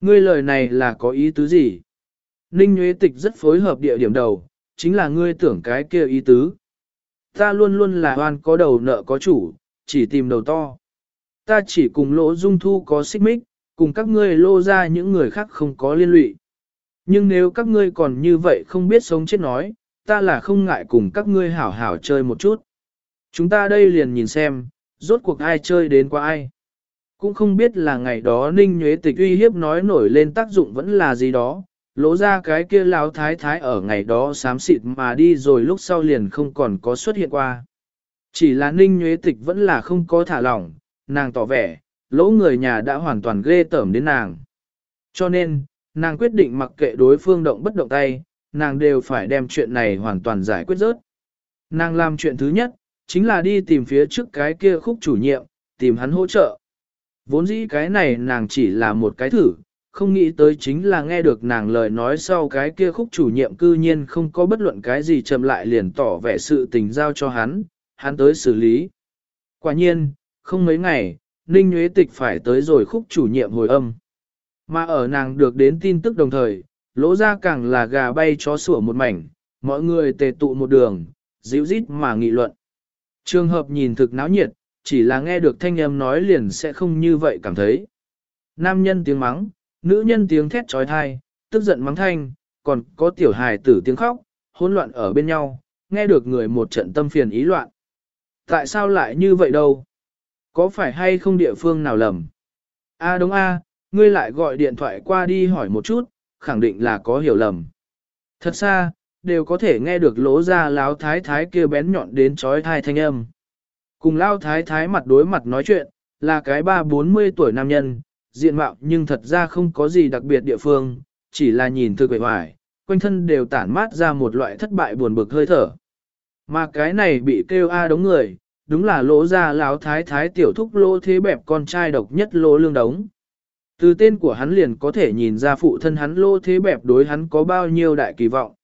ngươi lời này là có ý tứ gì? Ninh Nguyễn Tịch rất phối hợp địa điểm đầu, chính là ngươi tưởng cái kia ý tứ. Ta luôn luôn là hoan có đầu nợ có chủ, chỉ tìm đầu to. Ta chỉ cùng lỗ dung thu có xích mích, cùng các ngươi lô ra những người khác không có liên lụy. Nhưng nếu các ngươi còn như vậy không biết sống chết nói, ta là không ngại cùng các ngươi hảo hảo chơi một chút. Chúng ta đây liền nhìn xem, rốt cuộc ai chơi đến qua ai. Cũng không biết là ngày đó Ninh Nhuế Tịch uy hiếp nói nổi lên tác dụng vẫn là gì đó, lỗ ra cái kia lão thái thái ở ngày đó xám xịt mà đi rồi lúc sau liền không còn có xuất hiện qua. Chỉ là Ninh Nhuế Tịch vẫn là không có thả lỏng, nàng tỏ vẻ, lỗ người nhà đã hoàn toàn ghê tởm đến nàng. Cho nên, nàng quyết định mặc kệ đối phương động bất động tay, nàng đều phải đem chuyện này hoàn toàn giải quyết rớt. Nàng làm chuyện thứ nhất, chính là đi tìm phía trước cái kia khúc chủ nhiệm, tìm hắn hỗ trợ. Vốn dĩ cái này nàng chỉ là một cái thử, không nghĩ tới chính là nghe được nàng lời nói sau cái kia khúc chủ nhiệm cư nhiên không có bất luận cái gì chậm lại liền tỏ vẻ sự tình giao cho hắn, hắn tới xử lý. Quả nhiên, không mấy ngày, Ninh Nguyễn Tịch phải tới rồi khúc chủ nhiệm hồi âm. Mà ở nàng được đến tin tức đồng thời, lỗ ra càng là gà bay chó sủa một mảnh, mọi người tề tụ một đường, dịu rít mà nghị luận. Trường hợp nhìn thực náo nhiệt, chỉ là nghe được thanh âm nói liền sẽ không như vậy cảm thấy. Nam nhân tiếng mắng, nữ nhân tiếng thét trói thai, tức giận mắng thanh, còn có tiểu hài tử tiếng khóc, hỗn loạn ở bên nhau, nghe được người một trận tâm phiền ý loạn. Tại sao lại như vậy đâu? Có phải hay không địa phương nào lầm? A đúng A, ngươi lại gọi điện thoại qua đi hỏi một chút, khẳng định là có hiểu lầm. Thật xa, đều có thể nghe được lỗ ra láo thái thái kia bén nhọn đến trói thai thanh âm. Cùng lao thái thái mặt đối mặt nói chuyện, là cái ba bốn mươi tuổi nam nhân, diện mạo nhưng thật ra không có gì đặc biệt địa phương, chỉ là nhìn thư quệ hoài, quanh thân đều tản mát ra một loại thất bại buồn bực hơi thở. Mà cái này bị kêu A đống người, đúng là lỗ ra láo thái thái tiểu thúc lỗ thế bẹp con trai độc nhất lỗ lương đống. Từ tên của hắn liền có thể nhìn ra phụ thân hắn lỗ thế bẹp đối hắn có bao nhiêu đại kỳ vọng.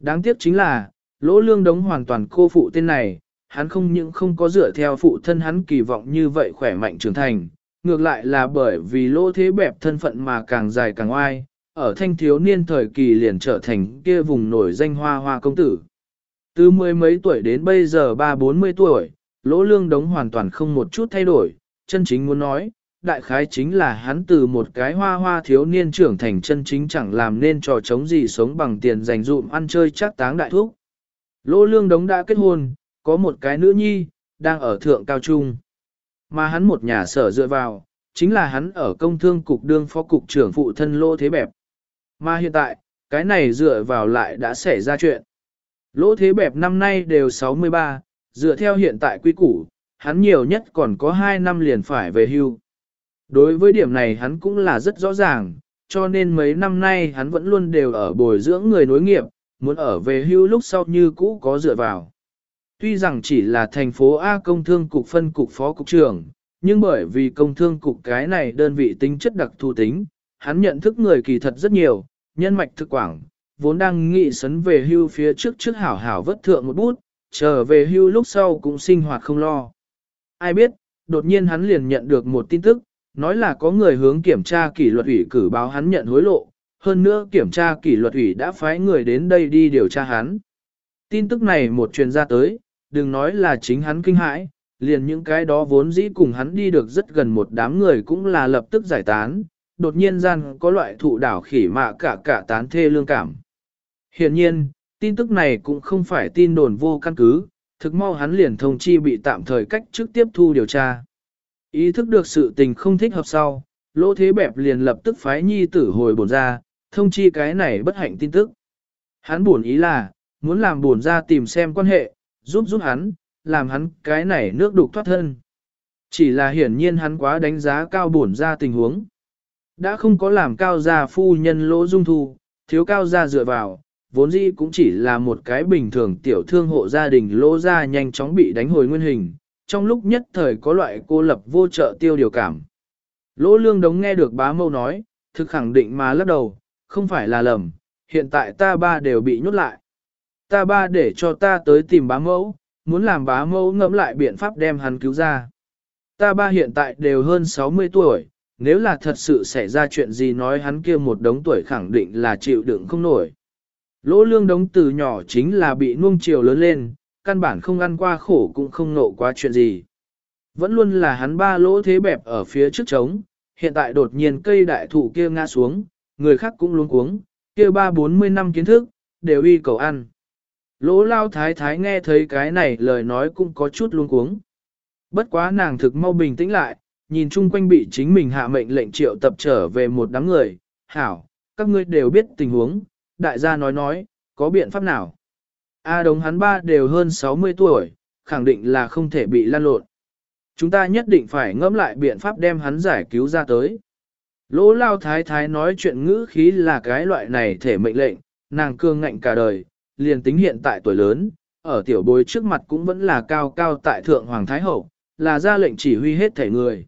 Đáng tiếc chính là, lỗ lương đống hoàn toàn cô phụ tên này, hắn không những không có dựa theo phụ thân hắn kỳ vọng như vậy khỏe mạnh trưởng thành, ngược lại là bởi vì lỗ thế bẹp thân phận mà càng dài càng oai, ở thanh thiếu niên thời kỳ liền trở thành kia vùng nổi danh hoa hoa công tử. Từ mười mấy tuổi đến bây giờ ba bốn mươi tuổi, lỗ lương đống hoàn toàn không một chút thay đổi, chân chính muốn nói, đại khái chính là hắn từ một cái hoa hoa thiếu niên trưởng thành chân chính chẳng làm nên trò chống gì sống bằng tiền dành dụm ăn chơi chắc táng đại thúc. Lỗ lương đống đã kết hôn, có một cái nữ nhi, đang ở thượng cao trung. Mà hắn một nhà sở dựa vào, chính là hắn ở công thương cục đương phó cục trưởng phụ thân lỗ thế bẹp. Mà hiện tại, cái này dựa vào lại đã xảy ra chuyện. Lỗ thế bẹp năm nay đều 63, dựa theo hiện tại quy củ, hắn nhiều nhất còn có 2 năm liền phải về hưu. Đối với điểm này hắn cũng là rất rõ ràng, cho nên mấy năm nay hắn vẫn luôn đều ở bồi dưỡng người nối nghiệp, muốn ở về hưu lúc sau như cũ có dựa vào. Tuy rằng chỉ là thành phố A công thương cục phân cục phó cục trưởng, nhưng bởi vì công thương cục cái này đơn vị tính chất đặc thù tính, hắn nhận thức người kỳ thật rất nhiều, nhân mạch thực quảng, vốn đang nghị sấn về hưu phía trước trước hảo hảo vất thượng một bút, trở về hưu lúc sau cũng sinh hoạt không lo. Ai biết, đột nhiên hắn liền nhận được một tin tức, nói là có người hướng kiểm tra kỷ luật ủy cử báo hắn nhận hối lộ, hơn nữa kiểm tra kỷ luật ủy đã phái người đến đây đi điều tra hắn. Tin tức này một truyền ra tới, đừng nói là chính hắn kinh hãi, liền những cái đó vốn dĩ cùng hắn đi được rất gần một đám người cũng là lập tức giải tán, đột nhiên gian có loại thụ đảo khỉ mạ cả cả tán thê lương cảm. Hiện nhiên, tin tức này cũng không phải tin đồn vô căn cứ, thực mau hắn liền thông chi bị tạm thời cách trước tiếp thu điều tra. Ý thức được sự tình không thích hợp sau, lỗ thế bẹp liền lập tức phái nhi tử hồi bổn ra, thông chi cái này bất hạnh tin tức. Hắn buồn ý là, muốn làm buồn ra tìm xem quan hệ, giúp giúp hắn, làm hắn cái này nước đục thoát thân. Chỉ là hiển nhiên hắn quá đánh giá cao buồn ra tình huống. Đã không có làm cao gia phu nhân lỗ dung thu, thiếu cao gia dựa vào, vốn dĩ cũng chỉ là một cái bình thường tiểu thương hộ gia đình lỗ ra nhanh chóng bị đánh hồi nguyên hình, trong lúc nhất thời có loại cô lập vô trợ tiêu điều cảm. Lỗ lương đống nghe được bá mâu nói, thực khẳng định mà lắc đầu, không phải là lầm, hiện tại ta ba đều bị nhốt lại. Ta ba để cho ta tới tìm bá mẫu, muốn làm bá mẫu ngẫm lại biện pháp đem hắn cứu ra. Ta ba hiện tại đều hơn 60 tuổi, nếu là thật sự xảy ra chuyện gì nói hắn kia một đống tuổi khẳng định là chịu đựng không nổi. Lỗ lương đống từ nhỏ chính là bị nuông chiều lớn lên, căn bản không ăn qua khổ cũng không nộ qua chuyện gì. Vẫn luôn là hắn ba lỗ thế bẹp ở phía trước trống, hiện tại đột nhiên cây đại thụ kia ngã xuống, người khác cũng luống cuống, kia ba bốn mươi năm kiến thức, đều y cầu ăn. Lỗ lao thái thái nghe thấy cái này lời nói cũng có chút luống cuống. Bất quá nàng thực mau bình tĩnh lại, nhìn chung quanh bị chính mình hạ mệnh lệnh triệu tập trở về một đám người, hảo, các ngươi đều biết tình huống, đại gia nói nói, có biện pháp nào? A Đống hắn ba đều hơn 60 tuổi, khẳng định là không thể bị lan lộn. Chúng ta nhất định phải ngẫm lại biện pháp đem hắn giải cứu ra tới. Lỗ lao thái thái nói chuyện ngữ khí là cái loại này thể mệnh lệnh, nàng cương ngạnh cả đời, liền tính hiện tại tuổi lớn, ở tiểu bối trước mặt cũng vẫn là cao cao tại thượng hoàng thái hậu, là ra lệnh chỉ huy hết thể người.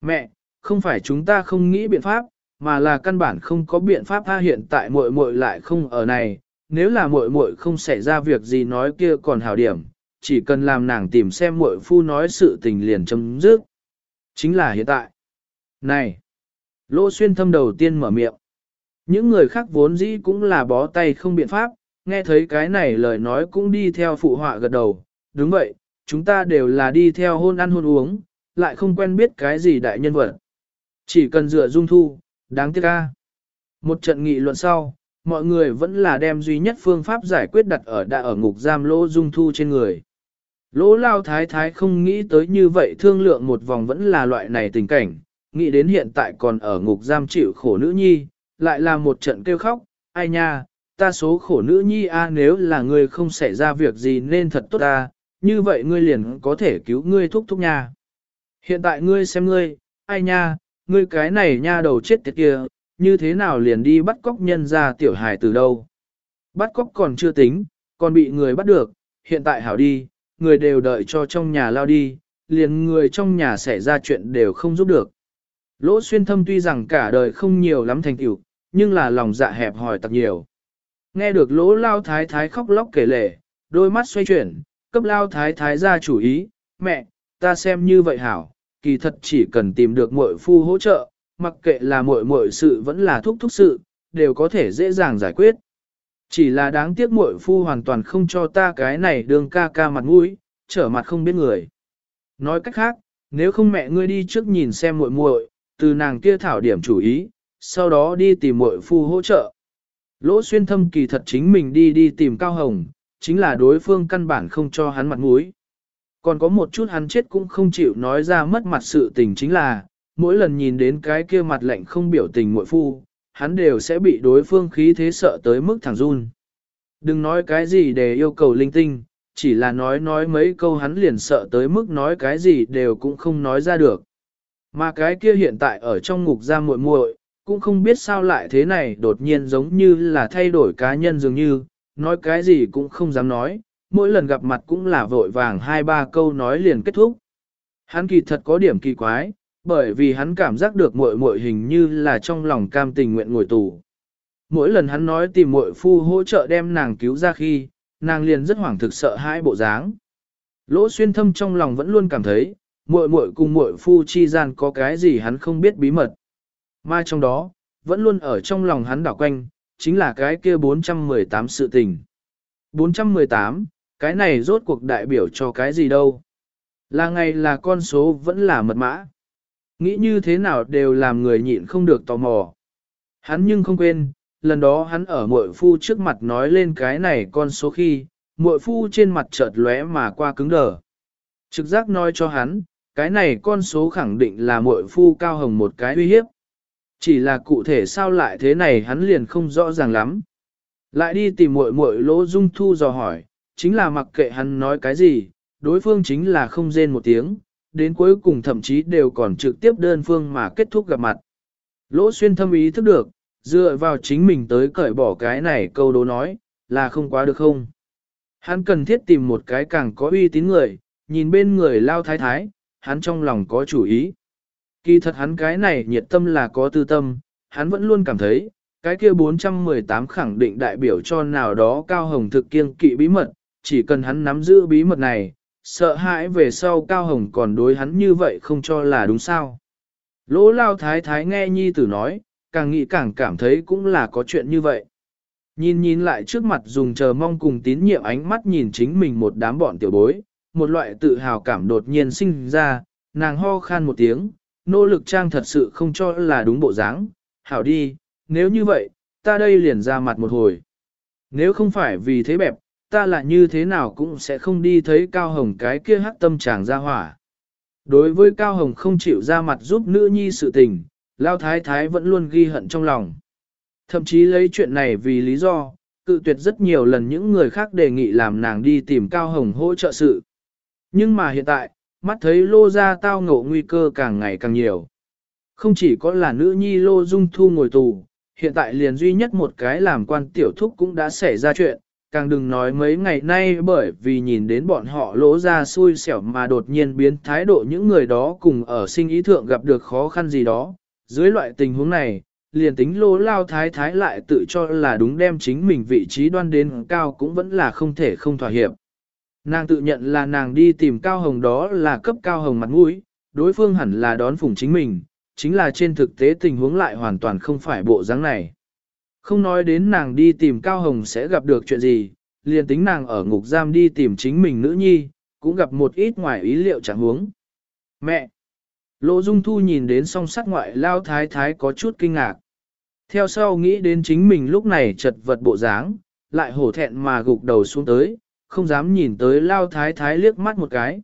Mẹ, không phải chúng ta không nghĩ biện pháp, mà là căn bản không có biện pháp tha hiện tại muội muội lại không ở này, nếu là muội muội không xảy ra việc gì nói kia còn hảo điểm, chỉ cần làm nàng tìm xem muội phu nói sự tình liền chấm dứt. Chính là hiện tại. Này, Lô Xuyên thâm đầu tiên mở miệng. Những người khác vốn dĩ cũng là bó tay không biện pháp, nghe thấy cái này lời nói cũng đi theo phụ họa gật đầu. Đúng vậy, chúng ta đều là đi theo hôn ăn hôn uống, lại không quen biết cái gì đại nhân vật. Chỉ cần dựa dung thu, đáng tiếc ca. Một trận nghị luận sau, mọi người vẫn là đem duy nhất phương pháp giải quyết đặt ở đã ở ngục giam lỗ dung thu trên người. Lỗ lao thái thái không nghĩ tới như vậy thương lượng một vòng vẫn là loại này tình cảnh, nghĩ đến hiện tại còn ở ngục giam chịu khổ nữ nhi, lại là một trận kêu khóc, ai nha, ta số khổ nữ nhi a nếu là ngươi không xảy ra việc gì nên thật tốt ta, như vậy ngươi liền có thể cứu ngươi thúc thúc nha. Hiện tại ngươi xem ngươi, ai nha, ngươi cái này nha đầu chết tiệt kia, như thế nào liền đi bắt cóc nhân ra tiểu hài từ đâu. Bắt cóc còn chưa tính, còn bị người bắt được, hiện tại hảo đi, người đều đợi cho trong nhà lao đi, liền người trong nhà xảy ra chuyện đều không giúp được. Lỗ xuyên thâm tuy rằng cả đời không nhiều lắm thành tựu, nhưng là lòng dạ hẹp hòi tặc nhiều. Nghe được lỗ lao thái thái khóc lóc kể lể, đôi mắt xoay chuyển, cấp lao thái thái ra chủ ý, mẹ, ta xem như vậy hảo, kỳ thật chỉ cần tìm được muội phu hỗ trợ, mặc kệ là muội muội sự vẫn là thúc thúc sự, đều có thể dễ dàng giải quyết. Chỉ là đáng tiếc muội phu hoàn toàn không cho ta cái này đường ca ca mặt mũi, trở mặt không biết người. Nói cách khác, nếu không mẹ ngươi đi trước nhìn xem muội muội, từ nàng kia thảo điểm chủ ý, sau đó đi tìm muội phu hỗ trợ. Lỗ xuyên thâm kỳ thật chính mình đi đi tìm Cao Hồng, chính là đối phương căn bản không cho hắn mặt mũi. Còn có một chút hắn chết cũng không chịu nói ra mất mặt sự tình chính là, mỗi lần nhìn đến cái kia mặt lạnh không biểu tình muội phu, hắn đều sẽ bị đối phương khí thế sợ tới mức thẳng run. Đừng nói cái gì để yêu cầu linh tinh, chỉ là nói nói mấy câu hắn liền sợ tới mức nói cái gì đều cũng không nói ra được. Mà cái kia hiện tại ở trong ngục ra muội muội, cũng không biết sao lại thế này đột nhiên giống như là thay đổi cá nhân dường như, nói cái gì cũng không dám nói, mỗi lần gặp mặt cũng là vội vàng hai ba câu nói liền kết thúc. Hắn kỳ thật có điểm kỳ quái, bởi vì hắn cảm giác được muội muội hình như là trong lòng cam tình nguyện ngồi tù. Mỗi lần hắn nói tìm muội phu hỗ trợ đem nàng cứu ra khi, nàng liền rất hoảng thực sợ hãi bộ dáng. Lỗ xuyên thâm trong lòng vẫn luôn cảm thấy, muội muội cùng muội phu chi gian có cái gì hắn không biết bí mật. Mà trong đó, vẫn luôn ở trong lòng hắn đảo quanh, chính là cái kia 418 sự tình. 418, cái này rốt cuộc đại biểu cho cái gì đâu. Là ngày là con số vẫn là mật mã. Nghĩ như thế nào đều làm người nhịn không được tò mò. Hắn nhưng không quên, lần đó hắn ở muội phu trước mặt nói lên cái này con số khi, muội phu trên mặt chợt lóe mà qua cứng đờ. Trực giác nói cho hắn, cái này con số khẳng định là muội phu cao hồng một cái uy hiếp. Chỉ là cụ thể sao lại thế này hắn liền không rõ ràng lắm. Lại đi tìm muội muội lỗ dung thu dò hỏi, chính là mặc kệ hắn nói cái gì, đối phương chính là không rên một tiếng, đến cuối cùng thậm chí đều còn trực tiếp đơn phương mà kết thúc gặp mặt. Lỗ xuyên thâm ý thức được, dựa vào chính mình tới cởi bỏ cái này câu đố nói, là không quá được không. Hắn cần thiết tìm một cái càng có uy tín người, nhìn bên người lao thái thái, hắn trong lòng có chủ ý. Kỳ thật hắn cái này nhiệt tâm là có tư tâm, hắn vẫn luôn cảm thấy, cái kia 418 khẳng định đại biểu cho nào đó cao hồng thực kiêng kỵ bí mật, chỉ cần hắn nắm giữ bí mật này, sợ hãi về sau cao hồng còn đối hắn như vậy không cho là đúng sao. Lỗ lao thái thái nghe nhi tử nói, càng nghĩ càng cảm thấy cũng là có chuyện như vậy. Nhìn nhìn lại trước mặt dùng chờ mong cùng tín nhiệm ánh mắt nhìn chính mình một đám bọn tiểu bối, một loại tự hào cảm đột nhiên sinh ra, nàng ho khan một tiếng, nỗ lực trang thật sự không cho là đúng bộ dáng. hảo đi, nếu như vậy, ta đây liền ra mặt một hồi. Nếu không phải vì thế bẹp, ta là như thế nào cũng sẽ không đi thấy Cao Hồng cái kia hắc tâm chàng ra hỏa. Đối với Cao Hồng không chịu ra mặt giúp nữ nhi sự tình, Lao Thái Thái vẫn luôn ghi hận trong lòng. Thậm chí lấy chuyện này vì lý do, cự tuyệt rất nhiều lần những người khác đề nghị làm nàng đi tìm Cao Hồng hỗ trợ sự. Nhưng mà hiện tại, mắt thấy lô ra tao ngộ nguy cơ càng ngày càng nhiều. Không chỉ có là nữ nhi lô dung thu ngồi tù, hiện tại liền duy nhất một cái làm quan tiểu thúc cũng đã xảy ra chuyện, càng đừng nói mấy ngày nay bởi vì nhìn đến bọn họ lỗ ra xui xẻo mà đột nhiên biến thái độ những người đó cùng ở sinh ý thượng gặp được khó khăn gì đó. Dưới loại tình huống này, liền tính lỗ lao thái thái lại tự cho là đúng đem chính mình vị trí đoan đến cao cũng vẫn là không thể không thỏa hiệp. Nàng tự nhận là nàng đi tìm cao hồng đó là cấp cao hồng mặt mũi, đối phương hẳn là đón phủng chính mình, chính là trên thực tế tình huống lại hoàn toàn không phải bộ dáng này. Không nói đến nàng đi tìm Cao Hồng sẽ gặp được chuyện gì, liền tính nàng ở ngục giam đi tìm chính mình nữ nhi, cũng gặp một ít ngoài ý liệu chẳng huống. Mẹ! Lỗ Dung Thu nhìn đến song sắt ngoại lao thái thái có chút kinh ngạc. Theo sau nghĩ đến chính mình lúc này chật vật bộ dáng, lại hổ thẹn mà gục đầu xuống tới, không dám nhìn tới lao thái thái liếc mắt một cái.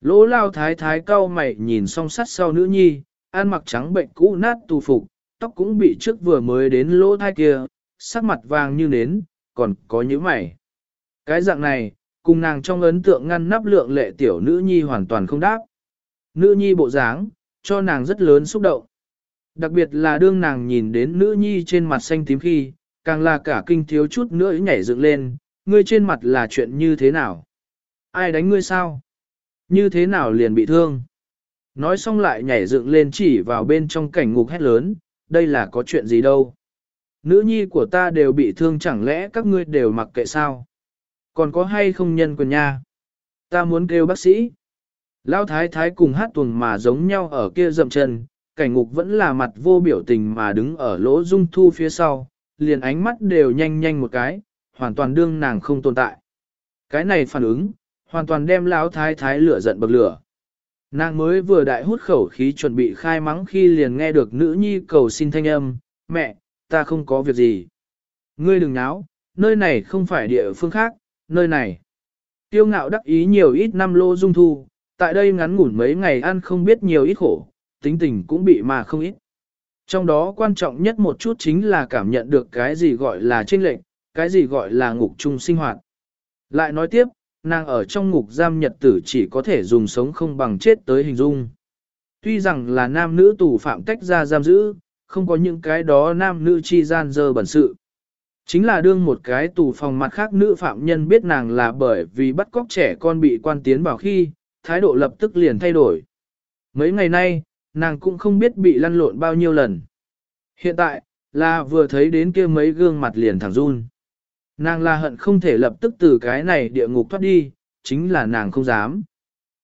Lỗ lao thái thái cau mày nhìn song sắt sau nữ nhi, ăn mặc trắng bệnh cũ nát tù phục, tóc cũng bị trước vừa mới đến lỗ thai kia, sắc mặt vàng như nến, còn có những mày. Cái dạng này, cùng nàng trong ấn tượng ngăn nắp lượng lệ tiểu nữ nhi hoàn toàn không đáp. Nữ nhi bộ dáng, cho nàng rất lớn xúc động. Đặc biệt là đương nàng nhìn đến nữ nhi trên mặt xanh tím khi, càng là cả kinh thiếu chút nữa nhảy dựng lên, ngươi trên mặt là chuyện như thế nào? Ai đánh ngươi sao? Như thế nào liền bị thương? Nói xong lại nhảy dựng lên chỉ vào bên trong cảnh ngục hét lớn, đây là có chuyện gì đâu. Nữ nhi của ta đều bị thương chẳng lẽ các ngươi đều mặc kệ sao? Còn có hay không nhân quyền nha? Ta muốn kêu bác sĩ. Lão thái thái cùng hát tuồng mà giống nhau ở kia dậm chân, cảnh ngục vẫn là mặt vô biểu tình mà đứng ở lỗ dung thu phía sau, liền ánh mắt đều nhanh nhanh một cái, hoàn toàn đương nàng không tồn tại. Cái này phản ứng, hoàn toàn đem lão thái thái lửa giận bậc lửa. Nàng mới vừa đại hút khẩu khí chuẩn bị khai mắng khi liền nghe được nữ nhi cầu xin thanh âm, mẹ, ta không có việc gì. Ngươi đừng náo, nơi này không phải địa phương khác, nơi này. Tiêu ngạo đắc ý nhiều ít năm lô dung thu, tại đây ngắn ngủn mấy ngày ăn không biết nhiều ít khổ, tính tình cũng bị mà không ít. Trong đó quan trọng nhất một chút chính là cảm nhận được cái gì gọi là chênh lệnh, cái gì gọi là ngục chung sinh hoạt. Lại nói tiếp, nàng ở trong ngục giam nhật tử chỉ có thể dùng sống không bằng chết tới hình dung. Tuy rằng là nam nữ tù phạm tách ra giam giữ, không có những cái đó nam nữ chi gian dơ bẩn sự. Chính là đương một cái tù phòng mặt khác nữ phạm nhân biết nàng là bởi vì bắt cóc trẻ con bị quan tiến vào khi, thái độ lập tức liền thay đổi. Mấy ngày nay, nàng cũng không biết bị lăn lộn bao nhiêu lần. Hiện tại, là vừa thấy đến kia mấy gương mặt liền thẳng run. Nàng là hận không thể lập tức từ cái này địa ngục thoát đi, chính là nàng không dám.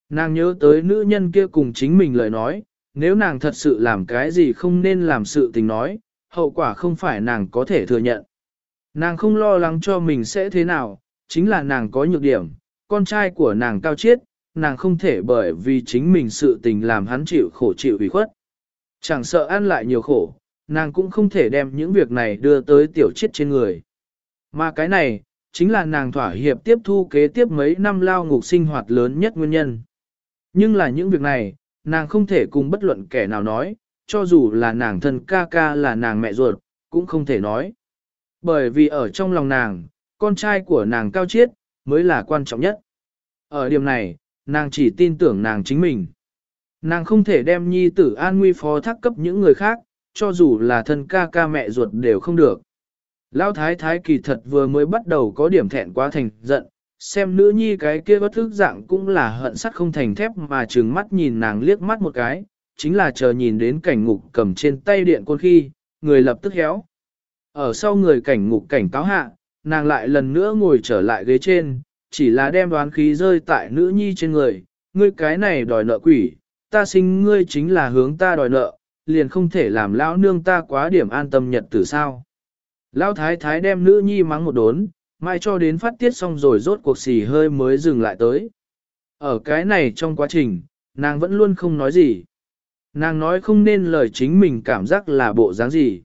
Nàng nhớ tới nữ nhân kia cùng chính mình lời nói, nếu nàng thật sự làm cái gì không nên làm sự tình nói, hậu quả không phải nàng có thể thừa nhận. Nàng không lo lắng cho mình sẽ thế nào, chính là nàng có nhược điểm, con trai của nàng cao chiết, nàng không thể bởi vì chính mình sự tình làm hắn chịu khổ chịu ủy khuất. Chẳng sợ ăn lại nhiều khổ, nàng cũng không thể đem những việc này đưa tới tiểu chiết trên người. Mà cái này, chính là nàng thỏa hiệp tiếp thu kế tiếp mấy năm lao ngục sinh hoạt lớn nhất nguyên nhân. Nhưng là những việc này, nàng không thể cùng bất luận kẻ nào nói, cho dù là nàng thân ca ca là nàng mẹ ruột, cũng không thể nói. Bởi vì ở trong lòng nàng, con trai của nàng cao chiết, mới là quan trọng nhất. Ở điểm này, nàng chỉ tin tưởng nàng chính mình. Nàng không thể đem nhi tử an nguy phó thác cấp những người khác, cho dù là thân ca ca mẹ ruột đều không được. Lão thái thái kỳ thật vừa mới bắt đầu có điểm thẹn quá thành giận, xem nữ nhi cái kia bất thức dạng cũng là hận sắt không thành thép mà trừng mắt nhìn nàng liếc mắt một cái, chính là chờ nhìn đến cảnh ngục cầm trên tay điện côn khi, người lập tức héo. Ở sau người cảnh ngục cảnh cáo hạ, nàng lại lần nữa ngồi trở lại ghế trên, chỉ là đem đoán khí rơi tại nữ nhi trên người, ngươi cái này đòi nợ quỷ, ta sinh ngươi chính là hướng ta đòi nợ, liền không thể làm lão nương ta quá điểm an tâm nhật tử sao. Lão thái thái đem nữ nhi mắng một đốn, mai cho đến phát tiết xong rồi rốt cuộc xì hơi mới dừng lại tới. Ở cái này trong quá trình, nàng vẫn luôn không nói gì. Nàng nói không nên lời chính mình cảm giác là bộ dáng gì.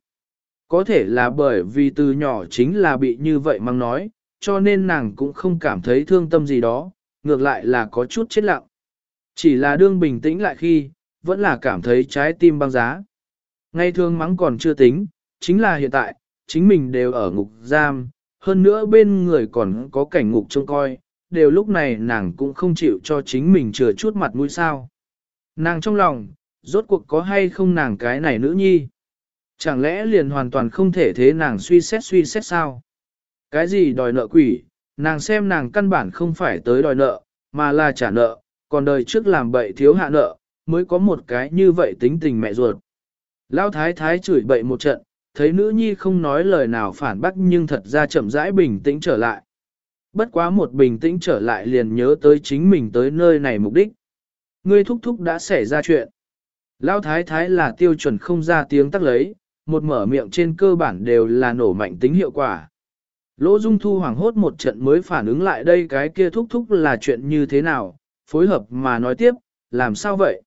Có thể là bởi vì từ nhỏ chính là bị như vậy mang nói, cho nên nàng cũng không cảm thấy thương tâm gì đó, ngược lại là có chút chết lặng. Chỉ là đương bình tĩnh lại khi, vẫn là cảm thấy trái tim băng giá. Ngay thương mắng còn chưa tính, chính là hiện tại, chính mình đều ở ngục giam, hơn nữa bên người còn có cảnh ngục trông coi, đều lúc này nàng cũng không chịu cho chính mình chừa chút mặt mũi sao. Nàng trong lòng, rốt cuộc có hay không nàng cái này nữ nhi? Chẳng lẽ liền hoàn toàn không thể thế nàng suy xét suy xét sao? Cái gì đòi nợ quỷ, nàng xem nàng căn bản không phải tới đòi nợ, mà là trả nợ, còn đời trước làm bậy thiếu hạ nợ, mới có một cái như vậy tính tình mẹ ruột. Lão thái thái chửi bậy một trận, thấy nữ nhi không nói lời nào phản bác nhưng thật ra chậm rãi bình tĩnh trở lại. Bất quá một bình tĩnh trở lại liền nhớ tới chính mình tới nơi này mục đích. Ngươi thúc thúc đã xảy ra chuyện. Lão thái thái là tiêu chuẩn không ra tiếng tắc lấy, một mở miệng trên cơ bản đều là nổ mạnh tính hiệu quả. Lỗ Dung Thu hoảng hốt một trận mới phản ứng lại đây cái kia thúc thúc là chuyện như thế nào, phối hợp mà nói tiếp, làm sao vậy?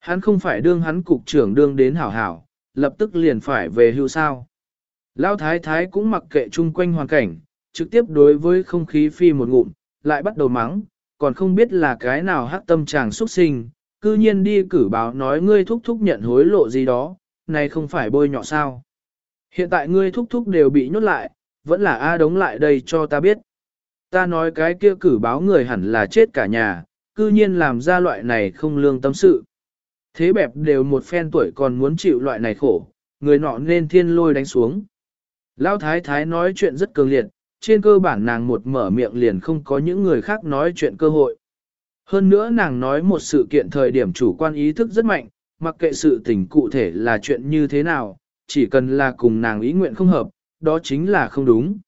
Hắn không phải đương hắn cục trưởng đương đến hảo hảo, lập tức liền phải về hưu sao. Lão thái thái cũng mặc kệ chung quanh hoàn cảnh, trực tiếp đối với không khí phi một ngụm, lại bắt đầu mắng, còn không biết là cái nào hát tâm chàng xuất sinh, cư nhiên đi cử báo nói ngươi thúc thúc nhận hối lộ gì đó, này không phải bôi nhọ sao. Hiện tại ngươi thúc thúc đều bị nhốt lại, vẫn là A đống lại đây cho ta biết. Ta nói cái kia cử báo người hẳn là chết cả nhà, cư nhiên làm ra loại này không lương tâm sự. Thế bẹp đều một phen tuổi còn muốn chịu loại này khổ, người nọ nên thiên lôi đánh xuống. Lão thái thái nói chuyện rất cường liệt, trên cơ bản nàng một mở miệng liền không có những người khác nói chuyện cơ hội. Hơn nữa nàng nói một sự kiện thời điểm chủ quan ý thức rất mạnh, mặc kệ sự tình cụ thể là chuyện như thế nào, chỉ cần là cùng nàng ý nguyện không hợp, đó chính là không đúng.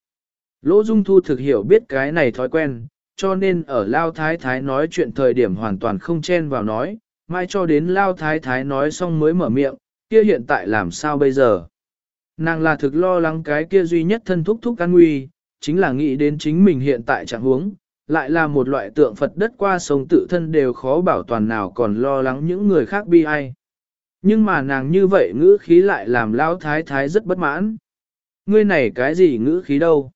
Lỗ Dung Thu thực hiểu biết cái này thói quen, cho nên ở Lao Thái Thái nói chuyện thời điểm hoàn toàn không chen vào nói, mai cho đến Lao Thái Thái nói xong mới mở miệng, kia hiện tại làm sao bây giờ? Nàng là thực lo lắng cái kia duy nhất thân thúc thúc an nguy, chính là nghĩ đến chính mình hiện tại trạng huống, lại là một loại tượng Phật đất qua sông tự thân đều khó bảo toàn nào còn lo lắng những người khác bi ai. Nhưng mà nàng như vậy ngữ khí lại làm Lao Thái Thái rất bất mãn. Ngươi này cái gì ngữ khí đâu?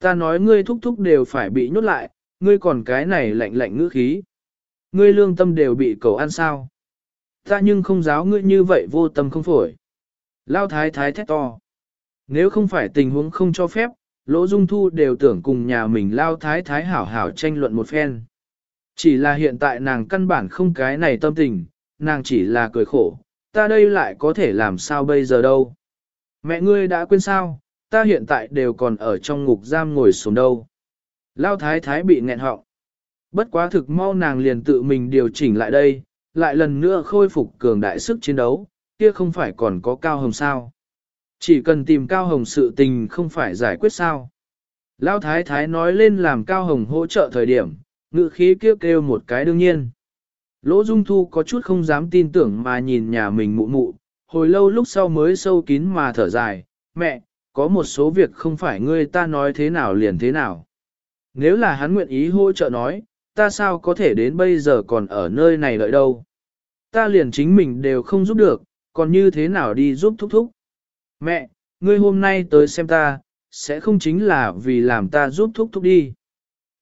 Ta nói ngươi thúc thúc đều phải bị nhốt lại, ngươi còn cái này lạnh lạnh ngữ khí. Ngươi lương tâm đều bị cầu ăn sao? Ta nhưng không giáo ngươi như vậy vô tâm không phổi. Lao thái thái thét to. Nếu không phải tình huống không cho phép, lỗ dung thu đều tưởng cùng nhà mình lao thái thái hảo hảo tranh luận một phen. Chỉ là hiện tại nàng căn bản không cái này tâm tình, nàng chỉ là cười khổ, ta đây lại có thể làm sao bây giờ đâu. Mẹ ngươi đã quên sao, ta hiện tại đều còn ở trong ngục giam ngồi xuống đâu. Lao thái thái bị nghẹn họng. Bất quá thực mau nàng liền tự mình điều chỉnh lại đây, lại lần nữa khôi phục cường đại sức chiến đấu, kia không phải còn có cao hồng sao. Chỉ cần tìm cao hồng sự tình không phải giải quyết sao. lão thái thái nói lên làm cao hồng hỗ trợ thời điểm, ngự khí kêu kêu một cái đương nhiên. Lỗ Dung Thu có chút không dám tin tưởng mà nhìn nhà mình mụ mụ, hồi lâu lúc sau mới sâu kín mà thở dài, mẹ, có một số việc không phải ngươi ta nói thế nào liền thế nào. Nếu là hắn nguyện ý hỗ trợ nói, ta sao có thể đến bây giờ còn ở nơi này lợi đâu. Ta liền chính mình đều không giúp được, còn như thế nào đi giúp thúc thúc. Mẹ, ngươi hôm nay tới xem ta, sẽ không chính là vì làm ta giúp thúc thúc đi.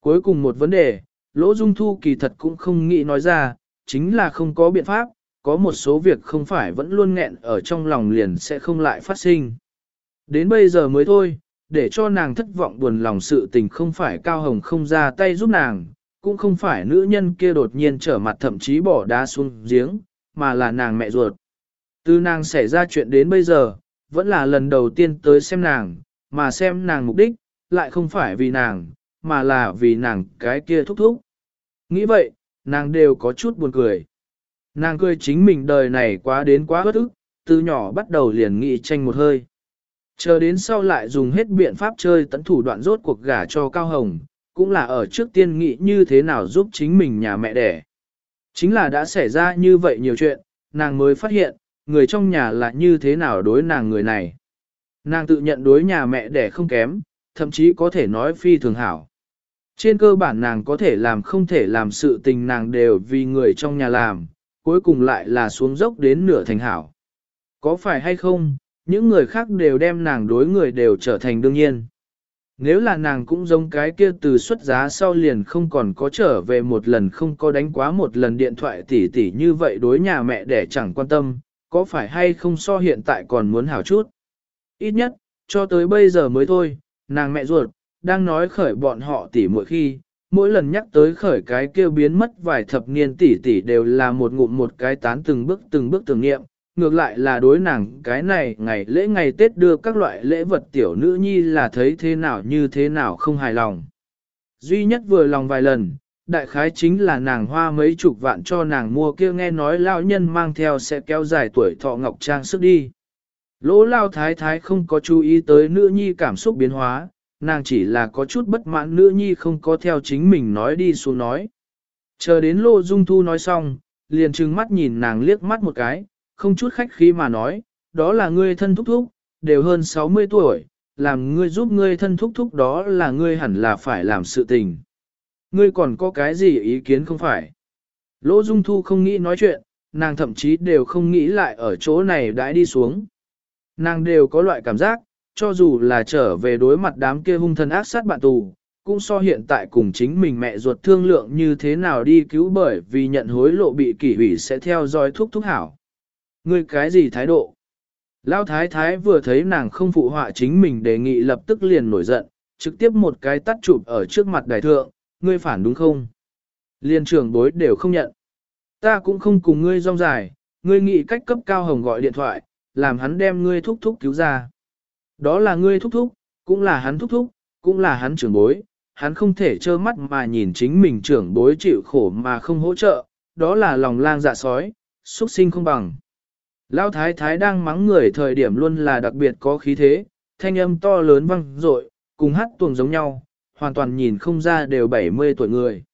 Cuối cùng một vấn đề, Lỗ Dung Thu kỳ thật cũng không nghĩ nói ra, chính là không có biện pháp, có một số việc không phải vẫn luôn nghẹn ở trong lòng liền sẽ không lại phát sinh. Đến bây giờ mới thôi, để cho nàng thất vọng buồn lòng sự tình không phải Cao Hồng không ra tay giúp nàng, cũng không phải nữ nhân kia đột nhiên trở mặt thậm chí bỏ đá xuống giếng, mà là nàng mẹ ruột. Từ nàng xảy ra chuyện đến bây giờ, vẫn là lần đầu tiên tới xem nàng, mà xem nàng mục đích, lại không phải vì nàng, mà là vì nàng cái kia thúc thúc. Nghĩ vậy, nàng đều có chút buồn cười. Nàng cười chính mình đời này quá đến quá bất ức, từ nhỏ bắt đầu liền nghĩ tranh một hơi. Chờ đến sau lại dùng hết biện pháp chơi tấn thủ đoạn rốt cuộc gả cho Cao Hồng, cũng là ở trước tiên nghĩ như thế nào giúp chính mình nhà mẹ đẻ. Chính là đã xảy ra như vậy nhiều chuyện, nàng mới phát hiện, người trong nhà là như thế nào đối nàng người này. Nàng tự nhận đối nhà mẹ đẻ không kém, thậm chí có thể nói phi thường hảo. Trên cơ bản nàng có thể làm không thể làm sự tình nàng đều vì người trong nhà làm, cuối cùng lại là xuống dốc đến nửa thành hảo. Có phải hay không, những người khác đều đem nàng đối người đều trở thành đương nhiên. Nếu là nàng cũng giống cái kia từ xuất giá sau liền không còn có trở về một lần không có đánh quá một lần điện thoại tỉ tỉ như vậy đối nhà mẹ để chẳng quan tâm, có phải hay không so hiện tại còn muốn hảo chút. Ít nhất, cho tới bây giờ mới thôi, nàng mẹ ruột, đang nói khởi bọn họ tỉ mỗi khi, mỗi lần nhắc tới khởi cái kêu biến mất vài thập niên tỷ tỷ đều là một ngụm một cái tán từng bước từng bước tưởng niệm, ngược lại là đối nàng cái này ngày lễ ngày Tết đưa các loại lễ vật tiểu nữ nhi là thấy thế nào như thế nào không hài lòng. Duy nhất vừa lòng vài lần, đại khái chính là nàng hoa mấy chục vạn cho nàng mua kia nghe nói lao nhân mang theo sẽ kéo dài tuổi thọ ngọc trang sức đi. Lỗ lao thái thái không có chú ý tới nữ nhi cảm xúc biến hóa, nàng chỉ là có chút bất mãn nữ nhi không có theo chính mình nói đi xuống nói. Chờ đến lô dung thu nói xong, liền trừng mắt nhìn nàng liếc mắt một cái, không chút khách khí mà nói, đó là ngươi thân thúc thúc, đều hơn 60 tuổi, làm ngươi giúp ngươi thân thúc thúc đó là ngươi hẳn là phải làm sự tình. Ngươi còn có cái gì ý kiến không phải? Lỗ Dung Thu không nghĩ nói chuyện, nàng thậm chí đều không nghĩ lại ở chỗ này đãi đi xuống. Nàng đều có loại cảm giác, cho dù là trở về đối mặt đám kia hung thần ác sát bạn tù, cũng so hiện tại cùng chính mình mẹ ruột thương lượng như thế nào đi cứu bởi vì nhận hối lộ bị kỷ hủy sẽ theo dõi thúc thúc hảo. Ngươi cái gì thái độ? Lão thái thái vừa thấy nàng không phụ họa chính mình đề nghị lập tức liền nổi giận, trực tiếp một cái tắt chụp ở trước mặt đại thượng, ngươi phản đúng không? Liên trưởng bối đều không nhận. Ta cũng không cùng ngươi rong dài, ngươi nghĩ cách cấp cao hồng gọi điện thoại, làm hắn đem ngươi thúc thúc cứu ra. Đó là ngươi thúc thúc, cũng là hắn thúc thúc, cũng là hắn trưởng bối, hắn không thể trơ mắt mà nhìn chính mình trưởng bối chịu khổ mà không hỗ trợ, đó là lòng lang dạ sói, xuất sinh không bằng. Lão thái thái đang mắng người thời điểm luôn là đặc biệt có khí thế, thanh âm to lớn vang dội, cùng hát tuồng giống nhau, hoàn toàn nhìn không ra đều 70 tuổi người.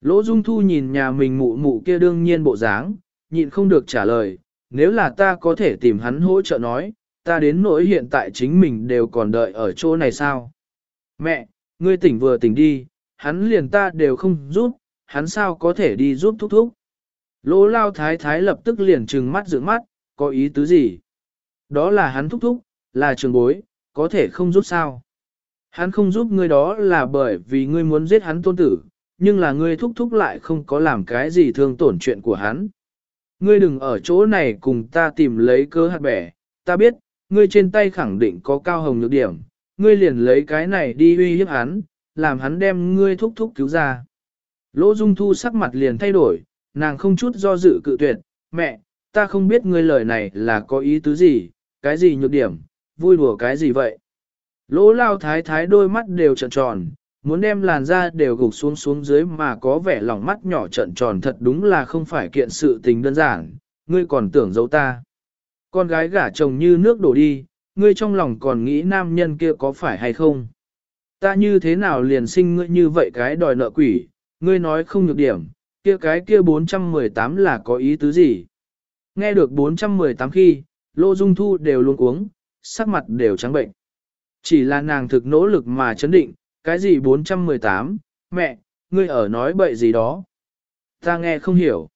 Lỗ Dung Thu nhìn nhà mình mụ mụ kia đương nhiên bộ dáng, nhịn không được trả lời, nếu là ta có thể tìm hắn hỗ trợ nói, ta đến nỗi hiện tại chính mình đều còn đợi ở chỗ này sao? Mẹ, ngươi tỉnh vừa tỉnh đi, hắn liền ta đều không giúp, hắn sao có thể đi giúp thúc thúc? Lỗ lao thái thái lập tức liền trừng mắt dưỡng mắt, có ý tứ gì? Đó là hắn thúc thúc, là trường bối, có thể không giúp sao? Hắn không giúp ngươi đó là bởi vì ngươi muốn giết hắn tôn tử, nhưng là ngươi thúc thúc lại không có làm cái gì thương tổn chuyện của hắn. Ngươi đừng ở chỗ này cùng ta tìm lấy cơ hạt bẻ, ta biết, ngươi trên tay khẳng định có cao hồng nhược điểm, ngươi liền lấy cái này đi uy hiếp hắn, làm hắn đem ngươi thúc thúc cứu ra. Lỗ Dung Thu sắc mặt liền thay đổi, nàng không chút do dự cự tuyệt, mẹ, ta không biết ngươi lời này là có ý tứ gì, cái gì nhược điểm, vui đùa cái gì vậy. Lỗ lao thái thái đôi mắt đều trợn tròn, muốn đem làn da đều gục xuống xuống dưới mà có vẻ lòng mắt nhỏ trợn tròn thật đúng là không phải kiện sự tình đơn giản, ngươi còn tưởng giấu ta. Con gái gả chồng như nước đổ đi, ngươi trong lòng còn nghĩ nam nhân kia có phải hay không? Ta như thế nào liền sinh ngươi như vậy cái đòi nợ quỷ, ngươi nói không nhược điểm, kia cái kia 418 là có ý tứ gì? Nghe được 418 khi, Lô Dung Thu đều luôn uống, sắc mặt đều trắng bệnh. Chỉ là nàng thực nỗ lực mà chấn định, cái gì 418, mẹ, ngươi ở nói bậy gì đó. Ta nghe không hiểu.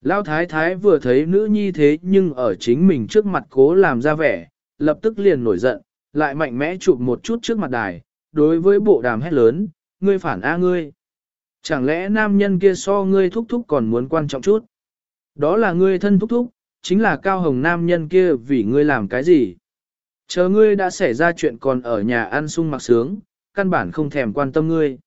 Lão thái thái vừa thấy nữ nhi thế nhưng ở chính mình trước mặt cố làm ra vẻ, lập tức liền nổi giận, lại mạnh mẽ chụp một chút trước mặt đài, đối với bộ đàm hét lớn, ngươi phản a ngươi. Chẳng lẽ nam nhân kia so ngươi thúc thúc còn muốn quan trọng chút? Đó là ngươi thân thúc thúc, chính là cao hồng nam nhân kia vì ngươi làm cái gì? Chờ ngươi đã xảy ra chuyện còn ở nhà ăn sung mặc sướng, căn bản không thèm quan tâm ngươi.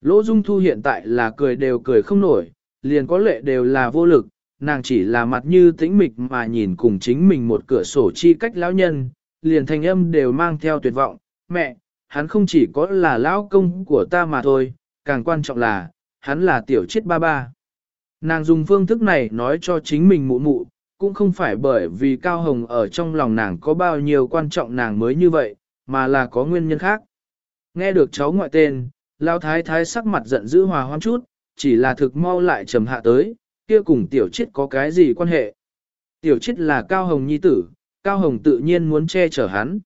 Lỗ Dung Thu hiện tại là cười đều cười không nổi, liền có lệ đều là vô lực, nàng chỉ là mặt như tĩnh mịch mà nhìn cùng chính mình một cửa sổ chi cách lão nhân, liền thanh âm đều mang theo tuyệt vọng, mẹ, hắn không chỉ có là lão công của ta mà thôi, càng quan trọng là, hắn là tiểu chết ba ba. Nàng dùng phương thức này nói cho chính mình mụ mụ, cũng không phải bởi vì Cao Hồng ở trong lòng nàng có bao nhiêu quan trọng nàng mới như vậy, mà là có nguyên nhân khác. Nghe được cháu ngoại tên, Lao Thái Thái sắc mặt giận dữ hòa hoan chút, chỉ là thực mau lại trầm hạ tới, kia cùng tiểu chết có cái gì quan hệ. Tiểu chết là Cao Hồng nhi tử, Cao Hồng tự nhiên muốn che chở hắn.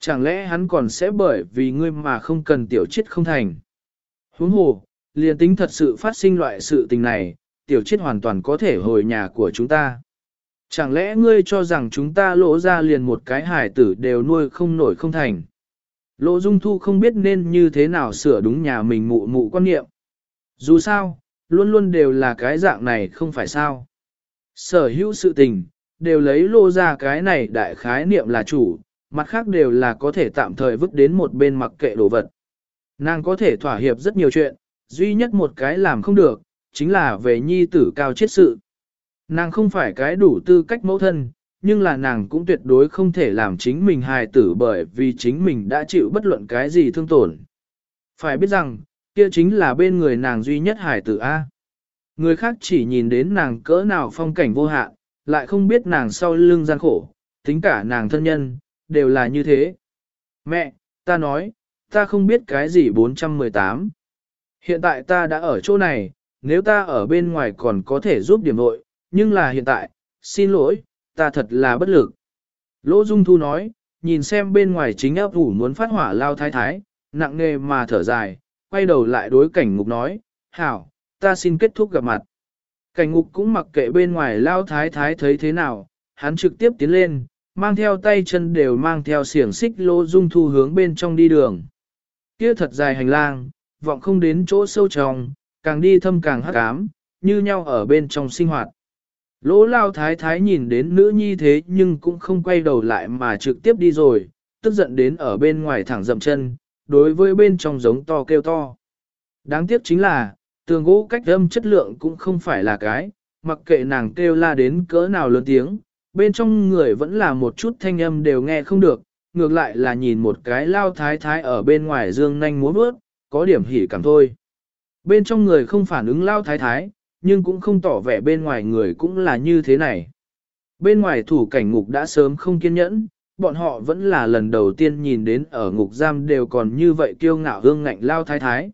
Chẳng lẽ hắn còn sẽ bởi vì ngươi mà không cần tiểu chết không thành. Huống hồ, liền tính thật sự phát sinh loại sự tình này, tiểu chết hoàn toàn có thể hồi nhà của chúng ta. Chẳng lẽ ngươi cho rằng chúng ta lỗ ra liền một cái hải tử đều nuôi không nổi không thành. Lỗ Dung Thu không biết nên như thế nào sửa đúng nhà mình mụ mụ quan niệm. Dù sao, luôn luôn đều là cái dạng này không phải sao. Sở hữu sự tình, đều lấy lô ra cái này đại khái niệm là chủ, mặt khác đều là có thể tạm thời vứt đến một bên mặc kệ đồ vật. Nàng có thể thỏa hiệp rất nhiều chuyện, duy nhất một cái làm không được, chính là về nhi tử cao chết sự. Nàng không phải cái đủ tư cách mẫu thân, nhưng là nàng cũng tuyệt đối không thể làm chính mình hài tử bởi vì chính mình đã chịu bất luận cái gì thương tổn. Phải biết rằng, kia chính là bên người nàng duy nhất hài tử A. Người khác chỉ nhìn đến nàng cỡ nào phong cảnh vô hạn, lại không biết nàng sau lưng gian khổ, tính cả nàng thân nhân, đều là như thế. Mẹ, ta nói, ta không biết cái gì 418. Hiện tại ta đã ở chỗ này, nếu ta ở bên ngoài còn có thể giúp điểm nội, nhưng là hiện tại, xin lỗi, ta thật là bất lực. Lỗ Dung Thu nói, nhìn xem bên ngoài chính áp ủ muốn phát hỏa lao thái thái, nặng nề mà thở dài, quay đầu lại đối cảnh ngục nói, hảo, ta xin kết thúc gặp mặt. Cảnh ngục cũng mặc kệ bên ngoài lao thái thái thấy thế nào, hắn trực tiếp tiến lên, mang theo tay chân đều mang theo xiềng xích lỗ dung thu hướng bên trong đi đường. Kia thật dài hành lang, vọng không đến chỗ sâu trong, càng đi thâm càng hắc ám, như nhau ở bên trong sinh hoạt. Lỗ lao thái thái nhìn đến nữ nhi thế nhưng cũng không quay đầu lại mà trực tiếp đi rồi, tức giận đến ở bên ngoài thẳng dậm chân, đối với bên trong giống to kêu to. Đáng tiếc chính là, tường gỗ cách âm chất lượng cũng không phải là cái, mặc kệ nàng kêu la đến cỡ nào lớn tiếng, bên trong người vẫn là một chút thanh âm đều nghe không được, ngược lại là nhìn một cái lao thái thái ở bên ngoài dương nanh múa bước, có điểm hỉ cảm thôi. Bên trong người không phản ứng lao thái thái, nhưng cũng không tỏ vẻ bên ngoài người cũng là như thế này. Bên ngoài thủ cảnh ngục đã sớm không kiên nhẫn, bọn họ vẫn là lần đầu tiên nhìn đến ở ngục giam đều còn như vậy kiêu ngạo hương ngạnh lao thái thái.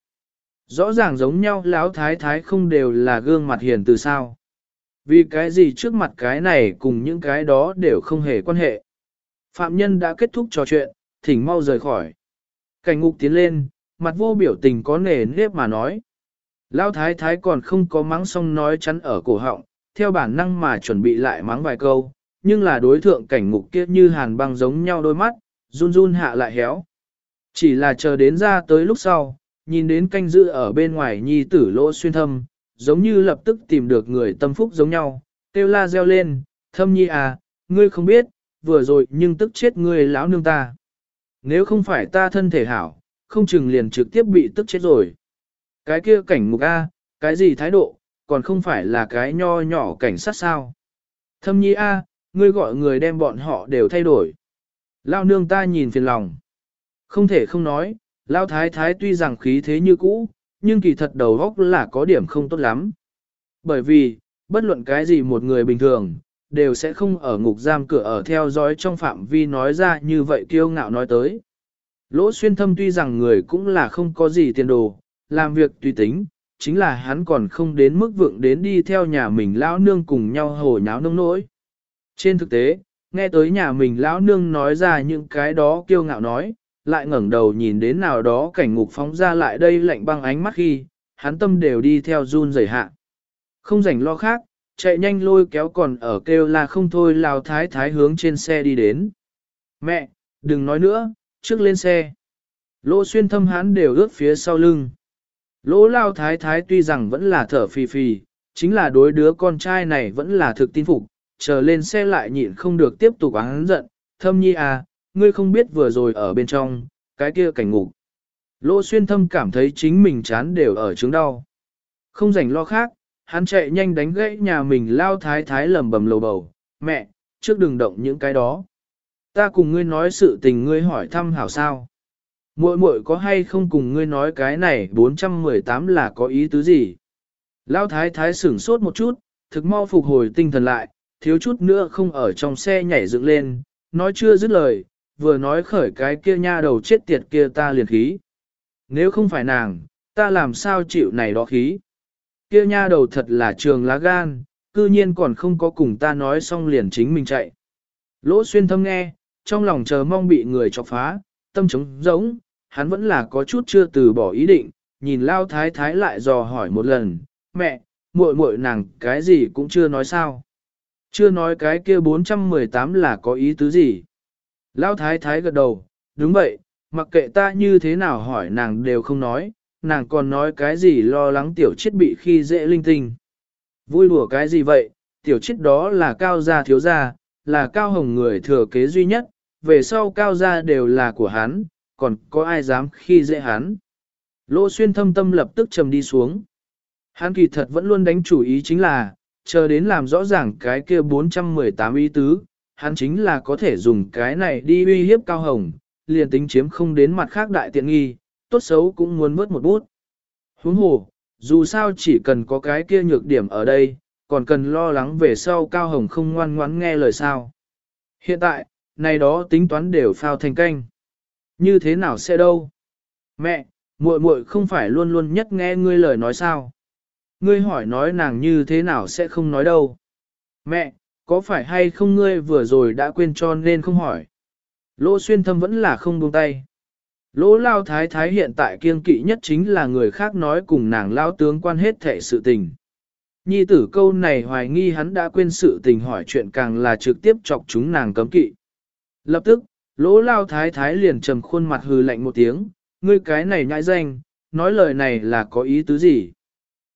Rõ ràng giống nhau lão thái thái không đều là gương mặt hiền từ sao. Vì cái gì trước mặt cái này cùng những cái đó đều không hề quan hệ. Phạm nhân đã kết thúc trò chuyện, thỉnh mau rời khỏi. Cảnh ngục tiến lên, mặt vô biểu tình có nề nếp mà nói. Lão thái thái còn không có mắng xong nói chắn ở cổ họng, theo bản năng mà chuẩn bị lại mắng vài câu, nhưng là đối thượng cảnh ngục kia như hàn băng giống nhau đôi mắt, run run hạ lại héo. Chỉ là chờ đến ra tới lúc sau, nhìn đến canh giữ ở bên ngoài nhi tử lỗ xuyên thâm, giống như lập tức tìm được người tâm phúc giống nhau, kêu la reo lên, thâm nhi à, ngươi không biết, vừa rồi nhưng tức chết ngươi lão nương ta. Nếu không phải ta thân thể hảo, không chừng liền trực tiếp bị tức chết rồi. Cái kia cảnh ngục A, cái gì thái độ, còn không phải là cái nho nhỏ cảnh sát sao. Thâm nhi A, ngươi gọi người đem bọn họ đều thay đổi. Lao nương ta nhìn phiền lòng. Không thể không nói, Lao thái thái tuy rằng khí thế như cũ, nhưng kỳ thật đầu góc là có điểm không tốt lắm. Bởi vì, bất luận cái gì một người bình thường, đều sẽ không ở ngục giam cửa ở theo dõi trong phạm vi nói ra như vậy kiêu ngạo nói tới. Lỗ xuyên thâm tuy rằng người cũng là không có gì tiền đồ, làm việc tùy tính, chính là hắn còn không đến mức vượng đến đi theo nhà mình lão nương cùng nhau hồ nháo nông nỗi. Trên thực tế, nghe tới nhà mình lão nương nói ra những cái đó kiêu ngạo nói, lại ngẩng đầu nhìn đến nào đó cảnh ngục phóng ra lại đây lạnh băng ánh mắt khi, hắn tâm đều đi theo run rẩy hạ. Không rảnh lo khác, chạy nhanh lôi kéo còn ở kêu là không thôi lao thái thái hướng trên xe đi đến. Mẹ, đừng nói nữa, trước lên xe. Lô xuyên thâm hắn đều ướt phía sau lưng. Lỗ lao thái thái tuy rằng vẫn là thở phì phì, chính là đối đứa con trai này vẫn là thực tin phục, chờ lên xe lại nhịn không được tiếp tục án giận. Thâm nhi à, ngươi không biết vừa rồi ở bên trong, cái kia cảnh ngục. Lỗ xuyên thâm cảm thấy chính mình chán đều ở chứng đau. Không rảnh lo khác, hắn chạy nhanh đánh gãy nhà mình lao thái thái lầm bầm lầu bầu. Mẹ, trước đừng động những cái đó. Ta cùng ngươi nói sự tình ngươi hỏi thăm hảo sao. Muội muội có hay không cùng ngươi nói cái này 418 là có ý tứ gì? Lão thái thái sửng sốt một chút, thực mau phục hồi tinh thần lại, thiếu chút nữa không ở trong xe nhảy dựng lên, nói chưa dứt lời, vừa nói khởi cái kia nha đầu chết tiệt kia ta liền khí. Nếu không phải nàng, ta làm sao chịu này đó khí. Kia nha đầu thật là trường lá gan, cư nhiên còn không có cùng ta nói xong liền chính mình chạy. Lỗ xuyên thâm nghe, trong lòng chờ mong bị người chọc phá, tâm trống giống, hắn vẫn là có chút chưa từ bỏ ý định, nhìn lao thái thái lại dò hỏi một lần, mẹ, muội muội nàng cái gì cũng chưa nói sao. Chưa nói cái kia 418 là có ý tứ gì. Lao thái thái gật đầu, đúng vậy, mặc kệ ta như thế nào hỏi nàng đều không nói, nàng còn nói cái gì lo lắng tiểu chết bị khi dễ linh tinh. Vui lùa cái gì vậy, tiểu chết đó là cao gia thiếu gia, là cao hồng người thừa kế duy nhất, về sau cao gia đều là của hắn, còn có ai dám khi dễ hắn. Lỗ xuyên thâm tâm lập tức trầm đi xuống. Hắn kỳ thật vẫn luôn đánh chủ ý chính là, chờ đến làm rõ ràng cái kia 418 ý tứ, hắn chính là có thể dùng cái này đi uy hiếp cao hồng, liền tính chiếm không đến mặt khác đại tiện nghi, tốt xấu cũng muốn vớt một bút. Huống hồ, dù sao chỉ cần có cái kia nhược điểm ở đây, còn cần lo lắng về sau cao hồng không ngoan ngoãn nghe lời sao. Hiện tại, này đó tính toán đều phao thành canh. Như thế nào sẽ đâu? Mẹ, muội muội không phải luôn luôn nhất nghe ngươi lời nói sao? Ngươi hỏi nói nàng như thế nào sẽ không nói đâu? Mẹ, có phải hay không ngươi vừa rồi đã quên cho nên không hỏi? Lỗ xuyên thâm vẫn là không buông tay. Lỗ lao thái thái hiện tại kiên kỵ nhất chính là người khác nói cùng nàng lao tướng quan hết thể sự tình. Nhi tử câu này hoài nghi hắn đã quên sự tình hỏi chuyện càng là trực tiếp chọc chúng nàng cấm kỵ. Lập tức, lỗ lao thái thái liền trầm khuôn mặt hừ lạnh một tiếng, ngươi cái này nhãi danh, nói lời này là có ý tứ gì?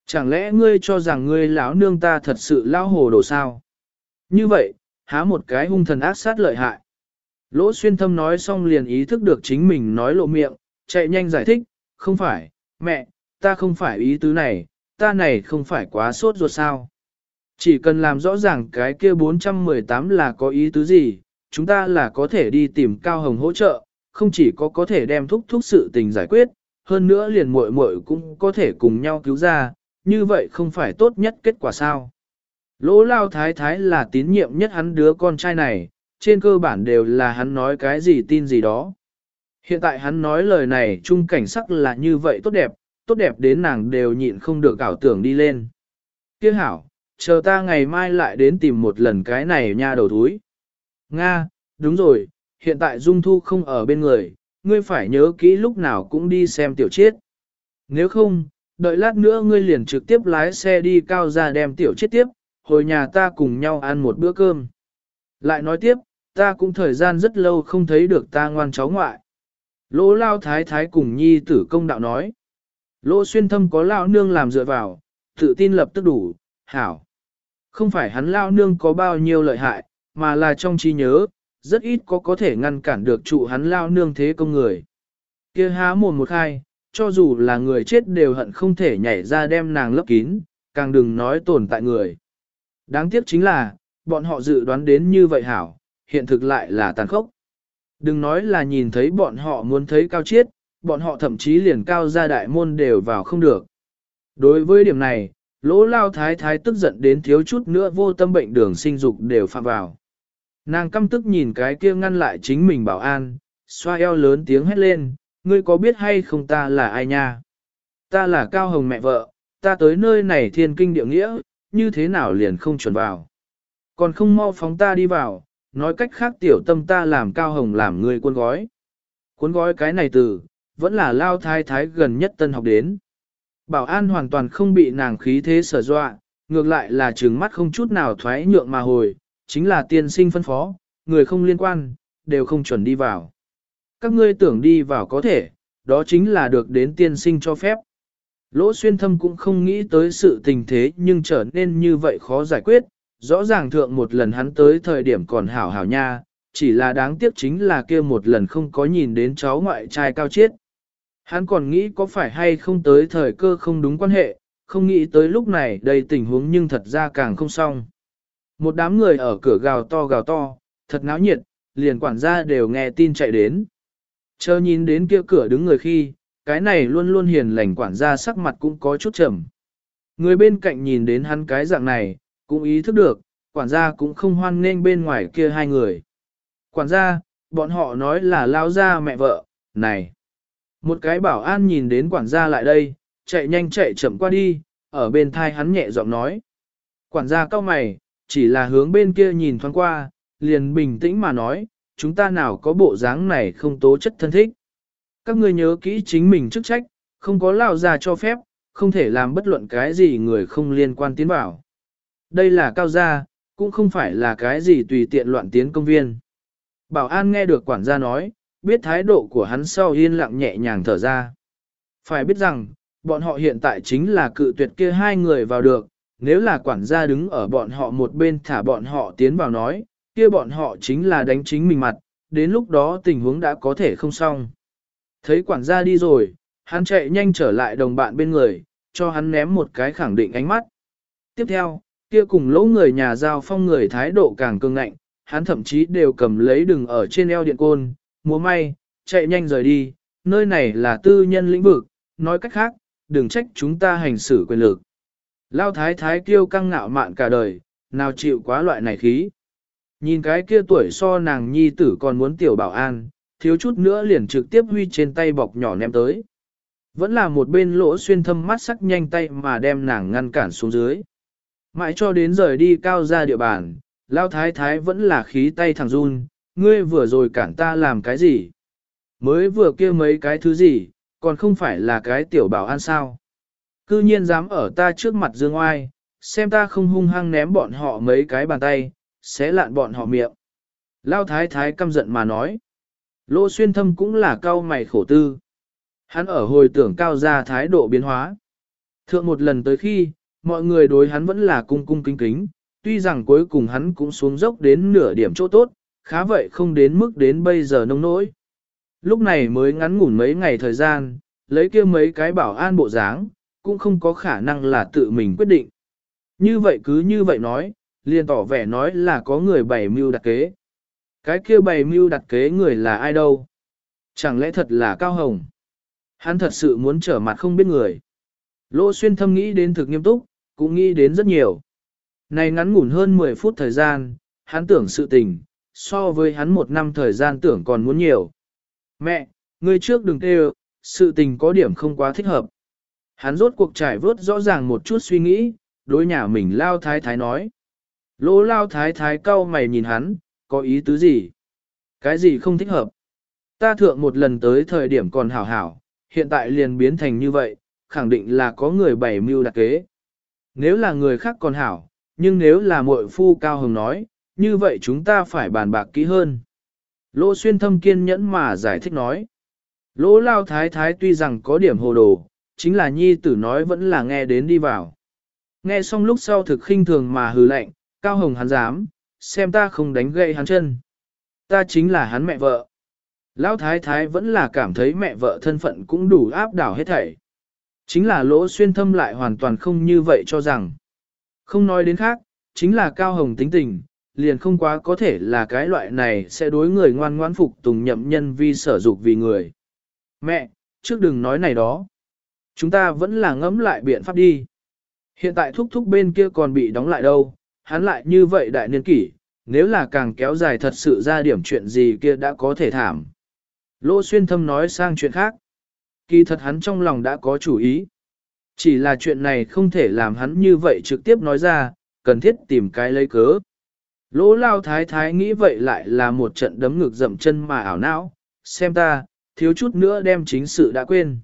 Chẳng lẽ ngươi cho rằng ngươi lão nương ta thật sự lao hồ đồ sao? Như vậy, há một cái hung thần ác sát lợi hại. Lỗ xuyên thâm nói xong liền ý thức được chính mình nói lộ miệng, chạy nhanh giải thích, không phải, mẹ, ta không phải ý tứ này, ta này không phải quá sốt ruột sao. Chỉ cần làm rõ ràng cái kia 418 là có ý tứ gì, chúng ta là có thể đi tìm Cao Hồng hỗ trợ, không chỉ có có thể đem thúc thúc sự tình giải quyết, hơn nữa liền muội muội cũng có thể cùng nhau cứu ra, như vậy không phải tốt nhất kết quả sao. Lỗ lao thái thái là tín nhiệm nhất hắn đứa con trai này, trên cơ bản đều là hắn nói cái gì tin gì đó. Hiện tại hắn nói lời này chung cảnh sắc là như vậy tốt đẹp, tốt đẹp đến nàng đều nhịn không được ảo tưởng đi lên. Tiếc hảo, chờ ta ngày mai lại đến tìm một lần cái này nha đầu thúi. Nga, đúng rồi, hiện tại Dung Thu không ở bên người, ngươi phải nhớ kỹ lúc nào cũng đi xem tiểu chiết. Nếu không, đợi lát nữa ngươi liền trực tiếp lái xe đi cao ra đem tiểu chiết tiếp, hồi nhà ta cùng nhau ăn một bữa cơm. Lại nói tiếp, ta cũng thời gian rất lâu không thấy được ta ngoan cháu ngoại. Lỗ lao thái thái cùng nhi tử công đạo nói. Lỗ xuyên thâm có lao nương làm dựa vào, tự tin lập tức đủ, hảo. Không phải hắn lao nương có bao nhiêu lợi hại, mà là trong trí nhớ, rất ít có có thể ngăn cản được trụ hắn lao nương thế công người. kia há mồm một khai, cho dù là người chết đều hận không thể nhảy ra đem nàng lấp kín, càng đừng nói tồn tại người. Đáng tiếc chính là, bọn họ dự đoán đến như vậy hảo, hiện thực lại là tàn khốc. Đừng nói là nhìn thấy bọn họ muốn thấy cao chiết, bọn họ thậm chí liền cao ra đại môn đều vào không được. Đối với điểm này, lỗ lao thái thái tức giận đến thiếu chút nữa vô tâm bệnh đường sinh dục đều phạm vào. Nàng căm tức nhìn cái kia ngăn lại chính mình bảo an, xoa eo lớn tiếng hét lên, ngươi có biết hay không ta là ai nha? Ta là Cao Hồng mẹ vợ, ta tới nơi này thiên kinh địa nghĩa, như thế nào liền không chuẩn vào. Còn không mau phóng ta đi vào, nói cách khác tiểu tâm ta làm Cao Hồng làm ngươi cuốn gói. Cuốn gói cái này từ, vẫn là lao thái thái gần nhất tân học đến. Bảo an hoàn toàn không bị nàng khí thế sở dọa, ngược lại là trừng mắt không chút nào thoái nhượng mà hồi, chính là tiên sinh phân phó, người không liên quan, đều không chuẩn đi vào. Các ngươi tưởng đi vào có thể, đó chính là được đến tiên sinh cho phép. Lỗ xuyên thâm cũng không nghĩ tới sự tình thế nhưng trở nên như vậy khó giải quyết, rõ ràng thượng một lần hắn tới thời điểm còn hảo hảo nha, chỉ là đáng tiếc chính là kia một lần không có nhìn đến cháu ngoại trai cao chiết. Hắn còn nghĩ có phải hay không tới thời cơ không đúng quan hệ, không nghĩ tới lúc này đây tình huống nhưng thật ra càng không xong. Một đám người ở cửa gào to gào to, thật náo nhiệt, liền quản gia đều nghe tin chạy đến. Chờ nhìn đến kia cửa đứng người khi, cái này luôn luôn hiền lành quản gia sắc mặt cũng có chút trầm. Người bên cạnh nhìn đến hắn cái dạng này, cũng ý thức được, quản gia cũng không hoan nghênh bên ngoài kia hai người. Quản gia, bọn họ nói là lao ra mẹ vợ, này. Một cái bảo an nhìn đến quản gia lại đây, chạy nhanh chạy chậm qua đi, ở bên thai hắn nhẹ giọng nói. Quản gia cao mày, chỉ là hướng bên kia nhìn thoáng qua, liền bình tĩnh mà nói, chúng ta nào có bộ dáng này không tố chất thân thích. Các ngươi nhớ kỹ chính mình chức trách, không có lao ra cho phép, không thể làm bất luận cái gì người không liên quan tiến vào. Đây là cao gia, cũng không phải là cái gì tùy tiện loạn tiến công viên. Bảo an nghe được quản gia nói, biết thái độ của hắn sau yên lặng nhẹ nhàng thở ra. Phải biết rằng, bọn họ hiện tại chính là cự tuyệt kia hai người vào được, nếu là quản gia đứng ở bọn họ một bên thả bọn họ tiến vào nói, kia bọn họ chính là đánh chính mình mặt, đến lúc đó tình huống đã có thể không xong. Thấy quản gia đi rồi, hắn chạy nhanh trở lại đồng bạn bên người, cho hắn ném một cái khẳng định ánh mắt. Tiếp theo, kia cùng lỗ người nhà giao phong người thái độ càng cương ngạnh, hắn thậm chí đều cầm lấy đừng ở trên eo điện côn, múa may, chạy nhanh rời đi, nơi này là tư nhân lĩnh vực, nói cách khác, đừng trách chúng ta hành xử quyền lực. Lao thái thái kiêu căng ngạo mạn cả đời, nào chịu quá loại này khí. Nhìn cái kia tuổi so nàng nhi tử còn muốn tiểu bảo an, thiếu chút nữa liền trực tiếp huy trên tay bọc nhỏ ném tới. Vẫn là một bên lỗ xuyên thâm mắt sắc nhanh tay mà đem nàng ngăn cản xuống dưới. Mãi cho đến rời đi cao ra địa bàn, lao thái thái vẫn là khí tay thằng run, ngươi vừa rồi cản ta làm cái gì? Mới vừa kia mấy cái thứ gì, còn không phải là cái tiểu bảo an sao? Cư nhiên dám ở ta trước mặt dương oai, xem ta không hung hăng ném bọn họ mấy cái bàn tay, sẽ lạn bọn họ miệng. Lao thái thái căm giận mà nói. Lô xuyên thâm cũng là cao mày khổ tư. Hắn ở hồi tưởng cao ra thái độ biến hóa. Thượng một lần tới khi, mọi người đối hắn vẫn là cung cung kính kính, tuy rằng cuối cùng hắn cũng xuống dốc đến nửa điểm chỗ tốt, khá vậy không đến mức đến bây giờ nông nỗi. Lúc này mới ngắn ngủn mấy ngày thời gian, lấy kia mấy cái bảo an bộ dáng, cũng không có khả năng là tự mình quyết định. Như vậy cứ như vậy nói, liền tỏ vẻ nói là có người bày mưu đặt kế. Cái kia bày mưu đặt kế người là ai đâu? Chẳng lẽ thật là Cao Hồng? Hắn thật sự muốn trở mặt không biết người. Lô xuyên thâm nghĩ đến thực nghiêm túc, cũng nghĩ đến rất nhiều. Này ngắn ngủn hơn 10 phút thời gian, hắn tưởng sự tình, so với hắn một năm thời gian tưởng còn muốn nhiều. Mẹ, ngươi trước đừng kêu, sự tình có điểm không quá thích hợp. Hắn rốt cuộc trải vớt rõ ràng một chút suy nghĩ, đối nhà mình lao thái thái nói. Lỗ lao thái thái cau mày nhìn hắn, có ý tứ gì? Cái gì không thích hợp? Ta thượng một lần tới thời điểm còn hảo hảo, hiện tại liền biến thành như vậy, khẳng định là có người bày mưu đặc kế. Nếu là người khác còn hảo, nhưng nếu là muội phu cao hồng nói, như vậy chúng ta phải bàn bạc kỹ hơn. Lỗ xuyên thâm kiên nhẫn mà giải thích nói. Lỗ lao thái thái tuy rằng có điểm hồ đồ, chính là nhi tử nói vẫn là nghe đến đi vào. Nghe xong lúc sau thực khinh thường mà hừ lạnh, cao hồng hắn dám, xem ta không đánh gậy hắn chân. Ta chính là hắn mẹ vợ. Lão thái thái vẫn là cảm thấy mẹ vợ thân phận cũng đủ áp đảo hết thảy. Chính là lỗ xuyên thâm lại hoàn toàn không như vậy cho rằng. Không nói đến khác, chính là cao hồng tính tình, liền không quá có thể là cái loại này sẽ đối người ngoan ngoãn phục tùng nhậm nhân vi sở dục vì người. Mẹ, trước đừng nói này đó. Chúng ta vẫn là ngẫm lại biện pháp đi. Hiện tại thúc thúc bên kia còn bị đóng lại đâu, hắn lại như vậy đại niên kỷ, nếu là càng kéo dài thật sự ra điểm chuyện gì kia đã có thể thảm. Lô xuyên thâm nói sang chuyện khác. Kỳ thật hắn trong lòng đã có chủ ý. Chỉ là chuyện này không thể làm hắn như vậy trực tiếp nói ra, cần thiết tìm cái lấy cớ. Lỗ lao thái thái nghĩ vậy lại là một trận đấm ngực dậm chân mà ảo não, xem ta, thiếu chút nữa đem chính sự đã quên.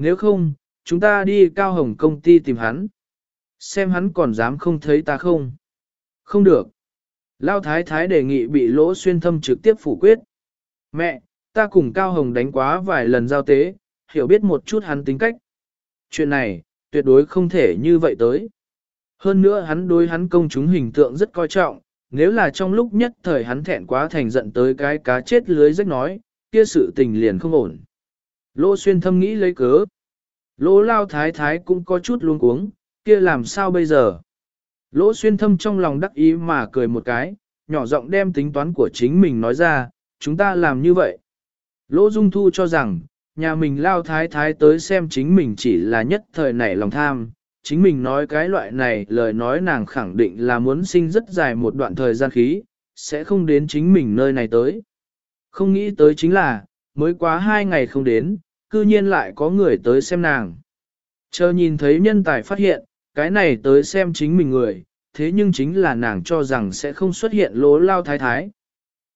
Nếu không, chúng ta đi cao hồng công ty tìm hắn. Xem hắn còn dám không thấy ta không? Không được. Lao thái thái đề nghị bị lỗ xuyên thâm trực tiếp phủ quyết. Mẹ, ta cùng Cao Hồng đánh quá vài lần giao tế, hiểu biết một chút hắn tính cách. Chuyện này, tuyệt đối không thể như vậy tới. Hơn nữa hắn đối hắn công chúng hình tượng rất coi trọng, nếu là trong lúc nhất thời hắn thẹn quá thành giận tới cái cá chết lưới rách nói, kia sự tình liền không ổn. Lô xuyên thâm nghĩ lấy cớ. Lô lao thái thái cũng có chút luống cuống, kia làm sao bây giờ? Lỗ xuyên thâm trong lòng đắc ý mà cười một cái, nhỏ giọng đem tính toán của chính mình nói ra, chúng ta làm như vậy. Lỗ Dung Thu cho rằng, nhà mình lao thái thái tới xem chính mình chỉ là nhất thời nảy lòng tham, chính mình nói cái loại này lời nói nàng khẳng định là muốn sinh rất dài một đoạn thời gian khí, sẽ không đến chính mình nơi này tới. Không nghĩ tới chính là, mới quá hai ngày không đến, cư nhiên lại có người tới xem nàng. Chờ nhìn thấy nhân tài phát hiện, cái này tới xem chính mình người, thế nhưng chính là nàng cho rằng sẽ không xuất hiện lỗ lao thái thái.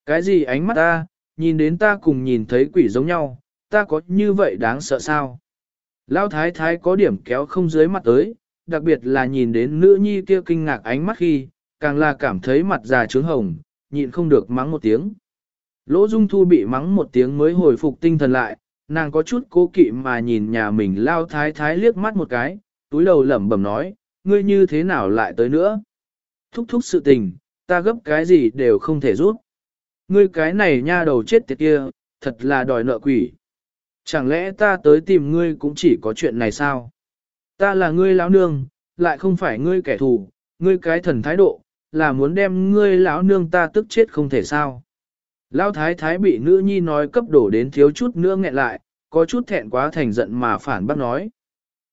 Cái gì ánh mắt ta, nhìn đến ta cùng nhìn thấy quỷ giống nhau, ta có như vậy đáng sợ sao? Lao thái thái có điểm kéo không dưới mặt tới, đặc biệt là nhìn đến nữ nhi kia kinh ngạc ánh mắt khi, càng là cảm thấy mặt già trướng hồng, nhịn không được mắng một tiếng. Lỗ Dung Thu bị mắng một tiếng mới hồi phục tinh thần lại, nàng có chút cố kỵ mà nhìn nhà mình lao thái thái liếc mắt một cái, túi đầu lẩm bẩm nói, ngươi như thế nào lại tới nữa? Thúc thúc sự tình, ta gấp cái gì đều không thể rút. Ngươi cái này nha đầu chết tiệt kia, thật là đòi nợ quỷ. Chẳng lẽ ta tới tìm ngươi cũng chỉ có chuyện này sao? Ta là ngươi lão nương, lại không phải ngươi kẻ thù, ngươi cái thần thái độ, là muốn đem ngươi lão nương ta tức chết không thể sao? Lão thái thái bị nữ nhi nói cấp đổ đến thiếu chút nữa nghẹn lại, có chút thẹn quá thành giận mà phản bác nói.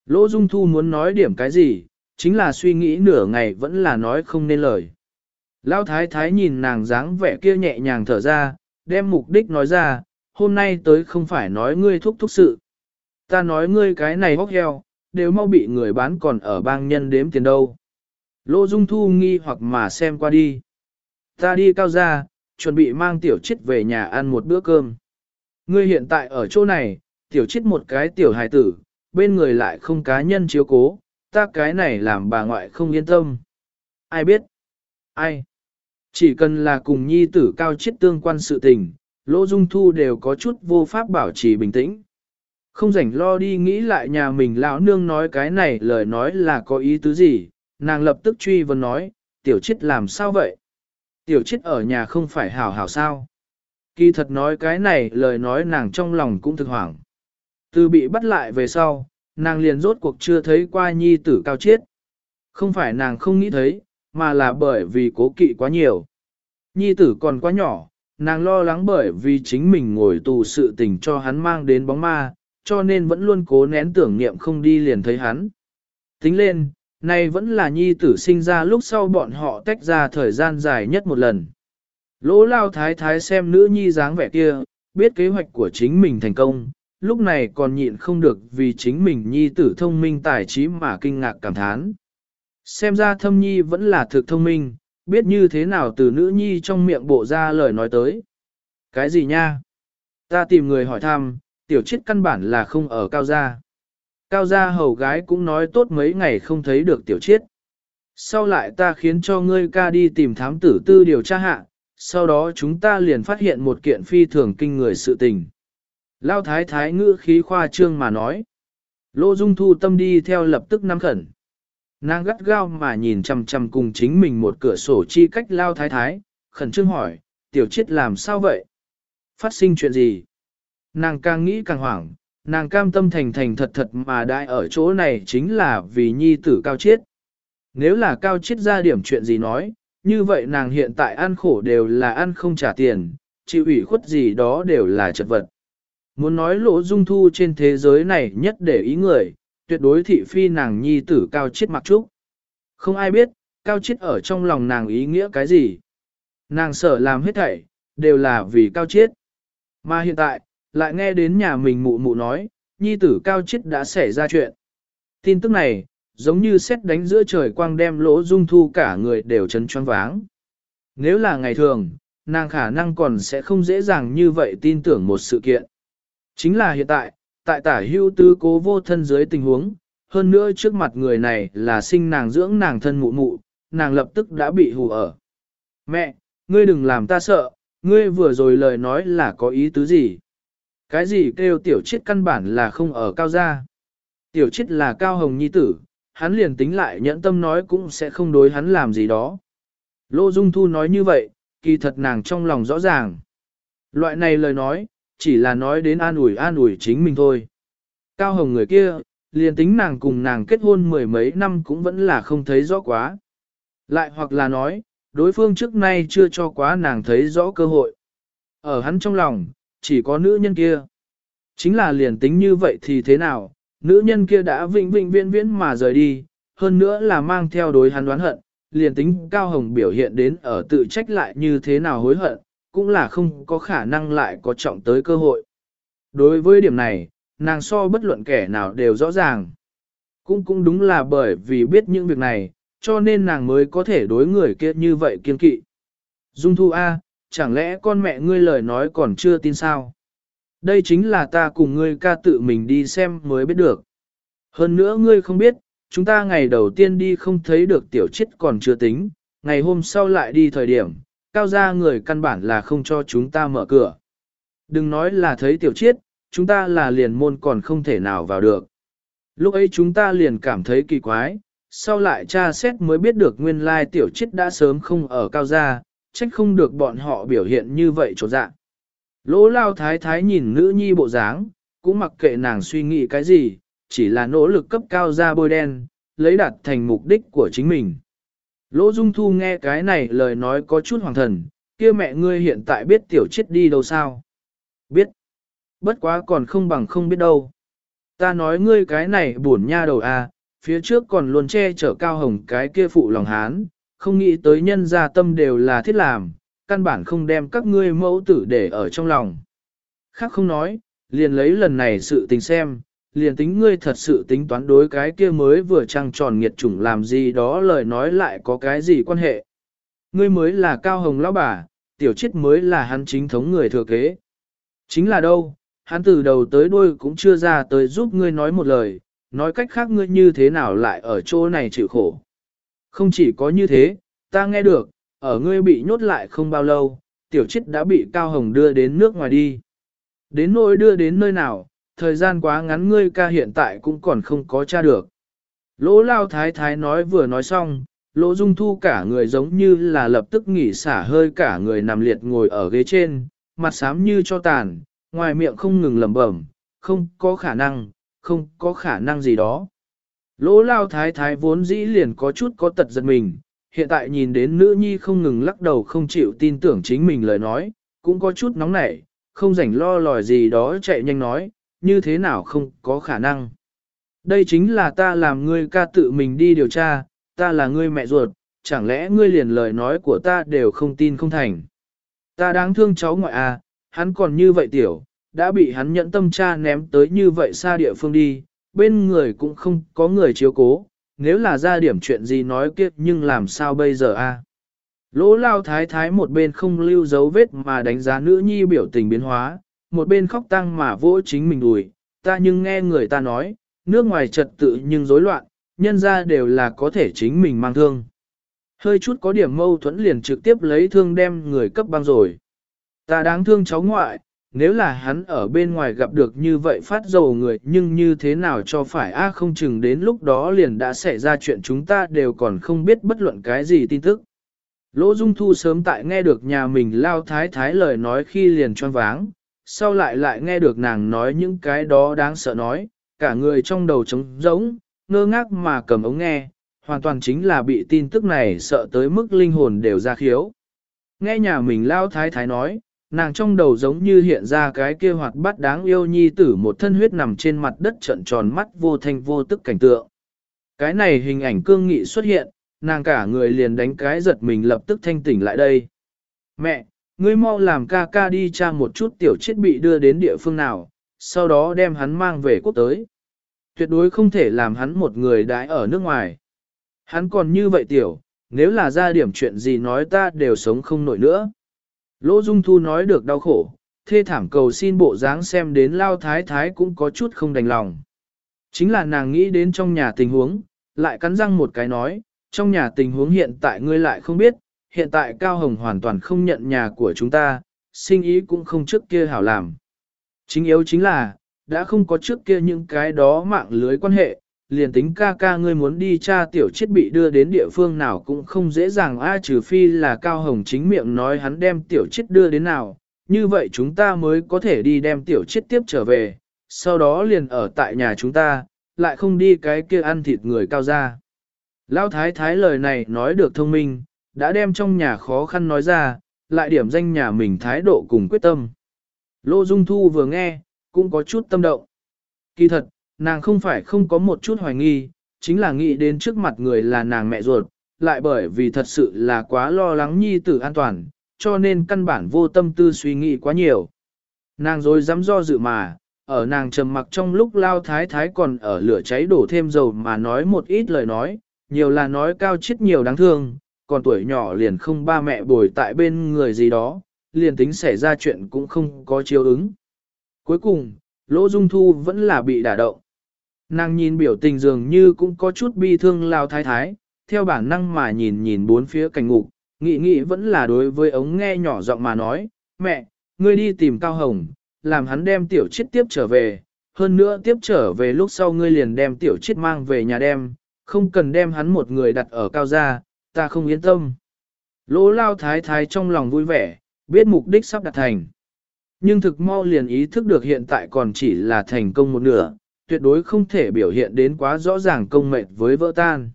Lỗ Dung Thu muốn nói điểm cái gì, chính là suy nghĩ nửa ngày vẫn là nói không nên lời. Lão thái thái nhìn nàng dáng vẻ kia nhẹ nhàng thở ra, đem mục đích nói ra, hôm nay tới không phải nói ngươi thúc thúc sự. Ta nói ngươi cái này hóc heo, đều mau bị người bán còn ở bang nhân đếm tiền đâu. Lô Dung Thu nghi hoặc mà xem qua đi. Ta đi cao ra, chuẩn bị mang tiểu chết về nhà ăn một bữa cơm. Ngươi hiện tại ở chỗ này, tiểu chết một cái tiểu hài tử, bên người lại không cá nhân chiếu cố, ta cái này làm bà ngoại không yên tâm. Ai biết? Ai? Chỉ cần là cùng nhi tử cao chết tương quan sự tình, Lỗ Dung Thu đều có chút vô pháp bảo trì bình tĩnh. Không rảnh lo đi nghĩ lại nhà mình lão nương nói cái này lời nói là có ý tứ gì, nàng lập tức truy vấn nói, tiểu chết làm sao vậy? Tiểu chết ở nhà không phải hảo hảo sao? Kỳ thật nói cái này lời nói nàng trong lòng cũng thực hoảng. Từ bị bắt lại về sau, nàng liền rốt cuộc chưa thấy qua nhi tử cao chết. Không phải nàng không nghĩ thấy, mà là bởi vì cố kỵ quá nhiều. Nhi tử còn quá nhỏ, nàng lo lắng bởi vì chính mình ngồi tù sự tình cho hắn mang đến bóng ma, cho nên vẫn luôn cố nén tưởng niệm không đi liền thấy hắn. Tính lên, nay vẫn là nhi tử sinh ra lúc sau bọn họ tách ra thời gian dài nhất một lần. Lỗ lao thái thái xem nữ nhi dáng vẻ kia, biết kế hoạch của chính mình thành công, lúc này còn nhịn không được vì chính mình nhi tử thông minh tài trí mà kinh ngạc cảm thán. Xem ra thâm nhi vẫn là thực thông minh, biết như thế nào từ nữ nhi trong miệng bộ ra lời nói tới. Cái gì nha? Ta tìm người hỏi thăm, tiểu chết căn bản là không ở cao gia. Cao gia hầu gái cũng nói tốt mấy ngày không thấy được tiểu Chiết. Sau lại ta khiến cho ngươi ca đi tìm thám tử tư điều tra hạ, sau đó chúng ta liền phát hiện một kiện phi thường kinh người sự tình. Lao thái thái ngữ khí khoa trương mà nói. Lô Dung Thu tâm đi theo lập tức nắm khẩn. Nàng gắt gao mà nhìn chằm chằm cùng chính mình một cửa sổ chi cách lao thái thái, khẩn trương hỏi, tiểu chết làm sao vậy? Phát sinh chuyện gì? Nàng càng nghĩ càng hoảng, nàng cam tâm thành thành thật thật mà đại ở chỗ này chính là vì nhi tử cao chết. Nếu là cao chết ra điểm chuyện gì nói, như vậy nàng hiện tại ăn khổ đều là ăn không trả tiền, chịu ủy khuất gì đó đều là chật vật. Muốn nói lỗ dung thu trên thế giới này nhất để ý người, tuyệt đối thị phi nàng nhi tử cao chết mặc trúc. Không ai biết, cao chết ở trong lòng nàng ý nghĩa cái gì. Nàng sợ làm hết thảy, đều là vì cao chết. Mà hiện tại, lại nghe đến nhà mình mụ mụ nói, nhi tử cao chết đã xảy ra chuyện. Tin tức này, giống như xét đánh giữa trời quang đem lỗ dung thu cả người đều chấn choáng váng. Nếu là ngày thường, nàng khả năng còn sẽ không dễ dàng như vậy tin tưởng một sự kiện. Chính là hiện tại, tại tả hưu tư cố vô thân dưới tình huống, hơn nữa trước mặt người này là sinh nàng dưỡng nàng thân mụ mụ, nàng lập tức đã bị hù ở. Mẹ, ngươi đừng làm ta sợ, ngươi vừa rồi lời nói là có ý tứ gì? Cái gì kêu tiểu chết căn bản là không ở cao gia? Tiểu chết là cao hồng nhi tử, hắn liền tính lại nhẫn tâm nói cũng sẽ không đối hắn làm gì đó. Lô Dung Thu nói như vậy, kỳ thật nàng trong lòng rõ ràng. Loại này lời nói, chỉ là nói đến an ủi an ủi chính mình thôi. Cao hồng người kia, liền tính nàng cùng nàng kết hôn mười mấy năm cũng vẫn là không thấy rõ quá. Lại hoặc là nói, đối phương trước nay chưa cho quá nàng thấy rõ cơ hội. Ở hắn trong lòng, chỉ có nữ nhân kia. Chính là liền tính như vậy thì thế nào, nữ nhân kia đã vĩnh vĩnh viễn viễn mà rời đi, hơn nữa là mang theo đối hắn đoán hận, liền tính Cao Hồng biểu hiện đến ở tự trách lại như thế nào hối hận, cũng là không có khả năng lại có trọng tới cơ hội. Đối với điểm này, nàng so bất luận kẻ nào đều rõ ràng. Cũng cũng đúng là bởi vì biết những việc này, Cho nên nàng mới có thể đối người kia như vậy kiên kỵ. Dung Thu A, chẳng lẽ con mẹ ngươi lời nói còn chưa tin sao? Đây chính là ta cùng ngươi ca tự mình đi xem mới biết được. Hơn nữa ngươi không biết, chúng ta ngày đầu tiên đi không thấy được tiểu chết còn chưa tính, ngày hôm sau lại đi thời điểm, cao gia người căn bản là không cho chúng ta mở cửa. Đừng nói là thấy tiểu chết, chúng ta là liền môn còn không thể nào vào được. Lúc ấy chúng ta liền cảm thấy kỳ quái, sau lại tra xét mới biết được nguyên lai tiểu chết đã sớm không ở cao gia, trách không được bọn họ biểu hiện như vậy chỗ dạng. Lỗ lao thái thái nhìn nữ nhi bộ dáng, cũng mặc kệ nàng suy nghĩ cái gì, chỉ là nỗ lực cấp cao ra bôi đen, lấy đạt thành mục đích của chính mình. Lỗ Dung Thu nghe cái này lời nói có chút hoàng thần, kia mẹ ngươi hiện tại biết tiểu chết đi đâu sao? Biết. Bất quá còn không bằng không biết đâu. Ta nói ngươi cái này buồn nha đầu à, phía trước còn luôn che chở cao hồng cái kia phụ lòng hán, không nghĩ tới nhân gia tâm đều là thiết làm, căn bản không đem các ngươi mẫu tử để ở trong lòng. Khác không nói, liền lấy lần này sự tình xem, liền tính ngươi thật sự tính toán đối cái kia mới vừa trăng tròn nghiệt chủng làm gì đó lời nói lại có cái gì quan hệ. Ngươi mới là cao hồng lão bà, tiểu chết mới là hắn chính thống người thừa kế. Chính là đâu, hắn từ đầu tới đuôi cũng chưa ra tới giúp ngươi nói một lời, nói cách khác ngươi như thế nào lại ở chỗ này chịu khổ. Không chỉ có như thế, ta nghe được, ở ngươi bị nhốt lại không bao lâu, tiểu chết đã bị Cao Hồng đưa đến nước ngoài đi. Đến nỗi đưa đến nơi nào, thời gian quá ngắn ngươi ca hiện tại cũng còn không có tra được. Lỗ lao thái thái nói vừa nói xong, lỗ dung thu cả người giống như là lập tức nghỉ xả hơi cả người nằm liệt ngồi ở ghế trên, mặt xám như cho tàn, ngoài miệng không ngừng lẩm bẩm, không có khả năng, không có khả năng gì đó. Lỗ lao thái thái vốn dĩ liền có chút có tật giật mình, hiện tại nhìn đến nữ nhi không ngừng lắc đầu không chịu tin tưởng chính mình lời nói, cũng có chút nóng nảy, không rảnh lo lòi gì đó chạy nhanh nói, như thế nào không có khả năng. Đây chính là ta làm ngươi ca tự mình đi điều tra, ta là ngươi mẹ ruột, chẳng lẽ ngươi liền lời nói của ta đều không tin không thành. Ta đáng thương cháu ngoại à, hắn còn như vậy tiểu, đã bị hắn nhẫn tâm cha ném tới như vậy xa địa phương đi, bên người cũng không có người chiếu cố, nếu là ra điểm chuyện gì nói kiếp nhưng làm sao bây giờ a? Lỗ lao thái thái một bên không lưu dấu vết mà đánh giá nữ nhi biểu tình biến hóa, một bên khóc tăng mà vỗ chính mình đùi, ta nhưng nghe người ta nói, nước ngoài trật tự nhưng rối loạn, nhân ra đều là có thể chính mình mang thương. Hơi chút có điểm mâu thuẫn liền trực tiếp lấy thương đem người cấp băng rồi. Ta đáng thương cháu ngoại, nếu là hắn ở bên ngoài gặp được như vậy phát dầu người nhưng như thế nào cho phải a không chừng đến lúc đó liền đã xảy ra chuyện chúng ta đều còn không biết bất luận cái gì tin tức. Lỗ Dung Thu sớm tại nghe được nhà mình lao thái thái lời nói khi liền choáng váng, sau lại lại nghe được nàng nói những cái đó đáng sợ nói, cả người trong đầu trống rỗng, ngơ ngác mà cầm ống nghe, hoàn toàn chính là bị tin tức này sợ tới mức linh hồn đều ra khiếu. Nghe nhà mình lao thái thái nói, nàng trong đầu giống như hiện ra cái kia hoạt bát đáng yêu nhi tử một thân huyết nằm trên mặt đất trận tròn mắt vô thanh vô tức cảnh tượng. Cái này hình ảnh cương nghị xuất hiện, nàng cả người liền đánh cái giật mình lập tức thanh tỉnh lại đây. Mẹ, ngươi mau làm ca ca đi tra một chút tiểu chết bị đưa đến địa phương nào, sau đó đem hắn mang về quốc tới. Tuyệt đối không thể làm hắn một người đãi ở nước ngoài. Hắn còn như vậy tiểu, nếu là ra điểm chuyện gì nói ta đều sống không nổi nữa. Lỗ Dung Thu nói được đau khổ, thê thảm cầu xin bộ dáng xem đến lao thái thái cũng có chút không đành lòng. Chính là nàng nghĩ đến trong nhà tình huống, lại cắn răng một cái nói, trong nhà tình huống hiện tại ngươi lại không biết, hiện tại Cao Hồng hoàn toàn không nhận nhà của chúng ta, sinh ý cũng không trước kia hảo làm. Chính yếu chính là, đã không có trước kia những cái đó mạng lưới quan hệ, liền tính ca ca ngươi muốn đi tra tiểu chết bị đưa đến địa phương nào cũng không dễ dàng a trừ phi là Cao Hồng chính miệng nói hắn đem tiểu chết đưa đến nào, như vậy chúng ta mới có thể đi đem tiểu chết tiếp trở về, sau đó liền ở tại nhà chúng ta, lại không đi cái kia ăn thịt người cao ra. Lão thái thái lời này nói được thông minh, đã đem trong nhà khó khăn nói ra, lại điểm danh nhà mình thái độ cùng quyết tâm. Lô Dung Thu vừa nghe, cũng có chút tâm động. Kỳ thật, nàng không phải không có một chút hoài nghi, chính là nghĩ đến trước mặt người là nàng mẹ ruột, lại bởi vì thật sự là quá lo lắng nhi tử an toàn, cho nên căn bản vô tâm tư suy nghĩ quá nhiều. Nàng rồi dám do dự mà, ở nàng trầm mặc trong lúc lao thái thái còn ở lửa cháy đổ thêm dầu mà nói một ít lời nói, nhiều là nói cao chết nhiều đáng thương, còn tuổi nhỏ liền không ba mẹ bồi tại bên người gì đó, liền tính xảy ra chuyện cũng không có chiếu ứng. Cuối cùng, Lỗ Dung Thu vẫn là bị đả động. Nàng nhìn biểu tình dường như cũng có chút bi thương lao thái thái, theo bản năng mà nhìn nhìn bốn phía cảnh ngục, nghĩ nghĩ vẫn là đối với ống nghe nhỏ giọng mà nói, mẹ, ngươi đi tìm Cao Hồng, làm hắn đem tiểu chết tiếp trở về, hơn nữa tiếp trở về lúc sau ngươi liền đem tiểu chết mang về nhà đem, không cần đem hắn một người đặt ở cao gia, ta không yên tâm. Lỗ lao thái thái trong lòng vui vẻ, biết mục đích sắp đạt thành. Nhưng thực mau liền ý thức được hiện tại còn chỉ là thành công một nửa, tuyệt đối không thể biểu hiện đến quá rõ ràng công mệnh với vỡ tan.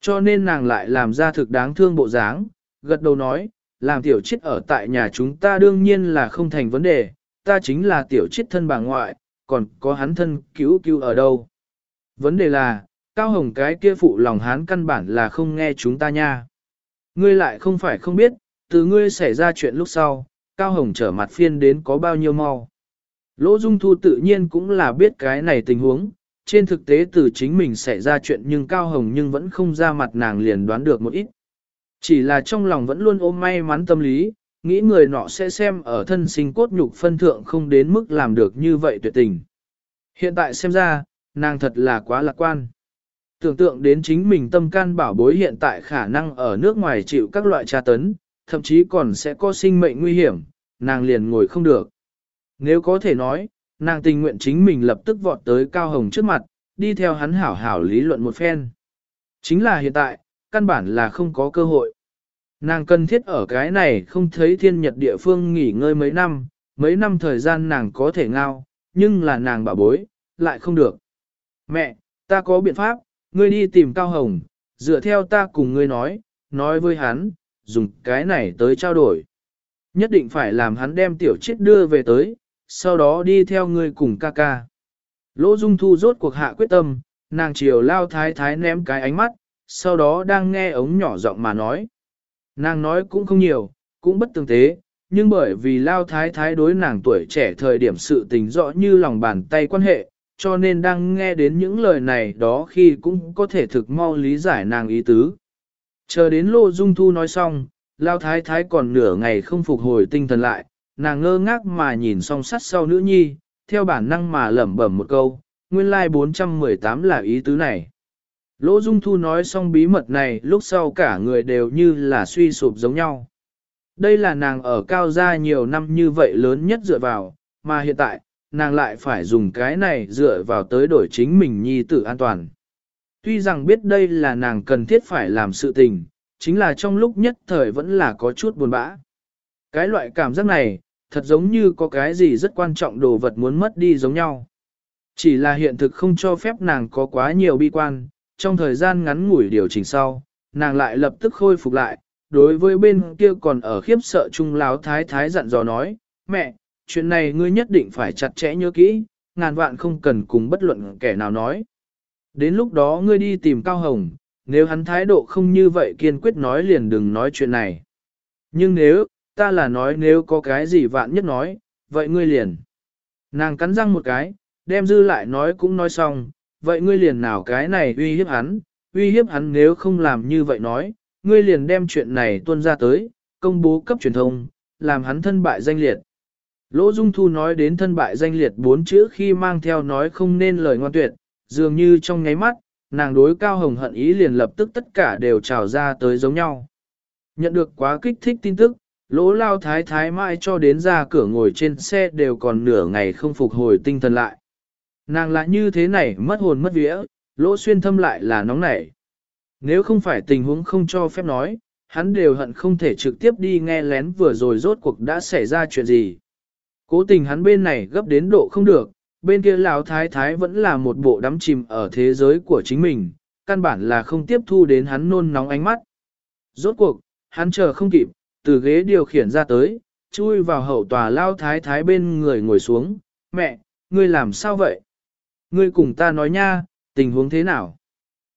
Cho nên nàng lại làm ra thực đáng thương bộ dáng, gật đầu nói, làm tiểu chết ở tại nhà chúng ta đương nhiên là không thành vấn đề, ta chính là tiểu chết thân bà ngoại, còn có hắn thân cứu cứu ở đâu. Vấn đề là, Cao Hồng cái kia phụ lòng hán căn bản là không nghe chúng ta nha. Ngươi lại không phải không biết, từ ngươi xảy ra chuyện lúc sau, Cao Hồng trở mặt phiên đến có bao nhiêu mau. Lỗ Dung Thu tự nhiên cũng là biết cái này tình huống, trên thực tế từ chính mình xảy ra chuyện nhưng Cao Hồng nhưng vẫn không ra mặt nàng liền đoán được một ít. Chỉ là trong lòng vẫn luôn ôm may mắn tâm lý, nghĩ người nọ sẽ xem ở thân sinh cốt nhục phân thượng không đến mức làm được như vậy tuyệt tình. Hiện tại xem ra, nàng thật là quá lạc quan. Tưởng tượng đến chính mình tâm can bảo bối hiện tại khả năng ở nước ngoài chịu các loại tra tấn, thậm chí còn sẽ có sinh mệnh nguy hiểm, nàng liền ngồi không được. Nếu có thể nói, nàng tình nguyện chính mình lập tức vọt tới Cao Hồng trước mặt, đi theo hắn hảo hảo lý luận một phen. Chính là hiện tại, căn bản là không có cơ hội. Nàng cần thiết ở cái này không thấy thiên nhật địa phương nghỉ ngơi mấy năm, mấy năm thời gian nàng có thể ngao, nhưng là nàng bảo bối, lại không được. Mẹ, ta có biện pháp, ngươi đi tìm Cao Hồng, dựa theo ta cùng ngươi nói, nói với hắn, dùng cái này tới trao đổi. Nhất định phải làm hắn đem tiểu chết đưa về tới, sau đó đi theo ngươi cùng ca ca. Lỗ Dung Thu rốt cuộc hạ quyết tâm, nàng chiều lao thái thái ném cái ánh mắt, sau đó đang nghe ống nhỏ giọng mà nói. Nàng nói cũng không nhiều, cũng bất tương tế, nhưng bởi vì lao thái thái đối nàng tuổi trẻ thời điểm sự tình rõ như lòng bàn tay quan hệ, cho nên đang nghe đến những lời này đó khi cũng có thể thực mau lý giải nàng ý tứ. Chờ đến Lô Dung Thu nói xong, Lao Thái Thái còn nửa ngày không phục hồi tinh thần lại, nàng ngơ ngác mà nhìn song sắt sau nữ nhi, theo bản năng mà lẩm bẩm một câu, nguyên lai like 418 là ý tứ này. Lỗ Dung Thu nói xong bí mật này lúc sau cả người đều như là suy sụp giống nhau. Đây là nàng ở cao gia nhiều năm như vậy lớn nhất dựa vào, mà hiện tại, nàng lại phải dùng cái này dựa vào tới đổi chính mình nhi tử an toàn. Tuy rằng biết đây là nàng cần thiết phải làm sự tình, chính là trong lúc nhất thời vẫn là có chút buồn bã. Cái loại cảm giác này, thật giống như có cái gì rất quan trọng đồ vật muốn mất đi giống nhau. Chỉ là hiện thực không cho phép nàng có quá nhiều bi quan, trong thời gian ngắn ngủi điều chỉnh sau, nàng lại lập tức khôi phục lại, đối với bên kia còn ở khiếp sợ trung láo thái thái dặn dò nói, mẹ, chuyện này ngươi nhất định phải chặt chẽ nhớ kỹ, ngàn vạn không cần cùng bất luận kẻ nào nói. Đến lúc đó ngươi đi tìm Cao Hồng, nếu hắn thái độ không như vậy kiên quyết nói liền đừng nói chuyện này. Nhưng nếu, ta là nói nếu có cái gì vạn nhất nói, vậy ngươi liền. Nàng cắn răng một cái, đem dư lại nói cũng nói xong, vậy ngươi liền nào cái này uy hiếp hắn, uy hiếp hắn nếu không làm như vậy nói, ngươi liền đem chuyện này tuân ra tới, công bố cấp truyền thông, làm hắn thân bại danh liệt. Lỗ Dung Thu nói đến thân bại danh liệt bốn chữ khi mang theo nói không nên lời ngoan tuyệt, dường như trong nháy mắt, nàng đối cao hồng hận ý liền lập tức tất cả đều trào ra tới giống nhau. Nhận được quá kích thích tin tức, lỗ lao thái thái mãi cho đến ra cửa ngồi trên xe đều còn nửa ngày không phục hồi tinh thần lại. Nàng lại như thế này mất hồn mất vía, lỗ xuyên thâm lại là nóng nảy. Nếu không phải tình huống không cho phép nói, hắn đều hận không thể trực tiếp đi nghe lén vừa rồi rốt cuộc đã xảy ra chuyện gì. Cố tình hắn bên này gấp đến độ không được, bên kia lão thái thái vẫn là một bộ đắm chìm ở thế giới của chính mình, căn bản là không tiếp thu đến hắn nôn nóng ánh mắt. Rốt cuộc, hắn chờ không kịp, từ ghế điều khiển ra tới, chui vào hậu tòa lao thái thái bên người ngồi xuống, mẹ, ngươi làm sao vậy? Ngươi cùng ta nói nha, tình huống thế nào?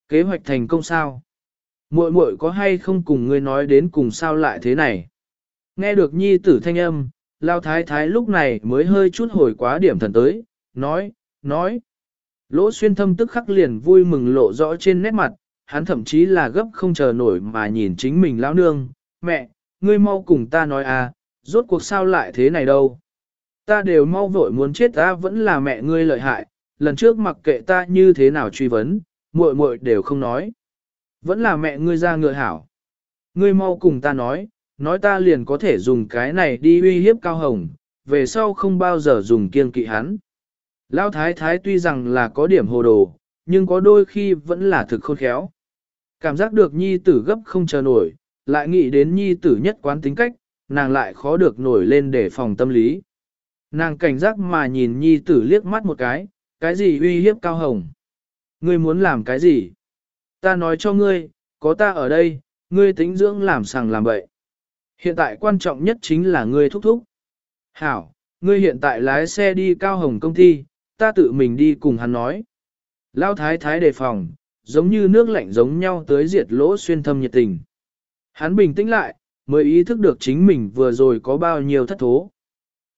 Kế hoạch thành công sao? Muội muội có hay không cùng ngươi nói đến cùng sao lại thế này? Nghe được nhi tử thanh âm, lao thái thái lúc này mới hơi chút hồi quá điểm thần tới, nói, nói. Lỗ xuyên thâm tức khắc liền vui mừng lộ rõ trên nét mặt, hắn thậm chí là gấp không chờ nổi mà nhìn chính mình lão nương, mẹ, ngươi mau cùng ta nói à, rốt cuộc sao lại thế này đâu. Ta đều mau vội muốn chết ta vẫn là mẹ ngươi lợi hại, lần trước mặc kệ ta như thế nào truy vấn, muội muội đều không nói. Vẫn là mẹ ngươi ra ngựa hảo. Ngươi mau cùng ta nói, nói ta liền có thể dùng cái này đi uy hiếp cao hồng, về sau không bao giờ dùng kiên kỵ hắn. Lão thái thái tuy rằng là có điểm hồ đồ, nhưng có đôi khi vẫn là thực khôn khéo. Cảm giác được nhi tử gấp không chờ nổi, lại nghĩ đến nhi tử nhất quán tính cách, nàng lại khó được nổi lên để phòng tâm lý. Nàng cảnh giác mà nhìn nhi tử liếc mắt một cái, cái gì uy hiếp cao hồng. Ngươi muốn làm cái gì? Ta nói cho ngươi, có ta ở đây, ngươi tính dưỡng làm sằng làm bậy. Hiện tại quan trọng nhất chính là ngươi thúc thúc. Hảo, ngươi hiện tại lái xe đi cao hồng công ty, ta tự mình đi cùng hắn nói. Lao thái thái đề phòng, giống như nước lạnh giống nhau tới diệt lỗ xuyên thâm nhiệt tình. Hắn bình tĩnh lại, mới ý thức được chính mình vừa rồi có bao nhiêu thất thố.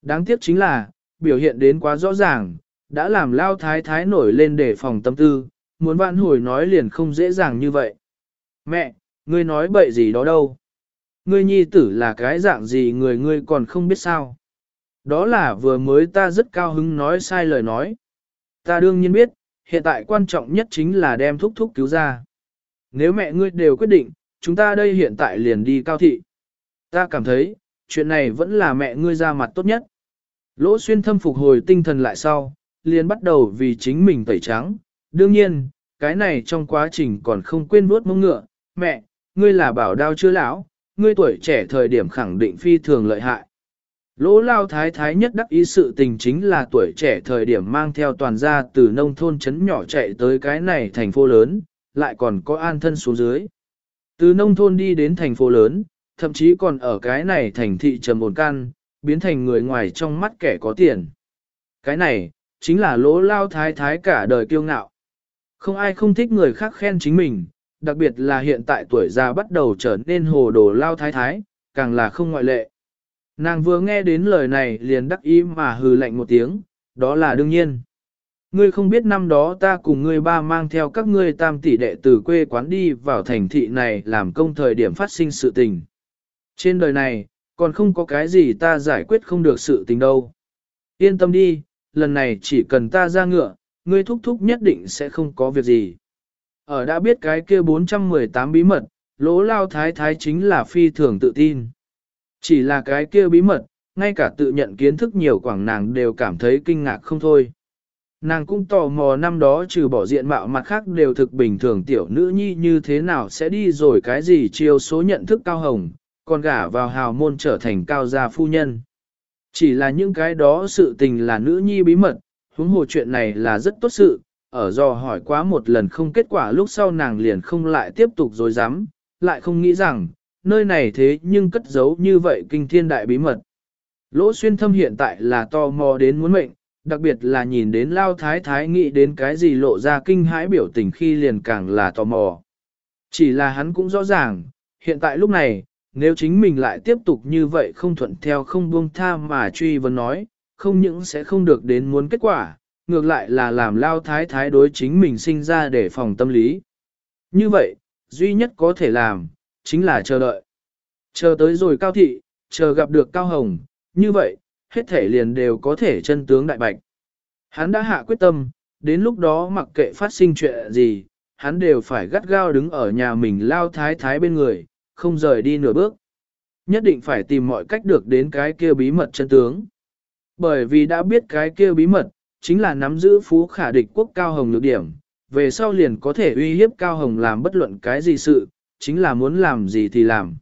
Đáng tiếc chính là, biểu hiện đến quá rõ ràng, đã làm lao thái thái nổi lên để phòng tâm tư, muốn vãn hồi nói liền không dễ dàng như vậy. Mẹ, ngươi nói bậy gì đó đâu? Ngươi nhi tử là cái dạng gì người ngươi còn không biết sao? Đó là vừa mới ta rất cao hứng nói sai lời nói. Ta đương nhiên biết, hiện tại quan trọng nhất chính là đem thúc thúc cứu ra. Nếu mẹ ngươi đều quyết định, chúng ta đây hiện tại liền đi cao thị. Ta cảm thấy, chuyện này vẫn là mẹ ngươi ra mặt tốt nhất. Lỗ xuyên thâm phục hồi tinh thần lại sau, liền bắt đầu vì chính mình tẩy trắng. Đương nhiên, cái này trong quá trình còn không quên vuốt mông ngựa. Mẹ, ngươi là bảo đao chưa lão, ngươi tuổi trẻ thời điểm khẳng định phi thường lợi hại. Lỗ lao thái thái nhất đắc ý sự tình chính là tuổi trẻ thời điểm mang theo toàn gia từ nông thôn trấn nhỏ chạy tới cái này thành phố lớn, lại còn có an thân xuống dưới. Từ nông thôn đi đến thành phố lớn, thậm chí còn ở cái này thành thị trầm ổn căn, biến thành người ngoài trong mắt kẻ có tiền. Cái này, chính là lỗ lao thái thái cả đời kiêu ngạo. Không ai không thích người khác khen chính mình, đặc biệt là hiện tại tuổi già bắt đầu trở nên hồ đồ lao thái thái, càng là không ngoại lệ. Nàng vừa nghe đến lời này liền đắc ý mà hừ lạnh một tiếng, đó là đương nhiên. Ngươi không biết năm đó ta cùng ngươi ba mang theo các ngươi tam tỷ đệ từ quê quán đi vào thành thị này làm công thời điểm phát sinh sự tình. Trên đời này, còn không có cái gì ta giải quyết không được sự tình đâu. Yên tâm đi, lần này chỉ cần ta ra ngựa, ngươi thúc thúc nhất định sẽ không có việc gì. Ở đã biết cái kia 418 bí mật, lỗ lao thái thái chính là phi thường tự tin. Chỉ là cái kia bí mật, ngay cả tự nhận kiến thức nhiều quảng nàng đều cảm thấy kinh ngạc không thôi. Nàng cũng tò mò năm đó trừ bỏ diện mạo mặt khác đều thực bình thường tiểu nữ nhi như thế nào sẽ đi rồi cái gì chiêu số nhận thức cao hồng, còn gả vào hào môn trở thành cao gia phu nhân. Chỉ là những cái đó sự tình là nữ nhi bí mật, huống hồ chuyện này là rất tốt sự, ở do hỏi quá một lần không kết quả lúc sau nàng liền không lại tiếp tục dối dám, lại không nghĩ rằng, nơi này thế nhưng cất giấu như vậy kinh thiên đại bí mật. Lỗ xuyên thâm hiện tại là to mò đến muốn mệnh, đặc biệt là nhìn đến lao thái thái nghĩ đến cái gì lộ ra kinh hãi biểu tình khi liền càng là tò mò. Chỉ là hắn cũng rõ ràng, hiện tại lúc này, nếu chính mình lại tiếp tục như vậy không thuận theo không buông tha mà truy vấn nói, không những sẽ không được đến muốn kết quả, ngược lại là làm lao thái thái đối chính mình sinh ra để phòng tâm lý. Như vậy, duy nhất có thể làm, chính là chờ đợi. Chờ tới rồi cao thị, chờ gặp được cao hồng, như vậy, hết thể liền đều có thể chân tướng đại bạch. Hắn đã hạ quyết tâm, đến lúc đó mặc kệ phát sinh chuyện gì, hắn đều phải gắt gao đứng ở nhà mình lao thái thái bên người, không rời đi nửa bước. Nhất định phải tìm mọi cách được đến cái kia bí mật chân tướng. Bởi vì đã biết cái kia bí mật, chính là nắm giữ phú khả địch quốc cao hồng lược điểm, về sau liền có thể uy hiếp cao hồng làm bất luận cái gì sự, chính là muốn làm gì thì làm.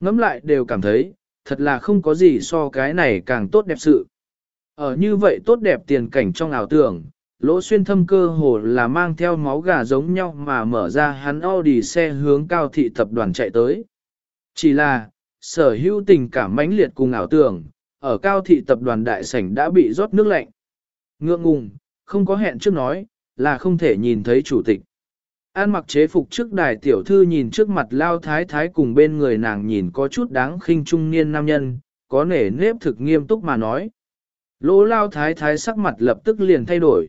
Ngắm lại đều cảm thấy, thật là không có gì so cái này càng tốt đẹp sự. Ở như vậy tốt đẹp tiền cảnh trong ảo tưởng, lỗ xuyên thâm cơ hồ là mang theo máu gà giống nhau mà mở ra hắn Audi xe hướng cao thị tập đoàn chạy tới. Chỉ là, sở hữu tình cảm mãnh liệt cùng ảo tưởng, ở cao thị tập đoàn đại sảnh đã bị rót nước lạnh. Ngượng ngùng, không có hẹn trước nói, là không thể nhìn thấy chủ tịch. An mặc chế phục trước đài tiểu thư nhìn trước mặt lao thái thái cùng bên người nàng nhìn có chút đáng khinh trung niên nam nhân, có nể nếp thực nghiêm túc mà nói. Lỗ lao thái thái sắc mặt lập tức liền thay đổi.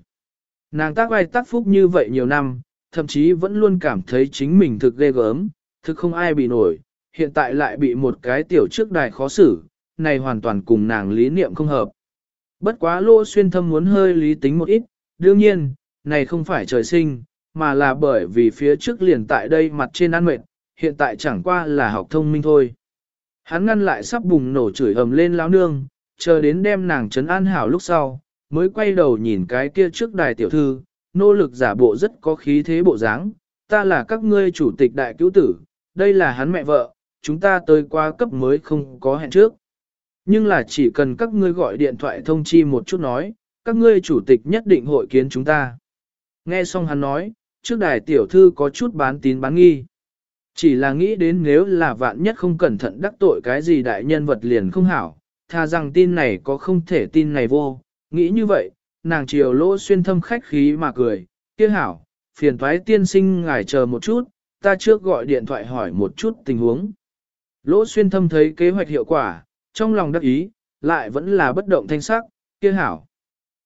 Nàng tác vai tác phúc như vậy nhiều năm, thậm chí vẫn luôn cảm thấy chính mình thực ghê gớm, thực không ai bị nổi, hiện tại lại bị một cái tiểu trước đài khó xử, này hoàn toàn cùng nàng lý niệm không hợp. Bất quá lô xuyên thâm muốn hơi lý tính một ít, đương nhiên, này không phải trời sinh, mà là bởi vì phía trước liền tại đây mặt trên ăn mệt, hiện tại chẳng qua là học thông minh thôi. Hắn ngăn lại sắp bùng nổ chửi ầm lên lão nương, chờ đến đem nàng trấn an hảo lúc sau, mới quay đầu nhìn cái kia trước đài tiểu thư, nỗ lực giả bộ rất có khí thế bộ dáng. Ta là các ngươi chủ tịch đại cứu tử, đây là hắn mẹ vợ, chúng ta tới qua cấp mới không có hẹn trước. Nhưng là chỉ cần các ngươi gọi điện thoại thông chi một chút nói, các ngươi chủ tịch nhất định hội kiến chúng ta. Nghe xong hắn nói, trước đài tiểu thư có chút bán tín bán nghi. Chỉ là nghĩ đến nếu là vạn nhất không cẩn thận đắc tội cái gì đại nhân vật liền không hảo, tha rằng tin này có không thể tin này vô, nghĩ như vậy, nàng chiều lỗ xuyên thâm khách khí mà cười, kia hảo, phiền thoái tiên sinh ngài chờ một chút, ta trước gọi điện thoại hỏi một chút tình huống. Lỗ xuyên thâm thấy kế hoạch hiệu quả, trong lòng đắc ý, lại vẫn là bất động thanh sắc, kia hảo.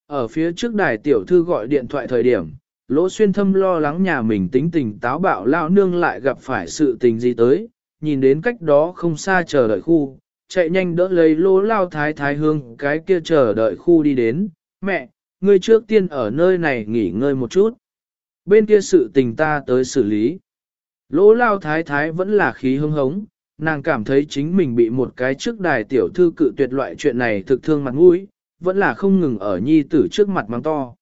Ở phía trước đài tiểu thư gọi điện thoại thời điểm, lỗ xuyên thâm lo lắng nhà mình tính tình táo bạo lao nương lại gặp phải sự tình gì tới, nhìn đến cách đó không xa chờ đợi khu, chạy nhanh đỡ lấy lỗ lao thái thái hương cái kia chờ đợi khu đi đến, mẹ, ngươi trước tiên ở nơi này nghỉ ngơi một chút. Bên kia sự tình ta tới xử lý. Lỗ lao thái thái vẫn là khí hưng hống, nàng cảm thấy chính mình bị một cái trước đài tiểu thư cự tuyệt loại chuyện này thực thương mặt mũi, vẫn là không ngừng ở nhi tử trước mặt mang to.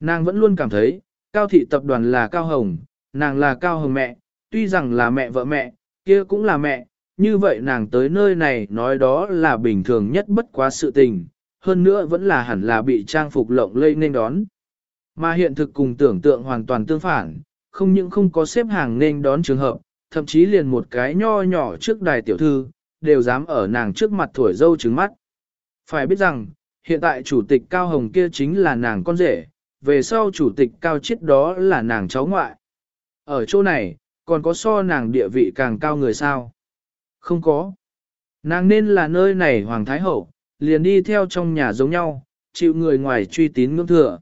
Nàng vẫn luôn cảm thấy, cao thị tập đoàn là cao hồng, nàng là cao hồng mẹ, tuy rằng là mẹ vợ mẹ, kia cũng là mẹ, như vậy nàng tới nơi này nói đó là bình thường nhất bất quá sự tình, hơn nữa vẫn là hẳn là bị trang phục lộng lây nên đón. Mà hiện thực cùng tưởng tượng hoàn toàn tương phản, không những không có xếp hàng nên đón trường hợp, thậm chí liền một cái nho nhỏ trước đài tiểu thư, đều dám ở nàng trước mặt thổi dâu trứng mắt. Phải biết rằng, hiện tại chủ tịch Cao Hồng kia chính là nàng con rể, về sau chủ tịch Cao chết đó là nàng cháu ngoại. Ở chỗ này, còn có so nàng địa vị càng cao người sao? Không có. Nàng nên là nơi này Hoàng Thái Hậu, liền đi theo trong nhà giống nhau, chịu người ngoài truy tín ngưỡng thừa.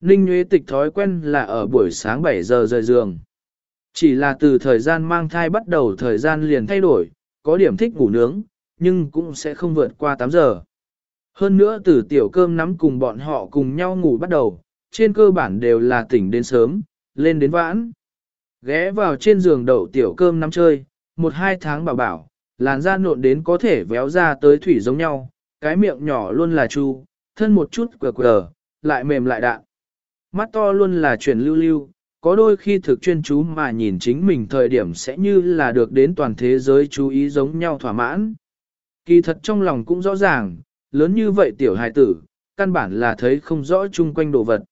Ninh Nguyễn Tịch thói quen là ở buổi sáng 7 giờ rời giường. Chỉ là từ thời gian mang thai bắt đầu thời gian liền thay đổi, có điểm thích ngủ nướng, nhưng cũng sẽ không vượt qua 8 giờ. Hơn nữa từ tiểu cơm nắm cùng bọn họ cùng nhau ngủ bắt đầu, trên cơ bản đều là tỉnh đến sớm, lên đến vãn. Ghé vào trên giường đậu tiểu cơm nắm chơi, một hai tháng bảo bảo, làn da nộn đến có thể véo ra tới thủy giống nhau, cái miệng nhỏ luôn là chu, thân một chút quờ quờ, lại mềm lại đạn. Mắt to luôn là chuyển lưu lưu, có đôi khi thực chuyên chú mà nhìn chính mình thời điểm sẽ như là được đến toàn thế giới chú ý giống nhau thỏa mãn. Kỳ thật trong lòng cũng rõ ràng, lớn như vậy tiểu hài tử, căn bản là thấy không rõ chung quanh đồ vật.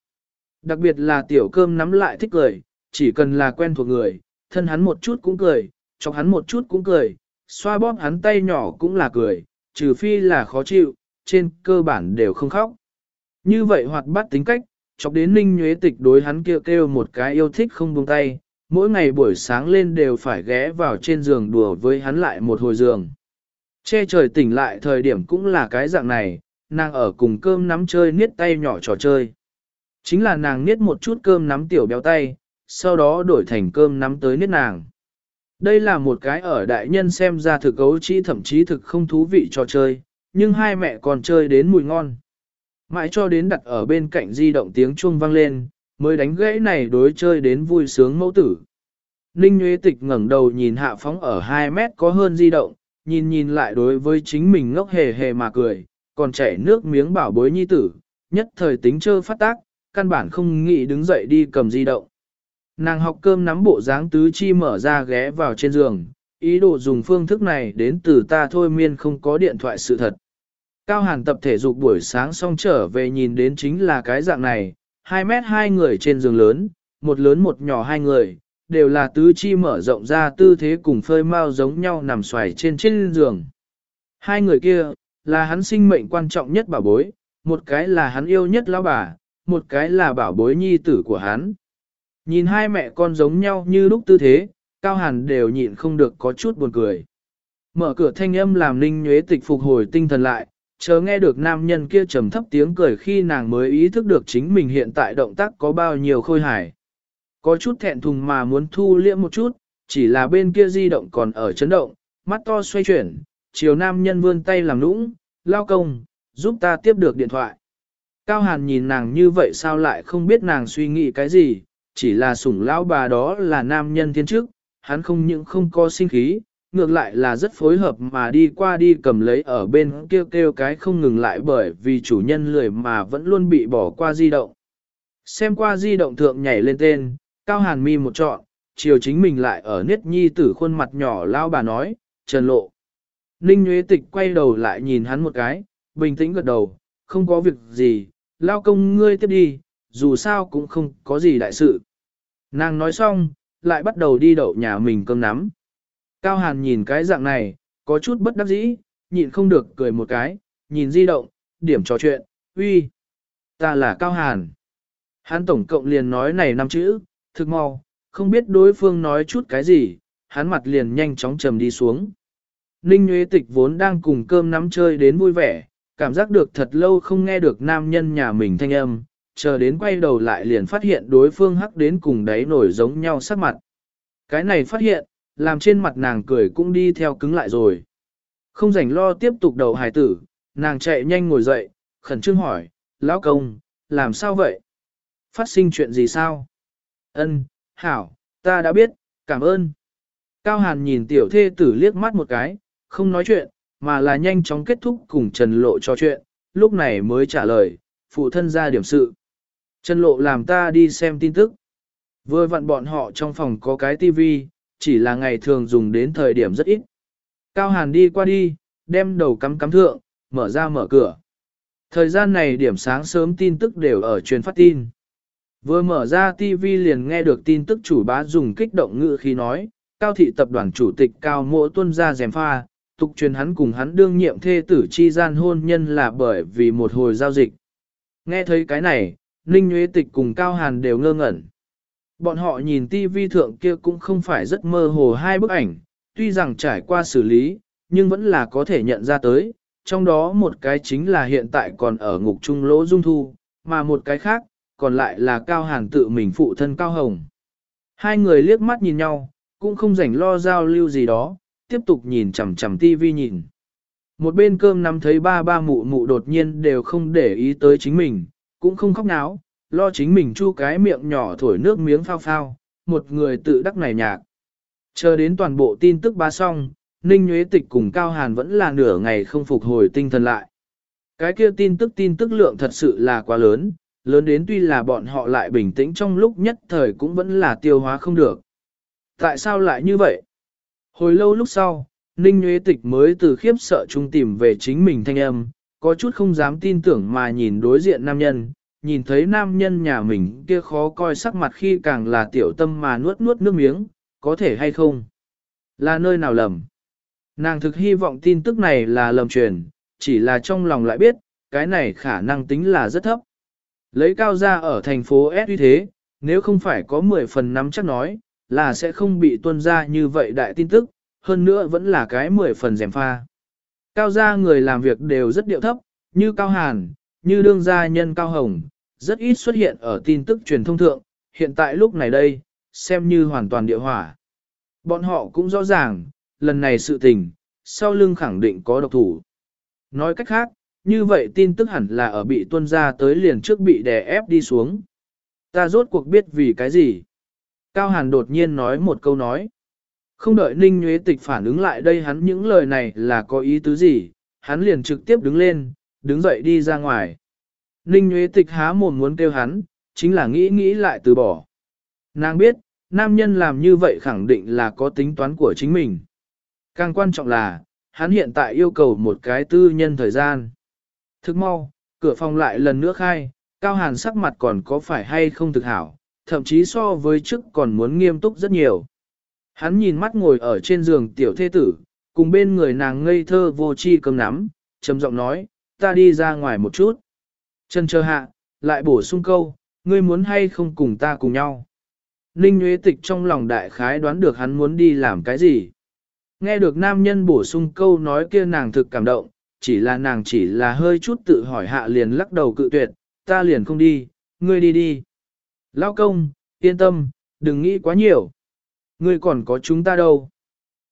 Đặc biệt là tiểu cơm nắm lại thích cười, chỉ cần là quen thuộc người, thân hắn một chút cũng cười, chọc hắn một chút cũng cười, xoa bóp hắn tay nhỏ cũng là cười, trừ phi là khó chịu, trên cơ bản đều không khóc. Như vậy hoạt bát tính cách, chọc đến ninh nhuế tịch đối hắn kêu kêu một cái yêu thích không buông tay, mỗi ngày buổi sáng lên đều phải ghé vào trên giường đùa với hắn lại một hồi giường. Che trời tỉnh lại thời điểm cũng là cái dạng này, nàng ở cùng cơm nắm chơi niết tay nhỏ trò chơi. Chính là nàng niết một chút cơm nắm tiểu béo tay, sau đó đổi thành cơm nắm tới niết nàng. Đây là một cái ở đại nhân xem ra thực gấu chi thậm chí thực không thú vị cho chơi, nhưng hai mẹ còn chơi đến mùi ngon. Mãi cho đến đặt ở bên cạnh di động tiếng chuông vang lên, mới đánh gãy này đối chơi đến vui sướng mẫu tử. Ninh Nguyễn Tịch ngẩng đầu nhìn hạ phóng ở 2 mét có hơn di động, nhìn nhìn lại đối với chính mình ngốc hề hề mà cười, còn chảy nước miếng bảo bối nhi tử, nhất thời tính chơ phát tác, căn bản không nghĩ đứng dậy đi cầm di động. Nàng học cơm nắm bộ dáng tứ chi mở ra ghé vào trên giường, ý đồ dùng phương thức này đến từ ta thôi miên không có điện thoại sự thật. Cao Hàn tập thể dục buổi sáng xong trở về nhìn đến chính là cái dạng này, 2 mét hai người trên giường lớn, một lớn một nhỏ hai người, đều là tứ chi mở rộng ra tư thế cùng phơi mau giống nhau nằm xoài trên trên giường. Hai người kia, là hắn sinh mệnh quan trọng nhất bảo bối, một cái là hắn yêu nhất lão bà, một cái là bảo bối nhi tử của hắn. Nhìn hai mẹ con giống nhau như lúc tư thế, Cao Hàn đều nhịn không được có chút buồn cười. Mở cửa thanh âm làm Ninh Nhuế Tịch phục hồi tinh thần lại, chờ nghe được nam nhân kia trầm thấp tiếng cười khi nàng mới ý thức được chính mình hiện tại động tác có bao nhiêu khôi hài. Có chút thẹn thùng mà muốn thu liễm một chút, chỉ là bên kia di động còn ở chấn động, mắt to xoay chuyển, chiều nam nhân vươn tay làm nũng, lao công, giúp ta tiếp được điện thoại. Cao Hàn nhìn nàng như vậy sao lại không biết nàng suy nghĩ cái gì, chỉ là sủng lão bà đó là nam nhân thiên trước, hắn không những không có sinh khí, ngược lại là rất phối hợp mà đi qua đi cầm lấy ở bên kêu kêu cái không ngừng lại bởi vì chủ nhân lười mà vẫn luôn bị bỏ qua di động. Xem qua di động thượng nhảy lên tên, Cao Hàn mi một trọn, chiều chính mình lại ở niết nhi tử khuôn mặt nhỏ lao bà nói, trần lộ. Ninh Nguyễn Tịch quay đầu lại nhìn hắn một cái, bình tĩnh gật đầu, không có việc gì, lao công ngươi tiếp đi, dù sao cũng không có gì đại sự. Nàng nói xong, lại bắt đầu đi đậu nhà mình cơm nắm. Cao Hàn nhìn cái dạng này, có chút bất đắc dĩ, nhịn không được cười một cái, nhìn di động, điểm trò chuyện, uy, ta là Cao Hàn. Hắn tổng cộng liền nói này năm chữ, thực mau, không biết đối phương nói chút cái gì, hắn mặt liền nhanh chóng trầm đi xuống. Ninh Nguyễn Tịch vốn đang cùng cơm nắm chơi đến vui vẻ, cảm giác được thật lâu không nghe được nam nhân nhà mình thanh âm, chờ đến quay đầu lại liền phát hiện đối phương hắc đến cùng đáy nổi giống nhau sắc mặt. Cái này phát hiện, làm trên mặt nàng cười cũng đi theo cứng lại rồi. Không rảnh lo tiếp tục đầu hài tử, nàng chạy nhanh ngồi dậy, khẩn trương hỏi, lão công, làm sao vậy? Phát sinh chuyện gì sao? Ân, hảo, ta đã biết, cảm ơn. Cao Hàn nhìn tiểu thê tử liếc mắt một cái, không nói chuyện, mà là nhanh chóng kết thúc cùng Trần Lộ trò chuyện, lúc này mới trả lời, phụ thân ra điểm sự. Trần Lộ làm ta đi xem tin tức. Vừa vặn bọn họ trong phòng có cái tivi, chỉ là ngày thường dùng đến thời điểm rất ít. Cao Hàn đi qua đi, đem đầu cắm cắm thượng, mở ra mở cửa. Thời gian này điểm sáng sớm tin tức đều ở truyền phát tin. Vừa mở ra TV liền nghe được tin tức chủ bá dùng kích động ngữ khi nói, Cao thị tập đoàn chủ tịch Cao Mộ tuân ra dèm pha, tục truyền hắn cùng hắn đương nhiệm thê tử chi gian hôn nhân là bởi vì một hồi giao dịch. Nghe thấy cái này, Ninh Nguyễn Tịch cùng Cao Hàn đều ngơ ngẩn. Bọn họ nhìn TV thượng kia cũng không phải rất mơ hồ hai bức ảnh, tuy rằng trải qua xử lý, nhưng vẫn là có thể nhận ra tới, trong đó một cái chính là hiện tại còn ở ngục trung lỗ dung thu, mà một cái khác, còn lại là Cao Hàn tự mình phụ thân Cao Hồng. Hai người liếc mắt nhìn nhau, cũng không rảnh lo giao lưu gì đó, tiếp tục nhìn chằm chằm tivi nhìn. Một bên cơm nắm thấy ba ba mụ mụ đột nhiên đều không để ý tới chính mình, cũng không khóc náo, lo chính mình chu cái miệng nhỏ thổi nước miếng phao phao, một người tự đắc này nhạc. Chờ đến toàn bộ tin tức ba xong, Ninh Nguyễn Tịch cùng Cao Hàn vẫn là nửa ngày không phục hồi tinh thần lại. Cái kia tin tức tin tức lượng thật sự là quá lớn, lớn đến tuy là bọn họ lại bình tĩnh trong lúc nhất thời cũng vẫn là tiêu hóa không được. Tại sao lại như vậy? Hồi lâu lúc sau, Ninh Nguyễn Tịch mới từ khiếp sợ trung tìm về chính mình thanh âm, có chút không dám tin tưởng mà nhìn đối diện nam nhân, nhìn thấy nam nhân nhà mình kia khó coi sắc mặt khi càng là tiểu tâm mà nuốt nuốt nước miếng, có thể hay không? Là nơi nào lầm? Nàng thực hy vọng tin tức này là lầm truyền, chỉ là trong lòng lại biết, cái này khả năng tính là rất thấp. Lấy cao ra ở thành phố S uy thế, nếu không phải có 10 phần nắm chắc nói, là sẽ không bị tuân ra như vậy đại tin tức, hơn nữa vẫn là cái 10 phần dèm pha. Cao gia người làm việc đều rất điệu thấp, như Cao Hàn, như đương gia nhân Cao Hồng, rất ít xuất hiện ở tin tức truyền thông thượng, hiện tại lúc này đây, xem như hoàn toàn địa hỏa. Bọn họ cũng rõ ràng, lần này sự tình, sau lưng khẳng định có độc thủ. Nói cách khác, như vậy tin tức hẳn là ở bị tuân ra tới liền trước bị đè ép đi xuống. Ta rốt cuộc biết vì cái gì? Cao Hàn đột nhiên nói một câu nói. Không đợi Ninh Nguyễn Tịch phản ứng lại đây hắn những lời này là có ý tứ gì, hắn liền trực tiếp đứng lên, đứng dậy đi ra ngoài. Ninh Nguyễn Tịch há mồm muốn kêu hắn, chính là nghĩ nghĩ lại từ bỏ. Nàng biết, nam nhân làm như vậy khẳng định là có tính toán của chính mình. Càng quan trọng là, hắn hiện tại yêu cầu một cái tư nhân thời gian. Thức mau, cửa phòng lại lần nữa khai, Cao Hàn sắc mặt còn có phải hay không thực hảo, thậm chí so với trước còn muốn nghiêm túc rất nhiều. Hắn nhìn mắt ngồi ở trên giường tiểu thê tử, cùng bên người nàng ngây thơ vô chi cầm nắm, trầm giọng nói, ta đi ra ngoài một chút. Chân chờ hạ, lại bổ sung câu, ngươi muốn hay không cùng ta cùng nhau. Ninh Nguyễn Tịch trong lòng đại khái đoán được hắn muốn đi làm cái gì. Nghe được nam nhân bổ sung câu nói kia nàng thực cảm động, chỉ là nàng chỉ là hơi chút tự hỏi hạ liền lắc đầu cự tuyệt, ta liền không đi, ngươi đi đi. Lao công, yên tâm, Đừng nghĩ quá nhiều. Ngươi còn có chúng ta đâu.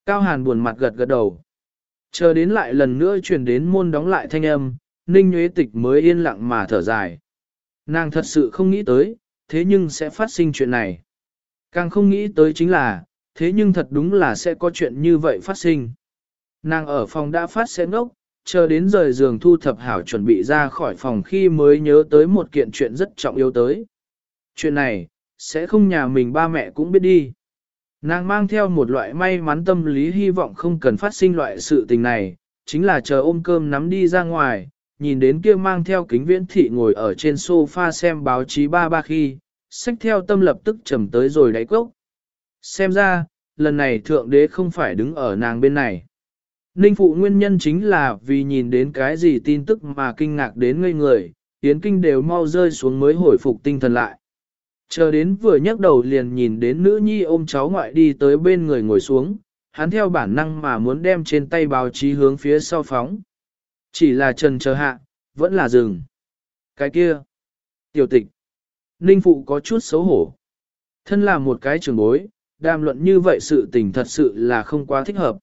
Cao Hàn buồn mặt gật gật đầu. Chờ đến lại lần nữa truyền đến môn đóng lại thanh âm, Ninh Nguyễn Tịch mới yên lặng mà thở dài. Nàng thật sự không nghĩ tới, thế nhưng sẽ phát sinh chuyện này. Càng không nghĩ tới chính là, thế nhưng thật đúng là sẽ có chuyện như vậy phát sinh. Nàng ở phòng đã phát sẽ ngốc, chờ đến rời giường thu thập hảo chuẩn bị ra khỏi phòng khi mới nhớ tới một kiện chuyện rất trọng yếu tới. Chuyện này, sẽ không nhà mình ba mẹ cũng biết đi. Nàng mang theo một loại may mắn tâm lý hy vọng không cần phát sinh loại sự tình này, chính là chờ ôm cơm nắm đi ra ngoài, nhìn đến kia mang theo kính viễn thị ngồi ở trên sofa xem báo chí ba ba khi, sách theo tâm lập tức trầm tới rồi đáy cốc. Xem ra, lần này thượng đế không phải đứng ở nàng bên này. Ninh phụ nguyên nhân chính là vì nhìn đến cái gì tin tức mà kinh ngạc đến ngây người, tiến Kinh đều mau rơi xuống mới hồi phục tinh thần lại. Chờ đến vừa nhấc đầu liền nhìn đến nữ nhi ôm cháu ngoại đi tới bên người ngồi xuống, hắn theo bản năng mà muốn đem trên tay báo chí hướng phía sau phóng. Chỉ là trần chờ hạ, vẫn là dừng. Cái kia. Tiểu tịch. Ninh phụ có chút xấu hổ. Thân là một cái trường bối, đàm luận như vậy sự tình thật sự là không quá thích hợp.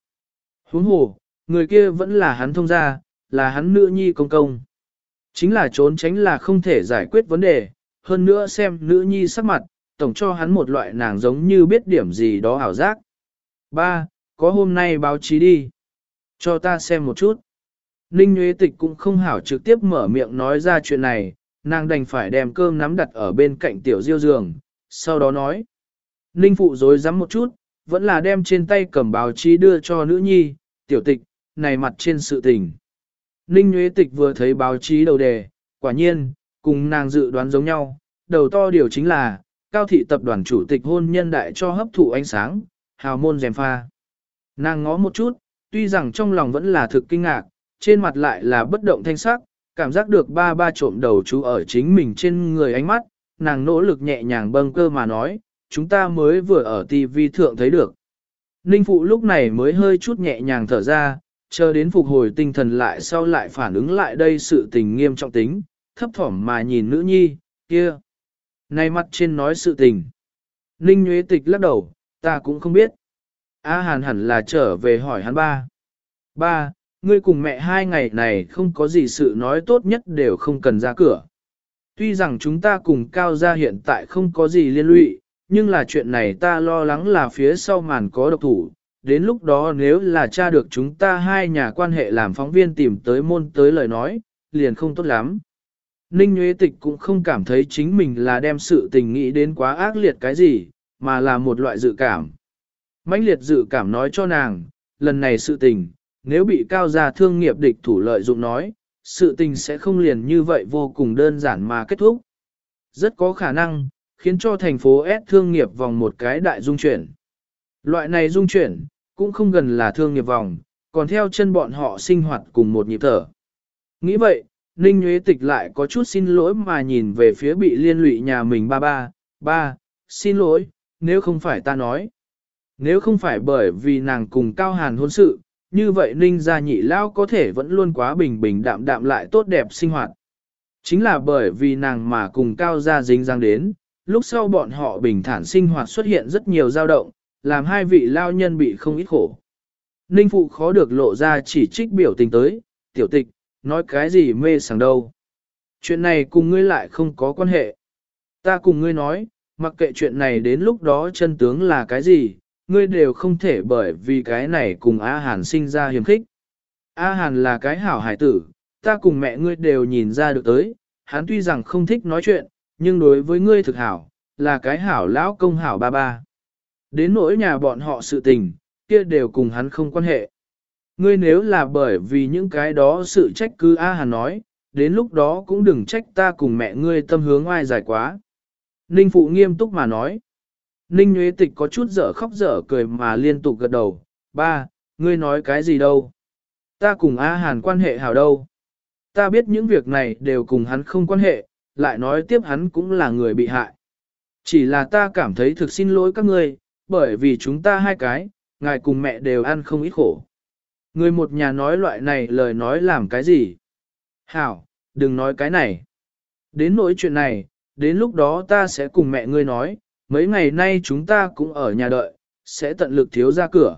Huống hồ, người kia vẫn là hắn thông gia, là hắn nữ nhi công công. Chính là trốn tránh là không thể giải quyết vấn đề, hơn nữa xem nữ nhi sắc mặt, tổng cho hắn một loại nàng giống như biết điểm gì đó ảo giác. Ba, có hôm nay báo chí đi. Cho ta xem một chút. Ninh Nguyễn Tịch cũng không hảo trực tiếp mở miệng nói ra chuyện này, nàng đành phải đem cơm nắm đặt ở bên cạnh tiểu diêu giường, sau đó nói. Ninh Phụ dối rắm một chút, vẫn là đem trên tay cầm báo chí đưa cho nữ nhi, tiểu tịch, này mặt trên sự tình. Ninh Nguyễn Tịch vừa thấy báo chí đầu đề, quả nhiên, cùng nàng dự đoán giống nhau, đầu to điều chính là, cao thị tập đoàn chủ tịch hôn nhân đại cho hấp thụ ánh sáng, hào môn dèm pha. Nàng ngó một chút, tuy rằng trong lòng vẫn là thực kinh ngạc, trên mặt lại là bất động thanh sắc, cảm giác được ba ba trộm đầu chú ở chính mình trên người ánh mắt, nàng nỗ lực nhẹ nhàng bâng cơ mà nói, chúng ta mới vừa ở TV thượng thấy được. Ninh Phụ lúc này mới hơi chút nhẹ nhàng thở ra, chờ đến phục hồi tinh thần lại sau lại phản ứng lại đây sự tình nghiêm trọng tính, thấp thỏm mà nhìn nữ nhi, kia. Này mặt trên nói sự tình. Ninh Nguyễn Tịch lắc đầu, ta cũng không biết. A Hàn hẳn là trở về hỏi hắn ba. Ba, ngươi cùng mẹ hai ngày này không có gì sự nói tốt nhất đều không cần ra cửa. Tuy rằng chúng ta cùng cao gia hiện tại không có gì liên lụy, nhưng là chuyện này ta lo lắng là phía sau màn có độc thủ. Đến lúc đó nếu là cha được chúng ta hai nhà quan hệ làm phóng viên tìm tới môn tới lời nói, liền không tốt lắm. Ninh Nguyễn Tịch cũng không cảm thấy chính mình là đem sự tình nghĩ đến quá ác liệt cái gì, mà là một loại dự cảm. mãnh liệt dự cảm nói cho nàng, lần này sự tình, nếu bị cao gia thương nghiệp địch thủ lợi dụng nói, sự tình sẽ không liền như vậy vô cùng đơn giản mà kết thúc. Rất có khả năng, khiến cho thành phố S thương nghiệp vòng một cái đại dung chuyển. Loại này dung chuyển, cũng không gần là thương nghiệp vòng, còn theo chân bọn họ sinh hoạt cùng một nhịp thở. Nghĩ vậy, Ninh Nguyễn Tịch lại có chút xin lỗi mà nhìn về phía bị liên lụy nhà mình ba ba, ba, xin lỗi, nếu không phải ta nói. Nếu không phải bởi vì nàng cùng Cao Hàn hôn sự, như vậy Ninh gia nhị lao có thể vẫn luôn quá bình bình đạm đạm lại tốt đẹp sinh hoạt. Chính là bởi vì nàng mà cùng Cao gia dính răng đến, lúc sau bọn họ bình thản sinh hoạt xuất hiện rất nhiều dao động, làm hai vị lao nhân bị không ít khổ. Ninh phụ khó được lộ ra chỉ trích biểu tình tới, tiểu tịch, nói cái gì mê sảng đâu. Chuyện này cùng ngươi lại không có quan hệ. Ta cùng ngươi nói, mặc kệ chuyện này đến lúc đó chân tướng là cái gì, ngươi đều không thể bởi vì cái này cùng A Hàn sinh ra hiểm khích. A Hàn là cái hảo hải tử, ta cùng mẹ ngươi đều nhìn ra được tới, hắn tuy rằng không thích nói chuyện, nhưng đối với ngươi thực hảo, là cái hảo lão công hảo ba ba. Đến nỗi nhà bọn họ sự tình, kia đều cùng hắn không quan hệ. Ngươi nếu là bởi vì những cái đó sự trách cứ A Hàn nói, đến lúc đó cũng đừng trách ta cùng mẹ ngươi tâm hướng ai dài quá. Ninh Phụ nghiêm túc mà nói. Ninh Nguyễn Tịch có chút dở khóc dở cười mà liên tục gật đầu. Ba, ngươi nói cái gì đâu? Ta cùng A Hàn quan hệ hảo đâu? Ta biết những việc này đều cùng hắn không quan hệ, lại nói tiếp hắn cũng là người bị hại. Chỉ là ta cảm thấy thực xin lỗi các ngươi, bởi vì chúng ta hai cái, ngài cùng mẹ đều ăn không ít khổ. Người một nhà nói loại này lời nói làm cái gì? Hảo, đừng nói cái này. Đến nỗi chuyện này, đến lúc đó ta sẽ cùng mẹ ngươi nói, mấy ngày nay chúng ta cũng ở nhà đợi, sẽ tận lực thiếu ra cửa.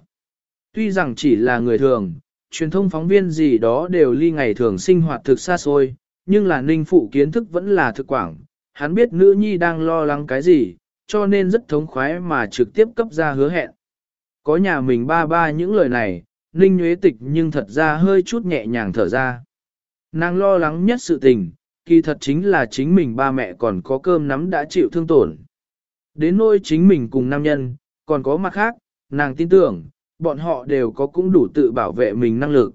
Tuy rằng chỉ là người thường, truyền thông phóng viên gì đó đều ly ngày thường sinh hoạt thực xa xôi, nhưng là ninh phụ kiến thức vẫn là thực quảng, hắn biết nữ nhi đang lo lắng cái gì, cho nên rất thống khoái mà trực tiếp cấp ra hứa hẹn. Có nhà mình ba ba những lời này, ninh Nguyễn tịch nhưng thật ra hơi chút nhẹ nhàng thở ra. Nàng lo lắng nhất sự tình, kỳ thật chính là chính mình ba mẹ còn có cơm nắm đã chịu thương tổn. Đến nỗi chính mình cùng nam nhân, còn có mặt khác, nàng tin tưởng, bọn họ đều có cũng đủ tự bảo vệ mình năng lực.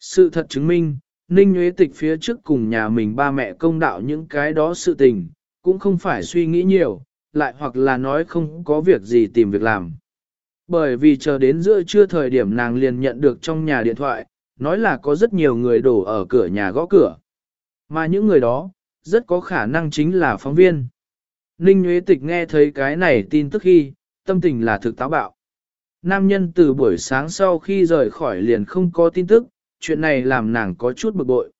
Sự thật chứng minh, Ninh Nguyễn Tịch phía trước cùng nhà mình ba mẹ công đạo những cái đó sự tình, cũng không phải suy nghĩ nhiều, lại hoặc là nói không có việc gì tìm việc làm. Bởi vì chờ đến giữa trưa thời điểm nàng liền nhận được trong nhà điện thoại, nói là có rất nhiều người đổ ở cửa nhà gõ cửa. Mà những người đó, rất có khả năng chính là phóng viên. Ninh Nguyễn Tịch nghe thấy cái này tin tức khi, tâm tình là thực táo bạo. Nam nhân từ buổi sáng sau khi rời khỏi liền không có tin tức, chuyện này làm nàng có chút bực bội.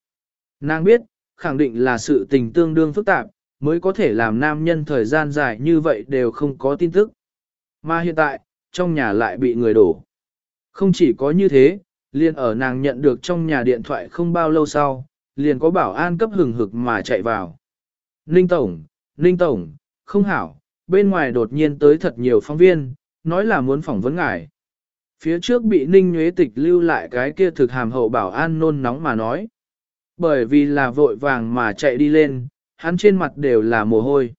Nàng biết, khẳng định là sự tình tương đương phức tạp, mới có thể làm nam nhân thời gian dài như vậy đều không có tin tức. Mà hiện tại, trong nhà lại bị người đổ. Không chỉ có như thế, liền ở nàng nhận được trong nhà điện thoại không bao lâu sau, liền có bảo an cấp hừng hực mà chạy vào. Ninh Tổng, Ninh Tổng, không hảo, bên ngoài đột nhiên tới thật nhiều phóng viên, nói là muốn phỏng vấn ngài. Phía trước bị Ninh Nhuế Tịch lưu lại cái kia thực hàm hậu bảo an nôn nóng mà nói. Bởi vì là vội vàng mà chạy đi lên, hắn trên mặt đều là mồ hôi.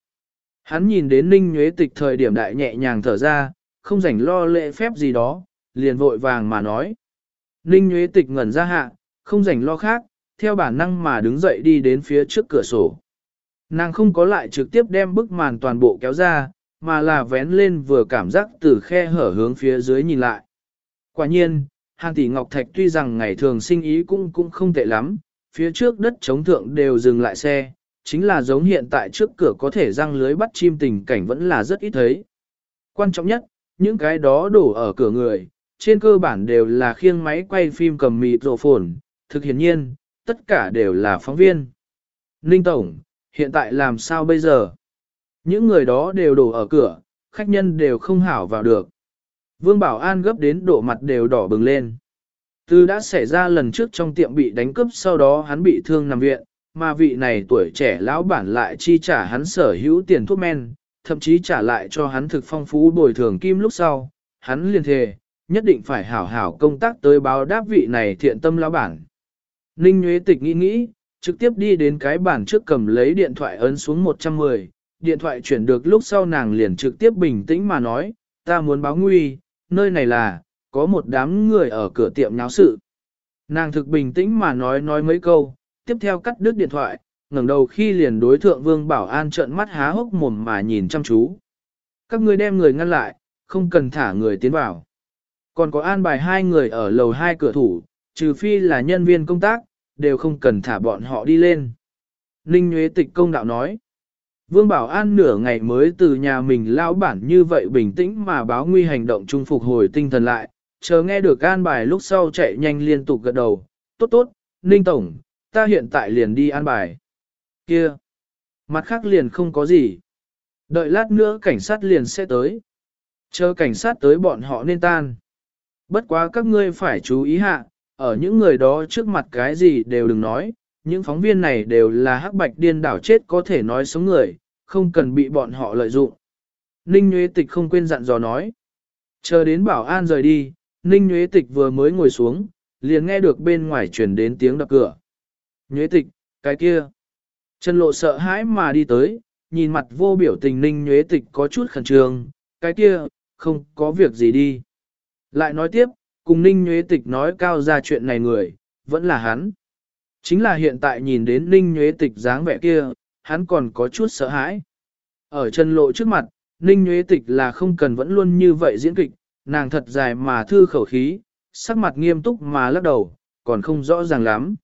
Hắn nhìn đến Ninh Nhuế Tịch thời điểm đại nhẹ nhàng thở ra, không rảnh lo lệ phép gì đó, liền vội vàng mà nói. Ninh Nguyễn Tịch ngẩn ra hạ, không rảnh lo khác, theo bản năng mà đứng dậy đi đến phía trước cửa sổ. Nàng không có lại trực tiếp đem bức màn toàn bộ kéo ra, mà là vén lên vừa cảm giác từ khe hở hướng phía dưới nhìn lại. Quả nhiên, hàng tỷ ngọc thạch tuy rằng ngày thường sinh ý cũng cũng không tệ lắm, phía trước đất chống thượng đều dừng lại xe, chính là giống hiện tại trước cửa có thể răng lưới bắt chim tình cảnh vẫn là rất ít thấy. Quan trọng nhất, những cái đó đổ ở cửa người, trên cơ bản đều là khiêng máy quay phim cầm mịt rộ phồn, thực hiển nhiên, tất cả đều là phóng viên. Ninh Tổng, hiện tại làm sao bây giờ? Những người đó đều đổ ở cửa, khách nhân đều không hảo vào được. Vương Bảo An gấp đến độ mặt đều đỏ bừng lên. Từ đã xảy ra lần trước trong tiệm bị đánh cướp sau đó hắn bị thương nằm viện, mà vị này tuổi trẻ lão bản lại chi trả hắn sở hữu tiền thuốc men, thậm chí trả lại cho hắn thực phong phú bồi thường kim lúc sau, hắn liền thề, nhất định phải hảo hảo công tác tới báo đáp vị này thiện tâm lão bản. Ninh Nguyễn Tịch nghĩ nghĩ, trực tiếp đi đến cái bản trước cầm lấy điện thoại ấn xuống 110, điện thoại chuyển được lúc sau nàng liền trực tiếp bình tĩnh mà nói, ta muốn báo nguy, nơi này là, có một đám người ở cửa tiệm nháo sự. Nàng thực bình tĩnh mà nói nói mấy câu, tiếp theo cắt đứt điện thoại, ngẩng đầu khi liền đối thượng Vương Bảo An trợn mắt há hốc mồm mà nhìn chăm chú. Các ngươi đem người ngăn lại, không cần thả người tiến vào. Còn có an bài hai người ở lầu hai cửa thủ, trừ phi là nhân viên công tác, đều không cần thả bọn họ đi lên. Ninh Nguyễn Tịch công đạo nói. Vương Bảo An nửa ngày mới từ nhà mình lão bản như vậy bình tĩnh mà báo nguy hành động trung phục hồi tinh thần lại, chờ nghe được an bài lúc sau chạy nhanh liên tục gật đầu, tốt tốt, Ninh Tổng, ta hiện tại liền đi an bài. Kia, mặt khác liền không có gì. Đợi lát nữa cảnh sát liền sẽ tới. Chờ cảnh sát tới bọn họ nên tan. Bất quá các ngươi phải chú ý hạ, ở những người đó trước mặt cái gì đều đừng nói, những phóng viên này đều là hắc bạch điên đảo chết có thể nói sống người, không cần bị bọn họ lợi dụng. Ninh Nguyễn Tịch không quên dặn dò nói. Chờ đến bảo an rời đi, Ninh Nguyễn Tịch vừa mới ngồi xuống, liền nghe được bên ngoài truyền đến tiếng đập cửa. Nguyễn Tịch, cái kia. Trần lộ sợ hãi mà đi tới, nhìn mặt vô biểu tình Ninh nhuế Tịch có chút khẩn trương, cái kia, không có việc gì đi. Lại nói tiếp, cùng Ninh nhuế Tịch nói cao ra chuyện này người, vẫn là hắn. Chính là hiện tại nhìn đến Ninh nhuế Tịch dáng vẻ kia, hắn còn có chút sợ hãi. Ở chân lộ trước mặt, Ninh nhuế Tịch là không cần vẫn luôn như vậy diễn kịch, nàng thật dài mà thư khẩu khí, sắc mặt nghiêm túc mà lắc đầu, còn không rõ ràng lắm.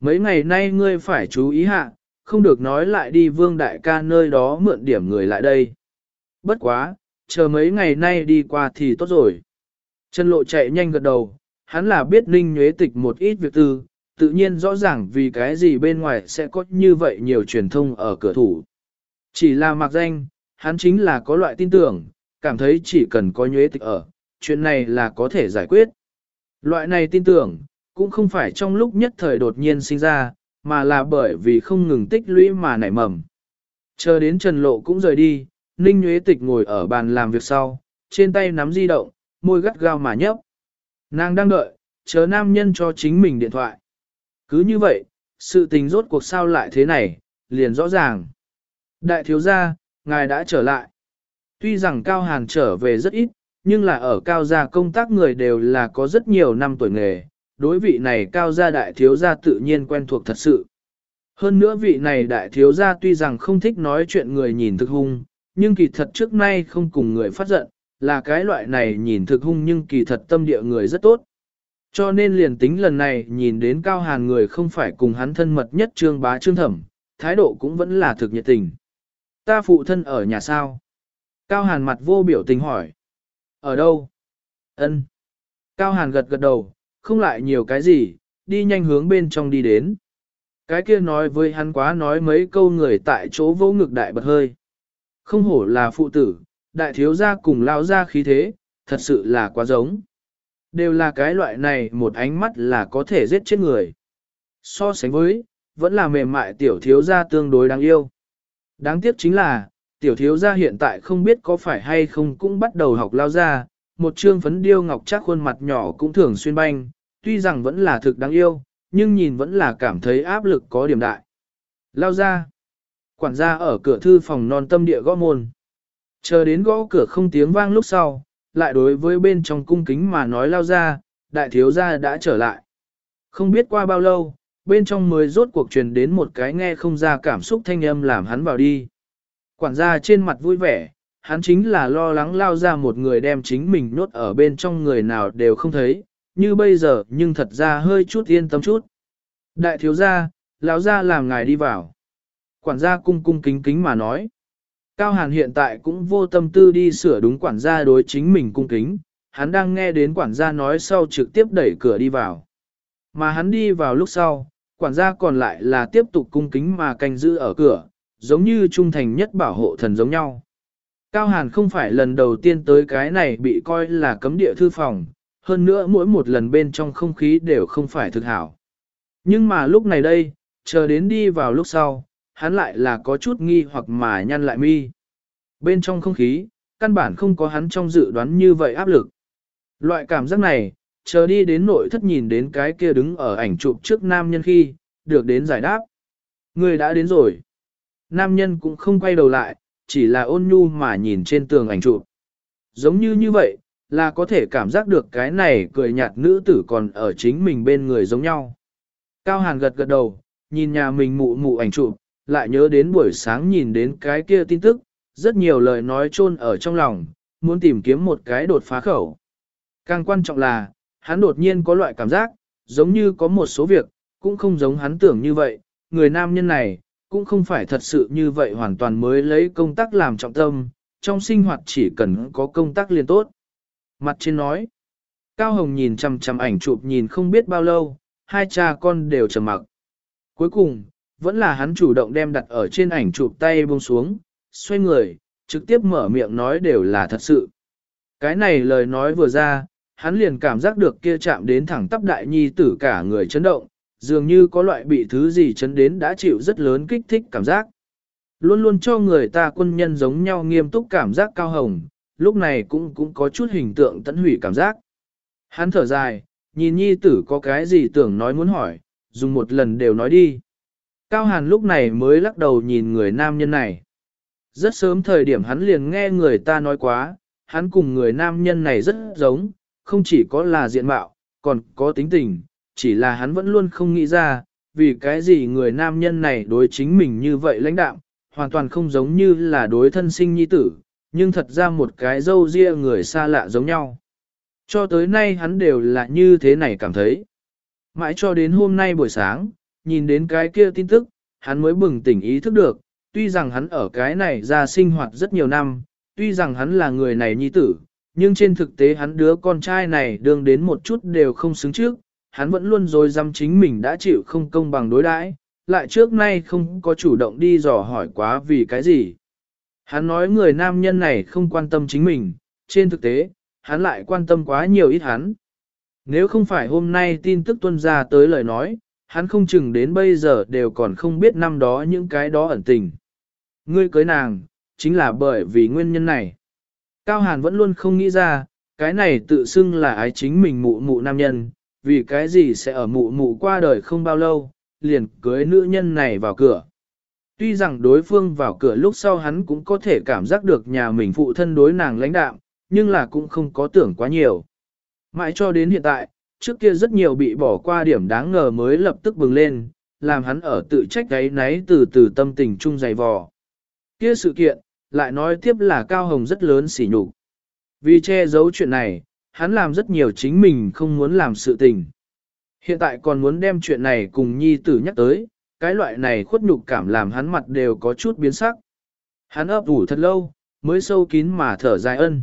Mấy ngày nay ngươi phải chú ý hạ, không được nói lại đi vương đại ca nơi đó mượn điểm người lại đây. Bất quá, chờ mấy ngày nay đi qua thì tốt rồi. Trần lộ chạy nhanh gật đầu, hắn là biết ninh nhuế tịch một ít việc tư, tự nhiên rõ ràng vì cái gì bên ngoài sẽ có như vậy nhiều truyền thông ở cửa thủ. Chỉ là mặc danh, hắn chính là có loại tin tưởng, cảm thấy chỉ cần có nhuế tịch ở, chuyện này là có thể giải quyết. Loại này tin tưởng, cũng không phải trong lúc nhất thời đột nhiên sinh ra, mà là bởi vì không ngừng tích lũy mà nảy mầm. Chờ đến Trần Lộ cũng rời đi, Ninh Nguyễn Tịch ngồi ở bàn làm việc sau, trên tay nắm di động, môi gắt gao mà nhấp. Nàng đang đợi, chờ nam nhân cho chính mình điện thoại. Cứ như vậy, sự tình rốt cuộc sao lại thế này, liền rõ ràng. Đại thiếu gia, ngài đã trở lại. Tuy rằng Cao Hàn trở về rất ít, nhưng là ở Cao gia công tác người đều là có rất nhiều năm tuổi nghề, đối vị này Cao gia đại thiếu gia tự nhiên quen thuộc thật sự. Hơn nữa vị này đại thiếu gia tuy rằng không thích nói chuyện người nhìn thực hung, nhưng kỳ thật trước nay không cùng người phát giận, là cái loại này nhìn thực hung nhưng kỳ thật tâm địa người rất tốt. Cho nên liền tính lần này nhìn đến cao hàn người không phải cùng hắn thân mật nhất trương bá trương thẩm, thái độ cũng vẫn là thực nhiệt tình. Ta phụ thân ở nhà sao? Cao hàn mặt vô biểu tình hỏi. Ở đâu? Ân. Cao hàn gật gật đầu, không lại nhiều cái gì, đi nhanh hướng bên trong đi đến. Cái kia nói với hắn quá nói mấy câu người tại chỗ vô ngực đại bật hơi. Không hổ là phụ tử, đại thiếu gia cùng lao ra khí thế, thật sự là quá giống. Đều là cái loại này một ánh mắt là có thể giết chết người. So sánh với, vẫn là mềm mại tiểu thiếu gia tương đối đáng yêu. Đáng tiếc chính là, tiểu thiếu gia hiện tại không biết có phải hay không cũng bắt đầu học lao ra, một trương phấn điêu ngọc chắc khuôn mặt nhỏ cũng thường xuyên banh, tuy rằng vẫn là thực đáng yêu, nhưng nhìn vẫn là cảm thấy áp lực có điểm đại. Lao ra. Quản gia ở cửa thư phòng non tâm địa gõ môn. Chờ đến gõ cửa không tiếng vang lúc sau, lại đối với bên trong cung kính mà nói lao ra, đại thiếu gia đã trở lại. Không biết qua bao lâu, bên trong mới rốt cuộc truyền đến một cái nghe không ra cảm xúc thanh âm làm hắn vào đi. Quản gia trên mặt vui vẻ, hắn chính là lo lắng lao ra một người đem chính mình nốt ở bên trong người nào đều không thấy, như bây giờ nhưng thật ra hơi chút yên tâm chút. Đại thiếu gia, lão gia làm ngài đi vào. Quản gia cung cung kính kính mà nói. Cao Hàn hiện tại cũng vô tâm tư đi sửa đúng quản gia đối chính mình cung kính, hắn đang nghe đến quản gia nói sau trực tiếp đẩy cửa đi vào. Mà hắn đi vào lúc sau, quản gia còn lại là tiếp tục cung kính mà canh giữ ở cửa, giống như trung thành nhất bảo hộ thần giống nhau. Cao Hàn không phải lần đầu tiên tới cái này bị coi là cấm địa thư phòng, hơn nữa mỗi một lần bên trong không khí đều không phải thực hảo. Nhưng mà lúc này đây, chờ đến đi vào lúc sau, hắn lại là có chút nghi hoặc mà nhăn lại mi. Bên trong không khí, căn bản không có hắn trong dự đoán như vậy áp lực. Loại cảm giác này, chờ đi đến nội thất nhìn đến cái kia đứng ở ảnh chụp trước nam nhân khi, được đến giải đáp. Người đã đến rồi. Nam nhân cũng không quay đầu lại, chỉ là ôn nhu mà nhìn trên tường ảnh chụp. Giống như như vậy, là có thể cảm giác được cái này cười nhạt nữ tử còn ở chính mình bên người giống nhau. Cao Hàn gật gật đầu, nhìn nhà mình mụ mụ ảnh chụp, lại nhớ đến buổi sáng nhìn đến cái kia tin tức, rất nhiều lời nói chôn ở trong lòng, muốn tìm kiếm một cái đột phá khẩu. Càng quan trọng là, hắn đột nhiên có loại cảm giác, giống như có một số việc, cũng không giống hắn tưởng như vậy, người nam nhân này, cũng không phải thật sự như vậy hoàn toàn mới lấy công tác làm trọng tâm, trong sinh hoạt chỉ cần có công tác liền tốt. Mặt trên nói, Cao Hồng nhìn chằm chằm ảnh chụp nhìn không biết bao lâu, hai cha con đều trầm mặc. Cuối cùng, vẫn là hắn chủ động đem đặt ở trên ảnh chụp tay buông xuống, xoay người, trực tiếp mở miệng nói đều là thật sự. Cái này lời nói vừa ra, hắn liền cảm giác được kia chạm đến thẳng tắp đại nhi tử cả người chấn động, dường như có loại bị thứ gì chấn đến đã chịu rất lớn kích thích cảm giác. Luôn luôn cho người ta quân nhân giống nhau nghiêm túc cảm giác cao hồng, lúc này cũng cũng có chút hình tượng tận hủy cảm giác. Hắn thở dài, nhìn nhi tử có cái gì tưởng nói muốn hỏi, dùng một lần đều nói đi. Cao Hàn lúc này mới lắc đầu nhìn người nam nhân này. Rất sớm thời điểm hắn liền nghe người ta nói quá, hắn cùng người nam nhân này rất giống, không chỉ có là diện mạo, còn có tính tình, chỉ là hắn vẫn luôn không nghĩ ra, vì cái gì người nam nhân này đối chính mình như vậy lãnh đạm, hoàn toàn không giống như là đối thân sinh nhi tử, nhưng thật ra một cái dâu ria người xa lạ giống nhau. Cho tới nay hắn đều là như thế này cảm thấy. Mãi cho đến hôm nay buổi sáng, nhìn đến cái kia tin tức, hắn mới bừng tỉnh ý thức được, tuy rằng hắn ở cái này ra sinh hoạt rất nhiều năm, tuy rằng hắn là người này nhi tử, nhưng trên thực tế hắn đứa con trai này đương đến một chút đều không xứng trước, hắn vẫn luôn rồi dăm chính mình đã chịu không công bằng đối đãi, lại trước nay không có chủ động đi dò hỏi quá vì cái gì. Hắn nói người nam nhân này không quan tâm chính mình, trên thực tế, hắn lại quan tâm quá nhiều ít hắn. Nếu không phải hôm nay tin tức tuân ra tới lời nói, hắn không chừng đến bây giờ đều còn không biết năm đó những cái đó ẩn tình. Ngươi cưới nàng, chính là bởi vì nguyên nhân này. Cao Hàn vẫn luôn không nghĩ ra, cái này tự xưng là ái chính mình mụ mụ nam nhân, vì cái gì sẽ ở mụ mụ qua đời không bao lâu, liền cưới nữ nhân này vào cửa. Tuy rằng đối phương vào cửa lúc sau hắn cũng có thể cảm giác được nhà mình phụ thân đối nàng lãnh đạm, nhưng là cũng không có tưởng quá nhiều. Mãi cho đến hiện tại, trước kia rất nhiều bị bỏ qua điểm đáng ngờ mới lập tức bừng lên, làm hắn ở tự trách gáy náy từ từ tâm tình chung dày vò. Kia sự kiện, lại nói tiếp là Cao Hồng rất lớn sỉ nhục. Vì che giấu chuyện này, hắn làm rất nhiều chính mình không muốn làm sự tình. Hiện tại còn muốn đem chuyện này cùng nhi tử nhắc tới, cái loại này khuất nhục cảm làm hắn mặt đều có chút biến sắc. Hắn ấp ủ thật lâu, mới sâu kín mà thở dài ân.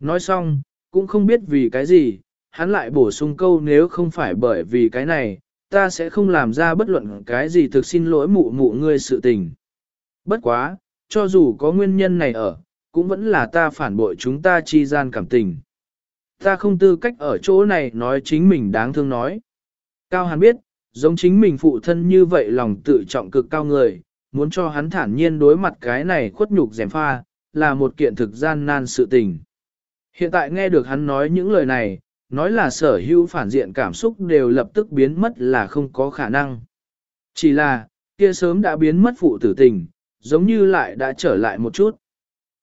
Nói xong, cũng không biết vì cái gì, hắn lại bổ sung câu nếu không phải bởi vì cái này, ta sẽ không làm ra bất luận cái gì thực xin lỗi mụ mụ ngươi sự tình. Bất quá, cho dù có nguyên nhân này ở, cũng vẫn là ta phản bội chúng ta chi gian cảm tình. Ta không tư cách ở chỗ này nói chính mình đáng thương nói. Cao Hàn biết, giống chính mình phụ thân như vậy lòng tự trọng cực cao người, muốn cho hắn thản nhiên đối mặt cái này khuất nhục dèm pha, là một kiện thực gian nan sự tình. Hiện tại nghe được hắn nói những lời này, nói là sở hữu phản diện cảm xúc đều lập tức biến mất là không có khả năng. Chỉ là, kia sớm đã biến mất phụ tử tình, giống như lại đã trở lại một chút.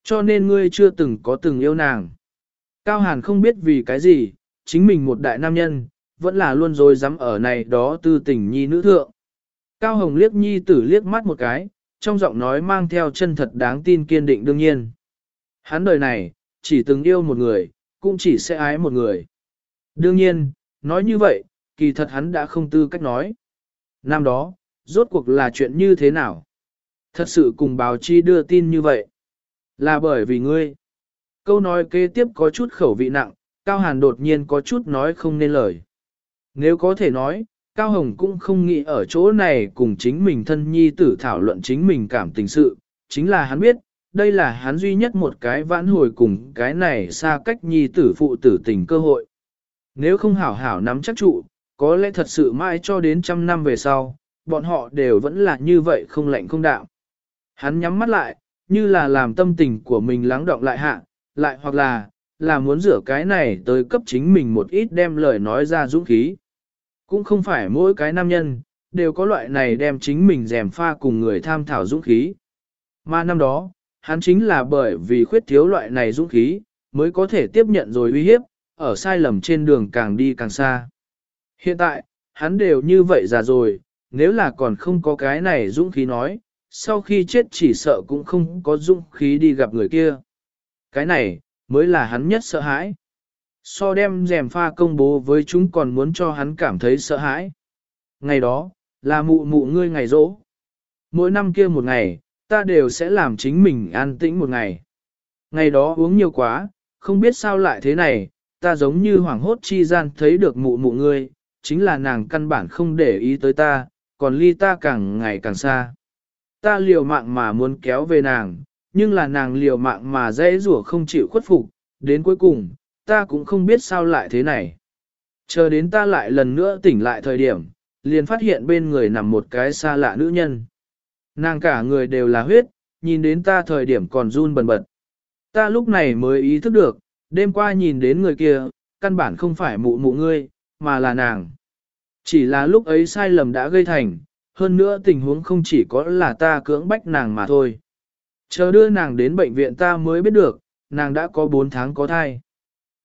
Cho nên ngươi chưa từng có từng yêu nàng. Cao Hàn không biết vì cái gì, chính mình một đại nam nhân, vẫn là luôn rồi dám ở này đó tư tình nhi nữ thượng. Cao Hồng liếc nhi tử liếc mắt một cái, trong giọng nói mang theo chân thật đáng tin kiên định đương nhiên. Hắn đời này, chỉ từng yêu một người, cũng chỉ sẽ ái một người. Đương nhiên, nói như vậy, kỳ thật hắn đã không tư cách nói. Năm đó, rốt cuộc là chuyện như thế nào? Thật sự cùng báo chi đưa tin như vậy. Là bởi vì ngươi. Câu nói kế tiếp có chút khẩu vị nặng, Cao Hàn đột nhiên có chút nói không nên lời. Nếu có thể nói, Cao Hồng cũng không nghĩ ở chỗ này cùng chính mình thân nhi tử thảo luận chính mình cảm tình sự, chính là hắn biết, đây là hắn duy nhất một cái vãn hồi cùng cái này xa cách nhi tử phụ tử tình cơ hội. Nếu không hảo hảo nắm chắc trụ, có lẽ thật sự mãi cho đến trăm năm về sau, bọn họ đều vẫn là như vậy không lạnh không đạm. Hắn nhắm mắt lại, như là làm tâm tình của mình lắng động lại hạ, lại hoặc là, là muốn rửa cái này tới cấp chính mình một ít đem lời nói ra dũng khí. Cũng không phải mỗi cái nam nhân, đều có loại này đem chính mình dèm pha cùng người tham thảo dũng khí. Mà năm đó, hắn chính là bởi vì khuyết thiếu loại này dũng khí, mới có thể tiếp nhận rồi uy hiếp, ở sai lầm trên đường càng đi càng xa. Hiện tại, hắn đều như vậy già rồi, nếu là còn không có cái này dũng khí nói, sau khi chết chỉ sợ cũng không có dũng khí đi gặp người kia. Cái này, mới là hắn nhất sợ hãi. So đem rèm pha công bố với chúng còn muốn cho hắn cảm thấy sợ hãi. Ngày đó, là mụ mụ ngươi ngày rỗ. Mỗi năm kia một ngày, ta đều sẽ làm chính mình an tĩnh một ngày. Ngày đó uống nhiều quá, không biết sao lại thế này, ta giống như hoảng hốt chi gian thấy được mụ mụ ngươi, chính là nàng căn bản không để ý tới ta, còn ly ta càng ngày càng xa. Ta liều mạng mà muốn kéo về nàng, nhưng là nàng liều mạng mà dễ rủa không chịu khuất phục, đến cuối cùng, ta cũng không biết sao lại thế này. Chờ đến ta lại lần nữa tỉnh lại thời điểm, liền phát hiện bên người nằm một cái xa lạ nữ nhân. Nàng cả người đều là huyết, nhìn đến ta thời điểm còn run bần bật. Ta lúc này mới ý thức được, đêm qua nhìn đến người kia, căn bản không phải mụ mụ ngươi, mà là nàng. Chỉ là lúc ấy sai lầm đã gây thành, hơn nữa tình huống không chỉ có là ta cưỡng bách nàng mà thôi. Chờ đưa nàng đến bệnh viện ta mới biết được, nàng đã có 4 tháng có thai.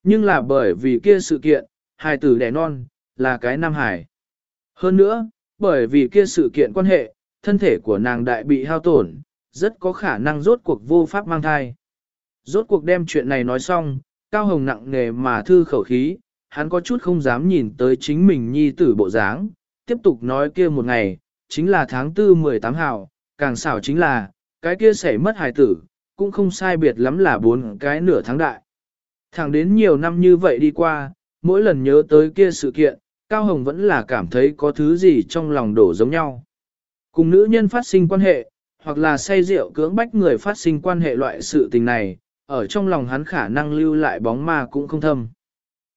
Nhưng là bởi vì kia sự kiện, hài tử đẻ non, là cái nam hải. Hơn nữa, bởi vì kia sự kiện quan hệ, thân thể của nàng đại bị hao tổn, rất có khả năng rốt cuộc vô pháp mang thai. Rốt cuộc đem chuyện này nói xong, Cao Hồng nặng nề mà thư khẩu khí, hắn có chút không dám nhìn tới chính mình nhi tử bộ dáng, tiếp tục nói kia một ngày, chính là tháng 4 18 hào, càng xảo chính là, cái kia xảy mất hài tử, cũng không sai biệt lắm là bốn cái nửa tháng đại. Thẳng đến nhiều năm như vậy đi qua, mỗi lần nhớ tới kia sự kiện, Cao Hồng vẫn là cảm thấy có thứ gì trong lòng đổ giống nhau. Cùng nữ nhân phát sinh quan hệ, hoặc là say rượu cưỡng bách người phát sinh quan hệ loại sự tình này, ở trong lòng hắn khả năng lưu lại bóng ma cũng không thâm.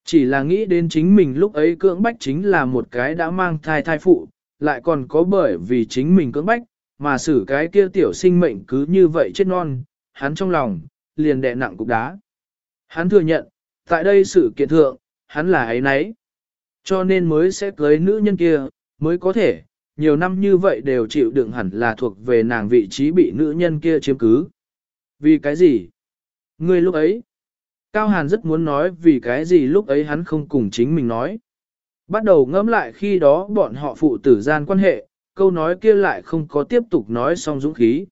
Chỉ là nghĩ đến chính mình lúc ấy cưỡng bách chính là một cái đã mang thai thai phụ, lại còn có bởi vì chính mình cưỡng bách, mà xử cái kia tiểu sinh mệnh cứ như vậy chết non, hắn trong lòng, liền đè nặng cục đá. Hắn thừa nhận, tại đây sự kiện thượng, hắn là ấy nấy. Cho nên mới sẽ cưới nữ nhân kia, mới có thể, nhiều năm như vậy đều chịu đựng hẳn là thuộc về nàng vị trí bị nữ nhân kia chiếm cứ. Vì cái gì? Ngươi lúc ấy, Cao Hàn rất muốn nói vì cái gì lúc ấy hắn không cùng chính mình nói. Bắt đầu ngẫm lại khi đó bọn họ phụ tử gian quan hệ, câu nói kia lại không có tiếp tục nói xong dũng khí.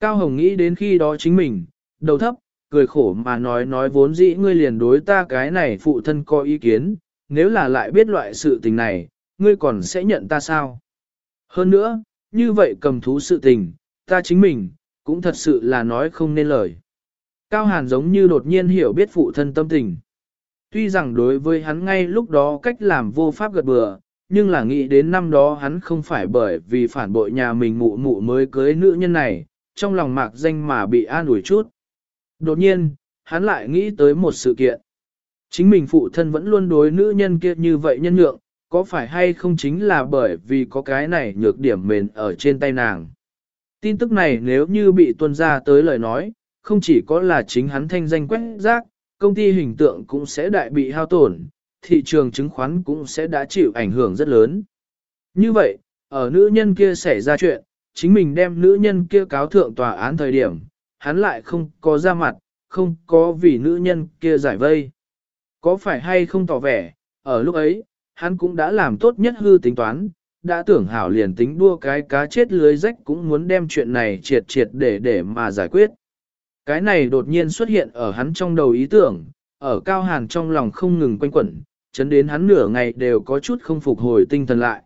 Cao Hồng nghĩ đến khi đó chính mình, đầu thấp, cười khổ mà nói nói vốn dĩ ngươi liền đối ta cái này phụ thân có ý kiến, nếu là lại biết loại sự tình này, ngươi còn sẽ nhận ta sao? Hơn nữa, như vậy cầm thú sự tình, ta chính mình, cũng thật sự là nói không nên lời. Cao Hàn giống như đột nhiên hiểu biết phụ thân tâm tình. Tuy rằng đối với hắn ngay lúc đó cách làm vô pháp gật bừa, nhưng là nghĩ đến năm đó hắn không phải bởi vì phản bội nhà mình mụ mụ mới cưới nữ nhân này, trong lòng mạc danh mà bị an ủi chút. Đột nhiên, hắn lại nghĩ tới một sự kiện. Chính mình phụ thân vẫn luôn đối nữ nhân kia như vậy nhân nhượng, có phải hay không chính là bởi vì có cái này nhược điểm mền ở trên tay nàng. Tin tức này nếu như bị tuân ra tới lời nói, không chỉ có là chính hắn thanh danh quét rác, công ty hình tượng cũng sẽ đại bị hao tổn, thị trường chứng khoán cũng sẽ đã chịu ảnh hưởng rất lớn. Như vậy, ở nữ nhân kia xảy ra chuyện, chính mình đem nữ nhân kia cáo thượng tòa án thời điểm, hắn lại không có ra mặt, không có vì nữ nhân kia giải vây. Có phải hay không tỏ vẻ, ở lúc ấy, hắn cũng đã làm tốt nhất hư tính toán, đã tưởng hảo liền tính đua cái cá chết lưới rách cũng muốn đem chuyện này triệt triệt để để mà giải quyết. Cái này đột nhiên xuất hiện ở hắn trong đầu ý tưởng, ở cao hàn trong lòng không ngừng quanh quẩn, chấn đến hắn nửa ngày đều có chút không phục hồi tinh thần lại.